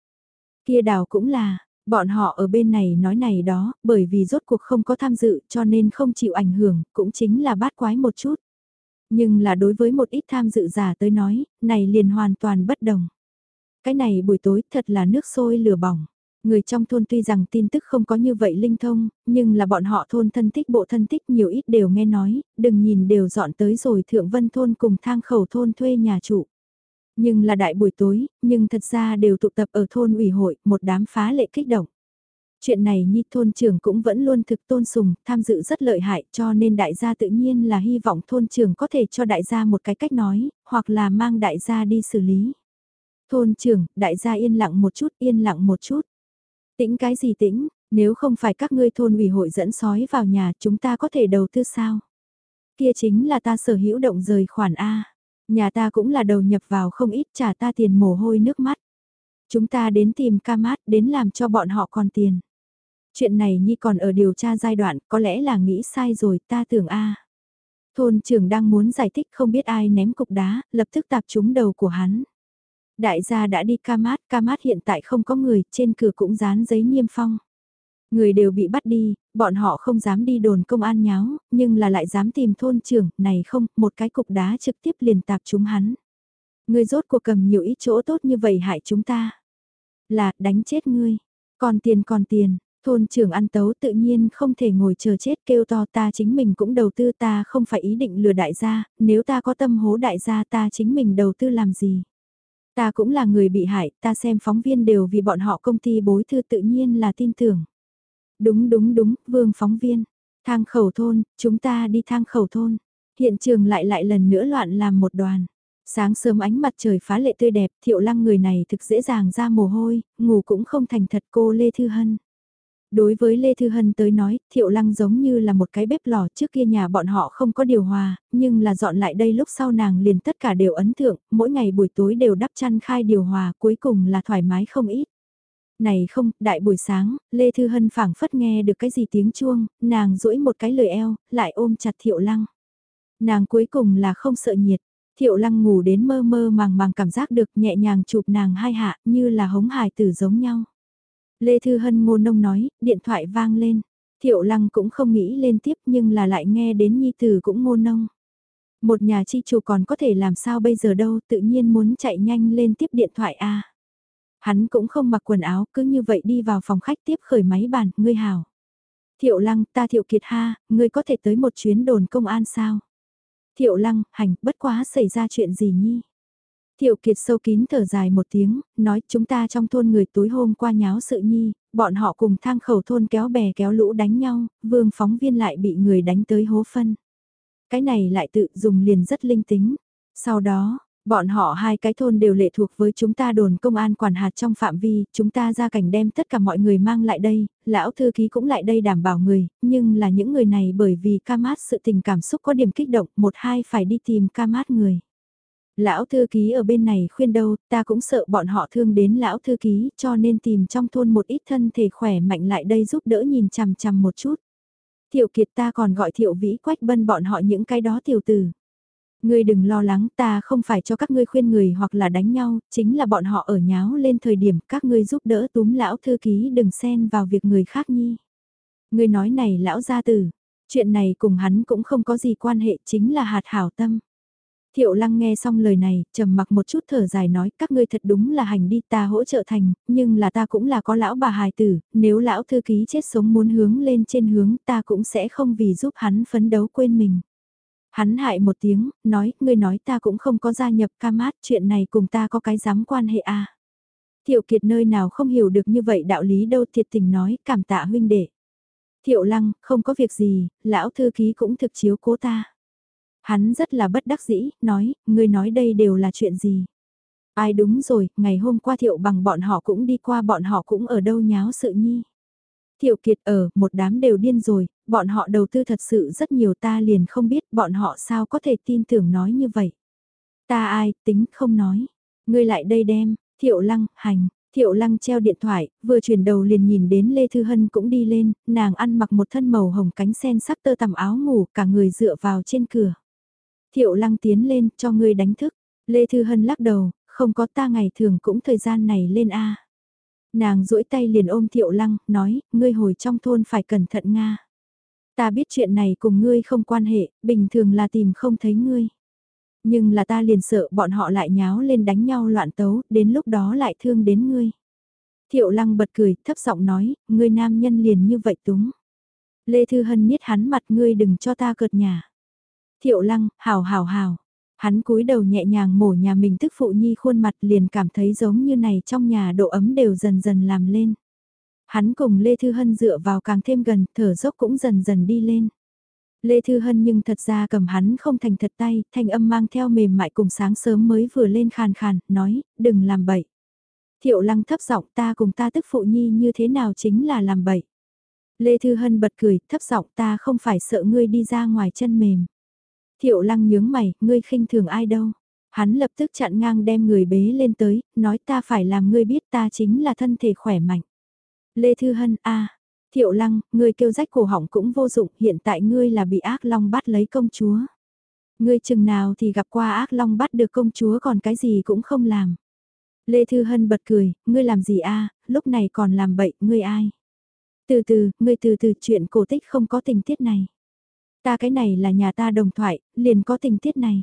Kia đào cũng là, bọn họ ở bên này nói này đó, bởi vì rốt cuộc không có tham dự cho nên không chịu ảnh hưởng, cũng chính là bát quái một chút. Nhưng là đối với một ít tham dự giả tới nói, này liền hoàn toàn bất đồng. Cái này buổi tối thật là nước sôi lửa bỏng. Người trong thôn tuy rằng tin tức không có như vậy linh thông, nhưng là bọn họ thôn thân thích bộ thân thích nhiều ít đều nghe nói, đừng nhìn đều dọn tới rồi Thượng Vân thôn cùng thang khẩu thôn thuê nhà trụ. Nhưng là đại buổi tối, nhưng thật ra đều tụ tập ở thôn ủy hội, một đám phá lệ kích động. Chuyện này Nhi thôn trưởng cũng vẫn luôn thực tôn sùng, tham dự rất lợi hại cho nên đại gia tự nhiên là hy vọng thôn trưởng có thể cho đại gia một cái cách nói, hoặc là mang đại gia đi xử lý. Thôn trưởng, đại gia yên lặng một chút, yên lặng một chút. Tĩnh cái gì tĩnh, nếu không phải các ngươi thôn ủy hội dẫn sói vào nhà chúng ta có thể đầu tư sao? Kia chính là ta sở hữu động rời khoản A. Nhà ta cũng là đầu nhập vào không ít trả ta tiền mồ hôi nước mắt. Chúng ta đến tìm ca mát đến làm cho bọn họ còn tiền. Chuyện này Nhi còn ở điều tra giai đoạn, có lẽ là nghĩ sai rồi, ta tưởng a. Thôn trưởng đang muốn giải thích không biết ai ném cục đá, lập tức tạp trúng đầu của hắn. Đại gia đã đi ca mát, ca mát hiện tại không có người, trên cửa cũng dán giấy niêm phong. Người đều bị bắt đi, bọn họ không dám đi đồn công an nháo, nhưng là lại dám tìm thôn trưởng, này không, một cái cục đá trực tiếp liền tạp chúng hắn. Người rốt cuộc cầm nhiều ít chỗ tốt như vậy hại chúng ta. Là, đánh chết ngươi. Còn tiền còn tiền, Thôn trưởng ăn tấu tự nhiên không thể ngồi chờ chết kêu to ta chính mình cũng đầu tư ta không phải ý định lừa đại gia, nếu ta có tâm hố đại gia ta chính mình đầu tư làm gì. Ta cũng là người bị hại, ta xem phóng viên đều vì bọn họ công ty bối thư tự nhiên là tin tưởng. Đúng đúng đúng, vương phóng viên. Thang khẩu thôn, chúng ta đi thang khẩu thôn. Hiện trường lại lại lần nữa loạn làm một đoàn. Sáng sớm ánh mặt trời phá lệ tươi đẹp, thiệu lăng người này thực dễ dàng ra mồ hôi, ngủ cũng không thành thật cô Lê Thư Hân. Đối với Lê Thư Hân tới nói, Thiệu Lăng giống như là một cái bếp lò trước kia nhà bọn họ không có điều hòa, nhưng là dọn lại đây lúc sau nàng liền tất cả đều ấn tượng, mỗi ngày buổi tối đều đắp chăn khai điều hòa, cuối cùng là thoải mái không ít. Này không, đại buổi sáng, Lê Thư Hân phảng phất nghe được cái gì tiếng chuông, nàng duỗi một cái lời eo, lại ôm chặt Thiệu Lăng. Nàng cuối cùng là không sợ nhiệt, Thiệu Lăng ngủ đến mơ mơ màng màng cảm giác được nhẹ nhàng chụp nàng hai hạ như là hống hài tử giống nhau. Lê Thư Hân ngô nông nói, điện thoại vang lên. Thiệu lăng cũng không nghĩ lên tiếp nhưng là lại nghe đến nhi tử cũng ngô nông. Một nhà chi chủ còn có thể làm sao bây giờ đâu tự nhiên muốn chạy nhanh lên tiếp điện thoại a Hắn cũng không mặc quần áo, cứ như vậy đi vào phòng khách tiếp khởi máy bàn, ngươi hảo. Thiệu lăng, ta thiệu kiệt ha, ngươi có thể tới một chuyến đồn công an sao? Thiệu lăng, hành, bất quá xảy ra chuyện gì nhi? Thiệu kiệt sâu kín thở dài một tiếng, nói chúng ta trong thôn người tối hôm qua nháo sự nhi, bọn họ cùng thang khẩu thôn kéo bè kéo lũ đánh nhau, vương phóng viên lại bị người đánh tới hố phân. Cái này lại tự dùng liền rất linh tính. Sau đó, Bọn họ hai cái thôn đều lệ thuộc với chúng ta đồn công an quản hạt trong phạm vi, chúng ta ra cảnh đem tất cả mọi người mang lại đây, lão thư ký cũng lại đây đảm bảo người, nhưng là những người này bởi vì ca mát sự tình cảm xúc có điểm kích động, một hai phải đi tìm ca mát người. Lão thư ký ở bên này khuyên đâu, ta cũng sợ bọn họ thương đến lão thư ký cho nên tìm trong thôn một ít thân thể khỏe mạnh lại đây giúp đỡ nhìn chằm chằm một chút. Thiệu kiệt ta còn gọi thiệu vĩ quách bân bọn họ những cái đó tiểu tử. Ngươi đừng lo lắng ta không phải cho các ngươi khuyên người hoặc là đánh nhau, chính là bọn họ ở nháo lên thời điểm các ngươi giúp đỡ túm lão thư ký đừng xen vào việc người khác nhi. Ngươi nói này lão gia tử, chuyện này cùng hắn cũng không có gì quan hệ chính là hạt hảo tâm. Thiệu lăng nghe xong lời này, trầm mặc một chút thở dài nói các ngươi thật đúng là hành đi ta hỗ trợ thành, nhưng là ta cũng là có lão bà hài tử, nếu lão thư ký chết sống muốn hướng lên trên hướng ta cũng sẽ không vì giúp hắn phấn đấu quên mình. Hắn hại một tiếng, nói, ngươi nói ta cũng không có gia nhập ca mát, chuyện này cùng ta có cái dám quan hệ à. Thiệu kiệt nơi nào không hiểu được như vậy đạo lý đâu thiệt tình nói, cảm tạ huynh đệ. Thiệu lăng, không có việc gì, lão thư ký cũng thực chiếu cố ta. Hắn rất là bất đắc dĩ, nói, ngươi nói đây đều là chuyện gì. Ai đúng rồi, ngày hôm qua thiệu bằng bọn họ cũng đi qua bọn họ cũng ở đâu nháo sự nhi. Thiệu Kiệt ở, một đám đều điên rồi, bọn họ đầu tư thật sự rất nhiều ta liền không biết bọn họ sao có thể tin tưởng nói như vậy. Ta ai, tính không nói. Ngươi lại đây đem, Thiệu Lăng, hành. Thiệu Lăng treo điện thoại, vừa chuyển đầu liền nhìn đến Lê Thư Hân cũng đi lên, nàng ăn mặc một thân màu hồng cánh sen sắc tơ tằm áo ngủ, cả người dựa vào trên cửa. Thiệu Lăng tiến lên, cho ngươi đánh thức. Lê Thư Hân lắc đầu, không có ta ngày thường cũng thời gian này lên A. Nàng duỗi tay liền ôm Thiệu Lăng, nói, ngươi hồi trong thôn phải cẩn thận Nga. Ta biết chuyện này cùng ngươi không quan hệ, bình thường là tìm không thấy ngươi. Nhưng là ta liền sợ bọn họ lại nháo lên đánh nhau loạn tấu, đến lúc đó lại thương đến ngươi. Thiệu Lăng bật cười, thấp giọng nói, ngươi nam nhân liền như vậy túng. Lê Thư Hân niết hắn mặt ngươi đừng cho ta cợt nhà. Thiệu Lăng, hào hào hào. Hắn cúi đầu nhẹ nhàng mổ nhà mình tức phụ nhi khuôn mặt liền cảm thấy giống như này trong nhà độ ấm đều dần dần làm lên. Hắn cùng Lê Thư Hân dựa vào càng thêm gần, thở dốc cũng dần dần đi lên. Lê Thư Hân nhưng thật ra cầm hắn không thành thật tay, thanh âm mang theo mềm mại cùng sáng sớm mới vừa lên khàn khàn, nói, đừng làm bậy. Thiệu lăng thấp giọng ta cùng ta tức phụ nhi như thế nào chính là làm bậy. Lê Thư Hân bật cười, thấp giọng ta không phải sợ ngươi đi ra ngoài chân mềm. Thiệu lăng nhướng mày, ngươi khinh thường ai đâu. Hắn lập tức chặn ngang đem người bế lên tới, nói ta phải làm ngươi biết ta chính là thân thể khỏe mạnh. Lê Thư Hân, a Thiệu lăng, ngươi kêu rách cổ họng cũng vô dụng, hiện tại ngươi là bị ác long bắt lấy công chúa. Ngươi chừng nào thì gặp qua ác long bắt được công chúa còn cái gì cũng không làm. Lê Thư Hân bật cười, ngươi làm gì a lúc này còn làm bậy, ngươi ai? Từ từ, ngươi từ từ chuyện cổ tích không có tình tiết này. Ta cái này là nhà ta đồng thoại, liền có tình tiết này.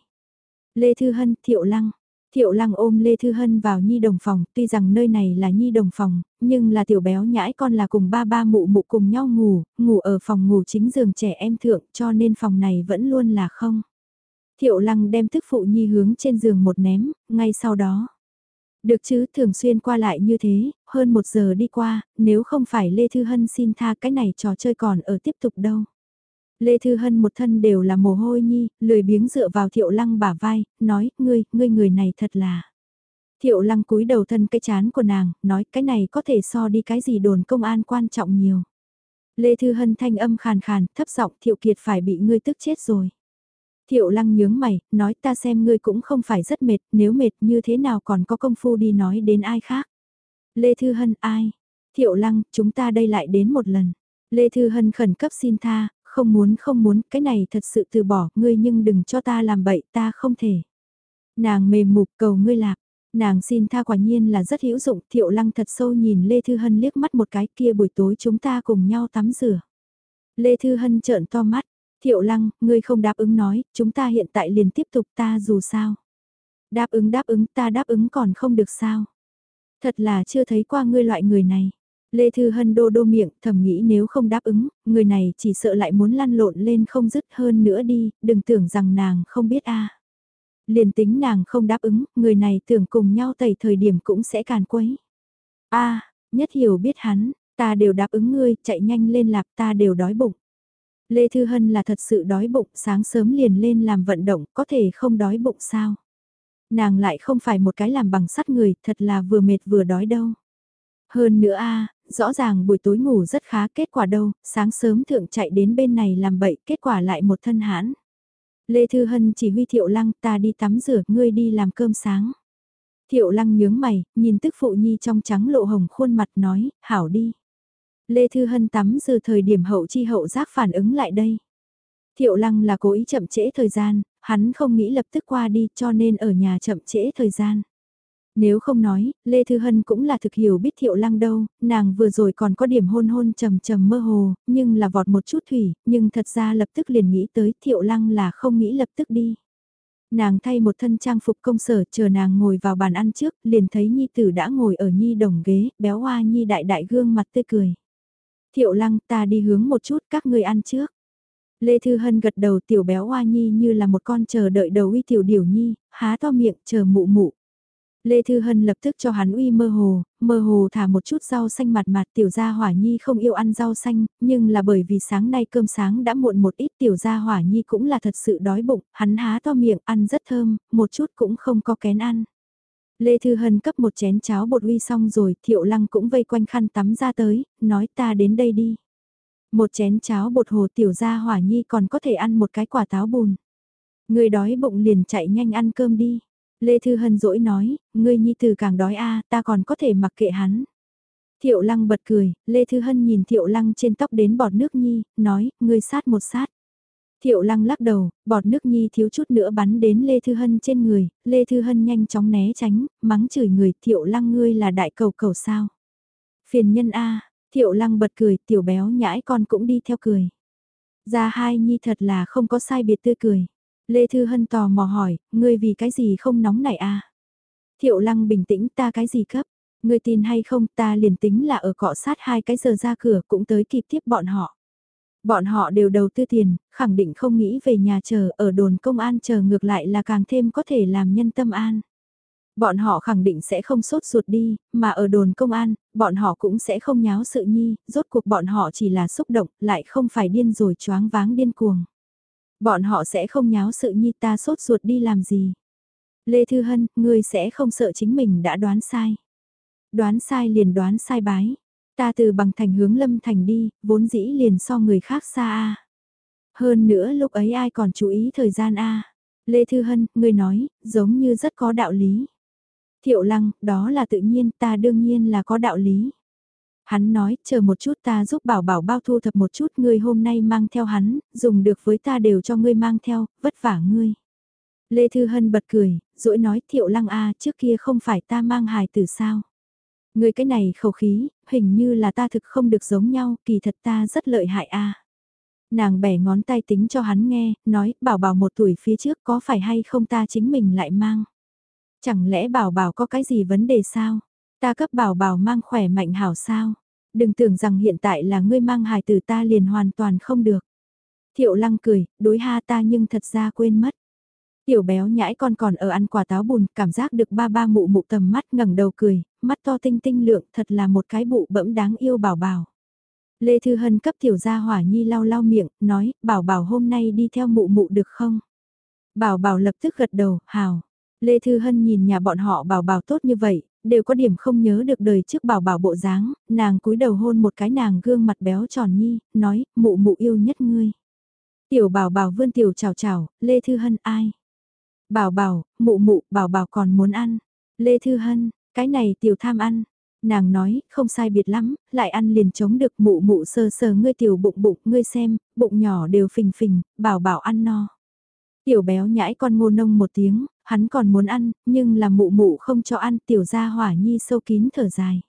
Lê Thư Hân, Thiệu Lăng. Thiệu Lăng ôm Lê Thư Hân vào nhi đồng phòng, tuy rằng nơi này là nhi đồng phòng, nhưng là tiểu béo nhãi con là cùng ba ba mụ mụ cùng nhau ngủ, ngủ ở phòng ngủ chính giường trẻ em thượng cho nên phòng này vẫn luôn là không. Thiệu Lăng đem thức phụ nhi hướng trên giường một ném, ngay sau đó. Được chứ, thường xuyên qua lại như thế, hơn một giờ đi qua, nếu không phải Lê Thư Hân xin tha cái này trò chơi còn ở tiếp tục đâu. Lê Thư Hân một thân đều là mồ hôi nhi, lười biếng dựa vào thiệu lăng bả vai, nói, ngươi, ngươi người này thật là. Thiệu lăng cúi đầu thân cái chán của nàng, nói cái này có thể so đi cái gì đồn công an quan trọng nhiều. Lê Thư Hân thanh âm khàn khàn, thấp giọng Thiệu Kiệt phải bị ngươi tức chết rồi. Thiệu lăng nhướng mày, nói ta xem ngươi cũng không phải rất mệt, nếu mệt như thế nào còn có công phu đi nói đến ai khác. Lê Thư Hân ai? Thiệu lăng, chúng ta đây lại đến một lần. Lê Thư Hân khẩn cấp xin tha, không muốn không muốn, cái này thật sự từ bỏ, ngươi nhưng đừng cho ta làm bậy, ta không thể. Nàng mềm mục cầu ngươi lạc, nàng xin tha quả nhiên là rất hữu dụng, thiệu lăng thật sâu nhìn Lê Thư Hân liếc mắt một cái kia buổi tối chúng ta cùng nhau tắm rửa. Lê Thư Hân trợn to mắt, thiệu lăng, ngươi không đáp ứng nói, chúng ta hiện tại liền tiếp tục ta dù sao. Đáp ứng đáp ứng ta đáp ứng còn không được sao. Thật là chưa thấy qua ngươi loại người này. Lê Thư Hân đô đô miệng thầm nghĩ nếu không đáp ứng, người này chỉ sợ lại muốn lăn lộn lên không dứt hơn nữa đi, đừng tưởng rằng nàng không biết a à. Liền tính nàng không đáp ứng, người này tưởng cùng nhau tẩy thời điểm cũng sẽ càn quấy. a à, nhất hiểu biết hắn, ta đều đáp ứng ngươi, chạy nhanh lên lạc ta đều đói bụng. Lê Thư Hân là thật sự đói bụng, sáng sớm liền lên làm vận động, có thể không đói bụng sao? Nàng lại không phải một cái làm bằng sắt người, thật là vừa mệt vừa đói đâu. Hơn nữa a à, rõ ràng buổi tối ngủ rất khá, kết quả đâu, sáng sớm thượng chạy đến bên này làm bậy, kết quả lại một thân hãn. Lê Thư Hân chỉ huy Thiệu Lăng ta đi tắm rửa, ngươi đi làm cơm sáng. Thiệu Lăng nhướng mày, nhìn tức phụ nhi trong trắng lộ hồng khuôn mặt nói, hảo đi. Lê Thư Hân tắm rửa thời điểm hậu chi hậu giác phản ứng lại đây. Thiệu Lăng là cố ý chậm trễ thời gian, hắn không nghĩ lập tức qua đi cho nên ở nhà chậm trễ thời gian. Nếu không nói, Lê Thư Hân cũng là thực hiểu biết Thiệu Lăng đâu, nàng vừa rồi còn có điểm hôn hôn trầm trầm mơ hồ, nhưng là vọt một chút thủy, nhưng thật ra lập tức liền nghĩ tới Thiệu Lăng là không nghĩ lập tức đi. Nàng thay một thân trang phục công sở chờ nàng ngồi vào bàn ăn trước, liền thấy Nhi Tử đã ngồi ở Nhi đồng ghế, béo hoa Nhi đại đại gương mặt tươi cười. Thiệu Lăng ta đi hướng một chút các người ăn trước. Lê Thư Hân gật đầu tiểu béo hoa Nhi như là một con chờ đợi đầu uy tiểu điểu Nhi, há to miệng chờ mụ mụ. Lê Thư Hân lập tức cho hắn uy mơ hồ, mơ hồ thả một chút rau xanh mặt mặt tiểu gia hỏa nhi không yêu ăn rau xanh, nhưng là bởi vì sáng nay cơm sáng đã muộn một ít tiểu gia hỏa nhi cũng là thật sự đói bụng, hắn há to miệng ăn rất thơm, một chút cũng không có kén ăn. Lê Thư Hân cấp một chén cháo bột uy xong rồi, thiệu lăng cũng vây quanh khăn tắm ra tới, nói ta đến đây đi. Một chén cháo bột hồ tiểu gia hỏa nhi còn có thể ăn một cái quả táo bùn. Người đói bụng liền chạy nhanh ăn cơm đi. Lê Thư Hân dỗi nói, ngươi nhi từ càng đói a ta còn có thể mặc kệ hắn. Thiệu lăng bật cười, Lê Thư Hân nhìn thiệu lăng trên tóc đến bọt nước nhi, nói, ngươi sát một sát. Thiệu lăng lắc đầu, bọt nước nhi thiếu chút nữa bắn đến Lê Thư Hân trên người, Lê Thư Hân nhanh chóng né tránh, mắng chửi người, thiệu lăng ngươi là đại cầu cầu sao. Phiền nhân A, thiệu lăng bật cười, tiểu béo nhãi con cũng đi theo cười. Ra hai nhi thật là không có sai biệt tươi cười. Lê Thư Hân tò mò hỏi, ngươi vì cái gì không nóng nảy à? Thiệu lăng bình tĩnh ta cái gì cấp? Ngươi tin hay không ta liền tính là ở cọ sát hai cái giờ ra cửa cũng tới kịp tiếp bọn họ. Bọn họ đều đầu tư tiền, khẳng định không nghĩ về nhà chờ ở đồn công an chờ ngược lại là càng thêm có thể làm nhân tâm an. Bọn họ khẳng định sẽ không sốt ruột đi, mà ở đồn công an, bọn họ cũng sẽ không nháo sự nhi, rốt cuộc bọn họ chỉ là xúc động, lại không phải điên rồi choáng váng điên cuồng. Bọn họ sẽ không nháo sự nhi ta sốt ruột đi làm gì. Lê Thư Hân, ngươi sẽ không sợ chính mình đã đoán sai. Đoán sai liền đoán sai bái. Ta từ bằng thành hướng lâm thành đi, vốn dĩ liền so người khác xa a Hơn nữa lúc ấy ai còn chú ý thời gian a Lê Thư Hân, ngươi nói, giống như rất có đạo lý. Thiệu lăng, đó là tự nhiên, ta đương nhiên là có đạo lý. Hắn nói, chờ một chút ta giúp bảo bảo bao thu thập một chút ngươi hôm nay mang theo hắn, dùng được với ta đều cho ngươi mang theo, vất vả ngươi. Lê Thư Hân bật cười, rỗi nói thiệu lăng a trước kia không phải ta mang hài từ sao. Ngươi cái này khẩu khí, hình như là ta thực không được giống nhau, kỳ thật ta rất lợi hại a Nàng bẻ ngón tay tính cho hắn nghe, nói, bảo bảo một tuổi phía trước có phải hay không ta chính mình lại mang. Chẳng lẽ bảo bảo có cái gì vấn đề sao? Ta cấp bảo bảo mang khỏe mạnh hảo sao. Đừng tưởng rằng hiện tại là ngươi mang hài tử ta liền hoàn toàn không được. Thiệu lăng cười, đối ha ta nhưng thật ra quên mất. Tiểu béo nhãi con còn ở ăn quả táo bùn, cảm giác được ba ba mụ mụ tầm mắt ngẩng đầu cười, mắt to tinh tinh lượng thật là một cái bụ bẫm đáng yêu bảo bảo. Lê Thư Hân cấp tiểu gia hỏa nhi lau lau miệng, nói, bảo bảo hôm nay đi theo mụ mụ được không? Bảo bảo lập tức gật đầu, hào. Lê Thư Hân nhìn nhà bọn họ bảo bảo tốt như vậy, đều có điểm không nhớ được đời trước bảo bảo bộ dáng, nàng cúi đầu hôn một cái nàng gương mặt béo tròn nhi, nói, mụ mụ yêu nhất ngươi. Tiểu bảo bảo vươn tiểu chào chào, Lê Thư Hân ai? Bảo bảo, mụ mụ, bảo bảo còn muốn ăn. Lê Thư Hân, cái này tiểu tham ăn. Nàng nói, không sai biệt lắm, lại ăn liền chống được mụ mụ sờ sờ ngươi tiểu bụng bụng, ngươi xem, bụng nhỏ đều phình phình, bảo bảo ăn no. Tiểu béo nhãi con ngô nông một tiếng, hắn còn muốn ăn, nhưng là mụ mụ không cho ăn tiểu gia hỏa nhi sâu kín thở dài.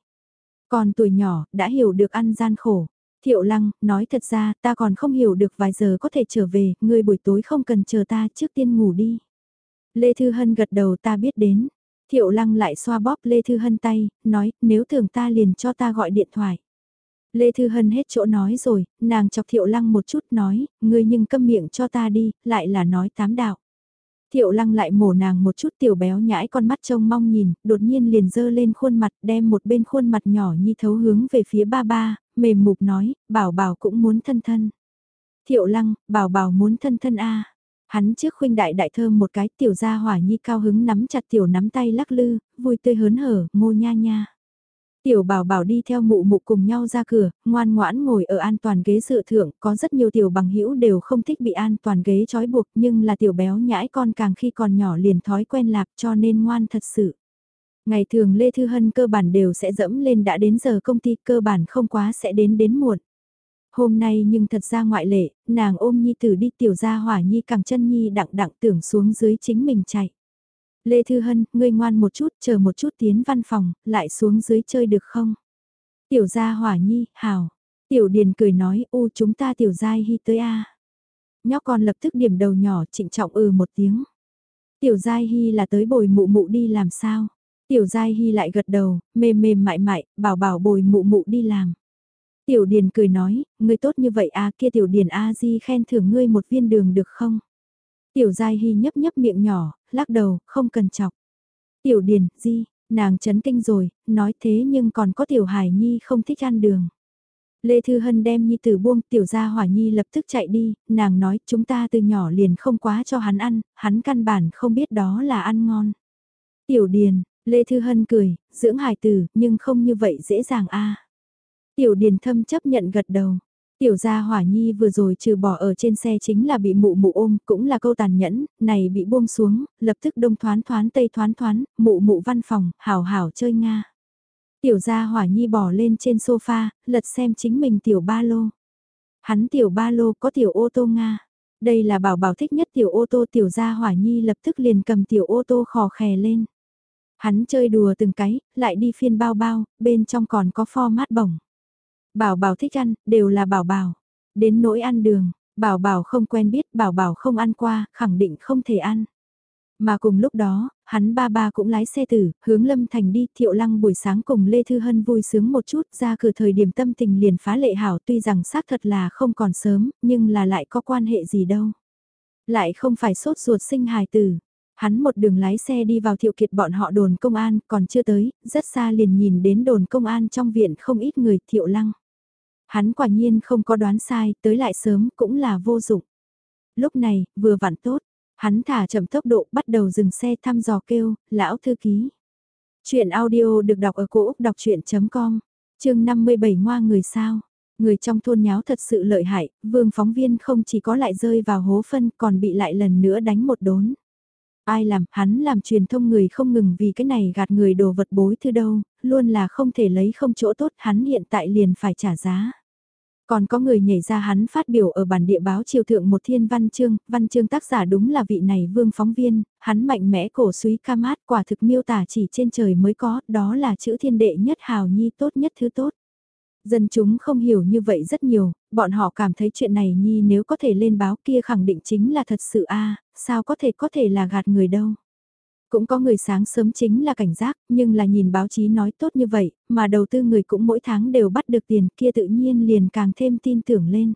Còn tuổi nhỏ, đã hiểu được ăn gian khổ. Thiệu lăng, nói thật ra, ta còn không hiểu được vài giờ có thể trở về, ngươi buổi tối không cần chờ ta trước tiên ngủ đi. Lê Thư Hân gật đầu ta biết đến. Thiệu lăng lại xoa bóp Lê Thư Hân tay, nói, nếu tưởng ta liền cho ta gọi điện thoại. Lê Thư Hân hết chỗ nói rồi, nàng chọc Thiệu lăng một chút nói, ngươi nhưng câm miệng cho ta đi, lại là nói tám đạo. Thiệu lăng lại mổ nàng một chút tiểu béo nhãi con mắt trông mong nhìn, đột nhiên liền dơ lên khuôn mặt đem một bên khuôn mặt nhỏ nhi thấu hướng về phía ba ba, mềm mục nói, bảo bảo cũng muốn thân thân. Thiệu lăng, bảo bảo muốn thân thân a Hắn trước khuynh đại đại thơm một cái tiểu gia hỏa nhi cao hứng nắm chặt tiểu nắm tay lắc lư, vui tươi hớn hở, ngô nha nha. Tiểu bảo bảo đi theo mụ mụ cùng nhau ra cửa, ngoan ngoãn ngồi ở an toàn ghế dự thượng, có rất nhiều tiểu bằng hữu đều không thích bị an toàn ghế trói buộc nhưng là tiểu béo nhãi con càng khi còn nhỏ liền thói quen lạp cho nên ngoan thật sự. Ngày thường Lê Thư Hân cơ bản đều sẽ dẫm lên đã đến giờ công ty cơ bản không quá sẽ đến đến muộn. Hôm nay nhưng thật ra ngoại lệ, nàng ôm nhi tử đi tiểu ra hỏa nhi càng chân nhi đặng đặng tưởng xuống dưới chính mình chạy. Lê Thư Hân, ngươi ngoan một chút, chờ một chút tiến văn phòng, lại xuống dưới chơi được không? Tiểu gia hỏa nhi, hào. Tiểu Điền cười nói, u chúng ta tiểu giai hy tới a. Nhóc con lập tức điểm đầu nhỏ trịnh trọng ừ một tiếng. Tiểu giai hy là tới bồi mụ mụ đi làm sao? Tiểu giai hy lại gật đầu, mềm mềm mại mại, bảo bảo bồi mụ mụ đi làm. Tiểu Điền cười nói, ngươi tốt như vậy à kia Tiểu Điền A Di khen thưởng ngươi một viên đường được không? Tiểu Giai Hy nhấp nhấp miệng nhỏ, lắc đầu, không cần chọc. Tiểu Điền, Di, nàng chấn kinh rồi, nói thế nhưng còn có Tiểu Hải Nhi không thích ăn đường. Lê Thư Hân đem Nhi tử buông Tiểu Gia Hỏa Nhi lập tức chạy đi, nàng nói chúng ta từ nhỏ liền không quá cho hắn ăn, hắn căn bản không biết đó là ăn ngon. Tiểu Điền, Lê Thư Hân cười, dưỡng hài tử, nhưng không như vậy dễ dàng a Tiểu Điền Thâm chấp nhận gật đầu. Tiểu gia hỏa nhi vừa rồi trừ bỏ ở trên xe chính là bị mụ mụ ôm, cũng là câu tàn nhẫn, này bị buông xuống, lập tức đông thoán thoán tây thoán thoán, mụ mụ văn phòng, hảo hảo chơi Nga. Tiểu gia hỏa nhi bỏ lên trên sofa, lật xem chính mình tiểu ba lô. Hắn tiểu ba lô có tiểu ô tô Nga. Đây là bảo bảo thích nhất tiểu ô tô tiểu gia hỏa nhi lập tức liền cầm tiểu ô tô khò khè lên. Hắn chơi đùa từng cái, lại đi phiên bao bao, bên trong còn có format bổng. Bảo bảo thích ăn, đều là bảo bảo. Đến nỗi ăn đường, bảo bảo không quen biết, bảo bảo không ăn qua, khẳng định không thể ăn. Mà cùng lúc đó, hắn ba ba cũng lái xe tử, hướng Lâm Thành đi, Thiệu Lăng buổi sáng cùng Lê Thư Hân vui sướng một chút, ra cửa thời điểm tâm tình liền phá lệ hảo tuy rằng xác thật là không còn sớm, nhưng là lại có quan hệ gì đâu. Lại không phải sốt ruột sinh hài tử, Hắn một đường lái xe đi vào thiệu kiệt bọn họ đồn công an, còn chưa tới, rất xa liền nhìn đến đồn công an trong viện không ít người thiệu lăng. Hắn quả nhiên không có đoán sai, tới lại sớm cũng là vô dụng. Lúc này, vừa vặn tốt, hắn thả chậm tốc độ bắt đầu dừng xe thăm dò kêu, lão thư ký. Chuyện audio được đọc ở cổ Úc đọc chuyện.com, chương 57 ngoa người sao. Người trong thôn nháo thật sự lợi hại, vương phóng viên không chỉ có lại rơi vào hố phân còn bị lại lần nữa đánh một đốn. Ai làm, hắn làm truyền thông người không ngừng vì cái này gạt người đồ vật bối thư đâu, luôn là không thể lấy không chỗ tốt, hắn hiện tại liền phải trả giá. Còn có người nhảy ra hắn phát biểu ở bản địa báo triều thượng một thiên văn chương, văn chương tác giả đúng là vị này vương phóng viên, hắn mạnh mẽ cổ suý ca mát quả thực miêu tả chỉ trên trời mới có, đó là chữ thiên đệ nhất hào nhi tốt nhất thứ tốt. Dân chúng không hiểu như vậy rất nhiều, bọn họ cảm thấy chuyện này nhi nếu có thể lên báo kia khẳng định chính là thật sự a sao có thể có thể là gạt người đâu. Cũng có người sáng sớm chính là cảnh giác, nhưng là nhìn báo chí nói tốt như vậy, mà đầu tư người cũng mỗi tháng đều bắt được tiền kia tự nhiên liền càng thêm tin tưởng lên.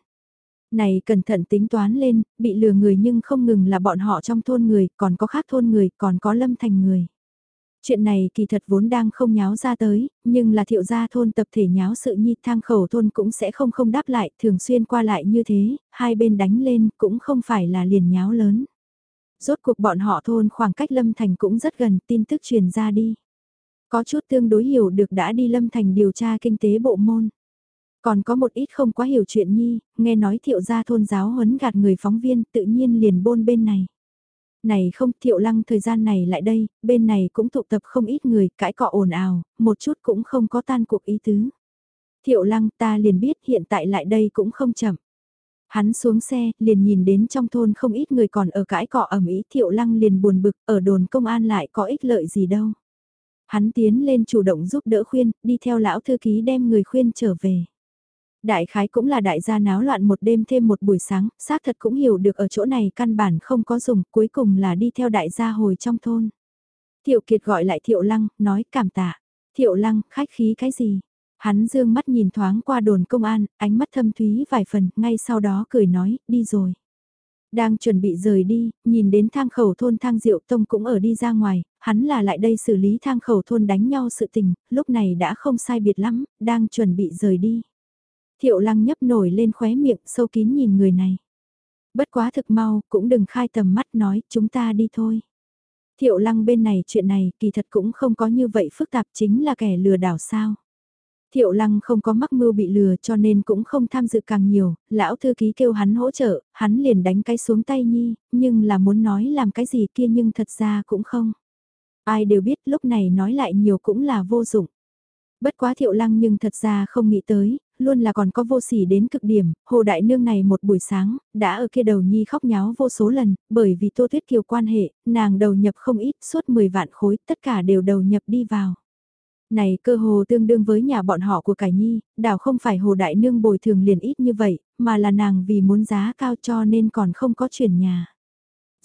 Này cẩn thận tính toán lên, bị lừa người nhưng không ngừng là bọn họ trong thôn người, còn có khác thôn người, còn có lâm thành người. Chuyện này kỳ thật vốn đang không nháo ra tới, nhưng là thiệu gia thôn tập thể nháo sự nhi thang khẩu thôn cũng sẽ không không đáp lại, thường xuyên qua lại như thế, hai bên đánh lên cũng không phải là liền nháo lớn. Rốt cuộc bọn họ thôn khoảng cách Lâm Thành cũng rất gần, tin tức truyền ra đi. Có chút tương đối hiểu được đã đi Lâm Thành điều tra kinh tế bộ môn. Còn có một ít không quá hiểu chuyện nhi, nghe nói thiệu gia thôn giáo huấn gạt người phóng viên tự nhiên liền bôn bên này. Này không thiệu lăng thời gian này lại đây, bên này cũng tụ tập không ít người, cãi cọ ồn ào, một chút cũng không có tan cuộc ý tứ. Thiệu lăng ta liền biết hiện tại lại đây cũng không chậm. Hắn xuống xe, liền nhìn đến trong thôn không ít người còn ở cãi cọ ẩm ý thiệu lăng liền buồn bực, ở đồn công an lại có ích lợi gì đâu. Hắn tiến lên chủ động giúp đỡ khuyên, đi theo lão thư ký đem người khuyên trở về. Đại khái cũng là đại gia náo loạn một đêm thêm một buổi sáng, xác thật cũng hiểu được ở chỗ này căn bản không có dùng, cuối cùng là đi theo đại gia hồi trong thôn. Thiệu Kiệt gọi lại Thiệu Lăng, nói cảm tạ. Thiệu Lăng, khách khí cái gì? Hắn dương mắt nhìn thoáng qua đồn công an, ánh mắt thâm thúy vài phần, ngay sau đó cười nói, đi rồi. Đang chuẩn bị rời đi, nhìn đến thang khẩu thôn thang diệu tông cũng ở đi ra ngoài, hắn là lại đây xử lý thang khẩu thôn đánh nhau sự tình, lúc này đã không sai biệt lắm, đang chuẩn bị rời đi. Thiệu lăng nhấp nổi lên khóe miệng sâu kín nhìn người này. Bất quá thực mau, cũng đừng khai tầm mắt nói, chúng ta đi thôi. Thiệu lăng bên này chuyện này kỳ thật cũng không có như vậy phức tạp chính là kẻ lừa đảo sao. Thiệu lăng không có mắc mưu bị lừa cho nên cũng không tham dự càng nhiều, lão thư ký kêu hắn hỗ trợ, hắn liền đánh cái xuống tay nhi, nhưng là muốn nói làm cái gì kia nhưng thật ra cũng không. Ai đều biết lúc này nói lại nhiều cũng là vô dụng. Bất quá thiệu lăng nhưng thật ra không nghĩ tới, luôn là còn có vô sỉ đến cực điểm, hồ đại nương này một buổi sáng, đã ở kia đầu nhi khóc nháo vô số lần, bởi vì tô tuyết kiều quan hệ, nàng đầu nhập không ít, suốt 10 vạn khối, tất cả đều đầu nhập đi vào. Này cơ hồ tương đương với nhà bọn họ của cải nhi, đảo không phải hồ đại nương bồi thường liền ít như vậy, mà là nàng vì muốn giá cao cho nên còn không có chuyển nhà.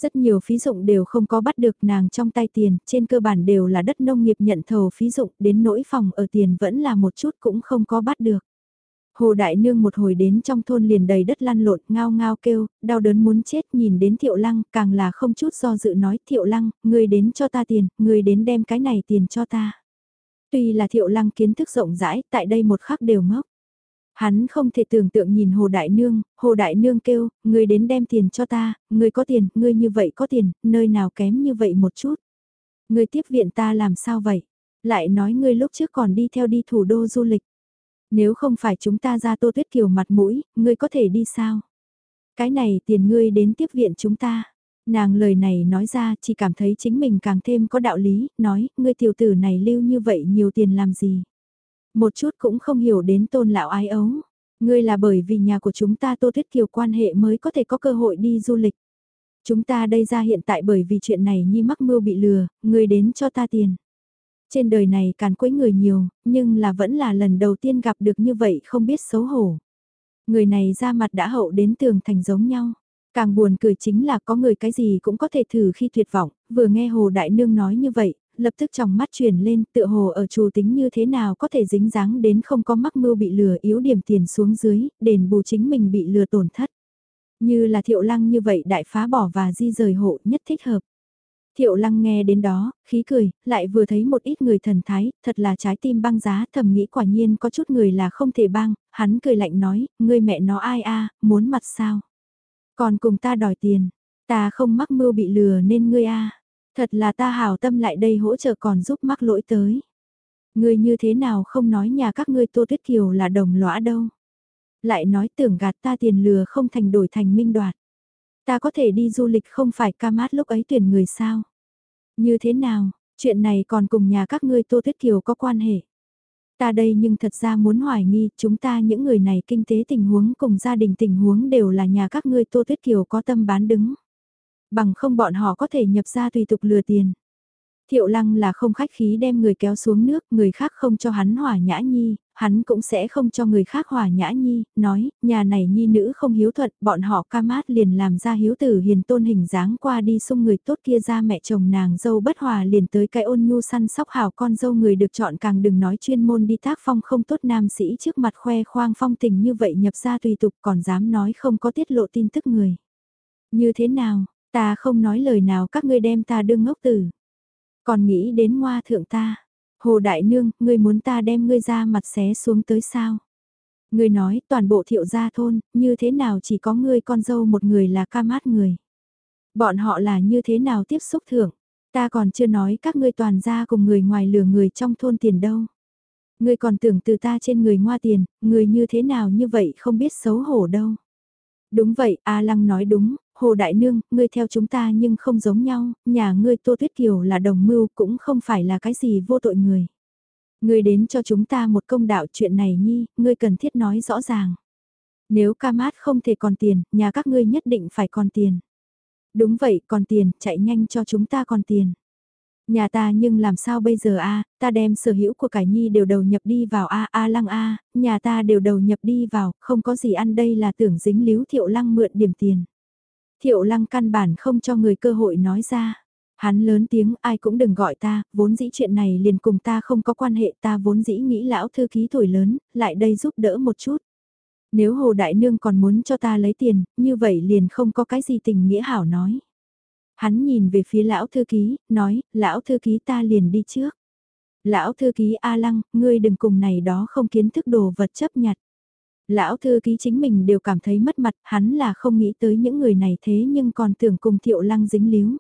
Rất nhiều phí dụng đều không có bắt được nàng trong tay tiền, trên cơ bản đều là đất nông nghiệp nhận thầu phí dụng, đến nỗi phòng ở tiền vẫn là một chút cũng không có bắt được. Hồ Đại Nương một hồi đến trong thôn liền đầy đất lăn lộn, ngao ngao kêu, đau đớn muốn chết nhìn đến Thiệu Lăng, càng là không chút do dự nói Thiệu Lăng, người đến cho ta tiền, người đến đem cái này tiền cho ta. Tuy là Thiệu Lăng kiến thức rộng rãi, tại đây một khắc đều ngốc. Hắn không thể tưởng tượng nhìn Hồ Đại Nương, Hồ Đại Nương kêu, người đến đem tiền cho ta, người có tiền, người như vậy có tiền, nơi nào kém như vậy một chút. Người tiếp viện ta làm sao vậy? Lại nói ngươi lúc trước còn đi theo đi thủ đô du lịch. Nếu không phải chúng ta ra Tô Tuyết Kiều mặt mũi, ngươi có thể đi sao? Cái này tiền ngươi đến tiếp viện chúng ta. Nàng lời này nói ra chỉ cảm thấy chính mình càng thêm có đạo lý, nói, ngươi tiểu tử này lưu như vậy nhiều tiền làm gì? Một chút cũng không hiểu đến tôn lão ái ấu. Ngươi là bởi vì nhà của chúng ta Tô thiết Kiều quan hệ mới có thể có cơ hội đi du lịch. Chúng ta đây ra hiện tại bởi vì chuyện này nhi mắc mưu bị lừa, ngươi đến cho ta tiền. Trên đời này càn quấy người nhiều, nhưng là vẫn là lần đầu tiên gặp được như vậy không biết xấu hổ. Người này ra mặt đã hậu đến tường thành giống nhau. Càng buồn cười chính là có người cái gì cũng có thể thử khi tuyệt vọng, vừa nghe Hồ Đại Nương nói như vậy, lập tức trong mắt chuyển lên tựa hồ ở chủ tính như thế nào có thể dính dáng đến không có mắc mưu bị lừa yếu điểm tiền xuống dưới, đền bù chính mình bị lừa tổn thất. Như là thiệu lăng như vậy đại phá bỏ và di rời hộ nhất thích hợp. Thiệu lăng nghe đến đó, khí cười, lại vừa thấy một ít người thần thái, thật là trái tim băng giá, thầm nghĩ quả nhiên có chút người là không thể băng, hắn cười lạnh nói, ngươi mẹ nó ai a muốn mặt sao? Còn cùng ta đòi tiền, ta không mắc mưu bị lừa nên ngươi a thật là ta hảo tâm lại đây hỗ trợ còn giúp mắc lỗi tới. Ngươi như thế nào không nói nhà các ngươi Tô Tuyết Kiều là đồng lõa đâu. Lại nói tưởng gạt ta tiền lừa không thành đổi thành minh đoạt. Ta có thể đi du lịch không phải ca mát lúc ấy tuyển người sao? Như thế nào, chuyện này còn cùng nhà các ngươi Tô Tuyết Kiều có quan hệ. Ta đây nhưng thật ra muốn hoài nghi, chúng ta những người này kinh tế tình huống cùng gia đình tình huống đều là nhà các ngươi Tô Tuyết Kiều có tâm bán đứng. Bằng không bọn họ có thể nhập ra tùy tục lừa tiền. Thiệu lăng là không khách khí đem người kéo xuống nước, người khác không cho hắn hỏa nhã nhi, hắn cũng sẽ không cho người khác hỏa nhã nhi, nói, nhà này nhi nữ không hiếu thuận, bọn họ ca mát liền làm ra hiếu tử hiền tôn hình dáng qua đi xung người tốt kia ra mẹ chồng nàng dâu bất hòa liền tới cái ôn nhu săn sóc hào con dâu người được chọn càng đừng nói chuyên môn đi tác phong không tốt nam sĩ trước mặt khoe khoang phong tình như vậy nhập ra tùy tục còn dám nói không có tiết lộ tin tức người. Như thế nào, ta không nói lời nào các ngươi đem ta đương ngốc tử. Còn nghĩ đến ngoa thượng ta. Hồ Đại Nương, ngươi muốn ta đem ngươi ra mặt xé xuống tới sao? Ngươi nói toàn bộ thiệu gia thôn, như thế nào chỉ có ngươi con dâu một người là ca mát người. Bọn họ là như thế nào tiếp xúc thưởng? Ta còn chưa nói các ngươi toàn gia cùng người ngoài lừa người trong thôn tiền đâu. Ngươi còn tưởng từ ta trên người ngoa tiền, người như thế nào như vậy không biết xấu hổ đâu. Đúng vậy, A Lăng nói đúng, Hồ Đại Nương, ngươi theo chúng ta nhưng không giống nhau, nhà ngươi Tô Tuyết Kiều là đồng mưu cũng không phải là cái gì vô tội người. Ngươi đến cho chúng ta một công đạo chuyện này nhi, ngươi cần thiết nói rõ ràng. Nếu ca mát không thể còn tiền, nhà các ngươi nhất định phải còn tiền. Đúng vậy, còn tiền, chạy nhanh cho chúng ta còn tiền. Nhà ta nhưng làm sao bây giờ a ta đem sở hữu của cải nhi đều đầu nhập đi vào a a lăng a nhà ta đều đầu nhập đi vào, không có gì ăn đây là tưởng dính líu thiệu lăng mượn điểm tiền. Thiệu lăng căn bản không cho người cơ hội nói ra. Hắn lớn tiếng ai cũng đừng gọi ta, vốn dĩ chuyện này liền cùng ta không có quan hệ ta vốn dĩ nghĩ lão thư ký tuổi lớn, lại đây giúp đỡ một chút. Nếu Hồ Đại Nương còn muốn cho ta lấy tiền, như vậy liền không có cái gì tình nghĩa hảo nói. Hắn nhìn về phía lão thư ký, nói, lão thư ký ta liền đi trước. Lão thư ký A Lăng, ngươi đừng cùng này đó không kiến thức đồ vật chấp nhặt. Lão thư ký chính mình đều cảm thấy mất mặt, hắn là không nghĩ tới những người này thế nhưng còn tưởng cùng Thiệu Lăng dính líu.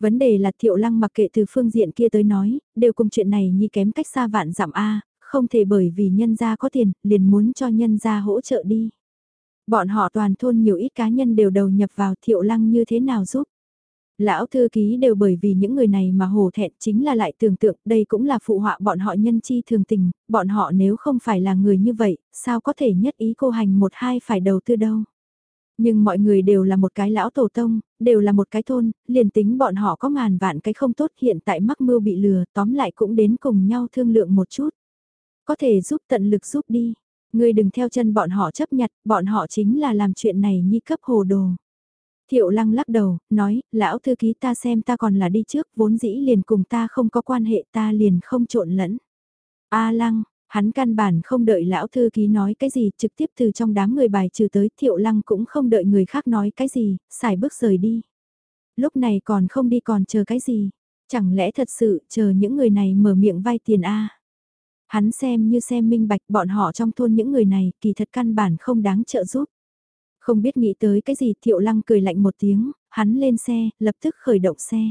Vấn đề là Thiệu Lăng mặc kệ từ phương diện kia tới nói, đều cùng chuyện này như kém cách xa vạn dặm A, không thể bởi vì nhân gia có tiền, liền muốn cho nhân gia hỗ trợ đi. Bọn họ toàn thôn nhiều ít cá nhân đều đầu nhập vào Thiệu Lăng như thế nào giúp. Lão thư ký đều bởi vì những người này mà hổ thẹn chính là lại tưởng tượng đây cũng là phụ họa bọn họ nhân chi thường tình, bọn họ nếu không phải là người như vậy, sao có thể nhất ý cô hành một hai phải đầu tư đâu. Nhưng mọi người đều là một cái lão tổ tông, đều là một cái thôn, liền tính bọn họ có ngàn vạn cái không tốt hiện tại mắc mưu bị lừa, tóm lại cũng đến cùng nhau thương lượng một chút. Có thể giúp tận lực giúp đi. Ngươi đừng theo chân bọn họ chấp nhặt, bọn họ chính là làm chuyện này nhi cấp hồ đồ. Thiệu lăng lắc đầu, nói, lão thư ký ta xem ta còn là đi trước, vốn dĩ liền cùng ta không có quan hệ ta liền không trộn lẫn. A lăng, hắn căn bản không đợi lão thư ký nói cái gì, trực tiếp từ trong đám người bài trừ tới, thiệu lăng cũng không đợi người khác nói cái gì, xài bước rời đi. Lúc này còn không đi còn chờ cái gì, chẳng lẽ thật sự chờ những người này mở miệng vay tiền A. Hắn xem như xem minh bạch bọn họ trong thôn những người này kỳ thật căn bản không đáng trợ giúp. Không biết nghĩ tới cái gì thiệu lăng cười lạnh một tiếng, hắn lên xe, lập tức khởi động xe.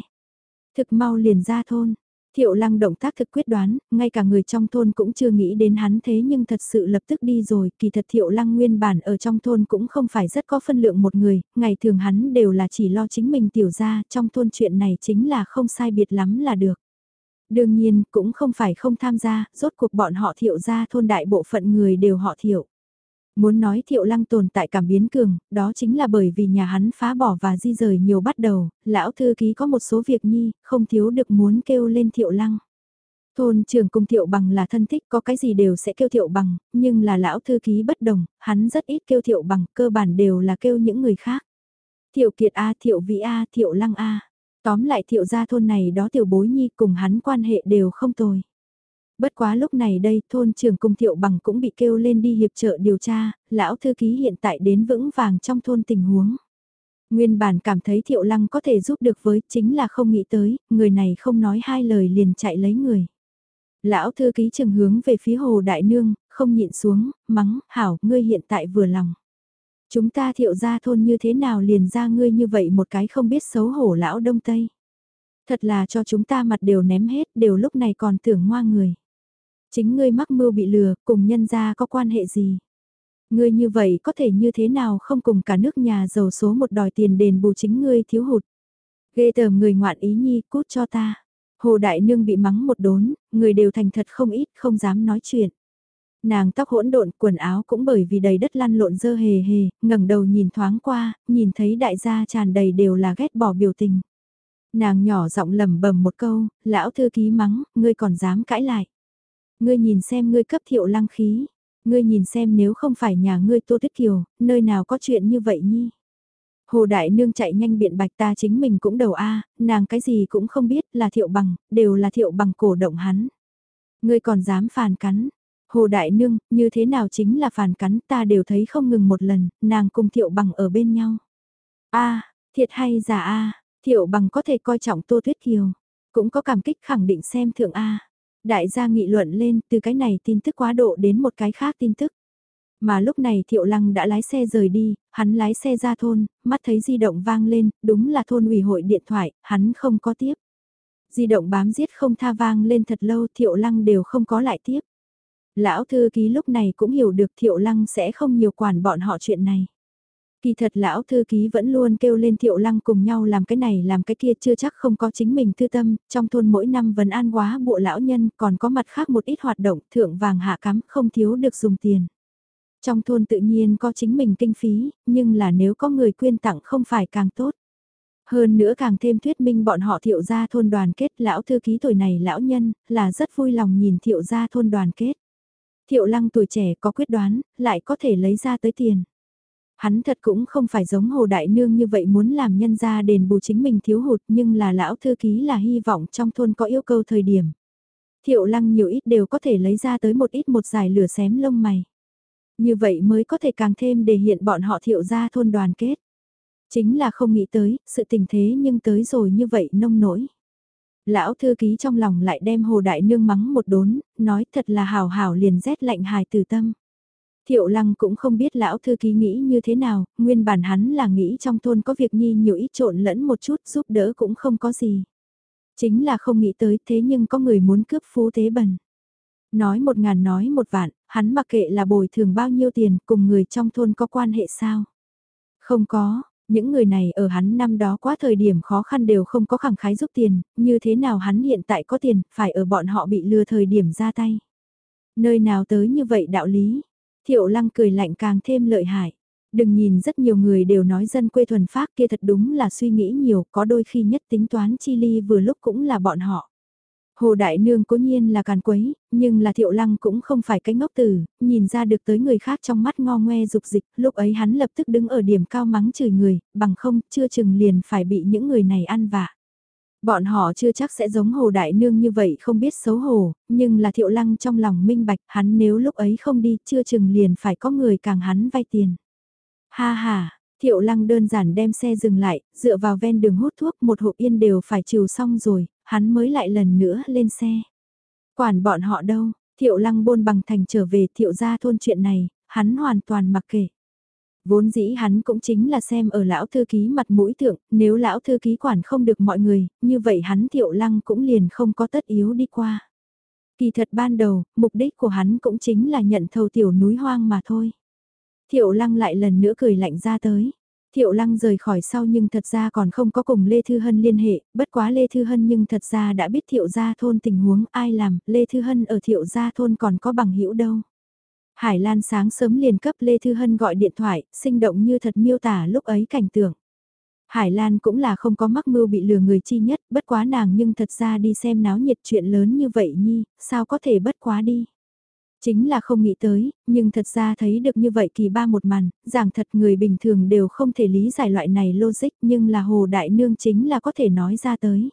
Thực mau liền ra thôn. Thiệu lăng động tác thực quyết đoán, ngay cả người trong thôn cũng chưa nghĩ đến hắn thế nhưng thật sự lập tức đi rồi, kỳ thật thiệu lăng nguyên bản ở trong thôn cũng không phải rất có phân lượng một người, ngày thường hắn đều là chỉ lo chính mình tiểu ra, trong thôn chuyện này chính là không sai biệt lắm là được. Đương nhiên, cũng không phải không tham gia, rốt cuộc bọn họ thiệu ra thôn đại bộ phận người đều họ thiệu. Muốn nói thiệu lăng tồn tại cảm biến cường, đó chính là bởi vì nhà hắn phá bỏ và di rời nhiều bắt đầu, lão thư ký có một số việc nhi, không thiếu được muốn kêu lên thiệu lăng. Thôn trưởng cùng thiệu bằng là thân thích có cái gì đều sẽ kêu thiệu bằng, nhưng là lão thư ký bất đồng, hắn rất ít kêu thiệu bằng, cơ bản đều là kêu những người khác. Thiệu kiệt A, thiệu vĩ A, thiệu lăng A. Tóm lại thiệu gia thôn này đó tiểu bối nhi cùng hắn quan hệ đều không tồi. Bất quá lúc này đây, thôn trưởng cùng thiệu bằng cũng bị kêu lên đi hiệp trợ điều tra, lão thư ký hiện tại đến vững vàng trong thôn tình huống. Nguyên bản cảm thấy thiệu lăng có thể giúp được với, chính là không nghĩ tới, người này không nói hai lời liền chạy lấy người. Lão thư ký trường hướng về phía hồ đại nương, không nhịn xuống, mắng, hảo, ngươi hiện tại vừa lòng. Chúng ta thiệu ra thôn như thế nào liền ra ngươi như vậy một cái không biết xấu hổ lão đông tây. Thật là cho chúng ta mặt đều ném hết, đều lúc này còn tưởng ngoa người. Chính ngươi mắc mưu bị lừa, cùng nhân gia có quan hệ gì? Ngươi như vậy có thể như thế nào không cùng cả nước nhà giàu số một đòi tiền đền bù chính ngươi thiếu hụt. Ghê tởm người ngoạn ý nhi cút cho ta. Hồ Đại Nương bị mắng một đốn, người đều thành thật không ít, không dám nói chuyện. Nàng tóc hỗn độn, quần áo cũng bởi vì đầy đất lăn lộn dơ hề hề, ngẩng đầu nhìn thoáng qua, nhìn thấy đại gia tràn đầy đều là ghét bỏ biểu tình. Nàng nhỏ giọng lẩm bẩm một câu, lão thư ký mắng, ngươi còn dám cãi lại. Ngươi nhìn xem ngươi cấp thiệu lăng khí. Ngươi nhìn xem nếu không phải nhà ngươi Tô Tuyết Kiều, nơi nào có chuyện như vậy nhi. Hồ Đại Nương chạy nhanh biện bạch ta chính mình cũng đầu A, nàng cái gì cũng không biết là thiệu bằng, đều là thiệu bằng cổ động hắn. Ngươi còn dám phàn cắn. Hồ Đại Nương, như thế nào chính là phàn cắn ta đều thấy không ngừng một lần, nàng cùng thiệu bằng ở bên nhau. A, thiệt hay giả A, thiệu bằng có thể coi trọng Tô Tuyết Kiều. Cũng có cảm kích khẳng định xem thượng A. Đại gia nghị luận lên từ cái này tin tức quá độ đến một cái khác tin tức. Mà lúc này Thiệu Lăng đã lái xe rời đi, hắn lái xe ra thôn, mắt thấy di động vang lên, đúng là thôn ủy hội điện thoại, hắn không có tiếp. Di động bám giết không tha vang lên thật lâu Thiệu Lăng đều không có lại tiếp. Lão thư ký lúc này cũng hiểu được Thiệu Lăng sẽ không nhiều quản bọn họ chuyện này. Kỳ thật lão thư ký vẫn luôn kêu lên thiệu lăng cùng nhau làm cái này làm cái kia chưa chắc không có chính mình tư tâm, trong thôn mỗi năm vẫn an quá bộ lão nhân còn có mặt khác một ít hoạt động thượng vàng hạ cắm không thiếu được dùng tiền. Trong thôn tự nhiên có chính mình kinh phí, nhưng là nếu có người quyên tặng không phải càng tốt. Hơn nữa càng thêm thuyết minh bọn họ thiệu gia thôn đoàn kết lão thư ký tuổi này lão nhân là rất vui lòng nhìn thiệu gia thôn đoàn kết. Thiệu lăng tuổi trẻ có quyết đoán, lại có thể lấy ra tới tiền. Hắn thật cũng không phải giống Hồ Đại Nương như vậy muốn làm nhân ra đền bù chính mình thiếu hụt nhưng là lão thư ký là hy vọng trong thôn có yêu cầu thời điểm. Thiệu lăng nhiều ít đều có thể lấy ra tới một ít một giải lửa xém lông mày. Như vậy mới có thể càng thêm để hiện bọn họ thiệu ra thôn đoàn kết. Chính là không nghĩ tới, sự tình thế nhưng tới rồi như vậy nông nổi. Lão thư ký trong lòng lại đem hồ đại nương mắng một đốn, nói thật là hào hào liền rét lạnh hài từ tâm. Thiệu lăng cũng không biết lão thư ký nghĩ như thế nào, nguyên bản hắn là nghĩ trong thôn có việc nhi nhiều ít trộn lẫn một chút giúp đỡ cũng không có gì. Chính là không nghĩ tới thế nhưng có người muốn cướp phú thế bần. Nói một ngàn nói một vạn, hắn mặc kệ là bồi thường bao nhiêu tiền cùng người trong thôn có quan hệ sao. Không có, những người này ở hắn năm đó quá thời điểm khó khăn đều không có khẳng khái giúp tiền, như thế nào hắn hiện tại có tiền, phải ở bọn họ bị lừa thời điểm ra tay. Nơi nào tới như vậy đạo lý, thiệu lăng cười lạnh càng thêm lợi hại. Đừng nhìn rất nhiều người đều nói dân quê thuần phác kia thật đúng là suy nghĩ nhiều, có đôi khi nhất tính toán chi ly vừa lúc cũng là bọn họ. Hồ Đại Nương cố nhiên là càn quấy, nhưng là thiệu lăng cũng không phải cái ngốc tử, nhìn ra được tới người khác trong mắt ngo ngoe dục dịch, lúc ấy hắn lập tức đứng ở điểm cao mắng chửi người, bằng không chưa chừng liền phải bị những người này ăn vạ. Bọn họ chưa chắc sẽ giống Hồ Đại Nương như vậy không biết xấu hổ, nhưng là thiệu lăng trong lòng minh bạch hắn nếu lúc ấy không đi chưa chừng liền phải có người càng hắn vay tiền. Ha ha, thiệu lăng đơn giản đem xe dừng lại, dựa vào ven đường hút thuốc một hộp yên đều phải trừ xong rồi, hắn mới lại lần nữa lên xe. Quản bọn họ đâu, thiệu lăng bôn bằng thành trở về thiệu gia thôn chuyện này, hắn hoàn toàn mặc kệ. Vốn dĩ hắn cũng chính là xem ở lão thư ký mặt mũi thượng, nếu lão thư ký quản không được mọi người, như vậy hắn thiệu lăng cũng liền không có tất yếu đi qua. Kỳ thật ban đầu, mục đích của hắn cũng chính là nhận thầu tiểu núi hoang mà thôi. Thiệu lăng lại lần nữa cười lạnh ra tới. Thiệu lăng rời khỏi sau nhưng thật ra còn không có cùng Lê Thư Hân liên hệ, bất quá Lê Thư Hân nhưng thật ra đã biết thiệu gia thôn tình huống ai làm, Lê Thư Hân ở thiệu gia thôn còn có bằng hữu đâu. Hải Lan sáng sớm liền cấp Lê Thư Hân gọi điện thoại, sinh động như thật miêu tả lúc ấy cảnh tượng. Hải Lan cũng là không có mắc mưu bị lừa người chi nhất, bất quá nàng nhưng thật ra đi xem náo nhiệt chuyện lớn như vậy nhi, sao có thể bất quá đi. Chính là không nghĩ tới, nhưng thật ra thấy được như vậy kỳ ba một màn, giảng thật người bình thường đều không thể lý giải loại này logic nhưng là Hồ Đại Nương chính là có thể nói ra tới.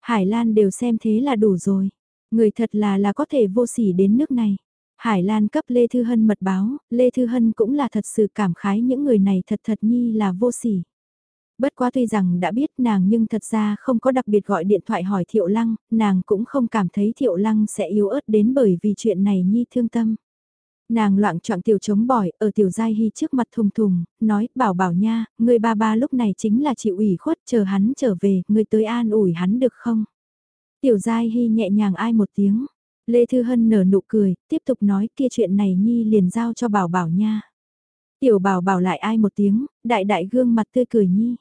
Hải Lan đều xem thế là đủ rồi. Người thật là là có thể vô sỉ đến nước này. Hải Lan cấp Lê Thư Hân mật báo, Lê Thư Hân cũng là thật sự cảm khái những người này thật thật nhi là vô sỉ. Bất quá tuy rằng đã biết nàng nhưng thật ra không có đặc biệt gọi điện thoại hỏi Thiệu Lăng, nàng cũng không cảm thấy Thiệu Lăng sẽ yếu ớt đến bởi vì chuyện này nhi thương tâm. Nàng loạn trọng tiểu chống bỏi ở tiểu giai hy trước mặt thùng thùng, nói bảo bảo nha, người ba ba lúc này chính là chịu ủy khuất chờ hắn trở về, người tới an ủi hắn được không? Tiểu giai hy nhẹ nhàng ai một tiếng, Lê Thư Hân nở nụ cười, tiếp tục nói kia chuyện này nhi liền giao cho bảo bảo nha. Tiểu bảo bảo lại ai một tiếng, đại đại gương mặt tươi cười nhi.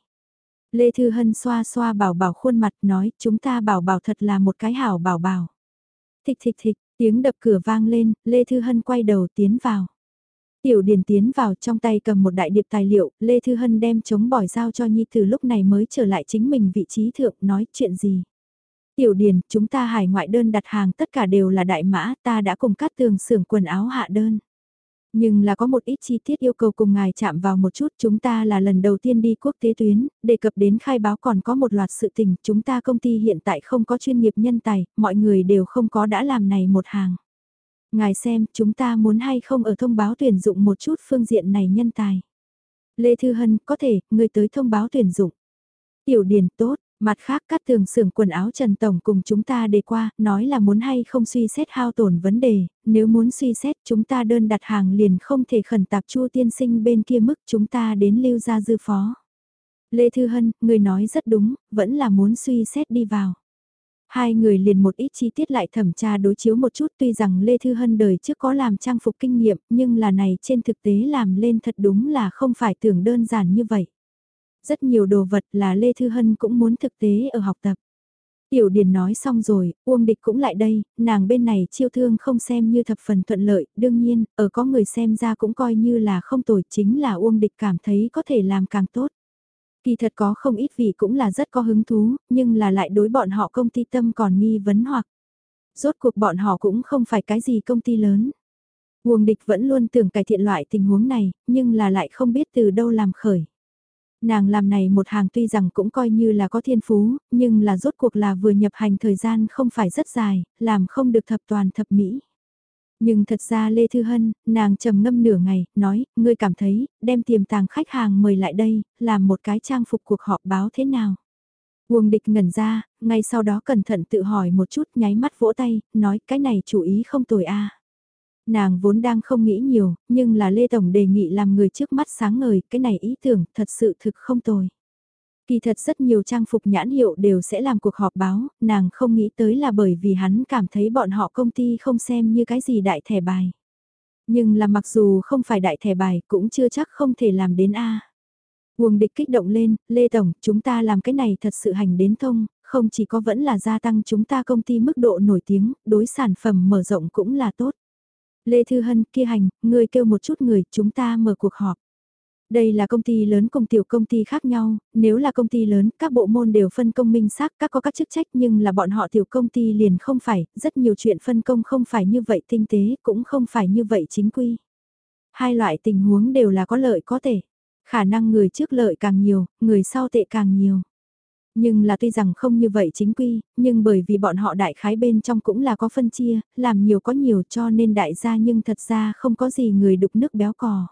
Lê Thư Hân xoa xoa bảo bảo khuôn mặt nói chúng ta bảo bảo thật là một cái hảo bảo bảo. Thịch thịch thịch, tiếng đập cửa vang lên, Lê Thư Hân quay đầu tiến vào. Tiểu Điền tiến vào trong tay cầm một đại điệp tài liệu, Lê Thư Hân đem chống bỏi giao cho Nhi từ lúc này mới trở lại chính mình vị trí thượng nói chuyện gì. Tiểu Điền, chúng ta hải ngoại đơn đặt hàng tất cả đều là đại mã, ta đã cùng cắt tường xưởng quần áo hạ đơn. Nhưng là có một ít chi tiết yêu cầu cùng ngài chạm vào một chút, chúng ta là lần đầu tiên đi quốc tế tuyến, đề cập đến khai báo còn có một loạt sự tình, chúng ta công ty hiện tại không có chuyên nghiệp nhân tài, mọi người đều không có đã làm này một hàng. Ngài xem, chúng ta muốn hay không ở thông báo tuyển dụng một chút phương diện này nhân tài. Lê Thư Hân, có thể, người tới thông báo tuyển dụng. Tiểu Điền, tốt, Mặt khác các tường xưởng quần áo Trần Tổng cùng chúng ta đề qua, nói là muốn hay không suy xét hao tổn vấn đề, nếu muốn suy xét chúng ta đơn đặt hàng liền không thể khẩn tạp chua tiên sinh bên kia mức chúng ta đến lưu ra dư phó. Lê Thư Hân, người nói rất đúng, vẫn là muốn suy xét đi vào. Hai người liền một ít chi tiết lại thẩm tra đối chiếu một chút tuy rằng Lê Thư Hân đời trước có làm trang phục kinh nghiệm nhưng là này trên thực tế làm lên thật đúng là không phải tưởng đơn giản như vậy rất nhiều đồ vật là Lê Thư Hân cũng muốn thực tế ở học tập. Tiểu Điền nói xong rồi, Uông Địch cũng lại đây, nàng bên này chiêu thương không xem như thập phần thuận lợi, đương nhiên, ở có người xem ra cũng coi như là không tồi, chính là Uông Địch cảm thấy có thể làm càng tốt. Kỳ thật có không ít vị cũng là rất có hứng thú, nhưng là lại đối bọn họ công ty tâm còn nghi vấn hoặc. Rốt cuộc bọn họ cũng không phải cái gì công ty lớn. Uông địch vẫn luôn tưởng cải thiện loại tình huống này, nhưng là lại không biết từ đâu làm khởi. Nàng làm này một hàng tuy rằng cũng coi như là có thiên phú, nhưng là rốt cuộc là vừa nhập hành thời gian không phải rất dài, làm không được thập toàn thập mỹ. Nhưng thật ra Lê Thư Hân, nàng trầm ngâm nửa ngày, nói, ngươi cảm thấy, đem tiềm tàng khách hàng mời lại đây, làm một cái trang phục cuộc họp báo thế nào? Uông địch ngẩn ra, ngay sau đó cẩn thận tự hỏi một chút nháy mắt vỗ tay, nói cái này chủ ý không tồi a Nàng vốn đang không nghĩ nhiều, nhưng là Lê Tổng đề nghị làm người trước mắt sáng ngời, cái này ý tưởng thật sự thực không tồi. Kỳ thật rất nhiều trang phục nhãn hiệu đều sẽ làm cuộc họp báo, nàng không nghĩ tới là bởi vì hắn cảm thấy bọn họ công ty không xem như cái gì đại thẻ bài. Nhưng là mặc dù không phải đại thẻ bài cũng chưa chắc không thể làm đến A. quần địch kích động lên, Lê Tổng, chúng ta làm cái này thật sự hành đến thông, không chỉ có vẫn là gia tăng chúng ta công ty mức độ nổi tiếng, đối sản phẩm mở rộng cũng là tốt. Lê Thư Hân kia hành, người kêu một chút người, chúng ta mở cuộc họp. Đây là công ty lớn cùng tiểu công ty khác nhau, nếu là công ty lớn, các bộ môn đều phân công minh xác, các có các chức trách nhưng là bọn họ tiểu công ty liền không phải, rất nhiều chuyện phân công không phải như vậy tinh tế, cũng không phải như vậy chính quy. Hai loại tình huống đều là có lợi có thể, khả năng người trước lợi càng nhiều, người sau tệ càng nhiều. Nhưng là tuy rằng không như vậy chính quy, nhưng bởi vì bọn họ đại khái bên trong cũng là có phân chia, làm nhiều có nhiều cho nên đại gia nhưng thật ra không có gì người đục nước béo cò.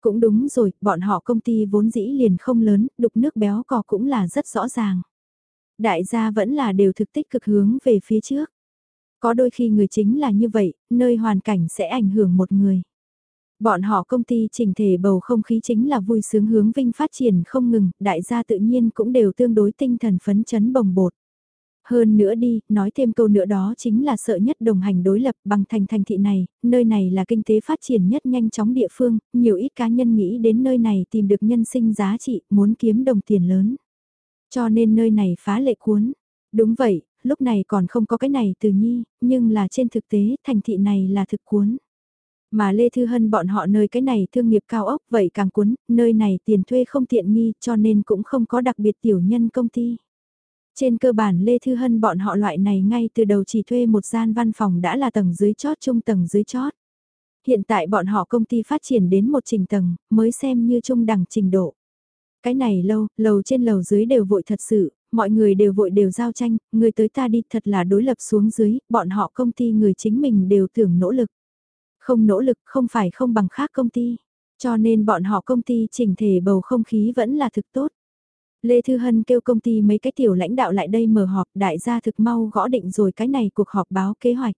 Cũng đúng rồi, bọn họ công ty vốn dĩ liền không lớn, đục nước béo cò cũng là rất rõ ràng. Đại gia vẫn là đều thực tích cực hướng về phía trước. Có đôi khi người chính là như vậy, nơi hoàn cảnh sẽ ảnh hưởng một người. Bọn họ công ty chỉnh thể bầu không khí chính là vui sướng hướng vinh phát triển không ngừng, đại gia tự nhiên cũng đều tương đối tinh thần phấn chấn bồng bột. Hơn nữa đi, nói thêm câu nữa đó chính là sợ nhất đồng hành đối lập bằng thành thành thị này, nơi này là kinh tế phát triển nhất nhanh chóng địa phương, nhiều ít cá nhân nghĩ đến nơi này tìm được nhân sinh giá trị, muốn kiếm đồng tiền lớn. Cho nên nơi này phá lệ cuốn. Đúng vậy, lúc này còn không có cái này từ nhi, nhưng là trên thực tế thành thị này là thực cuốn. Mà Lê Thư Hân bọn họ nơi cái này thương nghiệp cao ốc vậy càng cuốn, nơi này tiền thuê không tiện nghi cho nên cũng không có đặc biệt tiểu nhân công ty. Trên cơ bản Lê Thư Hân bọn họ loại này ngay từ đầu chỉ thuê một gian văn phòng đã là tầng dưới chót trung tầng dưới chót. Hiện tại bọn họ công ty phát triển đến một trình tầng, mới xem như trung đẳng trình độ. Cái này lâu, lầu trên lầu dưới đều vội thật sự, mọi người đều vội đều giao tranh, người tới ta đi thật là đối lập xuống dưới, bọn họ công ty người chính mình đều tưởng nỗ lực. Không nỗ lực không phải không bằng khác công ty, cho nên bọn họ công ty chỉnh thể bầu không khí vẫn là thực tốt. Lê Thư Hân kêu công ty mấy cái tiểu lãnh đạo lại đây mở họp đại gia thực mau gõ định rồi cái này cuộc họp báo kế hoạch.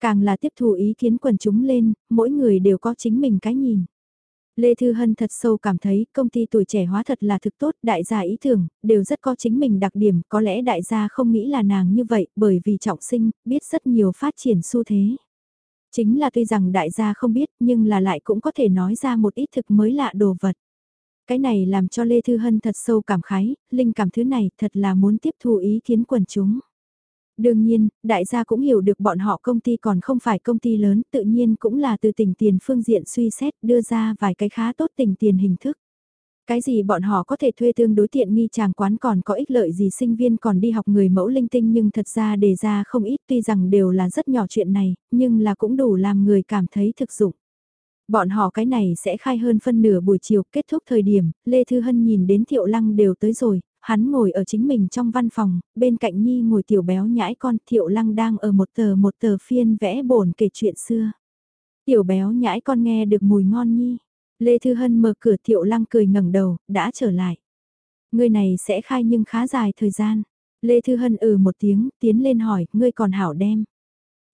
Càng là tiếp thu ý kiến quần chúng lên, mỗi người đều có chính mình cái nhìn. Lê Thư Hân thật sâu cảm thấy công ty tuổi trẻ hóa thật là thực tốt, đại gia ý tưởng, đều rất có chính mình đặc điểm, có lẽ đại gia không nghĩ là nàng như vậy, bởi vì trọng sinh, biết rất nhiều phát triển xu thế. Chính là tuy rằng đại gia không biết, nhưng là lại cũng có thể nói ra một ít thực mới lạ đồ vật. Cái này làm cho Lê Thư Hân thật sâu cảm khái, linh cảm thứ này thật là muốn tiếp thu ý kiến quần chúng. Đương nhiên, đại gia cũng hiểu được bọn họ công ty còn không phải công ty lớn, tự nhiên cũng là từ tình tiền phương diện suy xét đưa ra vài cái khá tốt tình tiền hình thức. Cái gì bọn họ có thể thuê tương đối tiện nghi chàng quán còn có ích lợi gì sinh viên còn đi học người mẫu linh tinh nhưng thật ra đề ra không ít tuy rằng đều là rất nhỏ chuyện này, nhưng là cũng đủ làm người cảm thấy thực dụng. Bọn họ cái này sẽ khai hơn phân nửa buổi chiều kết thúc thời điểm, Lê Thư Hân nhìn đến Thiệu Lăng đều tới rồi, hắn ngồi ở chính mình trong văn phòng, bên cạnh Nhi ngồi tiểu béo nhãi con Thiệu Lăng đang ở một tờ một tờ phiên vẽ bổn kể chuyện xưa. Tiểu béo nhãi con nghe được mùi ngon Nhi. Lê Thư Hân mở cửa Thiệu Lăng cười ngẩng đầu, đã trở lại. Người này sẽ khai nhưng khá dài thời gian. Lê Thư Hân ừ một tiếng, tiến lên hỏi, ngươi còn hảo đem.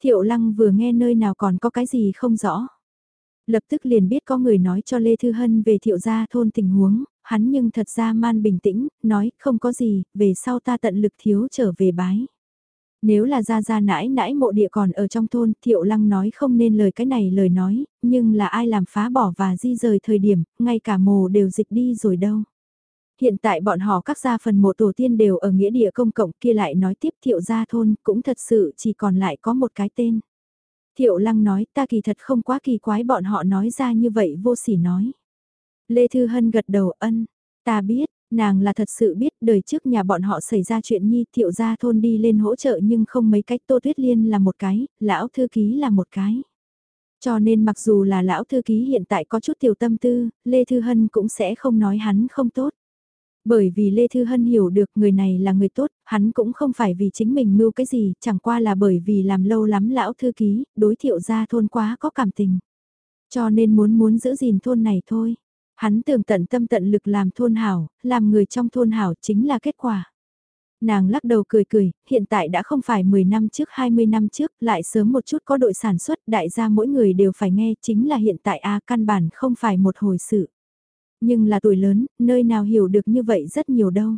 Thiệu Lăng vừa nghe nơi nào còn có cái gì không rõ. Lập tức liền biết có người nói cho Lê Thư Hân về thiệu gia thôn tình huống, hắn nhưng thật ra man bình tĩnh, nói không có gì, về sau ta tận lực thiếu trở về bái. Nếu là ra ra nãi nãi mộ địa còn ở trong thôn, thiệu lăng nói không nên lời cái này lời nói, nhưng là ai làm phá bỏ và di rời thời điểm, ngay cả mồ đều dịch đi rồi đâu. Hiện tại bọn họ các gia phần mộ tổ tiên đều ở nghĩa địa công cộng kia lại nói tiếp thiệu gia thôn cũng thật sự chỉ còn lại có một cái tên. Thiệu lăng nói ta kỳ thật không quá kỳ quái bọn họ nói ra như vậy vô sỉ nói. Lê Thư Hân gật đầu ân, ta biết, nàng là thật sự biết đời trước nhà bọn họ xảy ra chuyện nhi thiệu gia thôn đi lên hỗ trợ nhưng không mấy cách Tô Tuyết Liên là một cái, lão thư ký là một cái. Cho nên mặc dù là lão thư ký hiện tại có chút tiểu tâm tư, Lê Thư Hân cũng sẽ không nói hắn không tốt. Bởi vì Lê Thư Hân hiểu được người này là người tốt, hắn cũng không phải vì chính mình mưu cái gì, chẳng qua là bởi vì làm lâu lắm lão thư ký, đối thiệu ra thôn quá có cảm tình. Cho nên muốn muốn giữ gìn thôn này thôi. Hắn tưởng tận tâm tận lực làm thôn hảo, làm người trong thôn hảo chính là kết quả. Nàng lắc đầu cười cười, hiện tại đã không phải 10 năm trước 20 năm trước, lại sớm một chút có đội sản xuất, đại gia mỗi người đều phải nghe, chính là hiện tại A căn bản không phải một hồi sự. Nhưng là tuổi lớn, nơi nào hiểu được như vậy rất nhiều đâu.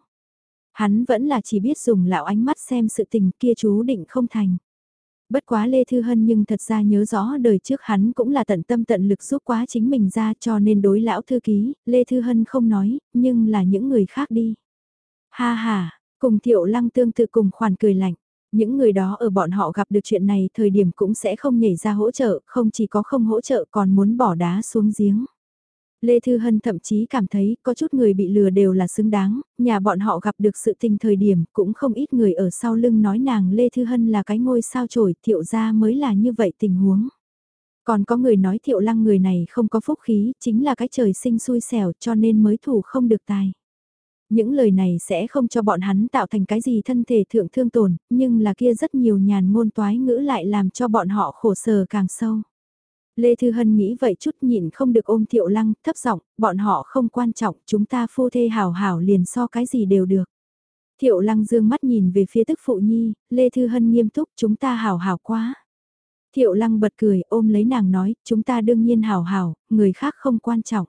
Hắn vẫn là chỉ biết dùng lão ánh mắt xem sự tình kia chú định không thành. Bất quá Lê Thư Hân nhưng thật ra nhớ rõ đời trước hắn cũng là tận tâm tận lực giúp quá chính mình ra cho nên đối lão thư ký, Lê Thư Hân không nói, nhưng là những người khác đi. Ha ha, cùng Thiệu Lăng tương tự cùng khoản cười lạnh. Những người đó ở bọn họ gặp được chuyện này thời điểm cũng sẽ không nhảy ra hỗ trợ, không chỉ có không hỗ trợ còn muốn bỏ đá xuống giếng. Lê Thư Hân thậm chí cảm thấy có chút người bị lừa đều là xứng đáng, nhà bọn họ gặp được sự tình thời điểm cũng không ít người ở sau lưng nói nàng Lê Thư Hân là cái ngôi sao trổi thiệu ra mới là như vậy tình huống. Còn có người nói thiệu lăng người này không có phúc khí, chính là cái trời sinh xui xẻo cho nên mới thủ không được tài. Những lời này sẽ không cho bọn hắn tạo thành cái gì thân thể thượng thương tổn, nhưng là kia rất nhiều nhàn ngôn toái ngữ lại làm cho bọn họ khổ sở càng sâu. Lê Thư Hân nghĩ vậy chút nhịn không được ôm Thiệu Lăng, thấp giọng, bọn họ không quan trọng, chúng ta phu thê hào hảo liền so cái gì đều được. Thiệu Lăng dương mắt nhìn về phía tức phụ nhi, Lê Thư Hân nghiêm túc, chúng ta hào hảo quá. Thiệu Lăng bật cười, ôm lấy nàng nói, chúng ta đương nhiên hào hảo, người khác không quan trọng.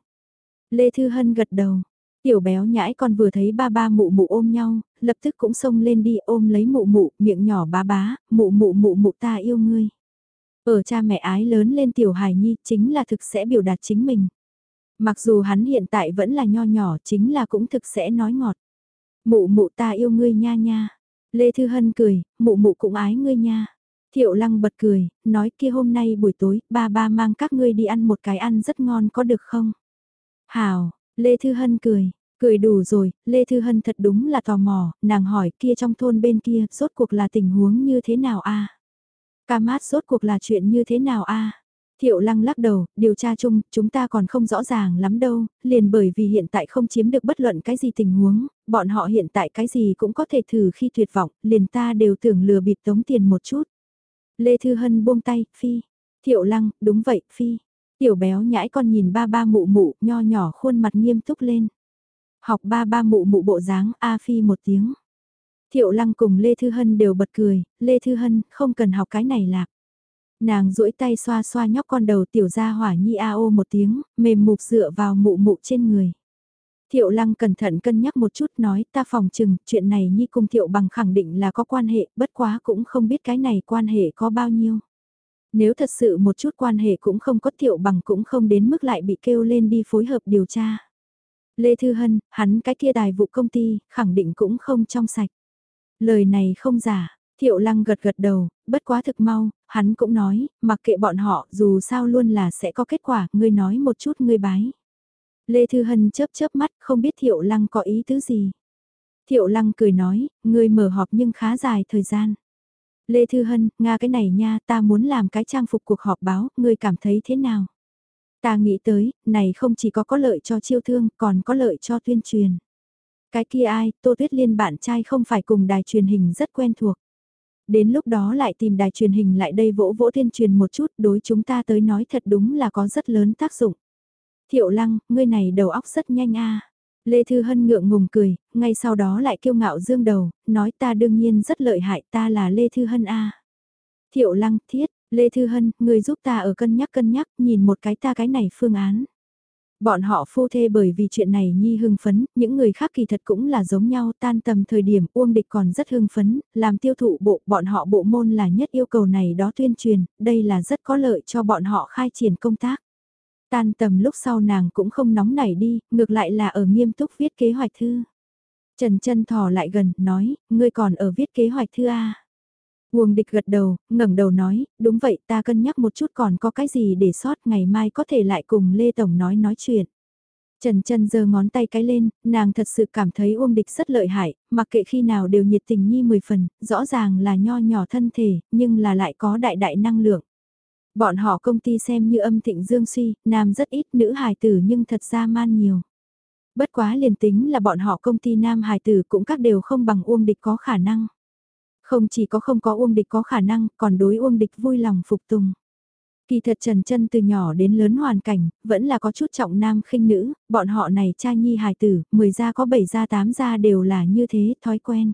Lê Thư Hân gật đầu, tiểu béo nhãi con vừa thấy ba ba mụ mụ ôm nhau, lập tức cũng xông lên đi ôm lấy mụ mụ, miệng nhỏ bá bá, mụ mụ mụ mụ ta yêu ngươi. Ở cha mẹ ái lớn lên tiểu hài nhi chính là thực sẽ biểu đạt chính mình. Mặc dù hắn hiện tại vẫn là nho nhỏ chính là cũng thực sẽ nói ngọt. Mụ mụ ta yêu ngươi nha nha. Lê Thư Hân cười, mụ mụ cũng ái ngươi nha. Thiệu lăng bật cười, nói kia hôm nay buổi tối, ba ba mang các ngươi đi ăn một cái ăn rất ngon có được không? Hào, Lê Thư Hân cười, cười đủ rồi, Lê Thư Hân thật đúng là tò mò, nàng hỏi kia trong thôn bên kia, rốt cuộc là tình huống như thế nào a Ca mát rốt cuộc là chuyện như thế nào a? Thiệu lăng lắc đầu, điều tra chung, chúng ta còn không rõ ràng lắm đâu, liền bởi vì hiện tại không chiếm được bất luận cái gì tình huống, bọn họ hiện tại cái gì cũng có thể thử khi tuyệt vọng, liền ta đều tưởng lừa bịp tống tiền một chút. Lê Thư Hân buông tay, phi. Thiệu lăng, đúng vậy, phi. Tiểu béo nhãi con nhìn ba ba mụ mụ, nho nhỏ khuôn mặt nghiêm túc lên. Học ba ba mụ mụ bộ dáng, A phi một tiếng. Thiệu lăng cùng Lê Thư Hân đều bật cười, Lê Thư Hân không cần học cái này lạc. Nàng duỗi tay xoa xoa nhóc con đầu tiểu ra hỏa nhi a ô một tiếng, mềm mục dựa vào mụ mụ trên người. Thiệu lăng cẩn thận cân nhắc một chút nói ta phòng chừng chuyện này nhi cùng thiệu bằng khẳng định là có quan hệ, bất quá cũng không biết cái này quan hệ có bao nhiêu. Nếu thật sự một chút quan hệ cũng không có thiệu bằng cũng không đến mức lại bị kêu lên đi phối hợp điều tra. Lê Thư Hân, hắn cái kia đài vụ công ty, khẳng định cũng không trong sạch. Lời này không giả, Thiệu Lăng gật gật đầu, bất quá thực mau, hắn cũng nói, mặc kệ bọn họ, dù sao luôn là sẽ có kết quả, ngươi nói một chút ngươi bái. Lê Thư Hân chớp chớp mắt, không biết Thiệu Lăng có ý tứ gì. Thiệu Lăng cười nói, ngươi mở họp nhưng khá dài thời gian. Lê Thư Hân, Nga cái này nha, ta muốn làm cái trang phục cuộc họp báo, ngươi cảm thấy thế nào? Ta nghĩ tới, này không chỉ có có lợi cho chiêu thương, còn có lợi cho tuyên truyền. Cái kia ai, Tô Tuyết Liên bạn trai không phải cùng đài truyền hình rất quen thuộc. Đến lúc đó lại tìm đài truyền hình lại đây vỗ vỗ tuyên truyền một chút đối chúng ta tới nói thật đúng là có rất lớn tác dụng. Thiệu lăng, ngươi này đầu óc rất nhanh a Lê Thư Hân ngượng ngùng cười, ngay sau đó lại kiêu ngạo dương đầu, nói ta đương nhiên rất lợi hại ta là Lê Thư Hân a Thiệu lăng, thiết, Lê Thư Hân, người giúp ta ở cân nhắc cân nhắc, nhìn một cái ta cái này phương án. Bọn họ phu thê bởi vì chuyện này nhi hưng phấn, những người khác kỳ thật cũng là giống nhau tan tầm thời điểm Uông Địch còn rất hưng phấn, làm tiêu thụ bộ bọn họ bộ môn là nhất yêu cầu này đó tuyên truyền, đây là rất có lợi cho bọn họ khai triển công tác. Tan tầm lúc sau nàng cũng không nóng nảy đi, ngược lại là ở nghiêm túc viết kế hoạch thư. Trần chân thò lại gần, nói, ngươi còn ở viết kế hoạch thư A. Uông địch gật đầu, ngẩng đầu nói, đúng vậy ta cân nhắc một chút còn có cái gì để sót ngày mai có thể lại cùng Lê Tổng nói nói chuyện. Trần Trần giơ ngón tay cái lên, nàng thật sự cảm thấy Uông Địch rất lợi hại, mặc kệ khi nào đều nhiệt tình nhi mười phần, rõ ràng là nho nhỏ thân thể, nhưng là lại có đại đại năng lượng. Bọn họ công ty xem như âm thịnh dương suy, nam rất ít, nữ hài tử nhưng thật ra man nhiều. Bất quá liền tính là bọn họ công ty nam hài tử cũng các đều không bằng Uông Địch có khả năng. Không chỉ có không có Uông Địch có khả năng, còn đối Uông Địch vui lòng phục tùng. Kỳ thật Trần Chân từ nhỏ đến lớn hoàn cảnh, vẫn là có chút trọng nam khinh nữ, bọn họ này cha nhi hài tử, 10 gia có 7 gia 8 gia đều là như thế, thói quen.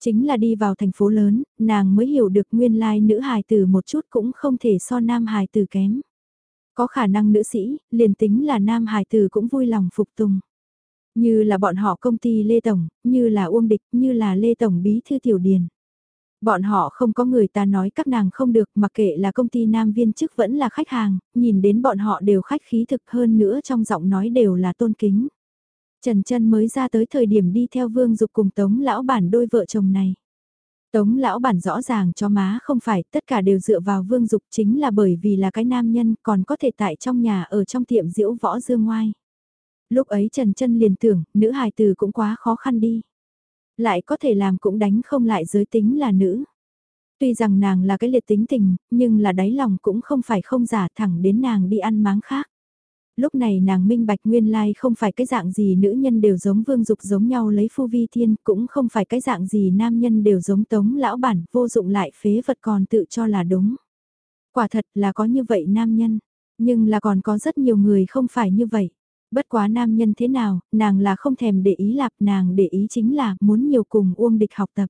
Chính là đi vào thành phố lớn, nàng mới hiểu được nguyên lai nữ hài tử một chút cũng không thể so nam hài tử kém. Có khả năng nữ sĩ, liền tính là nam hài tử cũng vui lòng phục tùng. Như là bọn họ công ty Lê Tổng, như là Uông Địch, như là Lê Tổng Bí Thư Tiểu Điền. Bọn họ không có người ta nói các nàng không được mà kệ là công ty nam viên chức vẫn là khách hàng, nhìn đến bọn họ đều khách khí thực hơn nữa trong giọng nói đều là tôn kính. Trần Trân mới ra tới thời điểm đi theo Vương Dục cùng Tống lão bản đôi vợ chồng này. Tống lão bản rõ ràng cho má không phải tất cả đều dựa vào Vương Dục chính là bởi vì là cái nam nhân còn có thể tại trong nhà ở trong tiệm diễu võ dương ngoai. Lúc ấy Trần Trân liền tưởng nữ hài từ cũng quá khó khăn đi. Lại có thể làm cũng đánh không lại giới tính là nữ. Tuy rằng nàng là cái liệt tính tình, nhưng là đáy lòng cũng không phải không giả thẳng đến nàng đi ăn máng khác. Lúc này nàng minh bạch nguyên lai không phải cái dạng gì nữ nhân đều giống vương dục giống nhau lấy phu vi thiên, cũng không phải cái dạng gì nam nhân đều giống tống lão bản, vô dụng lại phế vật còn tự cho là đúng. Quả thật là có như vậy nam nhân, nhưng là còn có rất nhiều người không phải như vậy. Bất quá nam nhân thế nào, nàng là không thèm để ý lạp nàng để ý chính là muốn nhiều cùng Uông Địch học tập.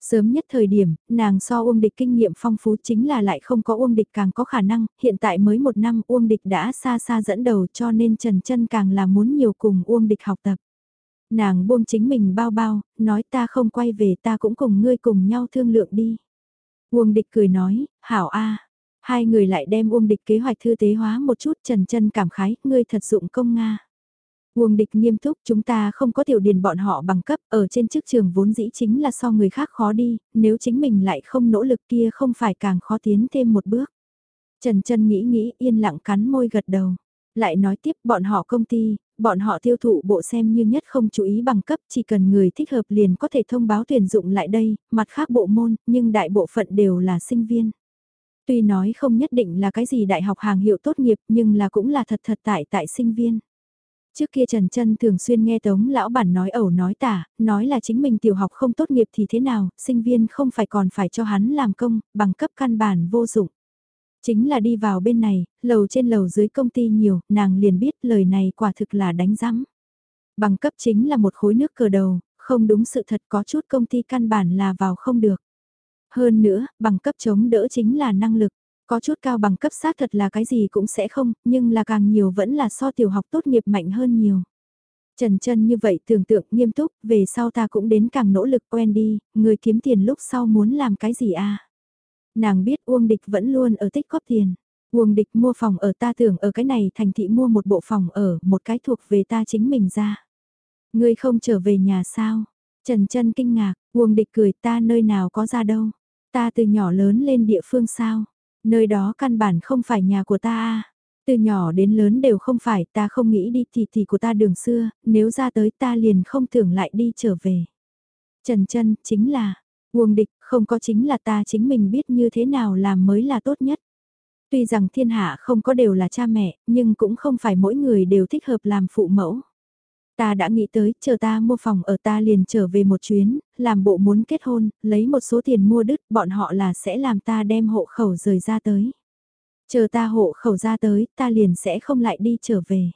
Sớm nhất thời điểm, nàng so Uông Địch kinh nghiệm phong phú chính là lại không có Uông Địch càng có khả năng, hiện tại mới một năm Uông Địch đã xa xa dẫn đầu cho nên Trần chân càng là muốn nhiều cùng Uông Địch học tập. Nàng buông chính mình bao bao, nói ta không quay về ta cũng cùng ngươi cùng nhau thương lượng đi. Uông Địch cười nói, hảo a Hai người lại đem Uông Địch kế hoạch thư tế hóa một chút Trần chân cảm khái, ngươi thật dụng công Nga. Uông địch nghiêm túc chúng ta không có tiểu điền bọn họ bằng cấp ở trên chức trường vốn dĩ chính là so người khác khó đi, nếu chính mình lại không nỗ lực kia không phải càng khó tiến thêm một bước. Trần chân nghĩ nghĩ yên lặng cắn môi gật đầu. Lại nói tiếp bọn họ công ty, bọn họ tiêu thụ bộ xem như nhất không chú ý bằng cấp chỉ cần người thích hợp liền có thể thông báo tuyển dụng lại đây, mặt khác bộ môn, nhưng đại bộ phận đều là sinh viên. Tuy nói không nhất định là cái gì đại học hàng hiệu tốt nghiệp nhưng là cũng là thật thật tại tại sinh viên. Trước kia Trần Trân thường xuyên nghe Tống lão bản nói ẩu nói tả, nói là chính mình tiểu học không tốt nghiệp thì thế nào, sinh viên không phải còn phải cho hắn làm công, bằng cấp căn bản vô dụng. Chính là đi vào bên này, lầu trên lầu dưới công ty nhiều, nàng liền biết lời này quả thực là đánh rắm. Bằng cấp chính là một khối nước cờ đầu, không đúng sự thật có chút công ty căn bản là vào không được. Hơn nữa, bằng cấp chống đỡ chính là năng lực. Có chút cao bằng cấp xác thật là cái gì cũng sẽ không, nhưng là càng nhiều vẫn là so tiểu học tốt nghiệp mạnh hơn nhiều. Trần chân như vậy tưởng tượng nghiêm túc, về sau ta cũng đến càng nỗ lực quen đi, người kiếm tiền lúc sau muốn làm cái gì à? Nàng biết Uông Địch vẫn luôn ở tích góp tiền. Uông Địch mua phòng ở ta tưởng ở cái này thành thị mua một bộ phòng ở, một cái thuộc về ta chính mình ra. Ngươi không trở về nhà sao? Trần chân kinh ngạc, Uông Địch cười ta nơi nào có ra đâu. Ta từ nhỏ lớn lên địa phương sao? Nơi đó căn bản không phải nhà của ta à. Từ nhỏ đến lớn đều không phải ta không nghĩ đi thì thì của ta đường xưa, nếu ra tới ta liền không tưởng lại đi trở về. Trần chân chính là, Uông địch không có chính là ta chính mình biết như thế nào làm mới là tốt nhất. Tuy rằng thiên hạ không có đều là cha mẹ, nhưng cũng không phải mỗi người đều thích hợp làm phụ mẫu. Ta đã nghĩ tới, chờ ta mua phòng ở ta liền trở về một chuyến, làm bộ muốn kết hôn, lấy một số tiền mua đứt, bọn họ là sẽ làm ta đem hộ khẩu rời ra tới. Chờ ta hộ khẩu ra tới, ta liền sẽ không lại đi trở về.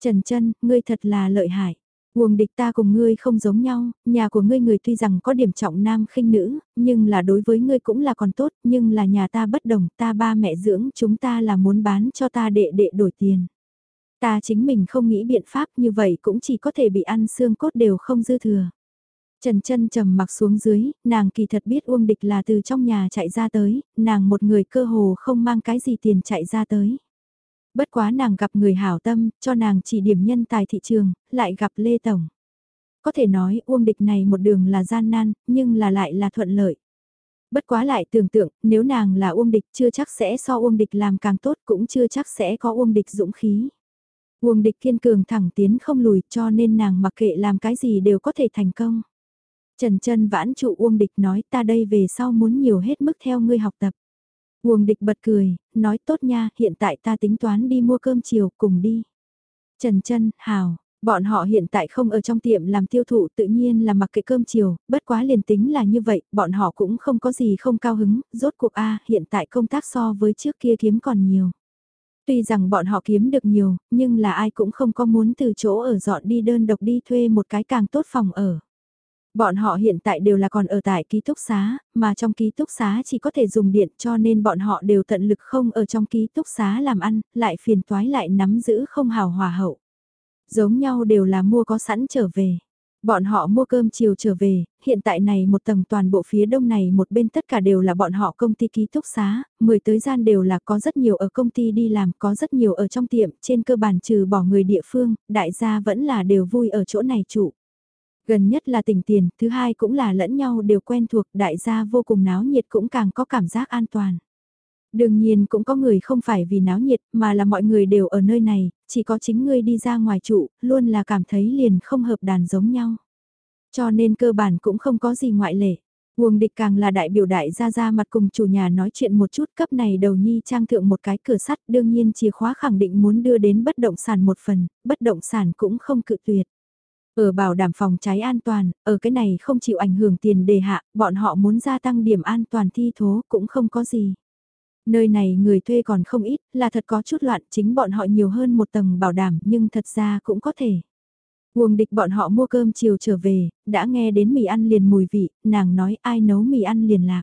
Trần chân, ngươi thật là lợi hại. Nguồn địch ta cùng ngươi không giống nhau, nhà của ngươi người tuy rằng có điểm trọng nam khinh nữ, nhưng là đối với ngươi cũng là còn tốt, nhưng là nhà ta bất đồng, ta ba mẹ dưỡng chúng ta là muốn bán cho ta đệ đệ đổi tiền. Ta chính mình không nghĩ biện pháp như vậy cũng chỉ có thể bị ăn xương cốt đều không dư thừa. Trần chân trầm mặc xuống dưới, nàng kỳ thật biết Uông Địch là từ trong nhà chạy ra tới, nàng một người cơ hồ không mang cái gì tiền chạy ra tới. Bất quá nàng gặp người hảo tâm, cho nàng chỉ điểm nhân tài thị trường, lại gặp Lê Tổng. Có thể nói Uông Địch này một đường là gian nan, nhưng là lại là thuận lợi. Bất quá lại tưởng tượng, nếu nàng là Uông Địch chưa chắc sẽ so Uông Địch làm càng tốt cũng chưa chắc sẽ có Uông Địch dũng khí. Uông địch kiên cường thẳng tiến không lùi cho nên nàng mặc kệ làm cái gì đều có thể thành công. Trần chân vãn trụ Uông địch nói ta đây về sau muốn nhiều hết mức theo ngươi học tập. Uông địch bật cười, nói tốt nha, hiện tại ta tính toán đi mua cơm chiều, cùng đi. Trần chân Hào, bọn họ hiện tại không ở trong tiệm làm tiêu thụ tự nhiên là mặc kệ cơm chiều, bất quá liền tính là như vậy, bọn họ cũng không có gì không cao hứng, rốt cuộc A hiện tại công tác so với trước kia kiếm còn nhiều. Tuy rằng bọn họ kiếm được nhiều, nhưng là ai cũng không có muốn từ chỗ ở dọn đi đơn độc đi thuê một cái càng tốt phòng ở. Bọn họ hiện tại đều là còn ở tại ký túc xá, mà trong ký túc xá chỉ có thể dùng điện cho nên bọn họ đều tận lực không ở trong ký túc xá làm ăn, lại phiền toái lại nắm giữ không hào hòa hậu. Giống nhau đều là mua có sẵn trở về. Bọn họ mua cơm chiều trở về, hiện tại này một tầng toàn bộ phía đông này một bên tất cả đều là bọn họ công ty ký túc xá, mười tới gian đều là có rất nhiều ở công ty đi làm, có rất nhiều ở trong tiệm, trên cơ bản trừ bỏ người địa phương, đại gia vẫn là đều vui ở chỗ này trụ. Gần nhất là tình tiền, thứ hai cũng là lẫn nhau đều quen thuộc, đại gia vô cùng náo nhiệt cũng càng có cảm giác an toàn. Đương nhiên cũng có người không phải vì náo nhiệt mà là mọi người đều ở nơi này, chỉ có chính ngươi đi ra ngoài trụ, luôn là cảm thấy liền không hợp đàn giống nhau. Cho nên cơ bản cũng không có gì ngoại lệ. Nguồn địch càng là đại biểu đại gia ra mặt cùng chủ nhà nói chuyện một chút cấp này đầu nhi trang thượng một cái cửa sắt đương nhiên chìa khóa khẳng định muốn đưa đến bất động sản một phần, bất động sản cũng không cự tuyệt. Ở bảo đảm phòng cháy an toàn, ở cái này không chịu ảnh hưởng tiền đề hạ, bọn họ muốn gia tăng điểm an toàn thi thố cũng không có gì. Nơi này người thuê còn không ít, là thật có chút loạn, chính bọn họ nhiều hơn một tầng bảo đảm nhưng thật ra cũng có thể. Uông địch bọn họ mua cơm chiều trở về, đã nghe đến mì ăn liền mùi vị, nàng nói ai nấu mì ăn liền lạc.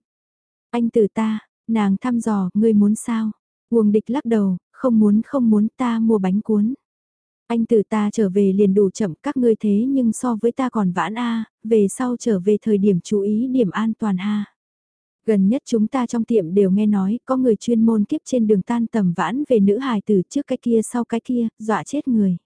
Anh từ ta, nàng thăm dò, ngươi muốn sao? Uông địch lắc đầu, không muốn không muốn ta mua bánh cuốn. Anh từ ta trở về liền đủ chậm các ngươi thế nhưng so với ta còn vãn a về sau trở về thời điểm chú ý điểm an toàn ha. Gần nhất chúng ta trong tiệm đều nghe nói có người chuyên môn kiếp trên đường tan tầm vãn về nữ hài từ trước cái kia sau cái kia, dọa chết người.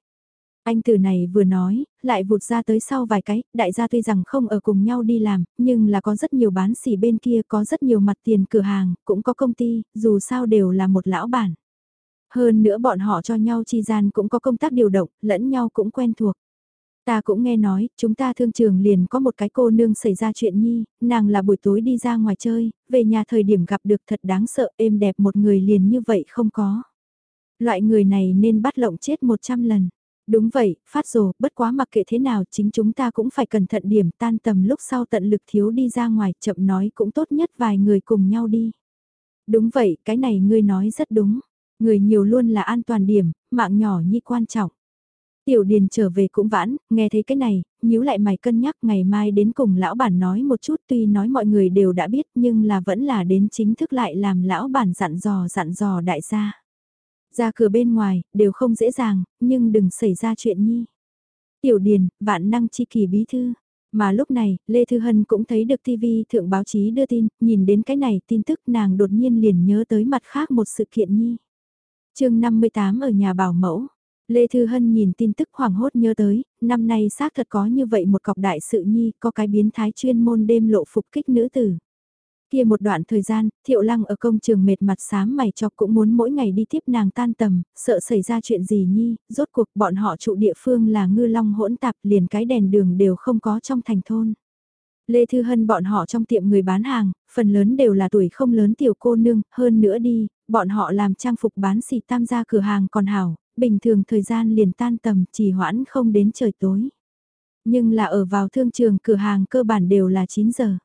Anh từ này vừa nói, lại vụt ra tới sau vài cái, đại gia tuy rằng không ở cùng nhau đi làm, nhưng là có rất nhiều bán xỉ bên kia, có rất nhiều mặt tiền cửa hàng, cũng có công ty, dù sao đều là một lão bản. Hơn nữa bọn họ cho nhau chi gian cũng có công tác điều động, lẫn nhau cũng quen thuộc. Ta cũng nghe nói, chúng ta thương trường liền có một cái cô nương xảy ra chuyện nhi, nàng là buổi tối đi ra ngoài chơi, về nhà thời điểm gặp được thật đáng sợ, êm đẹp một người liền như vậy không có. Loại người này nên bắt lộng chết 100 lần. Đúng vậy, phát rồ, bất quá mặc kệ thế nào chính chúng ta cũng phải cẩn thận điểm tan tầm lúc sau tận lực thiếu đi ra ngoài, chậm nói cũng tốt nhất vài người cùng nhau đi. Đúng vậy, cái này ngươi nói rất đúng. Người nhiều luôn là an toàn điểm, mạng nhỏ nhi quan trọng. Tiểu Điền trở về cũng vãn, nghe thấy cái này, nhíu lại mày cân nhắc ngày mai đến cùng lão bản nói một chút tuy nói mọi người đều đã biết nhưng là vẫn là đến chính thức lại làm lão bản dặn dò dặn dò đại gia. Ra cửa bên ngoài, đều không dễ dàng, nhưng đừng xảy ra chuyện nhi. Tiểu Điền, vạn năng chi kỳ bí thư. Mà lúc này, Lê Thư Hân cũng thấy được TV thượng báo chí đưa tin, nhìn đến cái này tin tức nàng đột nhiên liền nhớ tới mặt khác một sự kiện nhi chương 58 ở nhà bảo mẫu. Lê Thư Hân nhìn tin tức hoảng hốt nhớ tới, năm nay xác thật có như vậy một cọc đại sự nhi, có cái biến thái chuyên môn đêm lộ phục kích nữ tử. Kia một đoạn thời gian, Thiệu Lăng ở công trường mệt mặt sám mày cho cũng muốn mỗi ngày đi tiếp nàng tan tầm, sợ xảy ra chuyện gì nhi, rốt cuộc bọn họ trụ địa phương là ngư long hỗn tạp liền cái đèn đường đều không có trong thành thôn. Lê Thư Hân bọn họ trong tiệm người bán hàng, phần lớn đều là tuổi không lớn tiểu cô nương, hơn nữa đi, bọn họ làm trang phục bán xì tam gia cửa hàng còn hảo, bình thường thời gian liền tan tầm chỉ hoãn không đến trời tối. Nhưng là ở vào thương trường cửa hàng cơ bản đều là 9 giờ.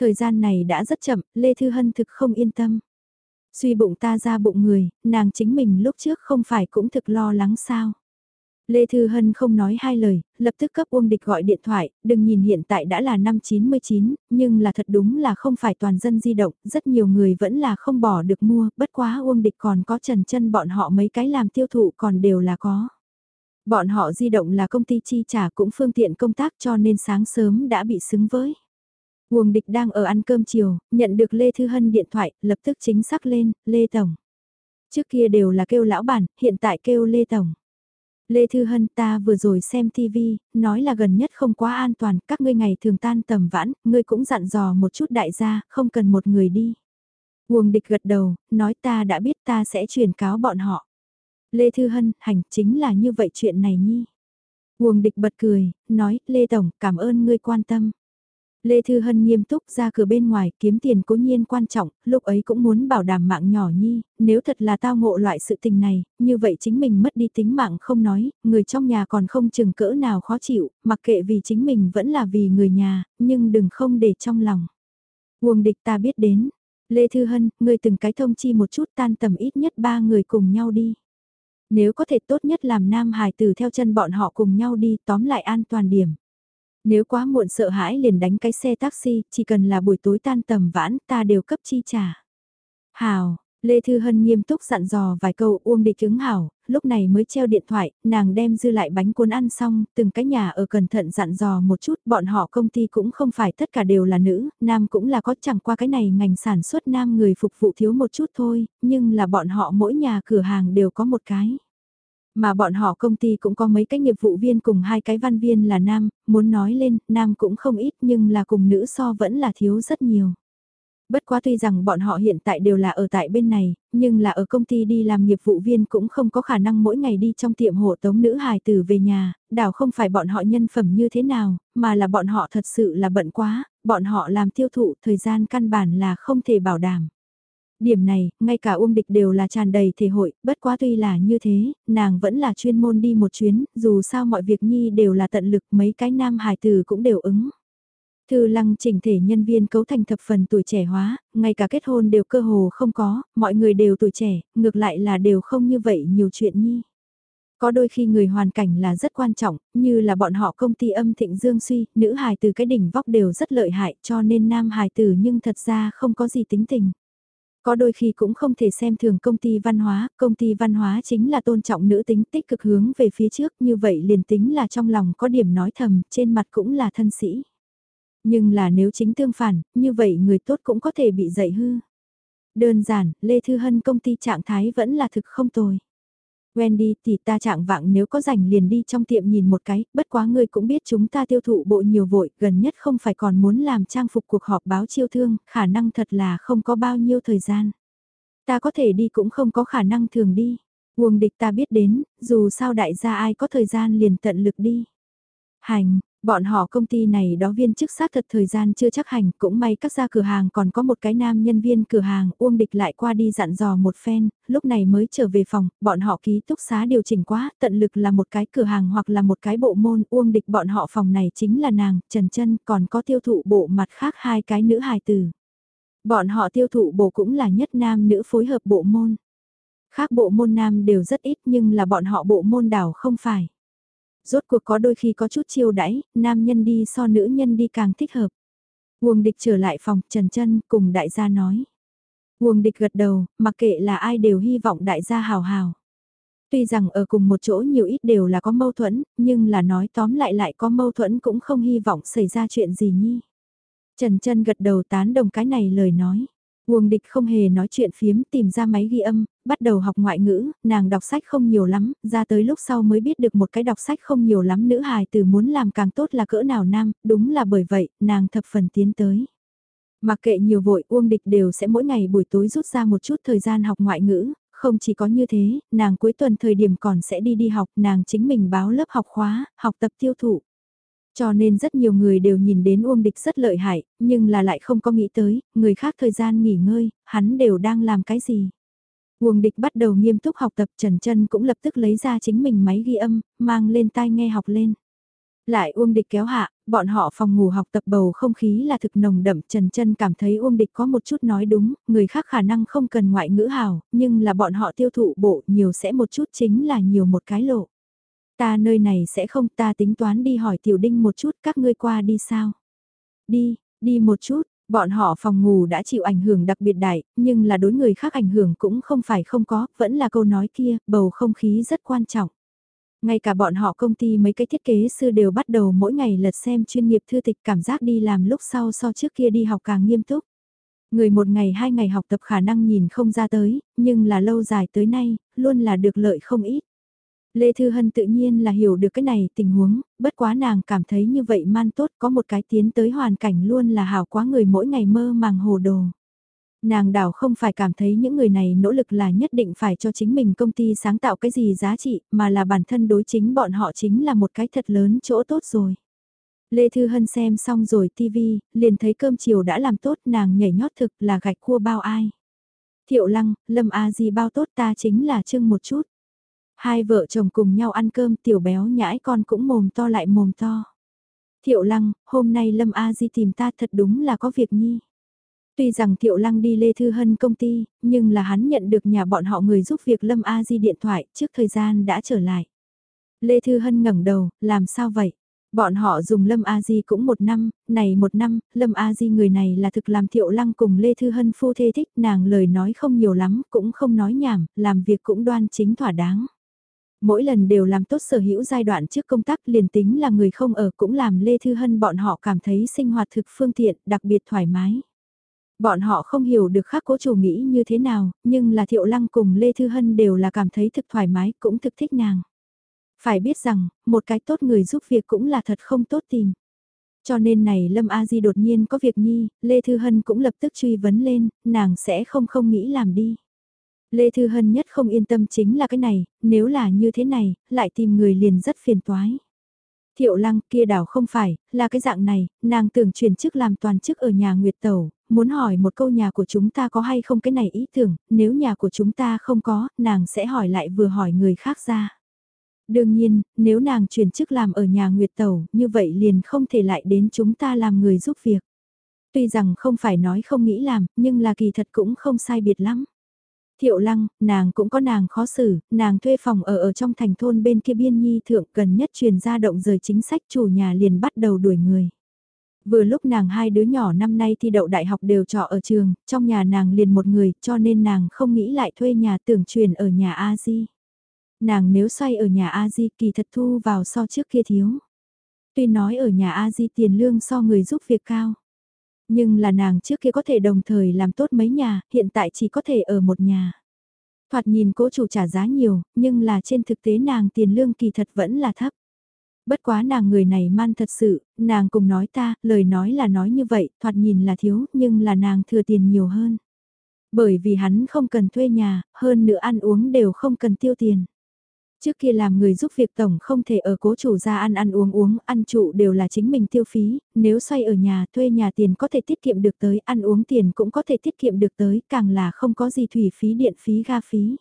Thời gian này đã rất chậm, Lê Thư Hân thực không yên tâm. Suy bụng ta ra bụng người, nàng chính mình lúc trước không phải cũng thực lo lắng sao. Lê Thư Hân không nói hai lời, lập tức cấp Uông Địch gọi điện thoại, đừng nhìn hiện tại đã là năm 99, nhưng là thật đúng là không phải toàn dân di động, rất nhiều người vẫn là không bỏ được mua, bất quá Uông Địch còn có trần chân bọn họ mấy cái làm tiêu thụ còn đều là có. Bọn họ di động là công ty chi trả cũng phương tiện công tác cho nên sáng sớm đã bị xứng với. Uông Địch đang ở ăn cơm chiều, nhận được Lê Thư Hân điện thoại, lập tức chính xác lên, Lê Tổng. Trước kia đều là kêu lão bản, hiện tại kêu Lê Tổng. Lê Thư Hân ta vừa rồi xem TV, nói là gần nhất không quá an toàn, các ngươi ngày thường tan tầm vãn, ngươi cũng dặn dò một chút đại gia, không cần một người đi. Uông địch gật đầu, nói ta đã biết ta sẽ truyền cáo bọn họ. Lê Thư Hân, hành chính là như vậy chuyện này nhi. Uông địch bật cười, nói, Lê Tổng, cảm ơn ngươi quan tâm. Lê Thư Hân nghiêm túc ra cửa bên ngoài kiếm tiền cố nhiên quan trọng, lúc ấy cũng muốn bảo đảm mạng nhỏ nhi, nếu thật là tao ngộ loại sự tình này, như vậy chính mình mất đi tính mạng không nói, người trong nhà còn không chừng cỡ nào khó chịu, mặc kệ vì chính mình vẫn là vì người nhà, nhưng đừng không để trong lòng. Nguồn địch ta biết đến, Lê Thư Hân, người từng cái thông chi một chút tan tầm ít nhất ba người cùng nhau đi. Nếu có thể tốt nhất làm nam hài tử theo chân bọn họ cùng nhau đi tóm lại an toàn điểm. Nếu quá muộn sợ hãi liền đánh cái xe taxi, chỉ cần là buổi tối tan tầm vãn ta đều cấp chi trả. Hào, Lê Thư Hân nghiêm túc dặn dò vài câu Uông Địch ứng hảo, lúc này mới treo điện thoại, nàng đem dư lại bánh cuốn ăn xong, từng cái nhà ở cẩn thận dặn dò một chút, bọn họ công ty cũng không phải tất cả đều là nữ, nam cũng là có chẳng qua cái này ngành sản xuất nam người phục vụ thiếu một chút thôi, nhưng là bọn họ mỗi nhà cửa hàng đều có một cái. Mà bọn họ công ty cũng có mấy cái nghiệp vụ viên cùng hai cái văn viên là nam, muốn nói lên, nam cũng không ít nhưng là cùng nữ so vẫn là thiếu rất nhiều. Bất quá tuy rằng bọn họ hiện tại đều là ở tại bên này, nhưng là ở công ty đi làm nghiệp vụ viên cũng không có khả năng mỗi ngày đi trong tiệm hộ tống nữ hài tử về nhà, đảo không phải bọn họ nhân phẩm như thế nào, mà là bọn họ thật sự là bận quá, bọn họ làm tiêu thụ thời gian căn bản là không thể bảo đảm. Điểm này, ngay cả Uông Địch đều là tràn đầy thể hội, bất quá tuy là như thế, nàng vẫn là chuyên môn đi một chuyến, dù sao mọi việc nhi đều là tận lực mấy cái nam hài tử cũng đều ứng. Thư lăng chỉnh thể nhân viên cấu thành thập phần tuổi trẻ hóa, ngay cả kết hôn đều cơ hồ không có, mọi người đều tuổi trẻ, ngược lại là đều không như vậy nhiều chuyện nhi. Có đôi khi người hoàn cảnh là rất quan trọng, như là bọn họ công ty âm thịnh dương suy, nữ hài từ cái đỉnh vóc đều rất lợi hại cho nên nam hài tử nhưng thật ra không có gì tính tình. Có đôi khi cũng không thể xem thường công ty văn hóa, công ty văn hóa chính là tôn trọng nữ tính tích cực hướng về phía trước như vậy liền tính là trong lòng có điểm nói thầm, trên mặt cũng là thân sĩ. Nhưng là nếu chính tương phản, như vậy người tốt cũng có thể bị dạy hư. Đơn giản, Lê Thư Hân công ty trạng thái vẫn là thực không tồi. Wendy thì ta trạng vạng nếu có rảnh liền đi trong tiệm nhìn một cái, bất quá ngươi cũng biết chúng ta tiêu thụ bộ nhiều vội, gần nhất không phải còn muốn làm trang phục cuộc họp báo chiêu thương, khả năng thật là không có bao nhiêu thời gian. Ta có thể đi cũng không có khả năng thường đi. Nguồn địch ta biết đến, dù sao đại gia ai có thời gian liền tận lực đi. Hành, Bọn họ công ty này đó viên chức xác thật thời gian chưa chắc hành, cũng may các gia cửa hàng còn có một cái nam nhân viên cửa hàng, Uông Địch lại qua đi dặn dò một phen, lúc này mới trở về phòng, bọn họ ký túc xá điều chỉnh quá, tận lực là một cái cửa hàng hoặc là một cái bộ môn, Uông Địch bọn họ phòng này chính là nàng, Trần Chân còn có tiêu thụ bộ mặt khác hai cái nữ hài tử. Bọn họ tiêu thụ bộ cũng là nhất nam nữ phối hợp bộ môn. Khác bộ môn nam đều rất ít nhưng là bọn họ bộ môn đảo không phải rốt cuộc có đôi khi có chút chiêu đãi, nam nhân đi so nữ nhân đi càng thích hợp. Nguồn địch trở lại phòng, Trần chân cùng đại gia nói. Nguồn địch gật đầu, mặc kệ là ai đều hy vọng đại gia hào hào. Tuy rằng ở cùng một chỗ nhiều ít đều là có mâu thuẫn, nhưng là nói tóm lại lại có mâu thuẫn cũng không hy vọng xảy ra chuyện gì nhi. Trần chân gật đầu tán đồng cái này lời nói. Nguồn địch không hề nói chuyện phiếm tìm ra máy ghi âm, bắt đầu học ngoại ngữ, nàng đọc sách không nhiều lắm, ra tới lúc sau mới biết được một cái đọc sách không nhiều lắm nữ hài từ muốn làm càng tốt là cỡ nào nam, đúng là bởi vậy, nàng thập phần tiến tới. Mặc kệ nhiều vội Uông Địch đều sẽ mỗi ngày buổi tối rút ra một chút thời gian học ngoại ngữ, không chỉ có như thế, nàng cuối tuần thời điểm còn sẽ đi đi học, nàng chính mình báo lớp học khóa, học tập tiêu thụ. Cho nên rất nhiều người đều nhìn đến Uông Địch rất lợi hại, nhưng là lại không có nghĩ tới, người khác thời gian nghỉ ngơi, hắn đều đang làm cái gì. Uông Địch bắt đầu nghiêm túc học tập Trần Trân cũng lập tức lấy ra chính mình máy ghi âm, mang lên tai nghe học lên. Lại Uông Địch kéo hạ, bọn họ phòng ngủ học tập bầu không khí là thực nồng đậm Trần Trân cảm thấy Uông Địch có một chút nói đúng, người khác khả năng không cần ngoại ngữ hào, nhưng là bọn họ tiêu thụ bộ nhiều sẽ một chút chính là nhiều một cái lộ. Ta nơi này sẽ không ta tính toán đi hỏi tiểu đinh một chút các ngươi qua đi sao. Đi, đi một chút, bọn họ phòng ngủ đã chịu ảnh hưởng đặc biệt đại, nhưng là đối người khác ảnh hưởng cũng không phải không có, vẫn là câu nói kia, bầu không khí rất quan trọng. Ngay cả bọn họ công ty mấy cái thiết kế sư đều bắt đầu mỗi ngày lật xem chuyên nghiệp thư tịch cảm giác đi làm lúc sau so trước kia đi học càng nghiêm túc. Người một ngày hai ngày học tập khả năng nhìn không ra tới, nhưng là lâu dài tới nay, luôn là được lợi không ít. Lê Thư Hân tự nhiên là hiểu được cái này tình huống, bất quá nàng cảm thấy như vậy man tốt có một cái tiến tới hoàn cảnh luôn là hảo quá người mỗi ngày mơ màng hồ đồ. Nàng đảo không phải cảm thấy những người này nỗ lực là nhất định phải cho chính mình công ty sáng tạo cái gì giá trị, mà là bản thân đối chính bọn họ chính là một cái thật lớn chỗ tốt rồi. Lê Thư Hân xem xong rồi TV liền thấy cơm chiều đã làm tốt nàng nhảy nhót thực là gạch cua bao ai. Thiệu lăng, Lâm A Di bao tốt ta chính là chưng một chút. Hai vợ chồng cùng nhau ăn cơm tiểu béo nhãi con cũng mồm to lại mồm to. Thiệu lăng, hôm nay Lâm A Di tìm ta thật đúng là có việc nhi. Tuy rằng Thiệu Lăng đi Lê Thư Hân công ty, nhưng là hắn nhận được nhà bọn họ người giúp việc Lâm A Di điện thoại trước thời gian đã trở lại. Lê Thư Hân ngẩng đầu, làm sao vậy? Bọn họ dùng Lâm A Di cũng một năm, này một năm, Lâm A Di người này là thực làm Thiệu Lăng cùng Lê Thư Hân phu thê thích, nàng lời nói không nhiều lắm, cũng không nói nhảm, làm việc cũng đoan chính thỏa đáng. Mỗi lần đều làm tốt sở hữu giai đoạn trước công tác liền tính là người không ở cũng làm Lê Thư Hân bọn họ cảm thấy sinh hoạt thực phương tiện, đặc biệt thoải mái. Bọn họ không hiểu được khắc cố chủ nghĩ như thế nào, nhưng là Thiệu Lăng cùng Lê Thư Hân đều là cảm thấy thực thoải mái, cũng thực thích nàng. Phải biết rằng, một cái tốt người giúp việc cũng là thật không tốt tìm. Cho nên này Lâm A Di đột nhiên có việc nhi, Lê Thư Hân cũng lập tức truy vấn lên, nàng sẽ không không nghĩ làm đi. Lê Thư Hân nhất không yên tâm chính là cái này, nếu là như thế này, lại tìm người liền rất phiền toái. Thiệu lăng kia đảo không phải, là cái dạng này, nàng tưởng chuyển chức làm toàn chức ở nhà Nguyệt Tẩu, muốn hỏi một câu nhà của chúng ta có hay không cái này ý tưởng, nếu nhà của chúng ta không có, nàng sẽ hỏi lại vừa hỏi người khác ra. Đương nhiên, nếu nàng chuyển chức làm ở nhà Nguyệt Tẩu, như vậy liền không thể lại đến chúng ta làm người giúp việc. Tuy rằng không phải nói không nghĩ làm, nhưng là kỳ thật cũng không sai biệt lắm. Thiệu lăng, nàng cũng có nàng khó xử, nàng thuê phòng ở ở trong thành thôn bên kia biên nhi thượng gần nhất truyền ra động rời chính sách chủ nhà liền bắt đầu đuổi người. Vừa lúc nàng hai đứa nhỏ năm nay thi đậu đại học đều trọ ở trường, trong nhà nàng liền một người cho nên nàng không nghĩ lại thuê nhà tưởng truyền ở nhà A-di. Nàng nếu xoay ở nhà A-di kỳ thật thu vào so trước kia thiếu. Tuy nói ở nhà A-di tiền lương so người giúp việc cao. Nhưng là nàng trước kia có thể đồng thời làm tốt mấy nhà, hiện tại chỉ có thể ở một nhà. Thoạt nhìn cố chủ trả giá nhiều, nhưng là trên thực tế nàng tiền lương kỳ thật vẫn là thấp. Bất quá nàng người này man thật sự, nàng cùng nói ta, lời nói là nói như vậy, thoạt nhìn là thiếu, nhưng là nàng thừa tiền nhiều hơn. Bởi vì hắn không cần thuê nhà, hơn nữa ăn uống đều không cần tiêu tiền. Trước kia làm người giúp việc tổng không thể ở cố chủ ra ăn ăn uống uống, ăn trụ đều là chính mình tiêu phí, nếu xoay ở nhà thuê nhà tiền có thể tiết kiệm được tới, ăn uống tiền cũng có thể tiết kiệm được tới, càng là không có gì thủy phí điện phí ga phí.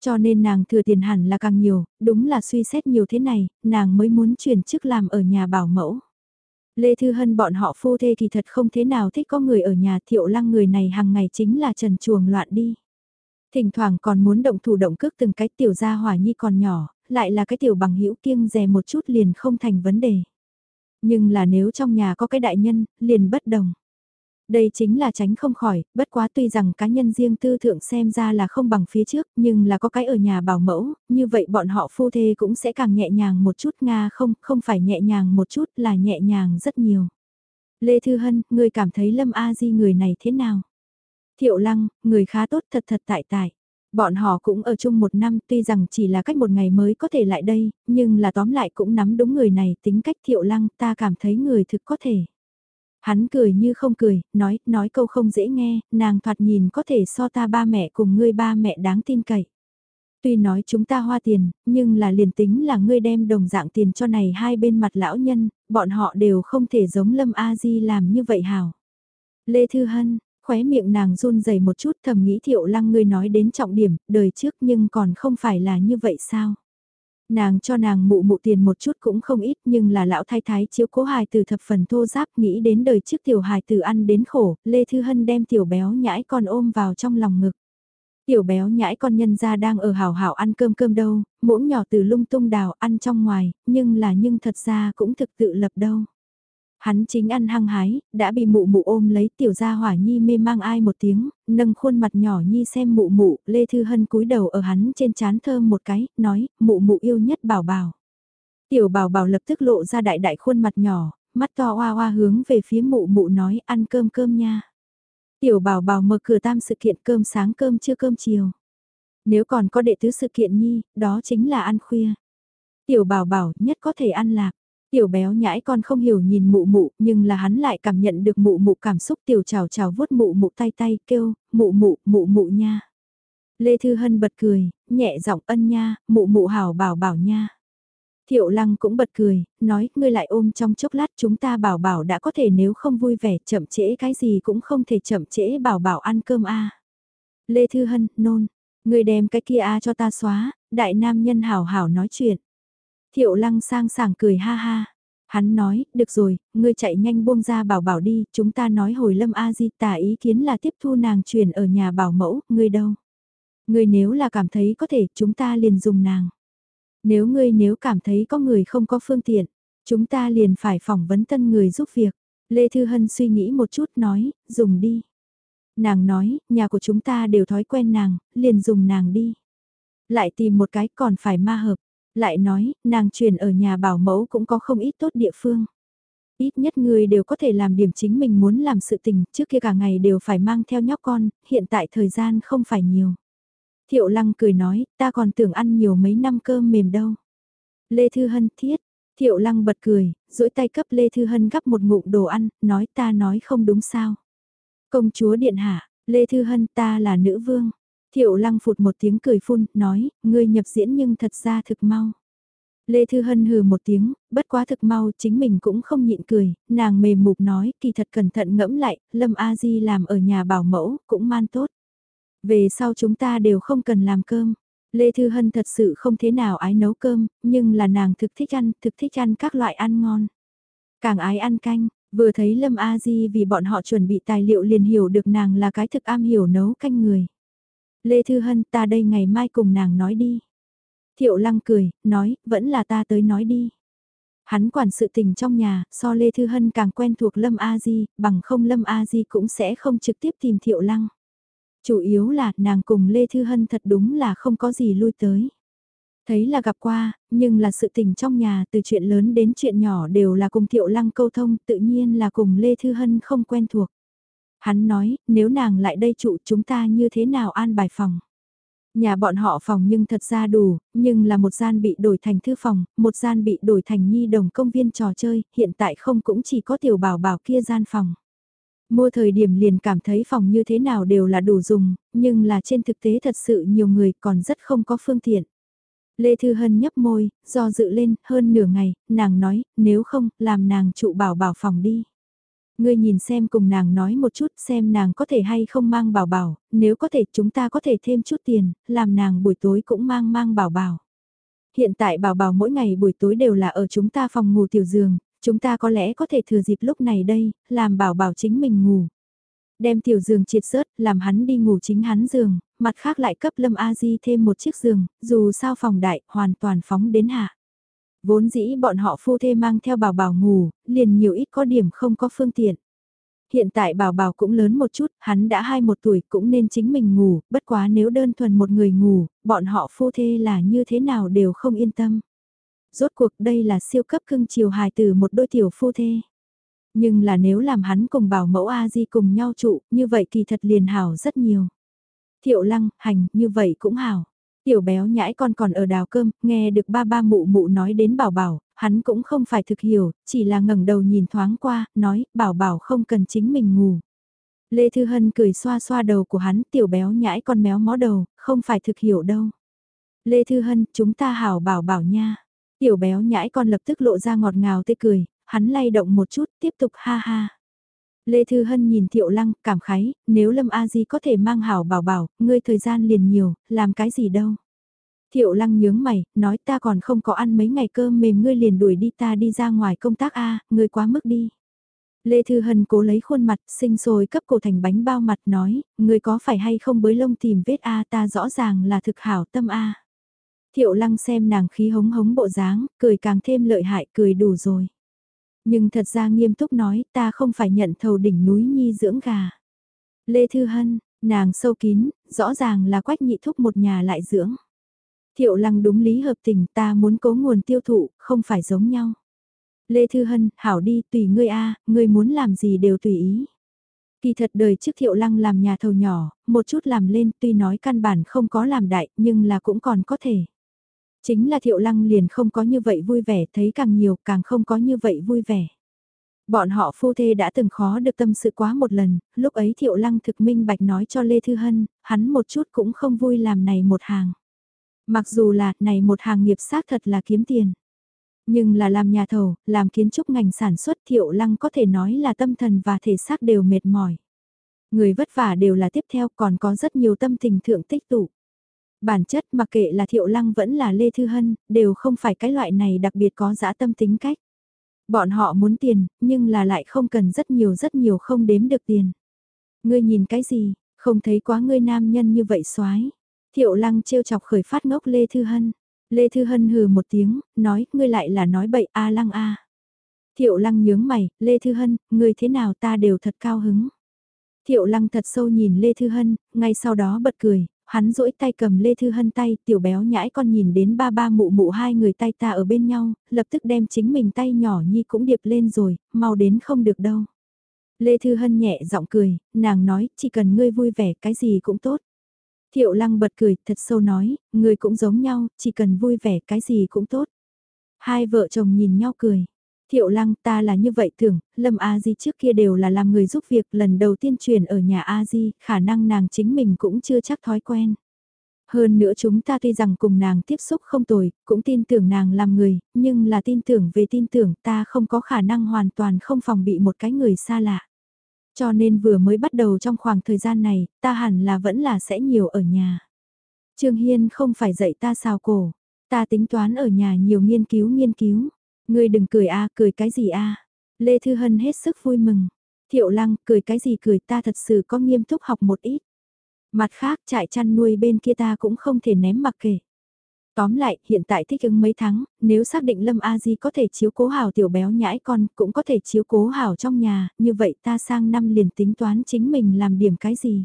Cho nên nàng thừa tiền hẳn là càng nhiều, đúng là suy xét nhiều thế này, nàng mới muốn chuyển chức làm ở nhà bảo mẫu. Lê Thư Hân bọn họ phu thê thì thật không thế nào thích có người ở nhà thiệu lăng người này hàng ngày chính là trần chuồng loạn đi. Thỉnh thoảng còn muốn động thủ động cước từng cái tiểu gia hỏa nhi còn nhỏ, lại là cái tiểu bằng hữu kiêng dè một chút liền không thành vấn đề. Nhưng là nếu trong nhà có cái đại nhân, liền bất đồng. Đây chính là tránh không khỏi, bất quá tuy rằng cá nhân riêng tư thượng xem ra là không bằng phía trước, nhưng là có cái ở nhà bảo mẫu, như vậy bọn họ phu thê cũng sẽ càng nhẹ nhàng một chút Nga không, không phải nhẹ nhàng một chút là nhẹ nhàng rất nhiều. Lê Thư Hân, người cảm thấy Lâm A Di người này thế nào? Thiệu Lăng, người khá tốt thật thật tại tại. Bọn họ cũng ở chung một năm tuy rằng chỉ là cách một ngày mới có thể lại đây, nhưng là tóm lại cũng nắm đúng người này tính cách Thiệu Lăng ta cảm thấy người thực có thể. Hắn cười như không cười, nói, nói câu không dễ nghe, nàng thoạt nhìn có thể so ta ba mẹ cùng ngươi ba mẹ đáng tin cậy. Tuy nói chúng ta hoa tiền, nhưng là liền tính là ngươi đem đồng dạng tiền cho này hai bên mặt lão nhân, bọn họ đều không thể giống Lâm A Di làm như vậy hảo. Lê Thư Hân, khóe miệng nàng run rẩy một chút thầm nghĩ thiệu lăng ngươi nói đến trọng điểm, đời trước nhưng còn không phải là như vậy sao? Nàng cho nàng mụ mụ tiền một chút cũng không ít nhưng là lão thái thái chiếu cố hài từ thập phần thô giáp nghĩ đến đời trước tiểu hài từ ăn đến khổ, Lê Thư Hân đem tiểu béo nhãi con ôm vào trong lòng ngực. Tiểu béo nhãi con nhân ra đang ở hào hào ăn cơm cơm đâu, muỗng nhỏ từ lung tung đào ăn trong ngoài, nhưng là nhưng thật ra cũng thực tự lập đâu. Hắn chính ăn hăng hái, đã bị mụ mụ ôm lấy tiểu gia hỏa nhi mê mang ai một tiếng, nâng khuôn mặt nhỏ nhi xem mụ mụ, Lê Thư Hân cúi đầu ở hắn trên chán thơm một cái, nói, mụ mụ yêu nhất bảo bảo. Tiểu bảo bảo lập tức lộ ra đại đại khuôn mặt nhỏ, mắt to hoa hoa hướng về phía mụ mụ nói ăn cơm cơm nha. Tiểu bảo bảo mở cửa tam sự kiện cơm sáng cơm trưa cơm chiều. Nếu còn có đệ tứ sự kiện nhi, đó chính là ăn khuya. Tiểu bảo bảo nhất có thể ăn lạc. Tiểu béo nhãi con không hiểu nhìn mụ mụ, nhưng là hắn lại cảm nhận được mụ mụ cảm xúc tiểu chào chào vuốt mụ mụ tay tay kêu, mụ mụ, mụ mụ nha. Lê Thư Hân bật cười, nhẹ giọng ân nha, mụ mụ hảo bảo bảo nha. Thiệu lăng cũng bật cười, nói, ngươi lại ôm trong chốc lát chúng ta bảo bảo đã có thể nếu không vui vẻ chậm trễ cái gì cũng không thể chậm trễ bảo bảo ăn cơm a Lê Thư Hân, nôn, ngươi đem cái kia a cho ta xóa, đại nam nhân hảo hảo nói chuyện. Thiệu lăng sang sảng cười ha ha. Hắn nói, được rồi, ngươi chạy nhanh buông ra bảo bảo đi, chúng ta nói hồi lâm A Di tả ý kiến là tiếp thu nàng truyền ở nhà bảo mẫu, ngươi đâu. Ngươi nếu là cảm thấy có thể, chúng ta liền dùng nàng. Nếu ngươi nếu cảm thấy có người không có phương tiện, chúng ta liền phải phỏng vấn tân người giúp việc. Lê Thư Hân suy nghĩ một chút nói, dùng đi. Nàng nói, nhà của chúng ta đều thói quen nàng, liền dùng nàng đi. Lại tìm một cái còn phải ma hợp. Lại nói, nàng truyền ở nhà bảo mẫu cũng có không ít tốt địa phương. Ít nhất người đều có thể làm điểm chính mình muốn làm sự tình, trước kia cả ngày đều phải mang theo nhóc con, hiện tại thời gian không phải nhiều. Thiệu lăng cười nói, ta còn tưởng ăn nhiều mấy năm cơm mềm đâu. Lê Thư Hân thiết, Thiệu lăng bật cười, duỗi tay cấp Lê Thư Hân gắp một ngụm đồ ăn, nói ta nói không đúng sao. Công chúa điện hạ, Lê Thư Hân ta là nữ vương. Thiệu lăng phụt một tiếng cười phun, nói, ngươi nhập diễn nhưng thật ra thực mau. Lê Thư Hân hừ một tiếng, bất quá thực mau, chính mình cũng không nhịn cười, nàng mềm mục nói, kỳ thật cẩn thận ngẫm lại, Lâm A Di làm ở nhà bảo mẫu, cũng man tốt. Về sau chúng ta đều không cần làm cơm. Lê Thư Hân thật sự không thế nào ái nấu cơm, nhưng là nàng thực thích ăn, thực thích ăn các loại ăn ngon. Càng ái ăn canh, vừa thấy Lâm A Di vì bọn họ chuẩn bị tài liệu liền hiểu được nàng là cái thực am hiểu nấu canh người. Lê Thư Hân ta đây ngày mai cùng nàng nói đi. Thiệu Lăng cười, nói, vẫn là ta tới nói đi. Hắn quản sự tình trong nhà, so Lê Thư Hân càng quen thuộc Lâm A Di, bằng không Lâm A Di cũng sẽ không trực tiếp tìm Thiệu Lăng. Chủ yếu là nàng cùng Lê Thư Hân thật đúng là không có gì lui tới. Thấy là gặp qua, nhưng là sự tình trong nhà từ chuyện lớn đến chuyện nhỏ đều là cùng Thiệu Lăng câu thông tự nhiên là cùng Lê Thư Hân không quen thuộc. Hắn nói, nếu nàng lại đây trụ chúng ta như thế nào an bài phòng. Nhà bọn họ phòng nhưng thật ra đủ, nhưng là một gian bị đổi thành thư phòng, một gian bị đổi thành nhi đồng công viên trò chơi, hiện tại không cũng chỉ có tiểu bảo bảo kia gian phòng. Mua thời điểm liền cảm thấy phòng như thế nào đều là đủ dùng, nhưng là trên thực tế thật sự nhiều người còn rất không có phương tiện. Lê Thư Hân nhấp môi, do dự lên, hơn nửa ngày, nàng nói, nếu không, làm nàng trụ bảo bảo phòng đi. Ngươi nhìn xem cùng nàng nói một chút xem nàng có thể hay không mang bảo bảo, nếu có thể chúng ta có thể thêm chút tiền, làm nàng buổi tối cũng mang mang bảo bảo. Hiện tại bảo bảo mỗi ngày buổi tối đều là ở chúng ta phòng ngủ tiểu giường, chúng ta có lẽ có thể thừa dịp lúc này đây, làm bảo bảo chính mình ngủ. Đem tiểu giường triệt rớt, làm hắn đi ngủ chính hắn giường, mặt khác lại cấp Lâm A Di thêm một chiếc giường, dù sao phòng đại, hoàn toàn phóng đến hạ. Vốn dĩ bọn họ phu thê mang theo bảo bảo ngủ, liền nhiều ít có điểm không có phương tiện. Hiện tại bảo bảo cũng lớn một chút, hắn đã hai một tuổi cũng nên chính mình ngủ, bất quá nếu đơn thuần một người ngủ, bọn họ phu thê là như thế nào đều không yên tâm. Rốt cuộc đây là siêu cấp cưng chiều hài từ một đôi tiểu phu thê. Nhưng là nếu làm hắn cùng bảo mẫu A-di cùng nhau trụ, như vậy kỳ thật liền hảo rất nhiều. Thiệu lăng, hành, như vậy cũng hảo. Tiểu béo nhãi con còn ở đào cơm, nghe được ba ba mụ mụ nói đến bảo bảo, hắn cũng không phải thực hiểu, chỉ là ngẩng đầu nhìn thoáng qua, nói, bảo bảo không cần chính mình ngủ. Lê Thư Hân cười xoa xoa đầu của hắn, tiểu béo nhãi con méo mó đầu, không phải thực hiểu đâu. Lê Thư Hân, chúng ta hảo bảo bảo nha. Tiểu béo nhãi con lập tức lộ ra ngọt ngào tê cười, hắn lay động một chút, tiếp tục ha ha. Lê Thư Hân nhìn Thiệu Lăng, cảm khái, nếu Lâm A Di có thể mang hảo bảo bảo, ngươi thời gian liền nhiều, làm cái gì đâu. Thiệu Lăng nhướng mày, nói ta còn không có ăn mấy ngày cơm mềm ngươi liền đuổi đi ta đi ra ngoài công tác A, ngươi quá mức đi. Lê Thư Hân cố lấy khuôn mặt, sinh sôi cấp cổ thành bánh bao mặt nói, ngươi có phải hay không bới lông tìm vết A ta rõ ràng là thực hảo tâm A. Thiệu Lăng xem nàng khí hống hống bộ dáng, cười càng thêm lợi hại, cười đủ rồi. Nhưng thật ra nghiêm túc nói ta không phải nhận thầu đỉnh núi nhi dưỡng gà. Lê Thư Hân, nàng sâu kín, rõ ràng là quách nhị thúc một nhà lại dưỡng. Thiệu lăng đúng lý hợp tình ta muốn cố nguồn tiêu thụ, không phải giống nhau. Lê Thư Hân, hảo đi, tùy ngươi a ngươi muốn làm gì đều tùy ý. Kỳ thật đời trước thiệu lăng làm nhà thầu nhỏ, một chút làm lên tuy nói căn bản không có làm đại nhưng là cũng còn có thể. Chính là thiệu lăng liền không có như vậy vui vẻ, thấy càng nhiều càng không có như vậy vui vẻ. Bọn họ phu thê đã từng khó được tâm sự quá một lần, lúc ấy thiệu lăng thực minh bạch nói cho Lê Thư Hân, hắn một chút cũng không vui làm này một hàng. Mặc dù là này một hàng nghiệp xác thật là kiếm tiền. Nhưng là làm nhà thầu, làm kiến trúc ngành sản xuất thiệu lăng có thể nói là tâm thần và thể xác đều mệt mỏi. Người vất vả đều là tiếp theo còn có rất nhiều tâm tình thượng tích tụ. Bản chất mặc kệ là thiệu lăng vẫn là Lê Thư Hân, đều không phải cái loại này đặc biệt có dã tâm tính cách. Bọn họ muốn tiền, nhưng là lại không cần rất nhiều rất nhiều không đếm được tiền. Ngươi nhìn cái gì, không thấy quá ngươi nam nhân như vậy soái Thiệu lăng trêu chọc khởi phát ngốc Lê Thư Hân. Lê Thư Hân hừ một tiếng, nói, ngươi lại là nói bậy a lăng a. Thiệu lăng nhướng mày, Lê Thư Hân, ngươi thế nào ta đều thật cao hứng. Thiệu lăng thật sâu nhìn Lê Thư Hân, ngay sau đó bật cười, hắn duỗi tay cầm Lê Thư Hân tay, tiểu béo nhãi con nhìn đến ba ba mụ mụ hai người tay ta ở bên nhau, lập tức đem chính mình tay nhỏ nhi cũng điệp lên rồi, mau đến không được đâu. Lê Thư Hân nhẹ giọng cười, nàng nói, chỉ cần ngươi vui vẻ cái gì cũng tốt. Thiệu lăng bật cười, thật sâu nói, ngươi cũng giống nhau, chỉ cần vui vẻ cái gì cũng tốt. Hai vợ chồng nhìn nhau cười. Thiệu lăng ta là như vậy thường. Lâm A Di trước kia đều là làm người giúp việc lần đầu tiên truyền ở nhà A Di, khả năng nàng chính mình cũng chưa chắc thói quen. Hơn nữa chúng ta tuy rằng cùng nàng tiếp xúc không tồi, cũng tin tưởng nàng làm người, nhưng là tin tưởng về tin tưởng ta không có khả năng hoàn toàn không phòng bị một cái người xa lạ. Cho nên vừa mới bắt đầu trong khoảng thời gian này, ta hẳn là vẫn là sẽ nhiều ở nhà. Trương Hiên không phải dạy ta xào cổ, ta tính toán ở nhà nhiều nghiên cứu nghiên cứu. Ngươi đừng cười a, cười cái gì a? Lê Thư Hân hết sức vui mừng. Thiệu Lăng, cười cái gì cười ta thật sự có nghiêm túc học một ít. Mặt khác, trại chăn nuôi bên kia ta cũng không thể ném mặc kể. Tóm lại, hiện tại thích ứng mấy tháng, nếu xác định Lâm A Di có thể chiếu cố hảo tiểu béo nhãi con, cũng có thể chiếu cố hảo trong nhà, như vậy ta sang năm liền tính toán chính mình làm điểm cái gì.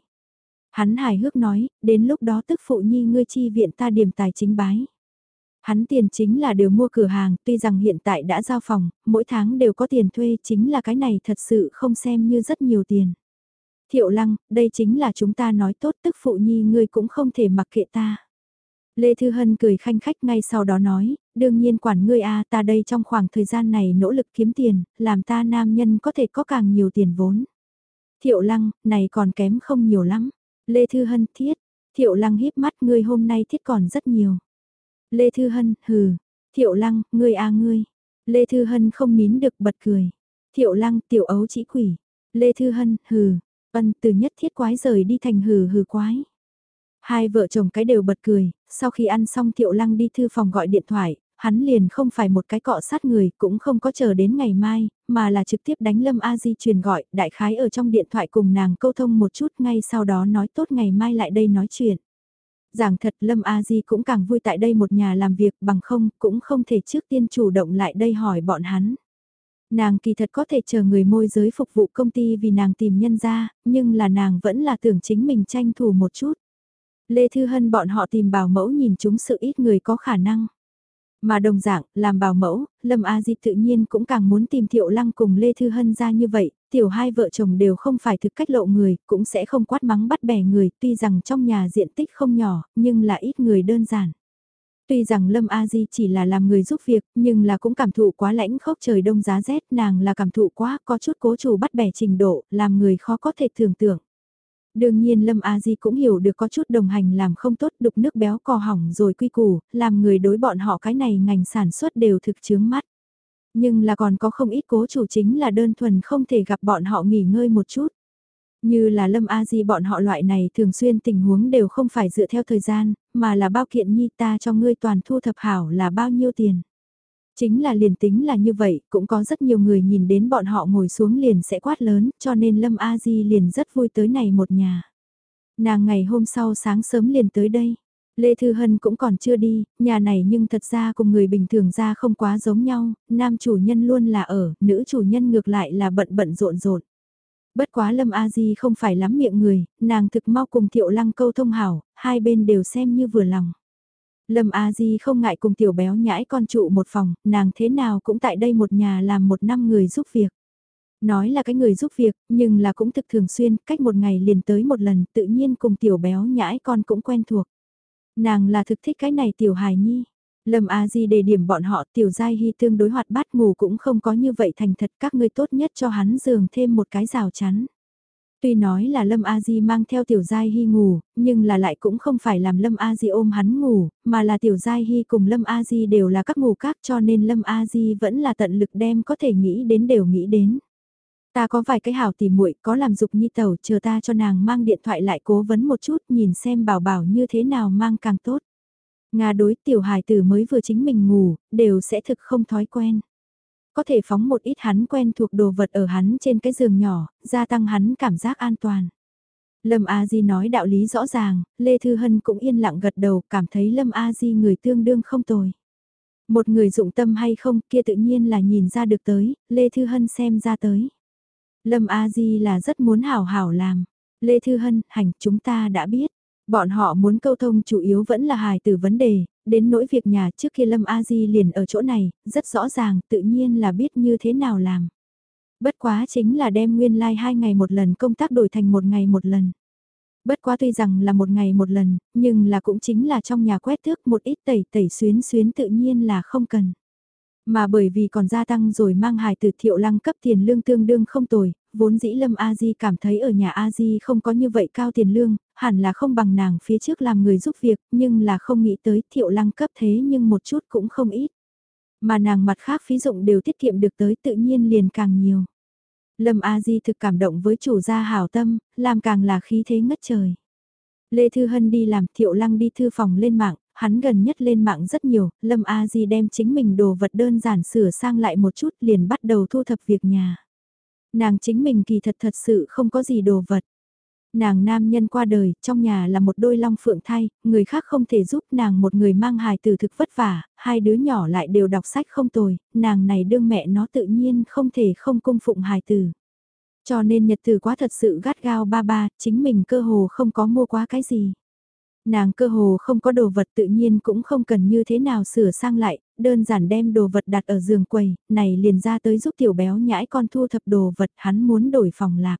Hắn hài hước nói, đến lúc đó tức phụ nhi ngươi chi viện ta điểm tài chính bái. Hắn tiền chính là đều mua cửa hàng, tuy rằng hiện tại đã giao phòng, mỗi tháng đều có tiền thuê, chính là cái này thật sự không xem như rất nhiều tiền. Thiệu lăng, đây chính là chúng ta nói tốt tức phụ nhi ngươi cũng không thể mặc kệ ta. Lê Thư Hân cười khanh khách ngay sau đó nói, đương nhiên quản ngươi a ta đây trong khoảng thời gian này nỗ lực kiếm tiền, làm ta nam nhân có thể có càng nhiều tiền vốn. Thiệu lăng, này còn kém không nhiều lắm. Lê Thư Hân thiết, Thiệu lăng híp mắt ngươi hôm nay thiết còn rất nhiều. Lê Thư Hân, hừ, Thiệu Lăng, ngươi a ngươi. Lê Thư Hân không nín được bật cười. Thiệu Lăng, tiểu ấu chỉ quỷ. Lê Thư Hân, hừ, ân từ nhất thiết quái rời đi thành hừ hừ quái. Hai vợ chồng cái đều bật cười, sau khi ăn xong Thiệu Lăng đi thư phòng gọi điện thoại, hắn liền không phải một cái cọ sát người, cũng không có chờ đến ngày mai, mà là trực tiếp đánh Lâm A Di truyền gọi, đại khái ở trong điện thoại cùng nàng câu thông một chút ngay sau đó nói tốt ngày mai lại đây nói chuyện giảng thật Lâm A Di cũng càng vui tại đây một nhà làm việc bằng không cũng không thể trước tiên chủ động lại đây hỏi bọn hắn. Nàng kỳ thật có thể chờ người môi giới phục vụ công ty vì nàng tìm nhân ra, nhưng là nàng vẫn là tưởng chính mình tranh thủ một chút. Lê Thư Hân bọn họ tìm bảo mẫu nhìn chúng sự ít người có khả năng. Mà đồng dạng, làm bảo mẫu, Lâm A Di tự nhiên cũng càng muốn tìm Thiệu Lăng cùng Lê Thư Hân ra như vậy, tiểu hai vợ chồng đều không phải thực cách lộ người, cũng sẽ không quát mắng bắt bẻ người, tuy rằng trong nhà diện tích không nhỏ, nhưng là ít người đơn giản. Tuy rằng Lâm A Di chỉ là làm người giúp việc, nhưng là cũng cảm thụ quá lãnh khốc trời đông giá rét, nàng là cảm thụ quá, có chút cố chủ bắt bẻ trình độ, làm người khó có thể tưởng tượng. Đương nhiên Lâm A Di cũng hiểu được có chút đồng hành làm không tốt đục nước béo cò hỏng rồi quy củ, làm người đối bọn họ cái này ngành sản xuất đều thực chướng mắt. Nhưng là còn có không ít cố chủ chính là đơn thuần không thể gặp bọn họ nghỉ ngơi một chút. Như là Lâm A Di bọn họ loại này thường xuyên tình huống đều không phải dựa theo thời gian, mà là bao kiện nhi ta cho ngươi toàn thu thập hảo là bao nhiêu tiền. Chính là liền tính là như vậy, cũng có rất nhiều người nhìn đến bọn họ ngồi xuống liền sẽ quát lớn, cho nên Lâm A Di liền rất vui tới này một nhà. Nàng ngày hôm sau sáng sớm liền tới đây. Lê Thư Hân cũng còn chưa đi, nhà này nhưng thật ra cùng người bình thường ra không quá giống nhau, nam chủ nhân luôn là ở, nữ chủ nhân ngược lại là bận bận rộn rộn. Bất quá Lâm A Di không phải lắm miệng người, nàng thực mau cùng Thiệu Lăng câu thông hảo, hai bên đều xem như vừa lòng. Lâm A Di không ngại cùng tiểu béo nhãi con trụ một phòng, nàng thế nào cũng tại đây một nhà làm một năm người giúp việc. Nói là cái người giúp việc, nhưng là cũng thực thường xuyên, cách một ngày liền tới một lần, tự nhiên cùng tiểu béo nhãi con cũng quen thuộc. Nàng là thực thích cái này tiểu hài nhi. Lâm A Di đề điểm bọn họ tiểu giai hy tương đối hoạt bát ngủ cũng không có như vậy thành thật các ngươi tốt nhất cho hắn giường thêm một cái rào chắn. Tuy nói là Lâm A Di mang theo Tiểu Giai Hy ngủ, nhưng là lại cũng không phải làm Lâm A Di ôm hắn ngủ, mà là Tiểu Giai Hy cùng Lâm A Di đều là các ngủ các cho nên Lâm A Di vẫn là tận lực đem có thể nghĩ đến đều nghĩ đến. Ta có vài cái hảo tỉ muội có làm dục nhi tẩu chờ ta cho nàng mang điện thoại lại cố vấn một chút nhìn xem bảo bảo như thế nào mang càng tốt. Nga đối tiểu hài tử mới vừa chính mình ngủ, đều sẽ thực không thói quen. Có thể phóng một ít hắn quen thuộc đồ vật ở hắn trên cái giường nhỏ, gia tăng hắn cảm giác an toàn. Lâm A Di nói đạo lý rõ ràng, Lê Thư Hân cũng yên lặng gật đầu, cảm thấy Lâm A Di người tương đương không tồi. Một người dụng tâm hay không kia tự nhiên là nhìn ra được tới, Lê Thư Hân xem ra tới. Lâm A Di là rất muốn hảo hảo làm. Lê Thư Hân, hành chúng ta đã biết. Bọn họ muốn câu thông chủ yếu vẫn là hài từ vấn đề, đến nỗi việc nhà trước khi Lâm A Di liền ở chỗ này, rất rõ ràng tự nhiên là biết như thế nào làm. Bất quá chính là đem nguyên lai like hai ngày một lần công tác đổi thành một ngày một lần. Bất quá tuy rằng là một ngày một lần, nhưng là cũng chính là trong nhà quét thước một ít tẩy tẩy xuyến xuyến tự nhiên là không cần. Mà bởi vì còn gia tăng rồi mang hài từ thiệu lăng cấp tiền lương tương đương không tồi, vốn dĩ Lâm A Di cảm thấy ở nhà A Di không có như vậy cao tiền lương, hẳn là không bằng nàng phía trước làm người giúp việc, nhưng là không nghĩ tới thiệu lăng cấp thế nhưng một chút cũng không ít. Mà nàng mặt khác phí dụng đều tiết kiệm được tới tự nhiên liền càng nhiều. Lâm A Di thực cảm động với chủ gia hảo tâm, làm càng là khí thế ngất trời. Lê Thư Hân đi làm thiệu lăng đi thư phòng lên mạng, hắn gần nhất lên mạng rất nhiều, Lâm A Di đem chính mình đồ vật đơn giản sửa sang lại một chút liền bắt đầu thu thập việc nhà. Nàng chính mình kỳ thật thật sự không có gì đồ vật. Nàng nam nhân qua đời, trong nhà là một đôi long phượng thai, người khác không thể giúp nàng một người mang hài từ thực vất vả, hai đứa nhỏ lại đều đọc sách không tồi, nàng này đương mẹ nó tự nhiên không thể không cung phụng hài từ. Cho nên nhật từ quá thật sự gắt gao ba ba, chính mình cơ hồ không có mua quá cái gì. Nàng cơ hồ không có đồ vật tự nhiên cũng không cần như thế nào sửa sang lại, đơn giản đem đồ vật đặt ở giường quầy, này liền ra tới giúp tiểu béo nhãi con thu thập đồ vật hắn muốn đổi phòng lạc.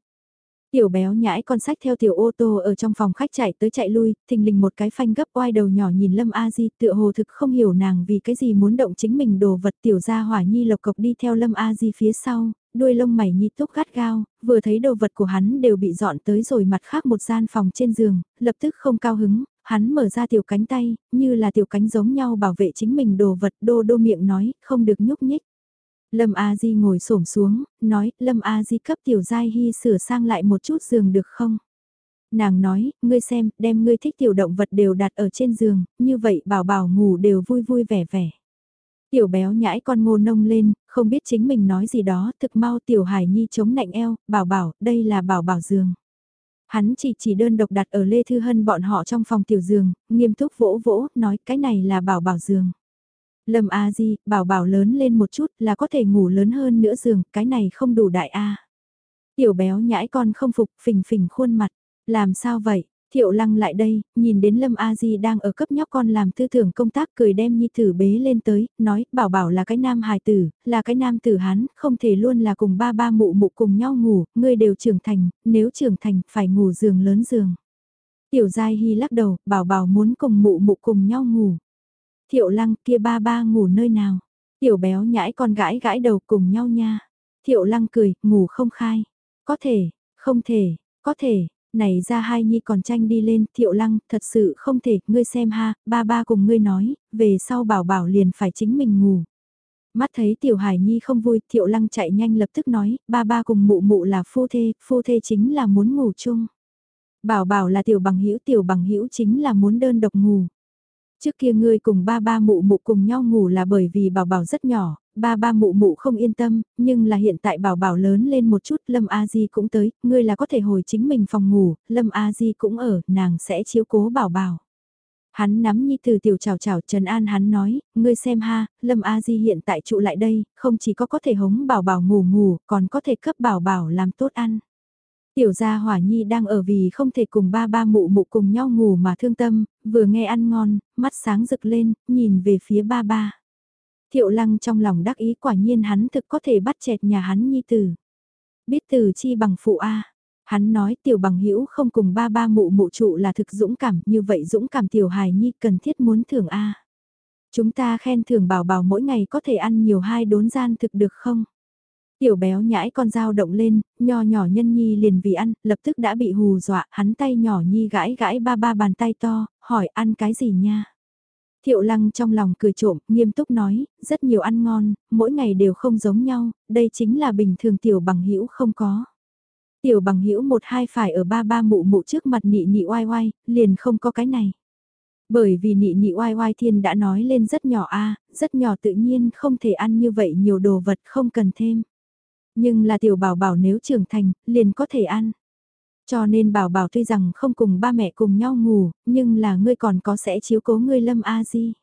Tiểu béo nhãi con sách theo tiểu ô tô ở trong phòng khách chạy tới chạy lui, thình lình một cái phanh gấp oai đầu nhỏ nhìn Lâm A Di tựa hồ thực không hiểu nàng vì cái gì muốn động chính mình đồ vật tiểu gia hỏa nhi lộc cộc đi theo Lâm A Di phía sau, đuôi lông mày nhi túc gắt gao, vừa thấy đồ vật của hắn đều bị dọn tới rồi mặt khác một gian phòng trên giường, lập tức không cao hứng, hắn mở ra tiểu cánh tay, như là tiểu cánh giống nhau bảo vệ chính mình đồ vật đô đô miệng nói, không được nhúc nhích. Lâm A Di ngồi xổm xuống, nói, Lâm A Di cấp tiểu giai hy sửa sang lại một chút giường được không? Nàng nói, ngươi xem, đem ngươi thích tiểu động vật đều đặt ở trên giường, như vậy bảo bảo ngủ đều vui vui vẻ vẻ. Tiểu béo nhãi con ngô nông lên, không biết chính mình nói gì đó, thực mau tiểu hải nhi chống nạnh eo, bảo bảo, đây là bảo bảo giường. Hắn chỉ chỉ đơn độc đặt ở Lê Thư Hân bọn họ trong phòng tiểu giường, nghiêm túc vỗ vỗ, nói cái này là bảo bảo giường. Lâm A Di, bảo bảo lớn lên một chút là có thể ngủ lớn hơn nữa giường, cái này không đủ đại A. Tiểu béo nhãi con không phục, phình phình khuôn mặt, làm sao vậy? Thiệu lăng lại đây, nhìn đến Lâm A Di đang ở cấp nhóc con làm tư tưởng công tác cười đem nhi tử bế lên tới, nói, bảo bảo là cái nam hài tử, là cái nam tử hán, không thể luôn là cùng ba ba mụ mụ cùng nhau ngủ, ngươi đều trưởng thành, nếu trưởng thành, phải ngủ giường lớn giường. Tiểu Giai Hy lắc đầu, bảo bảo muốn cùng mụ mụ cùng nhau ngủ. Thiệu lăng kia ba ba ngủ nơi nào? Tiểu béo nhãi con gãi gãi đầu cùng nhau nha. Thiệu lăng cười, ngủ không khai. Có thể, không thể, có thể, này ra hai nhi còn tranh đi lên, thiệu lăng, thật sự không thể, ngươi xem ha, ba ba cùng ngươi nói, về sau bảo bảo liền phải chính mình ngủ. Mắt thấy tiểu hải nhi không vui, thiệu lăng chạy nhanh lập tức nói, ba ba cùng mụ mụ là phu thê, phu thê chính là muốn ngủ chung. Bảo bảo là tiểu bằng hữu tiểu bằng hữu chính là muốn đơn độc ngủ. Trước kia ngươi cùng ba ba mụ mụ cùng nhau ngủ là bởi vì bảo bảo rất nhỏ, ba ba mụ mụ không yên tâm, nhưng là hiện tại bảo bảo lớn lên một chút, Lâm A Di cũng tới, ngươi là có thể hồi chính mình phòng ngủ, Lâm A Di cũng ở, nàng sẽ chiếu cố bảo bảo. Hắn nắm nhi từ tiểu chào chào Trần An hắn nói, ngươi xem ha, Lâm A Di hiện tại trụ lại đây, không chỉ có có thể hống bảo bảo ngủ ngủ, còn có thể cấp bảo bảo làm tốt ăn. Tiểu gia hỏa nhi đang ở vì không thể cùng ba ba mụ mụ cùng nhau ngủ mà thương tâm, vừa nghe ăn ngon, mắt sáng rực lên, nhìn về phía ba ba. Thiệu lăng trong lòng đắc ý quả nhiên hắn thực có thể bắt chẹt nhà hắn nhi tử. Biết từ chi bằng phụ A. Hắn nói tiểu bằng hữu không cùng ba ba mụ mụ trụ là thực dũng cảm, như vậy dũng cảm tiểu hài nhi cần thiết muốn thưởng A. Chúng ta khen thưởng bảo bảo mỗi ngày có thể ăn nhiều hai đốn gian thực được không? Tiểu béo nhãi con dao động lên, nho nhỏ nhân nhi liền vì ăn, lập tức đã bị hù dọa, hắn tay nhỏ nhi gãi gãi ba ba bàn tay to, hỏi ăn cái gì nha. Thiệu lăng trong lòng cười trộm, nghiêm túc nói, rất nhiều ăn ngon, mỗi ngày đều không giống nhau, đây chính là bình thường tiểu bằng hữu không có. Tiểu bằng hữu một hai phải ở ba ba mụ mụ trước mặt nị nị oai oai, liền không có cái này. Bởi vì nị nị oai oai thiên đã nói lên rất nhỏ a rất nhỏ tự nhiên không thể ăn như vậy nhiều đồ vật không cần thêm. Nhưng là tiểu bảo bảo nếu trưởng thành, liền có thể ăn. Cho nên bảo bảo tuy rằng không cùng ba mẹ cùng nhau ngủ, nhưng là ngươi còn có sẽ chiếu cố ngươi Lâm A Di.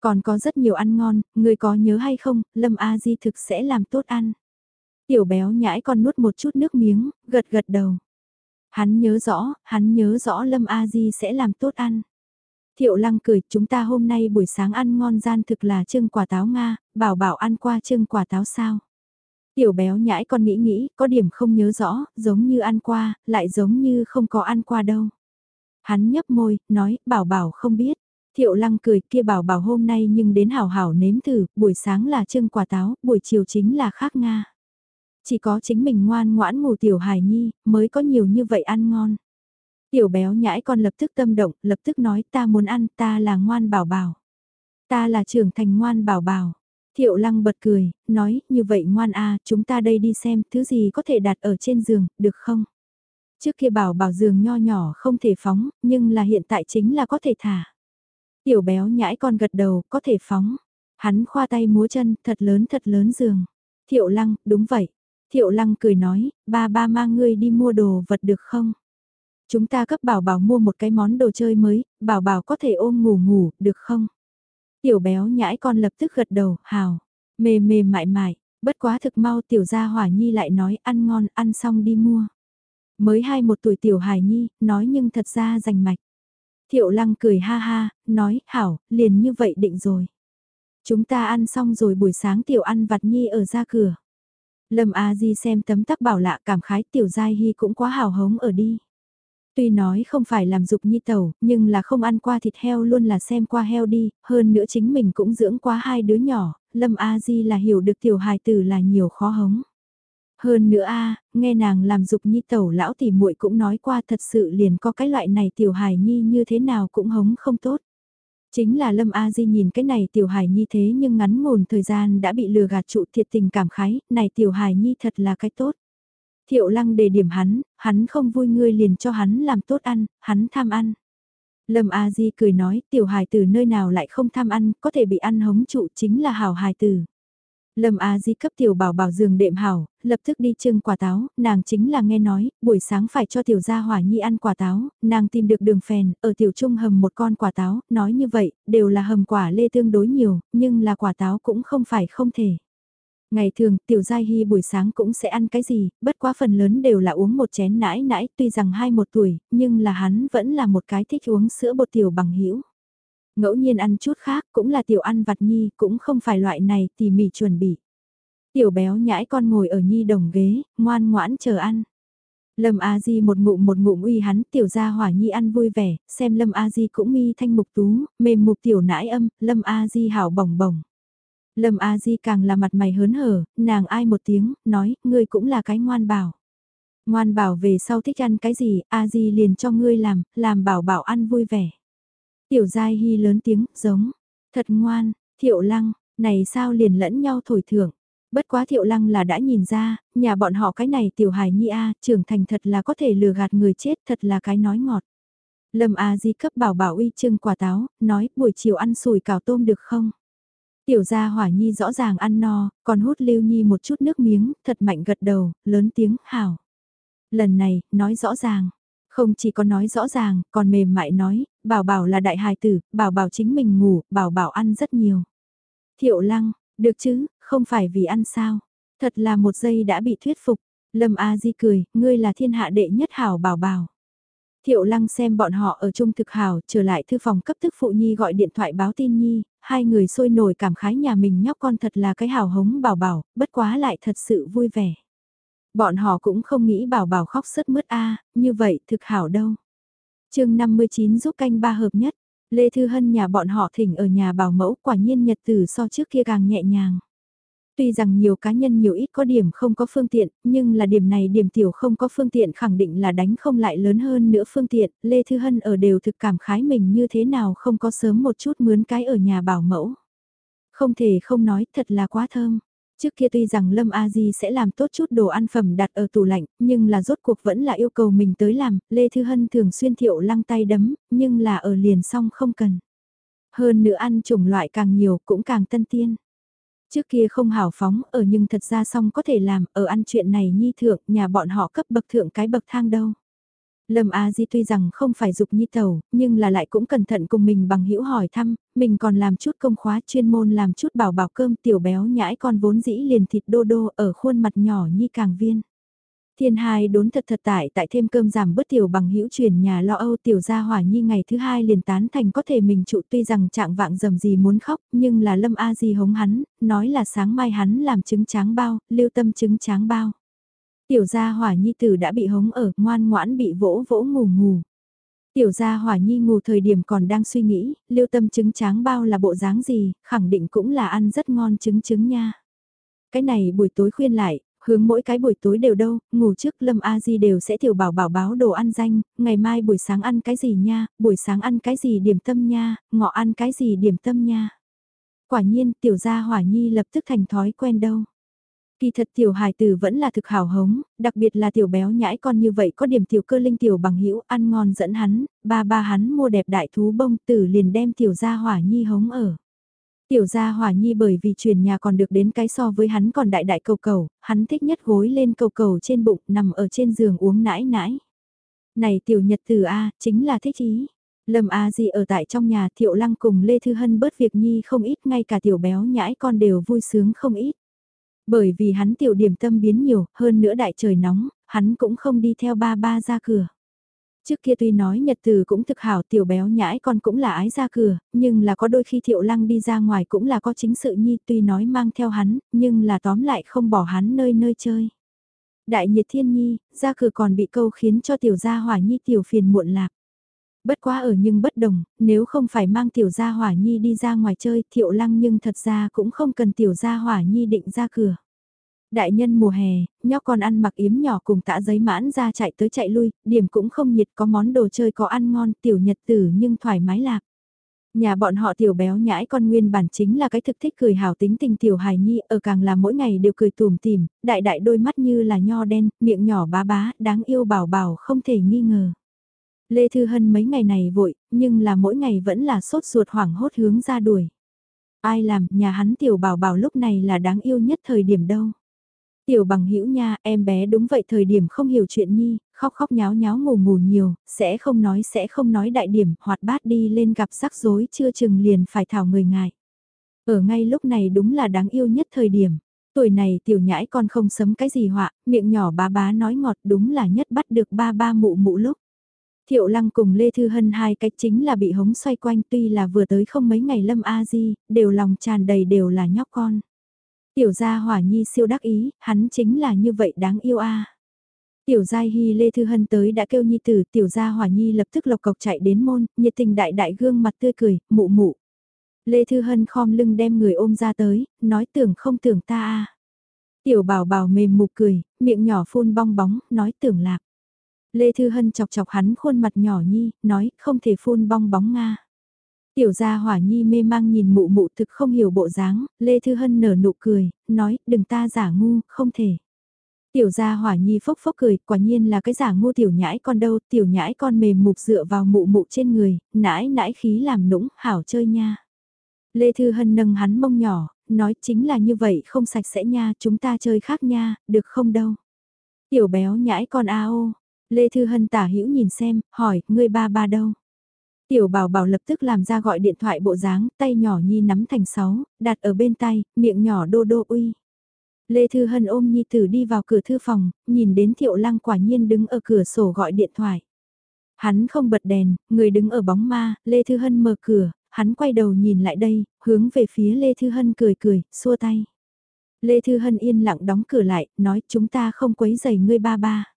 Còn có rất nhiều ăn ngon, ngươi có nhớ hay không, Lâm A Di thực sẽ làm tốt ăn. Tiểu béo nhãi con nuốt một chút nước miếng, gật gật đầu. Hắn nhớ rõ, hắn nhớ rõ Lâm A Di sẽ làm tốt ăn. Thiệu lăng cười, chúng ta hôm nay buổi sáng ăn ngon gian thực là trưng quả táo Nga, bảo bảo ăn qua trưng quả táo sao. Tiểu béo nhãi con nghĩ nghĩ, có điểm không nhớ rõ, giống như ăn qua, lại giống như không có ăn qua đâu. Hắn nhấp môi, nói, bảo bảo không biết. Thiệu lăng cười kia bảo bảo hôm nay nhưng đến hảo hảo nếm thử, buổi sáng là trưng quả táo, buổi chiều chính là khác Nga. Chỉ có chính mình ngoan ngoãn ngủ tiểu hài nhi, mới có nhiều như vậy ăn ngon. Tiểu béo nhãi con lập tức tâm động, lập tức nói ta muốn ăn, ta là ngoan bảo bảo. Ta là trưởng thành ngoan bảo bảo. Thiệu lăng bật cười, nói, như vậy ngoan a chúng ta đây đi xem, thứ gì có thể đặt ở trên giường, được không? Trước kia bảo bảo giường nho nhỏ không thể phóng, nhưng là hiện tại chính là có thể thả. Tiểu béo nhãi con gật đầu, có thể phóng. Hắn khoa tay múa chân, thật lớn thật lớn giường. Thiệu lăng, đúng vậy. Thiệu lăng cười nói, ba ba mang ngươi đi mua đồ vật được không? Chúng ta cấp bảo bảo mua một cái món đồ chơi mới, bảo bảo có thể ôm ngủ ngủ, được không? Tiểu béo nhãi con lập tức gật đầu, hào, mềm mềm mại mại, bất quá thực mau tiểu gia hỏa nhi lại nói ăn ngon, ăn xong đi mua. Mới hai một tuổi tiểu hải nhi, nói nhưng thật ra rành mạch. Thiệu lăng cười ha ha, nói, hảo, liền như vậy định rồi. Chúng ta ăn xong rồi buổi sáng tiểu ăn vặt nhi ở ra cửa. Lâm A Di xem tấm tắc bảo lạ cảm khái tiểu giai hy cũng quá hào hống ở đi. Tuy nói không phải làm dục nhi tẩu, nhưng là không ăn qua thịt heo luôn là xem qua heo đi, hơn nữa chính mình cũng dưỡng qua hai đứa nhỏ, Lâm A Di là hiểu được tiểu hài tử là nhiều khó hống. Hơn nữa a, nghe nàng làm dục nhi tẩu lão tỷ muội cũng nói qua thật sự liền có cái loại này tiểu hài nhi như thế nào cũng hống không tốt. Chính là Lâm A Di nhìn cái này tiểu hài nhi thế nhưng ngắn ngủn thời gian đã bị lừa gạt trụ thiệt tình cảm khái, này tiểu hài nhi thật là cái tốt. Thiệu lăng đề điểm hắn, hắn không vui ngươi liền cho hắn làm tốt ăn, hắn tham ăn. Lâm A Di cười nói tiểu hài tử nơi nào lại không tham ăn, có thể bị ăn hống trụ chính là hảo hài tử. Lâm A Di cấp tiểu bảo bảo giường đệm hảo, lập tức đi trưng quả táo, nàng chính là nghe nói, buổi sáng phải cho tiểu gia hỏa nhi ăn quả táo, nàng tìm được đường phèn, ở tiểu trung hầm một con quả táo, nói như vậy, đều là hầm quả lê tương đối nhiều, nhưng là quả táo cũng không phải không thể. Ngày thường, Tiểu Giai Hy buổi sáng cũng sẽ ăn cái gì, bất quá phần lớn đều là uống một chén nãi nãi, tuy rằng hai một tuổi, nhưng là hắn vẫn là một cái thích uống sữa bột tiểu bằng hữu Ngẫu nhiên ăn chút khác cũng là tiểu ăn vặt nhi, cũng không phải loại này tỉ mỉ chuẩn bị. Tiểu béo nhãi con ngồi ở nhi đồng ghế, ngoan ngoãn chờ ăn. Lâm A Di một ngụm một ngụm uy hắn tiểu gia hỏa nhi ăn vui vẻ, xem Lâm A Di cũng mi thanh mục tú, mềm mục tiểu nãi âm, Lâm A Di hảo bồng bồng. Lâm A Di càng là mặt mày hớn hở, nàng ai một tiếng, nói, ngươi cũng là cái ngoan bảo. Ngoan bảo về sau thích ăn cái gì, A Di liền cho ngươi làm, làm bảo bảo ăn vui vẻ. Tiểu Giai Hy lớn tiếng, giống, thật ngoan, thiệu lăng, này sao liền lẫn nhau thổi thưởng. Bất quá thiệu lăng là đã nhìn ra, nhà bọn họ cái này tiểu hài nhi A, trưởng thành thật là có thể lừa gạt người chết, thật là cái nói ngọt. Lâm A Di cấp bảo bảo uy trưng quả táo, nói buổi chiều ăn sủi cào tôm được không? Tiểu gia hỏa nhi rõ ràng ăn no, còn hút lưu nhi một chút nước miếng, thật mạnh gật đầu, lớn tiếng, hảo. Lần này, nói rõ ràng. Không chỉ có nói rõ ràng, còn mềm mại nói, bảo bảo là đại hài tử, bảo bảo chính mình ngủ, bảo bảo ăn rất nhiều. Thiệu lăng, được chứ, không phải vì ăn sao. Thật là một giây đã bị thuyết phục. Lâm A Di cười, ngươi là thiên hạ đệ nhất hảo bảo bảo. Thiệu lăng xem bọn họ ở chung thực hảo, trở lại thư phòng cấp thức phụ nhi gọi điện thoại báo tin nhi, hai người sôi nổi cảm khái nhà mình nhóc con thật là cái hào hống bảo bảo, bất quá lại thật sự vui vẻ. Bọn họ cũng không nghĩ bảo bảo khóc sứt mướt a như vậy thực hảo đâu. chương 59 giúp canh ba hợp nhất, Lê Thư Hân nhà bọn họ thỉnh ở nhà bảo mẫu quả nhiên nhật tử so trước kia càng nhẹ nhàng. Tuy rằng nhiều cá nhân nhiều ít có điểm không có phương tiện, nhưng là điểm này điểm tiểu không có phương tiện khẳng định là đánh không lại lớn hơn nữa phương tiện, Lê Thư Hân ở đều thực cảm khái mình như thế nào không có sớm một chút mướn cái ở nhà bảo mẫu. Không thể không nói, thật là quá thơm. Trước kia tuy rằng Lâm A Di sẽ làm tốt chút đồ ăn phẩm đặt ở tủ lạnh, nhưng là rốt cuộc vẫn là yêu cầu mình tới làm, Lê Thư Hân thường xuyên thiệu lăng tay đấm, nhưng là ở liền xong không cần. Hơn nữa ăn chủng loại càng nhiều cũng càng tân tiên. Trước kia không hào phóng ở nhưng thật ra xong có thể làm, ở ăn chuyện này nhi thượng, nhà bọn họ cấp bậc thượng cái bậc thang đâu. Lâm A Di tuy rằng không phải dục nhi tẩu nhưng là lại cũng cẩn thận cùng mình bằng hữu hỏi thăm, mình còn làm chút công khóa chuyên môn làm chút bảo bảo cơm tiểu béo nhãi con vốn dĩ liền thịt đô đô ở khuôn mặt nhỏ nhi càng viên. Thiên hai đốn thật thật tại tại thêm cơm giảm bớt tiểu bằng hữu chuyển nhà lo âu tiểu gia hỏa nhi ngày thứ hai liền tán thành có thể mình trụ tuy rằng trạng vạng dầm gì muốn khóc nhưng là lâm a di hống hắn, nói là sáng mai hắn làm trứng tráng bao, lưu tâm trứng tráng bao. Tiểu gia hỏa nhi tử đã bị hống ở, ngoan ngoãn bị vỗ vỗ ngủ ngủ. Tiểu gia hỏa nhi ngủ thời điểm còn đang suy nghĩ, lưu tâm trứng tráng bao là bộ dáng gì, khẳng định cũng là ăn rất ngon trứng trứng nha. Cái này buổi tối khuyên lại, hướng mỗi cái buổi tối đều đâu, ngủ trước Lâm A Di đều sẽ tiểu bảo bảo báo đồ ăn danh, ngày mai buổi sáng ăn cái gì nha, buổi sáng ăn cái gì điểm tâm nha, ngọ ăn cái gì điểm tâm nha. Quả nhiên tiểu gia hỏa nhi lập tức thành thói quen đâu. Kỳ thật tiểu hài tử vẫn là thực hào hống, đặc biệt là tiểu béo nhãi con như vậy có điểm tiểu cơ linh tiểu bằng hữu ăn ngon dẫn hắn, ba ba hắn mua đẹp đại thú bông tử liền đem tiểu gia hỏa nhi hống ở. Tiểu gia hỏa nhi bởi vì chuyển nhà còn được đến cái so với hắn còn đại đại cầu cầu, hắn thích nhất gối lên cầu cầu trên bụng nằm ở trên giường uống nãi nãi. Này tiểu nhật tử A, chính là thích ý. Lâm A Di ở tại trong nhà Thiệu Lăng cùng Lê Thư Hân bớt việc nhi không ít ngay cả tiểu béo nhãi con đều vui sướng không ít. Bởi vì hắn tiểu điểm tâm biến nhiều, hơn nữa đại trời nóng, hắn cũng không đi theo ba ba ra cửa. Trước kia tuy nói nhật từ cũng thực hảo tiểu béo nhãi con cũng là ái ra cửa, nhưng là có đôi khi thiệu lăng đi ra ngoài cũng là có chính sự nhi tuy nói mang theo hắn, nhưng là tóm lại không bỏ hắn nơi nơi chơi. Đại nhiệt thiên nhi, ra cửa còn bị câu khiến cho tiểu gia hỏa nhi tiểu phiền muộn lạc. Bất quá ở nhưng bất đồng, nếu không phải mang tiểu gia hỏa nhi đi ra ngoài chơi thiệu lăng nhưng thật ra cũng không cần tiểu gia hỏa nhi định ra cửa. Đại nhân mùa hè, nhóc con ăn mặc yếm nhỏ cùng tã giấy mãn ra chạy tới chạy lui, điểm cũng không nhiệt có món đồ chơi có ăn ngon tiểu nhật tử nhưng thoải mái lạc. Nhà bọn họ tiểu béo nhãi con nguyên bản chính là cái thực thích cười hào tính tình tiểu hài nhi ở càng là mỗi ngày đều cười tùm tìm, đại đại đôi mắt như là nho đen, miệng nhỏ bá bá, đáng yêu bảo bảo không thể nghi ngờ. Lê Thư Hân mấy ngày này vội, nhưng là mỗi ngày vẫn là sốt ruột hoảng hốt hướng ra đuổi. Ai làm, nhà hắn tiểu bảo bảo lúc này là đáng yêu nhất thời điểm đâu. Tiểu bằng hữu nha, em bé đúng vậy thời điểm không hiểu chuyện nhi, khóc khóc nháo nháo ngủ ngủ nhiều, sẽ không nói sẽ không nói đại điểm, hoạt bát đi lên gặp rắc rối chưa chừng liền phải thảo người ngại. Ở ngay lúc này đúng là đáng yêu nhất thời điểm. Tuổi này tiểu nhãi con không sấm cái gì họa, miệng nhỏ bá bá nói ngọt đúng là nhất bắt được ba ba mụ mụ lúc. Thiệu lăng cùng Lê Thư Hân hai cách chính là bị hống xoay quanh tuy là vừa tới không mấy ngày lâm A di, đều lòng tràn đầy đều là nhóc con. Tiểu gia hỏa nhi siêu đắc ý, hắn chính là như vậy đáng yêu a. Tiểu giai hy Lê Thư Hân tới đã kêu nhi tử, tiểu gia hỏa nhi lập tức lộc cộc chạy đến môn, nhiệt tình đại đại gương mặt tươi cười, mụ mụ. Lê Thư Hân khom lưng đem người ôm ra tới, nói tưởng không tưởng ta a. Tiểu bảo bảo mềm mục cười, miệng nhỏ phun bong bóng, nói tưởng lạc. Lê Thư Hân chọc chọc hắn khuôn mặt nhỏ nhi, nói không thể phun bong bóng Nga. Tiểu gia hỏa nhi mê mang nhìn mụ mụ thực không hiểu bộ dáng, Lê Thư Hân nở nụ cười, nói đừng ta giả ngu, không thể. Tiểu gia hỏa nhi phốc phốc cười, quả nhiên là cái giả ngu tiểu nhãi con đâu, tiểu nhãi con mềm mục dựa vào mụ mụ trên người, nãi nãi khí làm nũng, hảo chơi nha. Lê Thư Hân nâng hắn mông nhỏ, nói chính là như vậy không sạch sẽ nha, chúng ta chơi khác nha, được không đâu. Tiểu béo nhãi con a ô, Lê Thư Hân tả hữu nhìn xem, hỏi, ngươi ba ba đâu? Tiểu bảo bảo lập tức làm ra gọi điện thoại bộ dáng, tay nhỏ nhi nắm thành sáu, đặt ở bên tay, miệng nhỏ đô đô uy. Lê Thư Hân ôm nhi tử đi vào cửa thư phòng, nhìn đến thiệu lăng quả nhiên đứng ở cửa sổ gọi điện thoại. Hắn không bật đèn, người đứng ở bóng ma, Lê Thư Hân mở cửa, hắn quay đầu nhìn lại đây, hướng về phía Lê Thư Hân cười cười, xua tay. Lê Thư Hân yên lặng đóng cửa lại, nói chúng ta không quấy giày ngươi ba ba.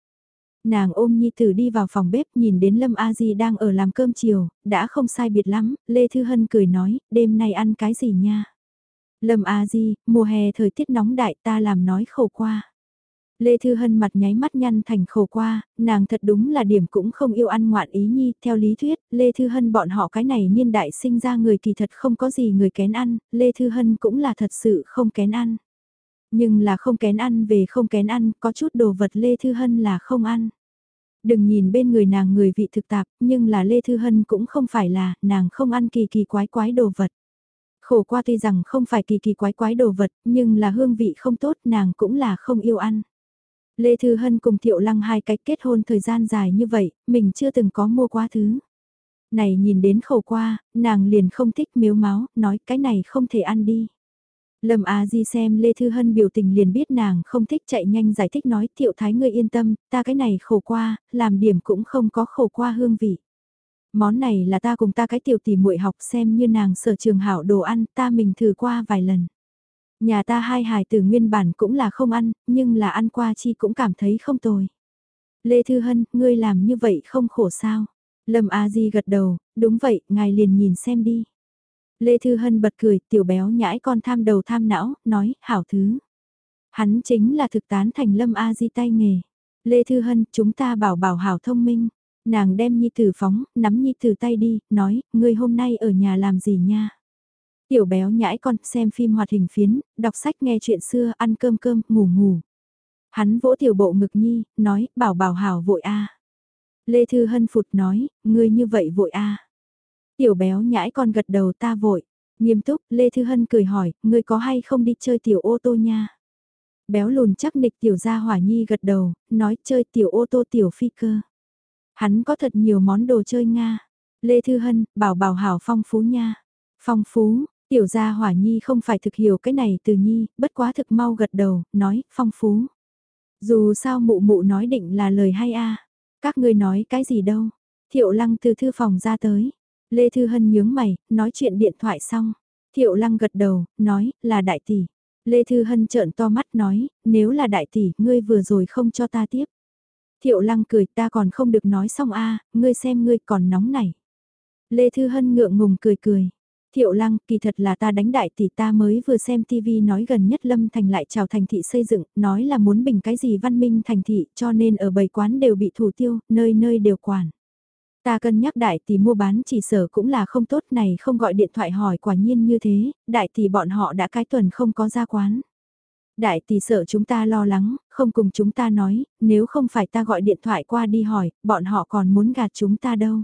Nàng ôm Nhi Tử đi vào phòng bếp nhìn đến Lâm A Di đang ở làm cơm chiều, đã không sai biệt lắm, Lê Thư Hân cười nói, đêm nay ăn cái gì nha? Lâm A Di, mùa hè thời tiết nóng đại ta làm nói khổ qua. Lê Thư Hân mặt nháy mắt nhăn thành khổ qua, nàng thật đúng là điểm cũng không yêu ăn ngoạn ý nhi, theo lý thuyết, Lê Thư Hân bọn họ cái này niên đại sinh ra người kỳ thật không có gì người kén ăn, Lê Thư Hân cũng là thật sự không kén ăn. Nhưng là không kén ăn về không kén ăn, có chút đồ vật Lê Thư Hân là không ăn. Đừng nhìn bên người nàng người vị thực tạp, nhưng là Lê Thư Hân cũng không phải là, nàng không ăn kỳ kỳ quái quái đồ vật. Khổ qua tuy rằng không phải kỳ kỳ quái quái đồ vật, nhưng là hương vị không tốt, nàng cũng là không yêu ăn. Lê Thư Hân cùng Thiệu Lăng hai cách kết hôn thời gian dài như vậy, mình chưa từng có mua quá thứ. Này nhìn đến khổ qua, nàng liền không thích miếu máu, nói cái này không thể ăn đi. Lâm A Di xem Lê Thư Hân biểu tình liền biết nàng không thích chạy nhanh giải thích nói Thiệu Thái ngươi yên tâm, ta cái này khổ qua, làm điểm cũng không có khổ qua hương vị. Món này là ta cùng ta cái tiểu tỷ muội học xem như nàng sở trường hảo đồ ăn, ta mình thử qua vài lần. Nhà ta hai hài từ nguyên bản cũng là không ăn, nhưng là ăn qua chi cũng cảm thấy không tồi. Lê Thư Hân, ngươi làm như vậy không khổ sao? Lâm A Di gật đầu, đúng vậy, ngài liền nhìn xem đi. Lê Thư Hân bật cười, tiểu béo nhãi con tham đầu tham não, nói, hảo thứ. Hắn chính là thực tán thành Lâm A Di tay nghề. Lê Thư Hân, chúng ta bảo bảo hảo thông minh. Nàng đem Nhi Tử phóng, nắm Nhi Tử tay đi, nói, ngươi hôm nay ở nhà làm gì nha? Tiểu béo nhãi con xem phim hoạt hình phiến, đọc sách nghe chuyện xưa, ăn cơm cơm, ngủ ngủ. Hắn vỗ tiểu bộ ngực Nhi, nói, bảo bảo hảo vội a Lê Thư Hân phụt nói, ngươi như vậy vội a Tiểu béo nhãi con gật đầu ta vội. Nghiêm túc, Lê Thư Hân cười hỏi, ngươi có hay không đi chơi tiểu ô tô nha? Béo lùn chắc nịch tiểu gia hỏa nhi gật đầu, nói chơi tiểu ô tô tiểu phi cơ. Hắn có thật nhiều món đồ chơi Nga. Lê Thư Hân, bảo bảo hảo phong phú nha. Phong phú, tiểu gia hỏa nhi không phải thực hiểu cái này từ nhi, bất quá thực mau gật đầu, nói, phong phú. Dù sao mụ mụ nói định là lời hay a Các ngươi nói cái gì đâu. Thiệu lăng từ thư phòng ra tới. Lê Thư Hân nhướng mày, nói chuyện điện thoại xong. Thiệu lăng gật đầu, nói, là đại tỷ. Lê Thư Hân trợn to mắt nói, nếu là đại tỷ, ngươi vừa rồi không cho ta tiếp. Thiệu lăng cười ta còn không được nói xong a ngươi xem ngươi còn nóng này. Lê Thư Hân ngượng ngùng cười cười. Thiệu lăng, kỳ thật là ta đánh đại tỷ ta mới vừa xem TV nói gần nhất Lâm Thành lại chào thành thị xây dựng, nói là muốn bình cái gì văn minh thành thị cho nên ở bầy quán đều bị thủ tiêu, nơi nơi đều quản. Ta cân nhắc đại tỷ mua bán chỉ sở cũng là không tốt này không gọi điện thoại hỏi quả nhiên như thế, đại tỷ bọn họ đã cái tuần không có ra quán. Đại tỷ sợ chúng ta lo lắng, không cùng chúng ta nói, nếu không phải ta gọi điện thoại qua đi hỏi, bọn họ còn muốn gạt chúng ta đâu.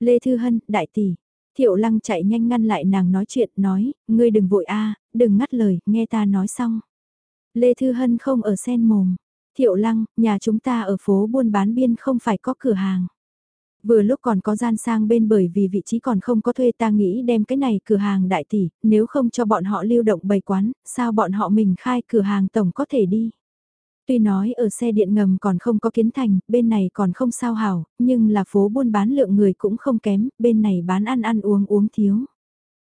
Lê Thư Hân, đại tỷ. Thiệu lăng chạy nhanh ngăn lại nàng nói chuyện, nói, ngươi đừng vội a đừng ngắt lời, nghe ta nói xong. Lê Thư Hân không ở sen mồm. Thiệu lăng, nhà chúng ta ở phố buôn bán biên không phải có cửa hàng. Vừa lúc còn có gian sang bên bởi vì vị trí còn không có thuê ta nghĩ đem cái này cửa hàng đại tỷ, nếu không cho bọn họ lưu động bày quán, sao bọn họ mình khai cửa hàng tổng có thể đi. Tuy nói ở xe điện ngầm còn không có kiến thành, bên này còn không sao hảo, nhưng là phố buôn bán lượng người cũng không kém, bên này bán ăn ăn uống uống thiếu.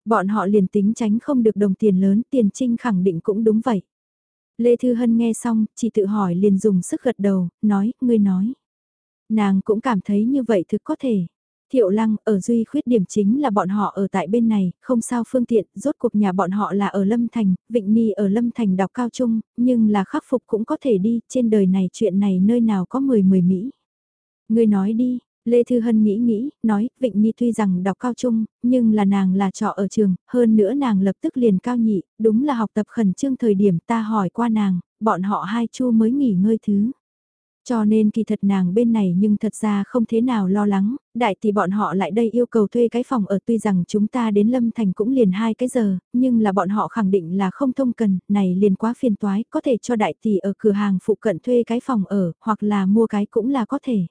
Bọn họ liền tính tránh không được đồng tiền lớn, tiền trinh khẳng định cũng đúng vậy. Lê Thư Hân nghe xong, chỉ tự hỏi liền dùng sức gật đầu, nói, ngươi nói. Nàng cũng cảm thấy như vậy thực có thể. Thiệu lăng ở duy khuyết điểm chính là bọn họ ở tại bên này, không sao phương tiện, rốt cuộc nhà bọn họ là ở Lâm Thành, Vịnh Ni ở Lâm Thành đọc cao trung, nhưng là khắc phục cũng có thể đi, trên đời này chuyện này nơi nào có 10-10 Mỹ. Người nói đi, Lê Thư Hân nghĩ nghĩ, nói, Vịnh Ni tuy rằng đọc cao trung, nhưng là nàng là trọ ở trường, hơn nữa nàng lập tức liền cao nhị, đúng là học tập khẩn trương thời điểm ta hỏi qua nàng, bọn họ hai chu mới nghỉ ngơi thứ. Cho nên kỳ thật nàng bên này nhưng thật ra không thế nào lo lắng, đại tỷ bọn họ lại đây yêu cầu thuê cái phòng ở tuy rằng chúng ta đến Lâm Thành cũng liền hai cái giờ, nhưng là bọn họ khẳng định là không thông cần, này liền quá phiền toái, có thể cho đại tỷ ở cửa hàng phụ cận thuê cái phòng ở, hoặc là mua cái cũng là có thể.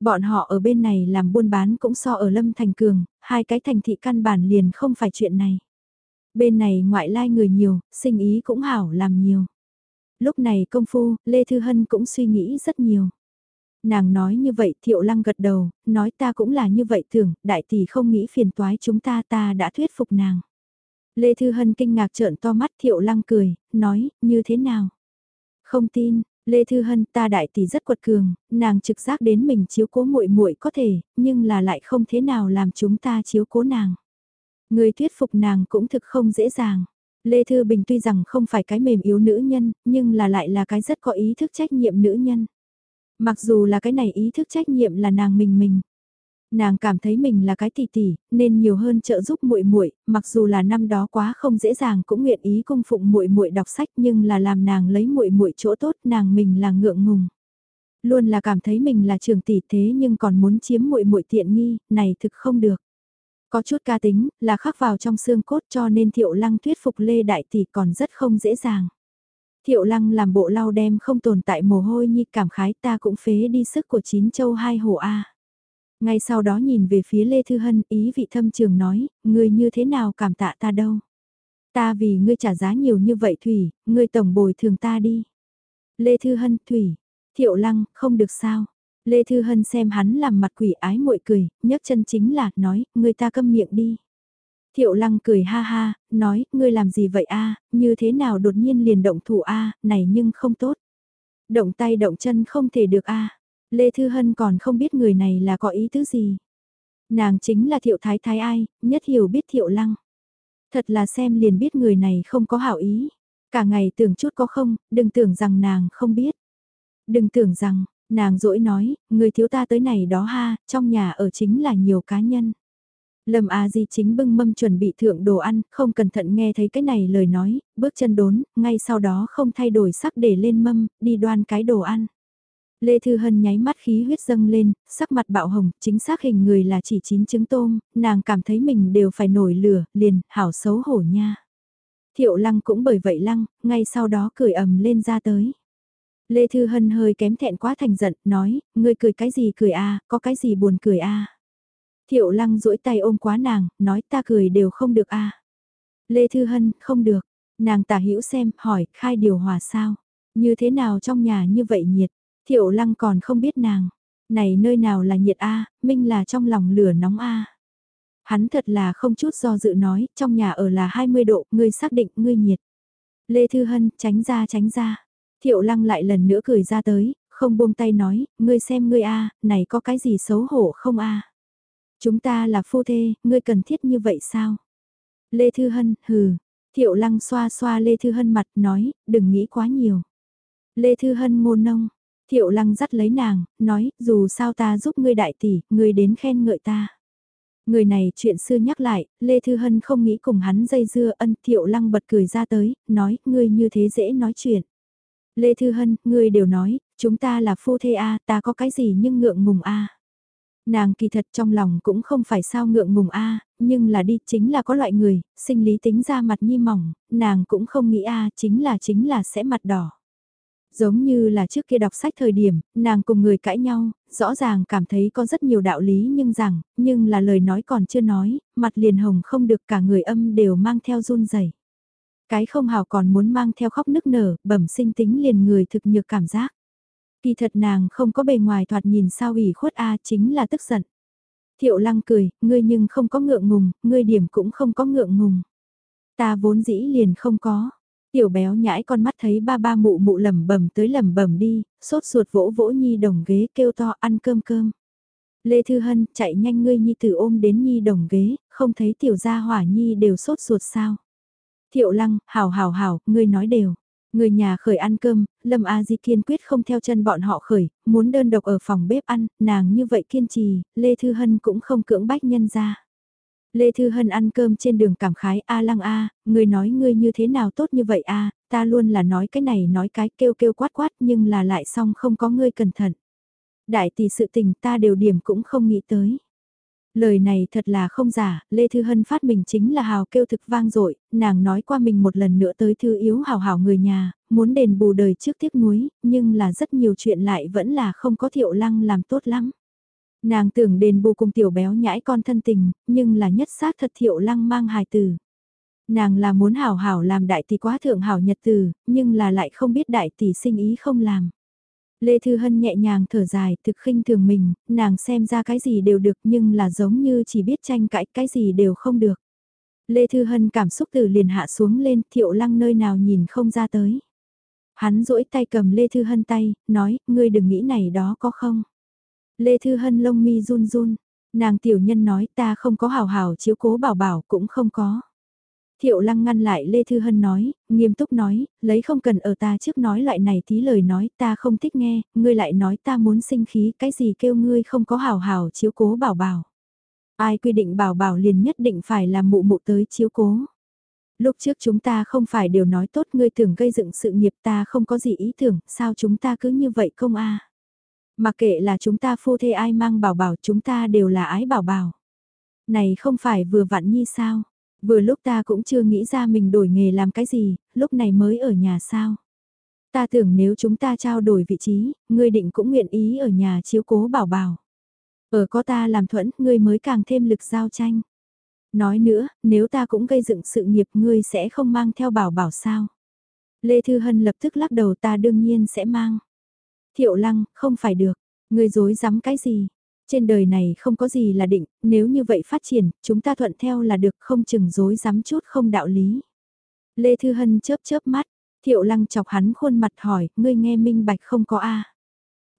Bọn họ ở bên này làm buôn bán cũng so ở Lâm Thành Cường, hai cái thành thị căn bản liền không phải chuyện này. Bên này ngoại lai người nhiều, sinh ý cũng hảo làm nhiều. Lúc này công phu, Lê Thư Hân cũng suy nghĩ rất nhiều. Nàng nói như vậy Thiệu Lăng gật đầu, nói ta cũng là như vậy thường, đại tỷ không nghĩ phiền toái chúng ta ta đã thuyết phục nàng. Lê Thư Hân kinh ngạc trợn to mắt Thiệu Lăng cười, nói, như thế nào? Không tin, Lê Thư Hân ta đại tỷ rất quật cường, nàng trực giác đến mình chiếu cố muội muội có thể, nhưng là lại không thế nào làm chúng ta chiếu cố nàng. Người thuyết phục nàng cũng thực không dễ dàng. Lê Thư Bình tuy rằng không phải cái mềm yếu nữ nhân, nhưng là lại là cái rất có ý thức trách nhiệm nữ nhân. Mặc dù là cái này ý thức trách nhiệm là nàng mình mình. Nàng cảm thấy mình là cái tỷ tỷ, nên nhiều hơn trợ giúp muội muội, mặc dù là năm đó quá không dễ dàng cũng nguyện ý cung phụng muội muội đọc sách, nhưng là làm nàng lấy muội muội chỗ tốt, nàng mình là ngượng ngùng. Luôn là cảm thấy mình là trưởng tỷ thế nhưng còn muốn chiếm muội muội tiện nghi, này thực không được. Có chút ca tính, là khắc vào trong xương cốt cho nên Thiệu Lăng thuyết phục Lê Đại Tỷ còn rất không dễ dàng. Thiệu Lăng làm bộ lau đem không tồn tại mồ hôi như cảm khái ta cũng phế đi sức của chín châu hai hồ A. Ngay sau đó nhìn về phía Lê Thư Hân ý vị thâm trường nói, ngươi như thế nào cảm tạ ta đâu. Ta vì ngươi trả giá nhiều như vậy Thủy, ngươi tổng bồi thường ta đi. Lê Thư Hân, Thủy, Thiệu Lăng, không được sao. Lê Thư Hân xem hắn làm mặt quỷ ái muội cười, nhấc chân chính là, nói, người ta câm miệng đi. Thiệu Lăng cười ha ha, nói, ngươi làm gì vậy a như thế nào đột nhiên liền động thủ a này nhưng không tốt. Động tay động chân không thể được a Lê Thư Hân còn không biết người này là có ý tứ gì. Nàng chính là Thiệu Thái Thái ai, nhất hiểu biết Thiệu Lăng. Thật là xem liền biết người này không có hảo ý. Cả ngày tưởng chút có không, đừng tưởng rằng nàng không biết. Đừng tưởng rằng, Nàng dỗi nói, người thiếu ta tới này đó ha, trong nhà ở chính là nhiều cá nhân. Lâm A Di chính bưng mâm chuẩn bị thượng đồ ăn, không cẩn thận nghe thấy cái này lời nói, bước chân đốn, ngay sau đó không thay đổi sắc để lên mâm, đi đoan cái đồ ăn. Lê Thư Hân nháy mắt khí huyết dâng lên, sắc mặt bạo hồng, chính xác hình người là chỉ chín trứng tôm, nàng cảm thấy mình đều phải nổi lửa, liền, hảo xấu hổ nha. Thiệu lăng cũng bởi vậy lăng, ngay sau đó cười ầm lên ra tới. Lê Thư Hân hơi kém thẹn quá thành giận, nói, ngươi cười cái gì cười a có cái gì buồn cười a Thiệu lăng duỗi tay ôm quá nàng, nói ta cười đều không được a Lê Thư Hân, không được. Nàng tả hữu xem, hỏi, khai điều hòa sao? Như thế nào trong nhà như vậy nhiệt? Thiệu lăng còn không biết nàng. Này nơi nào là nhiệt a minh là trong lòng lửa nóng a Hắn thật là không chút do dự nói, trong nhà ở là 20 độ, ngươi xác định ngươi nhiệt. Lê Thư Hân, tránh ra tránh ra. Thiệu lăng lại lần nữa cười ra tới, không buông tay nói, ngươi xem ngươi a, này có cái gì xấu hổ không a? Chúng ta là phu thê, ngươi cần thiết như vậy sao? Lê Thư Hân, hừ. Thiệu lăng xoa xoa Lê Thư Hân mặt nói, đừng nghĩ quá nhiều. Lê Thư Hân ngôn nông. Thiệu lăng dắt lấy nàng, nói, dù sao ta giúp ngươi đại tỷ, ngươi đến khen ngợi ta. Người này chuyện xưa nhắc lại, Lê Thư Hân không nghĩ cùng hắn dây dưa ân thiệu lăng bật cười ra tới, nói, ngươi như thế dễ nói chuyện. Lê Thư Hân, ngươi đều nói, chúng ta là phu thê A, ta có cái gì nhưng ngượng ngùng A. Nàng kỳ thật trong lòng cũng không phải sao ngượng ngùng A, nhưng là đi chính là có loại người, sinh lý tính ra mặt nhi mỏng, nàng cũng không nghĩ A, chính là chính là sẽ mặt đỏ. Giống như là trước kia đọc sách thời điểm, nàng cùng người cãi nhau, rõ ràng cảm thấy có rất nhiều đạo lý nhưng rằng, nhưng là lời nói còn chưa nói, mặt liền hồng không được cả người âm đều mang theo run rẩy cái không hào còn muốn mang theo khóc nức nở, bẩm sinh tính liền người thực nhược cảm giác. Kỳ thật nàng không có bề ngoài thoạt nhìn sao ủy khuất a chính là tức giận. Thiệu lăng cười, ngươi nhưng không có ngượng ngùng, ngươi điểm cũng không có ngượng ngùng. Ta vốn dĩ liền không có. Tiểu béo nhãi con mắt thấy ba ba mụ mụ lẩm bẩm tới lẩm bẩm đi, sốt ruột vỗ vỗ nhi đồng ghế kêu to ăn cơm cơm. Lê Thư Hân chạy nhanh ngươi nhi tử ôm đến nhi đồng ghế, không thấy tiểu gia hỏa nhi đều sốt ruột sao. Thiệu lăng, hảo hảo hảo, ngươi nói đều. Người nhà khởi ăn cơm, Lâm A Di kiên quyết không theo chân bọn họ khởi, muốn đơn độc ở phòng bếp ăn, nàng như vậy kiên trì, Lê Thư Hân cũng không cưỡng bách nhân ra. Lê Thư Hân ăn cơm trên đường cảm khái A lăng A, người nói ngươi như thế nào tốt như vậy A, ta luôn là nói cái này nói cái kêu kêu quát quát nhưng là lại xong không có ngươi cẩn thận. Đại tỷ sự tình ta đều điểm cũng không nghĩ tới. Lời này thật là không giả, Lê Thư Hân phát mình chính là hào kêu thực vang dội nàng nói qua mình một lần nữa tới thư yếu hào hào người nhà, muốn đền bù đời trước tiếc nuối, nhưng là rất nhiều chuyện lại vẫn là không có thiệu lăng làm tốt lắm. Nàng tưởng đền bù cùng tiểu béo nhãi con thân tình, nhưng là nhất xác thật thiệu lăng mang hài từ. Nàng là muốn hảo hảo làm đại tỷ quá thượng hảo nhật từ, nhưng là lại không biết đại tỷ sinh ý không làm. Lê Thư Hân nhẹ nhàng thở dài, thực khinh thường mình, nàng xem ra cái gì đều được nhưng là giống như chỉ biết tranh cãi cái gì đều không được. Lê Thư Hân cảm xúc từ liền hạ xuống lên thiệu lăng nơi nào nhìn không ra tới. Hắn duỗi tay cầm Lê Thư Hân tay, nói, ngươi đừng nghĩ này đó có không. Lê Thư Hân lông mi run run, nàng tiểu nhân nói ta không có hào hào chiếu cố bảo bảo cũng không có. Thiệu lăng ngăn lại Lê Thư Hân nói, nghiêm túc nói, lấy không cần ở ta trước nói lại này tí lời nói ta không thích nghe, ngươi lại nói ta muốn sinh khí, cái gì kêu ngươi không có hào hào chiếu cố bảo bảo. Ai quy định bảo bảo liền nhất định phải là mụ mụ tới chiếu cố. Lúc trước chúng ta không phải đều nói tốt ngươi tưởng gây dựng sự nghiệp ta không có gì ý tưởng, sao chúng ta cứ như vậy không a Mà kệ là chúng ta phu thê ai mang bảo bảo chúng ta đều là ái bảo bảo. Này không phải vừa vặn nhi sao? Vừa lúc ta cũng chưa nghĩ ra mình đổi nghề làm cái gì, lúc này mới ở nhà sao? Ta tưởng nếu chúng ta trao đổi vị trí, ngươi định cũng nguyện ý ở nhà chiếu cố bảo bảo. Ở có ta làm thuẫn, ngươi mới càng thêm lực giao tranh. Nói nữa, nếu ta cũng gây dựng sự nghiệp ngươi sẽ không mang theo bảo bảo sao. Lê Thư Hân lập tức lắc đầu ta đương nhiên sẽ mang. Thiệu lăng, không phải được, ngươi dối dám cái gì. Trên đời này không có gì là định, nếu như vậy phát triển, chúng ta thuận theo là được không chừng dối dám chút không đạo lý. Lê Thư Hân chớp chớp mắt, Thiệu Lăng chọc hắn khuôn mặt hỏi, ngươi nghe minh bạch không có a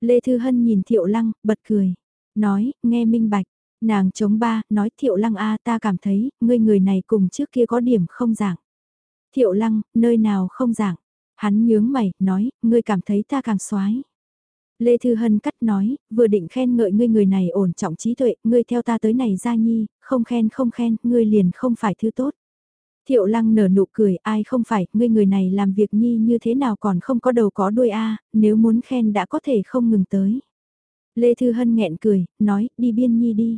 Lê Thư Hân nhìn Thiệu Lăng, bật cười, nói, nghe minh bạch, Nàng chống ba, nói thiệu lăng a ta cảm thấy, ngươi người này cùng trước kia có điểm không giảng Thiệu lăng, nơi nào không giảng Hắn nhướng mày, nói, ngươi cảm thấy ta càng xoái. Lê Thư Hân cắt nói, vừa định khen ngợi ngươi người này ổn trọng trí tuệ, ngươi theo ta tới này ra nhi, không khen không khen, ngươi liền không phải thứ tốt. Thiệu lăng nở nụ cười, ai không phải, ngươi người này làm việc nhi như thế nào còn không có đầu có đuôi a nếu muốn khen đã có thể không ngừng tới. Lê Thư Hân nghẹn cười, nói, đi biên nhi đi.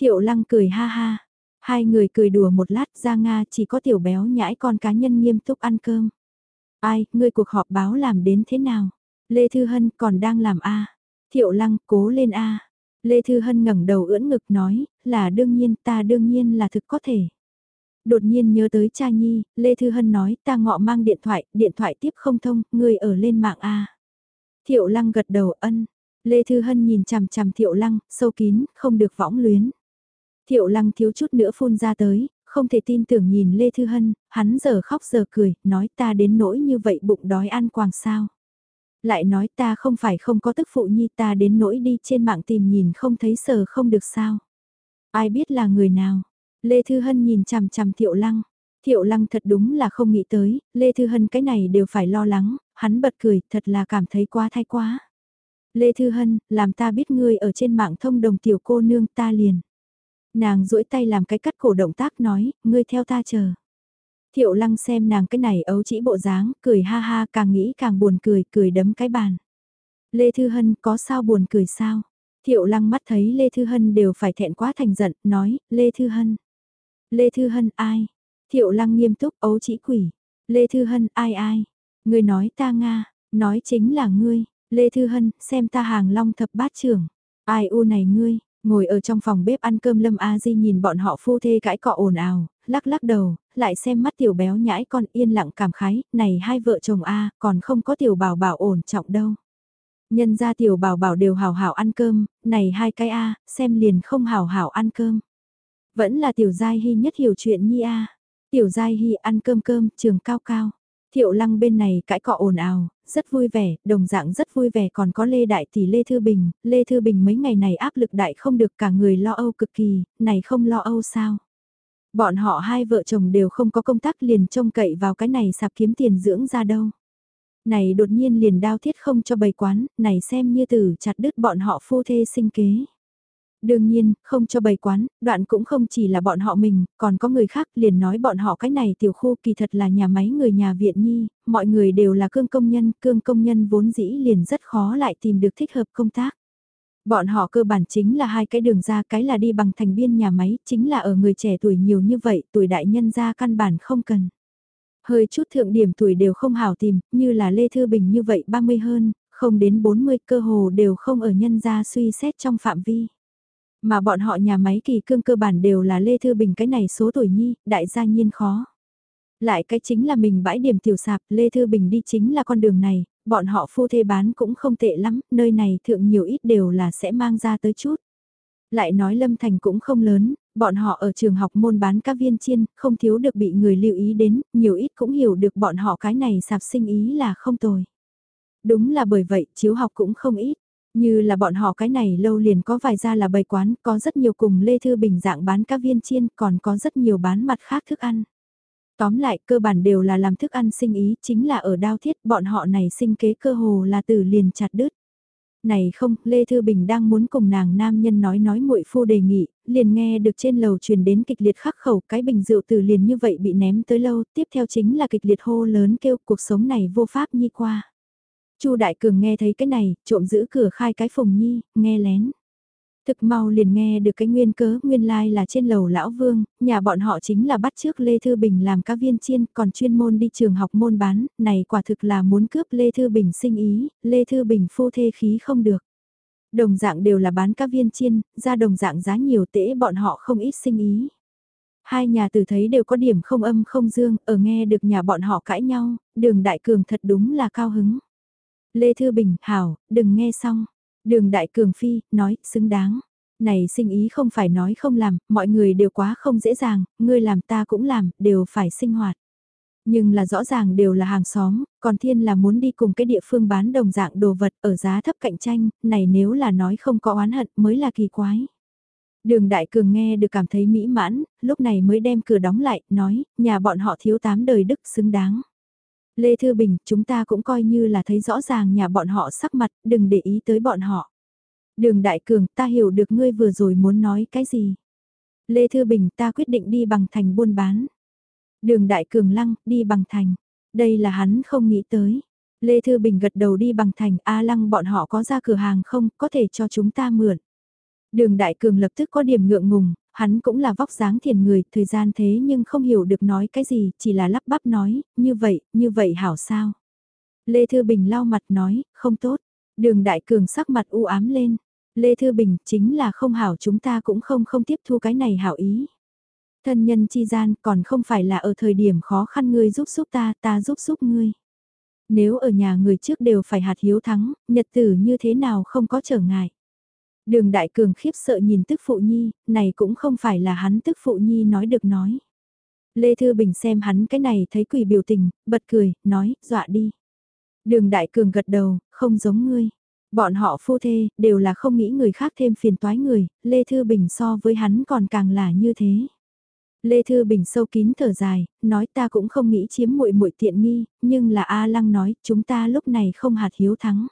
Thiệu lăng cười ha ha. Hai người cười đùa một lát ra Nga chỉ có tiểu béo nhãi con cá nhân nghiêm túc ăn cơm. Ai, ngươi cuộc họp báo làm đến thế nào? Lê Thư Hân còn đang làm A. Thiệu lăng cố lên A. Lê Thư Hân ngẩng đầu ưỡn ngực nói, là đương nhiên ta đương nhiên là thực có thể. Đột nhiên nhớ tới cha nhi, Lê Thư Hân nói ta ngọ mang điện thoại, điện thoại tiếp không thông, người ở lên mạng A. Thiệu lăng gật đầu ân. Lê Thư Hân nhìn chằm chằm thiệu lăng, sâu kín, không được võng luyến. Thiệu lăng thiếu chút nữa phun ra tới, không thể tin tưởng nhìn Lê Thư Hân, hắn giờ khóc giờ cười, nói ta đến nỗi như vậy bụng đói ăn quàng sao. Lại nói ta không phải không có tức phụ nhi ta đến nỗi đi trên mạng tìm nhìn không thấy sờ không được sao. Ai biết là người nào. Lê Thư Hân nhìn chằm chằm Thiệu Lăng. Thiệu Lăng thật đúng là không nghĩ tới, Lê Thư Hân cái này đều phải lo lắng, hắn bật cười, thật là cảm thấy quá thay quá. Lê Thư Hân, làm ta biết ngươi ở trên mạng thông đồng tiểu cô nương ta liền. Nàng duỗi tay làm cái cắt cổ động tác nói, ngươi theo ta chờ. Thiệu lăng xem nàng cái này ấu chỉ bộ dáng, cười ha ha càng nghĩ càng buồn cười, cười đấm cái bàn. Lê Thư Hân có sao buồn cười sao? Thiệu lăng mắt thấy Lê Thư Hân đều phải thẹn quá thành giận, nói, Lê Thư Hân. Lê Thư Hân ai? Thiệu lăng nghiêm túc ấu chỉ quỷ. Lê Thư Hân ai ai? Ngươi nói ta Nga, nói chính là ngươi. Lê Thư Hân, xem ta hàng long thập bát trưởng. Ai u này ngươi, Ngồi ở trong phòng bếp ăn cơm Lâm A Di nhìn bọn họ phu thê cãi cọ ồn ào, lắc lắc đầu, lại xem mắt tiểu béo nhãi con yên lặng cảm khái, này hai vợ chồng A còn không có tiểu bảo bảo ổn trọng đâu. Nhân ra tiểu bảo bảo đều hào hảo ăn cơm, này hai cái A, xem liền không hào hảo ăn cơm. Vẫn là tiểu giai hy nhất hiểu chuyện nhi A. Tiểu giai hy ăn cơm cơm, trường cao cao. Thiệu lăng bên này cãi cọ ồn ào, rất vui vẻ, đồng dạng rất vui vẻ còn có Lê Đại Tỷ Lê Thư Bình, Lê Thư Bình mấy ngày này áp lực đại không được cả người lo âu cực kỳ, này không lo âu sao. Bọn họ hai vợ chồng đều không có công tác liền trông cậy vào cái này sạp kiếm tiền dưỡng ra đâu. Này đột nhiên liền đao thiết không cho bày quán, này xem như từ chặt đứt bọn họ phu thê sinh kế. Đương nhiên, không cho bày quán, đoạn cũng không chỉ là bọn họ mình, còn có người khác liền nói bọn họ cái này tiểu khu kỳ thật là nhà máy người nhà viện nhi, mọi người đều là cương công nhân, cương công nhân vốn dĩ liền rất khó lại tìm được thích hợp công tác. Bọn họ cơ bản chính là hai cái đường ra cái là đi bằng thành biên nhà máy, chính là ở người trẻ tuổi nhiều như vậy, tuổi đại nhân ra căn bản không cần. Hơi chút thượng điểm tuổi đều không hảo tìm, như là Lê Thư Bình như vậy 30 hơn, không đến 40 cơ hồ đều không ở nhân gia suy xét trong phạm vi. Mà bọn họ nhà máy kỳ cương cơ bản đều là Lê Thư Bình cái này số tuổi nhi, đại gia nhiên khó. Lại cái chính là mình bãi điểm tiểu sạp, Lê Thư Bình đi chính là con đường này, bọn họ phu thê bán cũng không tệ lắm, nơi này thượng nhiều ít đều là sẽ mang ra tới chút. Lại nói Lâm Thành cũng không lớn, bọn họ ở trường học môn bán các viên chiên, không thiếu được bị người lưu ý đến, nhiều ít cũng hiểu được bọn họ cái này sạp sinh ý là không tồi. Đúng là bởi vậy, chiếu học cũng không ít. Như là bọn họ cái này lâu liền có vài gia là bày quán, có rất nhiều cùng Lê Thư Bình dạng bán cá viên chiên, còn có rất nhiều bán mặt khác thức ăn. Tóm lại cơ bản đều là làm thức ăn sinh ý, chính là ở đao thiết bọn họ này sinh kế cơ hồ là từ liền chặt đứt. Này không, Lê Thư Bình đang muốn cùng nàng nam nhân nói nói muội phu đề nghị, liền nghe được trên lầu truyền đến kịch liệt khắc khẩu cái bình rượu từ liền như vậy bị ném tới lâu, tiếp theo chính là kịch liệt hô lớn kêu cuộc sống này vô pháp nhi qua. Chu Đại Cường nghe thấy cái này, trộm giữ cửa khai cái phùng nhi, nghe lén. Thực mau liền nghe được cái nguyên cớ, nguyên lai like là trên lầu lão vương, nhà bọn họ chính là bắt trước Lê Thư Bình làm cá viên chiên, còn chuyên môn đi trường học môn bán, này quả thực là muốn cướp Lê Thư Bình sinh ý, Lê Thư Bình phu thê khí không được. Đồng dạng đều là bán cá viên chiên, ra đồng dạng giá nhiều tễ bọn họ không ít sinh ý. Hai nhà từ thấy đều có điểm không âm không dương, ở nghe được nhà bọn họ cãi nhau, đường đại cường thật đúng là cao hứng. Lê Thư Bình, hảo, đừng nghe xong. Đường Đại Cường Phi, nói, xứng đáng. Này sinh ý không phải nói không làm, mọi người đều quá không dễ dàng, ngươi làm ta cũng làm, đều phải sinh hoạt. Nhưng là rõ ràng đều là hàng xóm, còn thiên là muốn đi cùng cái địa phương bán đồng dạng đồ vật ở giá thấp cạnh tranh, này nếu là nói không có oán hận mới là kỳ quái. Đường Đại Cường nghe được cảm thấy mỹ mãn, lúc này mới đem cửa đóng lại, nói, nhà bọn họ thiếu tám đời đức xứng đáng. Lê Thư Bình, chúng ta cũng coi như là thấy rõ ràng nhà bọn họ sắc mặt, đừng để ý tới bọn họ. Đường Đại Cường, ta hiểu được ngươi vừa rồi muốn nói cái gì. Lê Thư Bình, ta quyết định đi bằng thành buôn bán. Đường Đại Cường lăng, đi bằng thành. Đây là hắn không nghĩ tới. Lê Thư Bình gật đầu đi bằng thành, A lăng bọn họ có ra cửa hàng không, có thể cho chúng ta mượn. Đường Đại Cường lập tức có điểm ngượng ngùng, hắn cũng là vóc dáng thiền người, thời gian thế nhưng không hiểu được nói cái gì, chỉ là lắp bắp nói, như vậy, như vậy hảo sao. Lê Thư Bình lau mặt nói, không tốt. Đường Đại Cường sắc mặt u ám lên. Lê Thư Bình chính là không hảo chúng ta cũng không không tiếp thu cái này hảo ý. Thân nhân chi gian còn không phải là ở thời điểm khó khăn ngươi giúp giúp ta, ta giúp giúp ngươi. Nếu ở nhà người trước đều phải hạt hiếu thắng, nhật tử như thế nào không có trở ngại. Đường Đại Cường khiếp sợ nhìn tức phụ nhi, này cũng không phải là hắn tức phụ nhi nói được nói. Lê Thư Bình xem hắn cái này thấy quỷ biểu tình, bật cười, nói, dọa đi. Đường Đại Cường gật đầu, không giống ngươi. Bọn họ phu thê, đều là không nghĩ người khác thêm phiền toái người, Lê Thư Bình so với hắn còn càng là như thế. Lê Thư Bình sâu kín thở dài, nói ta cũng không nghĩ chiếm muội muội tiện nghi, nhưng là A Lăng nói, chúng ta lúc này không hạt hiếu thắng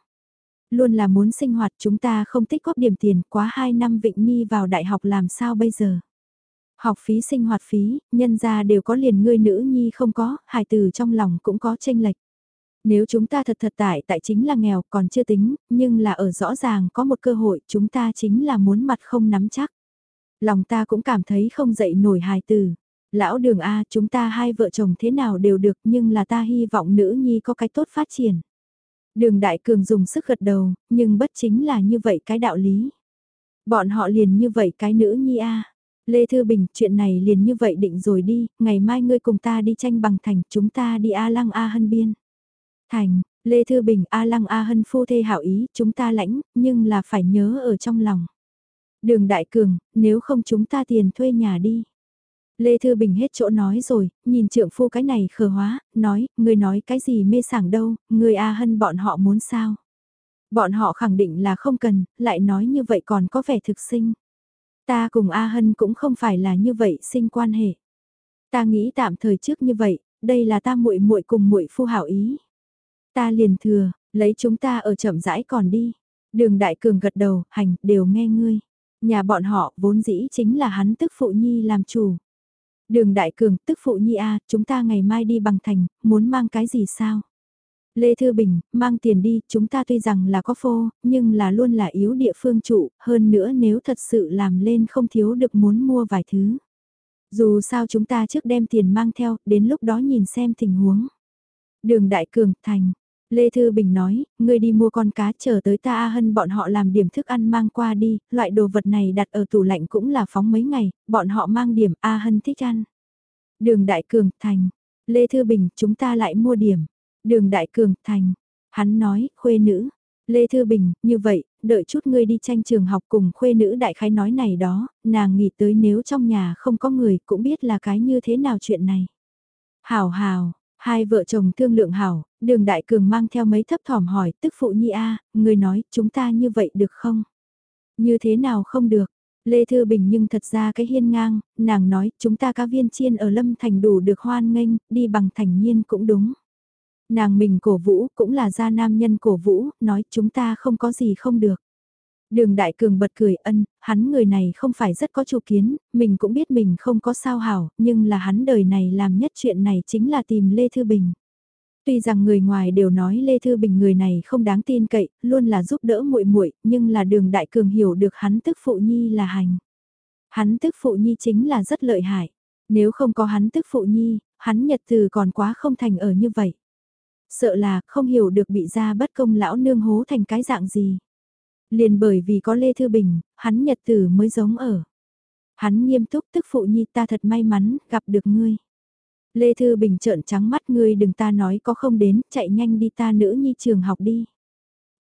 luôn là muốn sinh hoạt chúng ta không tích góp điểm tiền quá 2 năm Vịnh Nhi vào đại học làm sao bây giờ. Học phí sinh hoạt phí, nhân gia đều có liền ngươi nữ nhi không có, hài từ trong lòng cũng có tranh lệch. Nếu chúng ta thật thật tại tại chính là nghèo còn chưa tính, nhưng là ở rõ ràng có một cơ hội chúng ta chính là muốn mặt không nắm chắc. Lòng ta cũng cảm thấy không dậy nổi hài từ. Lão đường A chúng ta hai vợ chồng thế nào đều được nhưng là ta hy vọng nữ nhi có cái tốt phát triển. Đường Đại Cường dùng sức gật đầu, nhưng bất chính là như vậy cái đạo lý. Bọn họ liền như vậy cái nữ nhi a. Lê Thư Bình, chuyện này liền như vậy định rồi đi, ngày mai ngươi cùng ta đi tranh bằng thành, chúng ta đi A Lăng A Hân Biên. Thành, Lê Thư Bình A Lăng A Hân phu thê hảo ý, chúng ta lãnh, nhưng là phải nhớ ở trong lòng. Đường Đại Cường, nếu không chúng ta tiền thuê nhà đi. Lê Thư Bình hết chỗ nói rồi, nhìn trượng phu cái này khờ hóa, nói, người nói cái gì mê sảng đâu, người A Hân bọn họ muốn sao. Bọn họ khẳng định là không cần, lại nói như vậy còn có vẻ thực sinh. Ta cùng A Hân cũng không phải là như vậy sinh quan hệ. Ta nghĩ tạm thời trước như vậy, đây là ta muội muội cùng muội phu hảo ý. Ta liền thừa, lấy chúng ta ở chậm rãi còn đi. Đường Đại Cường gật đầu, hành, đều nghe ngươi. Nhà bọn họ vốn dĩ chính là hắn tức phụ nhi làm chủ. Đường Đại Cường, tức phụ nhi A, chúng ta ngày mai đi bằng thành, muốn mang cái gì sao? Lê Thư Bình, mang tiền đi, chúng ta tuy rằng là có phô, nhưng là luôn là yếu địa phương trụ, hơn nữa nếu thật sự làm lên không thiếu được muốn mua vài thứ. Dù sao chúng ta trước đem tiền mang theo, đến lúc đó nhìn xem tình huống. Đường Đại Cường, Thành. Lê Thư Bình nói, ngươi đi mua con cá chờ tới ta A Hân bọn họ làm điểm thức ăn mang qua đi, loại đồ vật này đặt ở tủ lạnh cũng là phóng mấy ngày, bọn họ mang điểm A Hân thích ăn. Đường Đại Cường, Thành. Lê Thư Bình, chúng ta lại mua điểm. Đường Đại Cường, Thành. Hắn nói, khuê nữ. Lê Thư Bình, như vậy, đợi chút ngươi đi tranh trường học cùng khuê nữ đại khái nói này đó, nàng nghĩ tới nếu trong nhà không có người cũng biết là cái như thế nào chuyện này. Hảo hào, hai vợ chồng thương lượng hảo, đường đại cường mang theo mấy thấp thỏm hỏi tức phụ nhi a người nói chúng ta như vậy được không? Như thế nào không được? Lê Thư Bình nhưng thật ra cái hiên ngang, nàng nói chúng ta cá viên chiên ở Lâm Thành đủ được hoan nghênh, đi bằng thành nhiên cũng đúng. Nàng mình cổ vũ cũng là gia nam nhân cổ vũ, nói chúng ta không có gì không được. Đường Đại Cường bật cười ân, hắn người này không phải rất có chủ kiến, mình cũng biết mình không có sao hảo, nhưng là hắn đời này làm nhất chuyện này chính là tìm Lê Thư Bình. Tuy rằng người ngoài đều nói Lê Thư Bình người này không đáng tin cậy, luôn là giúp đỡ muội muội, nhưng là đường Đại Cường hiểu được hắn tức phụ nhi là hành. Hắn tức phụ nhi chính là rất lợi hại. Nếu không có hắn tức phụ nhi, hắn nhật từ còn quá không thành ở như vậy. Sợ là không hiểu được bị ra bất công lão nương hố thành cái dạng gì. Liền bởi vì có Lê Thư Bình, hắn nhật tử mới giống ở. Hắn nghiêm túc tức phụ nhi ta thật may mắn gặp được ngươi. Lê Thư Bình trợn trắng mắt ngươi đừng ta nói có không đến, chạy nhanh đi ta nữ nhi trường học đi.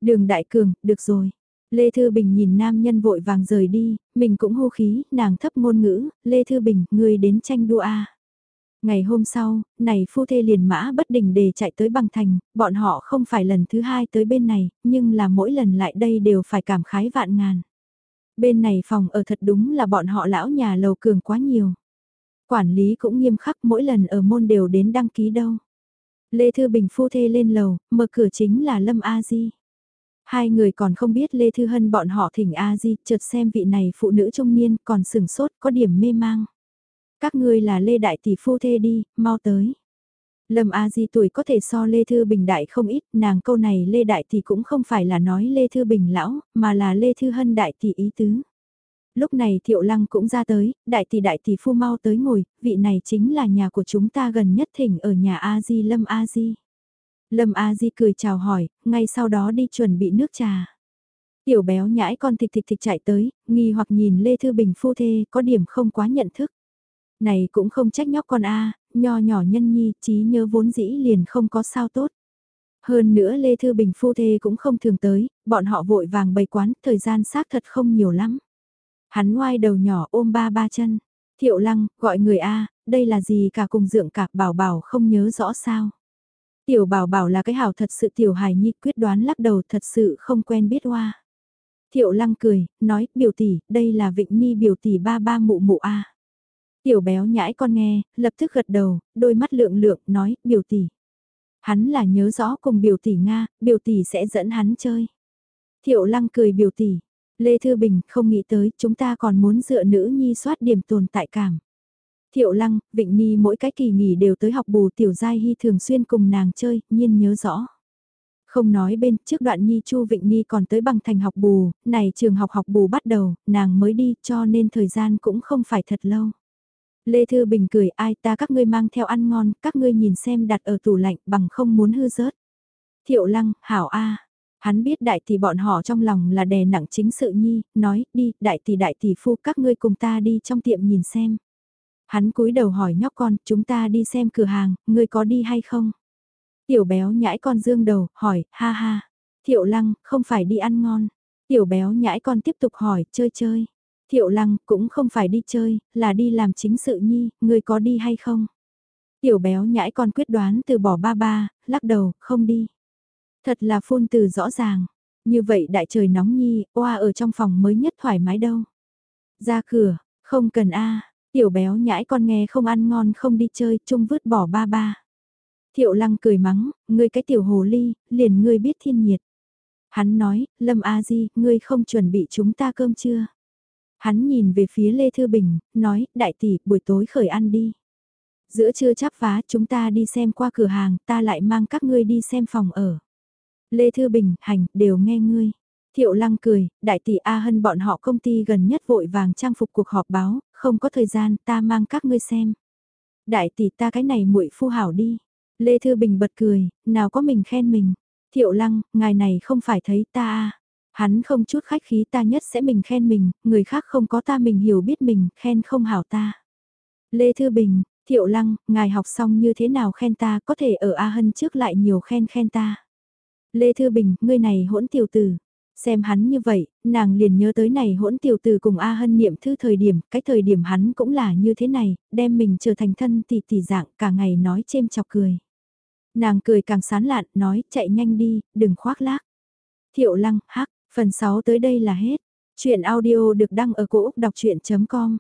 Đường Đại Cường, được rồi. Lê Thư Bình nhìn nam nhân vội vàng rời đi, mình cũng hô khí, nàng thấp ngôn ngữ, Lê Thư Bình, ngươi đến tranh đua a Ngày hôm sau, này phu thê liền mã bất đình để chạy tới bằng thành, bọn họ không phải lần thứ hai tới bên này, nhưng là mỗi lần lại đây đều phải cảm khái vạn ngàn. Bên này phòng ở thật đúng là bọn họ lão nhà lầu cường quá nhiều. Quản lý cũng nghiêm khắc mỗi lần ở môn đều đến đăng ký đâu. Lê Thư Bình phu thê lên lầu, mở cửa chính là Lâm A Di. Hai người còn không biết Lê Thư Hân bọn họ thỉnh A Di, chợt xem vị này phụ nữ trung niên còn sừng sốt có điểm mê mang. Các ngươi là Lê Đại Tỷ phu thê đi, mau tới. Lâm A Di tuổi có thể so Lê Thư Bình đại không ít, nàng câu này Lê Đại Tỷ cũng không phải là nói Lê Thư Bình lão, mà là Lê Thư Hân Đại Tỷ ý tứ. Lúc này Thiệu Lăng cũng ra tới, Đại Tỷ Đại Tỷ phu mau tới ngồi, vị này chính là nhà của chúng ta gần nhất thỉnh ở nhà A Di Lâm A Di. Lâm A Di cười chào hỏi, ngay sau đó đi chuẩn bị nước trà. Tiểu béo nhãi con thịt thịt thịt chạy tới, nghi hoặc nhìn Lê Thư Bình phu thê có điểm không quá nhận thức. Này cũng không trách nhóc con A, nho nhỏ nhân nhi, trí nhớ vốn dĩ liền không có sao tốt. Hơn nữa Lê Thư Bình phu thê cũng không thường tới, bọn họ vội vàng bày quán, thời gian xác thật không nhiều lắm. Hắn ngoai đầu nhỏ ôm ba ba chân. Thiệu lăng, gọi người A, đây là gì cả cùng dượng cả bảo bảo không nhớ rõ sao. Tiểu bảo bảo là cái hảo thật sự tiểu hài nhi quyết đoán lắc đầu thật sự không quen biết hoa. Thiệu lăng cười, nói, biểu tỷ, đây là Vịnh Ni biểu tỷ ba ba mụ mụ A. Tiểu béo nhãi con nghe, lập tức gật đầu, đôi mắt lượng lượng, nói, biểu tỷ. Hắn là nhớ rõ cùng biểu tỷ Nga, biểu tỷ sẽ dẫn hắn chơi. Thiệu lăng cười biểu tỷ. Lê Thư Bình không nghĩ tới chúng ta còn muốn dựa nữ nhi soát điểm tồn tại cảm. Thiệu lăng, Vịnh Nhi mỗi cái kỳ nghỉ đều tới học bù tiểu giai hy thường xuyên cùng nàng chơi, nhiên nhớ rõ. Không nói bên, trước đoạn Nhi Chu Vịnh Nhi còn tới bằng thành học bù, này trường học học bù bắt đầu, nàng mới đi cho nên thời gian cũng không phải thật lâu. Lê Thư Bình cười ai ta các ngươi mang theo ăn ngon, các ngươi nhìn xem đặt ở tủ lạnh bằng không muốn hư rớt. Thiệu lăng, hảo A. Hắn biết đại tỷ bọn họ trong lòng là đè nặng chính sự nhi, nói, đi, đại tỷ đại tỷ phu các ngươi cùng ta đi trong tiệm nhìn xem. Hắn cúi đầu hỏi nhóc con, chúng ta đi xem cửa hàng, ngươi có đi hay không? Tiểu béo nhãi con dương đầu, hỏi, ha ha. Thiệu lăng, không phải đi ăn ngon. Tiểu béo nhãi con tiếp tục hỏi, chơi chơi. Thiệu lăng cũng không phải đi chơi, là đi làm chính sự nhi, người có đi hay không? Tiểu béo nhãi con quyết đoán từ bỏ ba ba, lắc đầu, không đi. Thật là phun từ rõ ràng. Như vậy đại trời nóng nhi, oa ở trong phòng mới nhất thoải mái đâu. Ra cửa, không cần a tiểu béo nhãi con nghe không ăn ngon không đi chơi, chung vứt bỏ ba ba. Thiệu lăng cười mắng, ngươi cái tiểu hồ ly, liền ngươi biết thiên nhiệt. Hắn nói, Lâm A Di, ngươi không chuẩn bị chúng ta cơm chưa? Hắn nhìn về phía Lê Thư Bình, nói, đại tỷ, buổi tối khởi ăn đi. Giữa trưa chắp vá chúng ta đi xem qua cửa hàng, ta lại mang các ngươi đi xem phòng ở. Lê Thư Bình, hành, đều nghe ngươi. Thiệu lăng cười, đại tỷ A Hân bọn họ công ty gần nhất vội vàng trang phục cuộc họp báo, không có thời gian, ta mang các ngươi xem. Đại tỷ ta cái này muội phu hảo đi. Lê Thư Bình bật cười, nào có mình khen mình. Thiệu lăng, ngài này không phải thấy ta à. Hắn không chút khách khí ta nhất sẽ mình khen mình, người khác không có ta mình hiểu biết mình, khen không hảo ta. Lê Thư Bình, Thiệu Lăng, ngài học xong như thế nào khen ta, có thể ở A Hân trước lại nhiều khen khen ta. Lê Thư Bình, ngươi này hỗn tiểu tử. Xem hắn như vậy, nàng liền nhớ tới này hỗn tiểu tử cùng A Hân niệm thư thời điểm, cái thời điểm hắn cũng là như thế này, đem mình trở thành thân tỷ tỷ dạng cả ngày nói chêm chọc cười. Nàng cười càng sán lạn, nói chạy nhanh đi, đừng khoác lác. Thiệu lăng, hắc, Phần 6 tới đây là hết. Chuyện audio được đăng ở cổ Úc đọc chuyện.com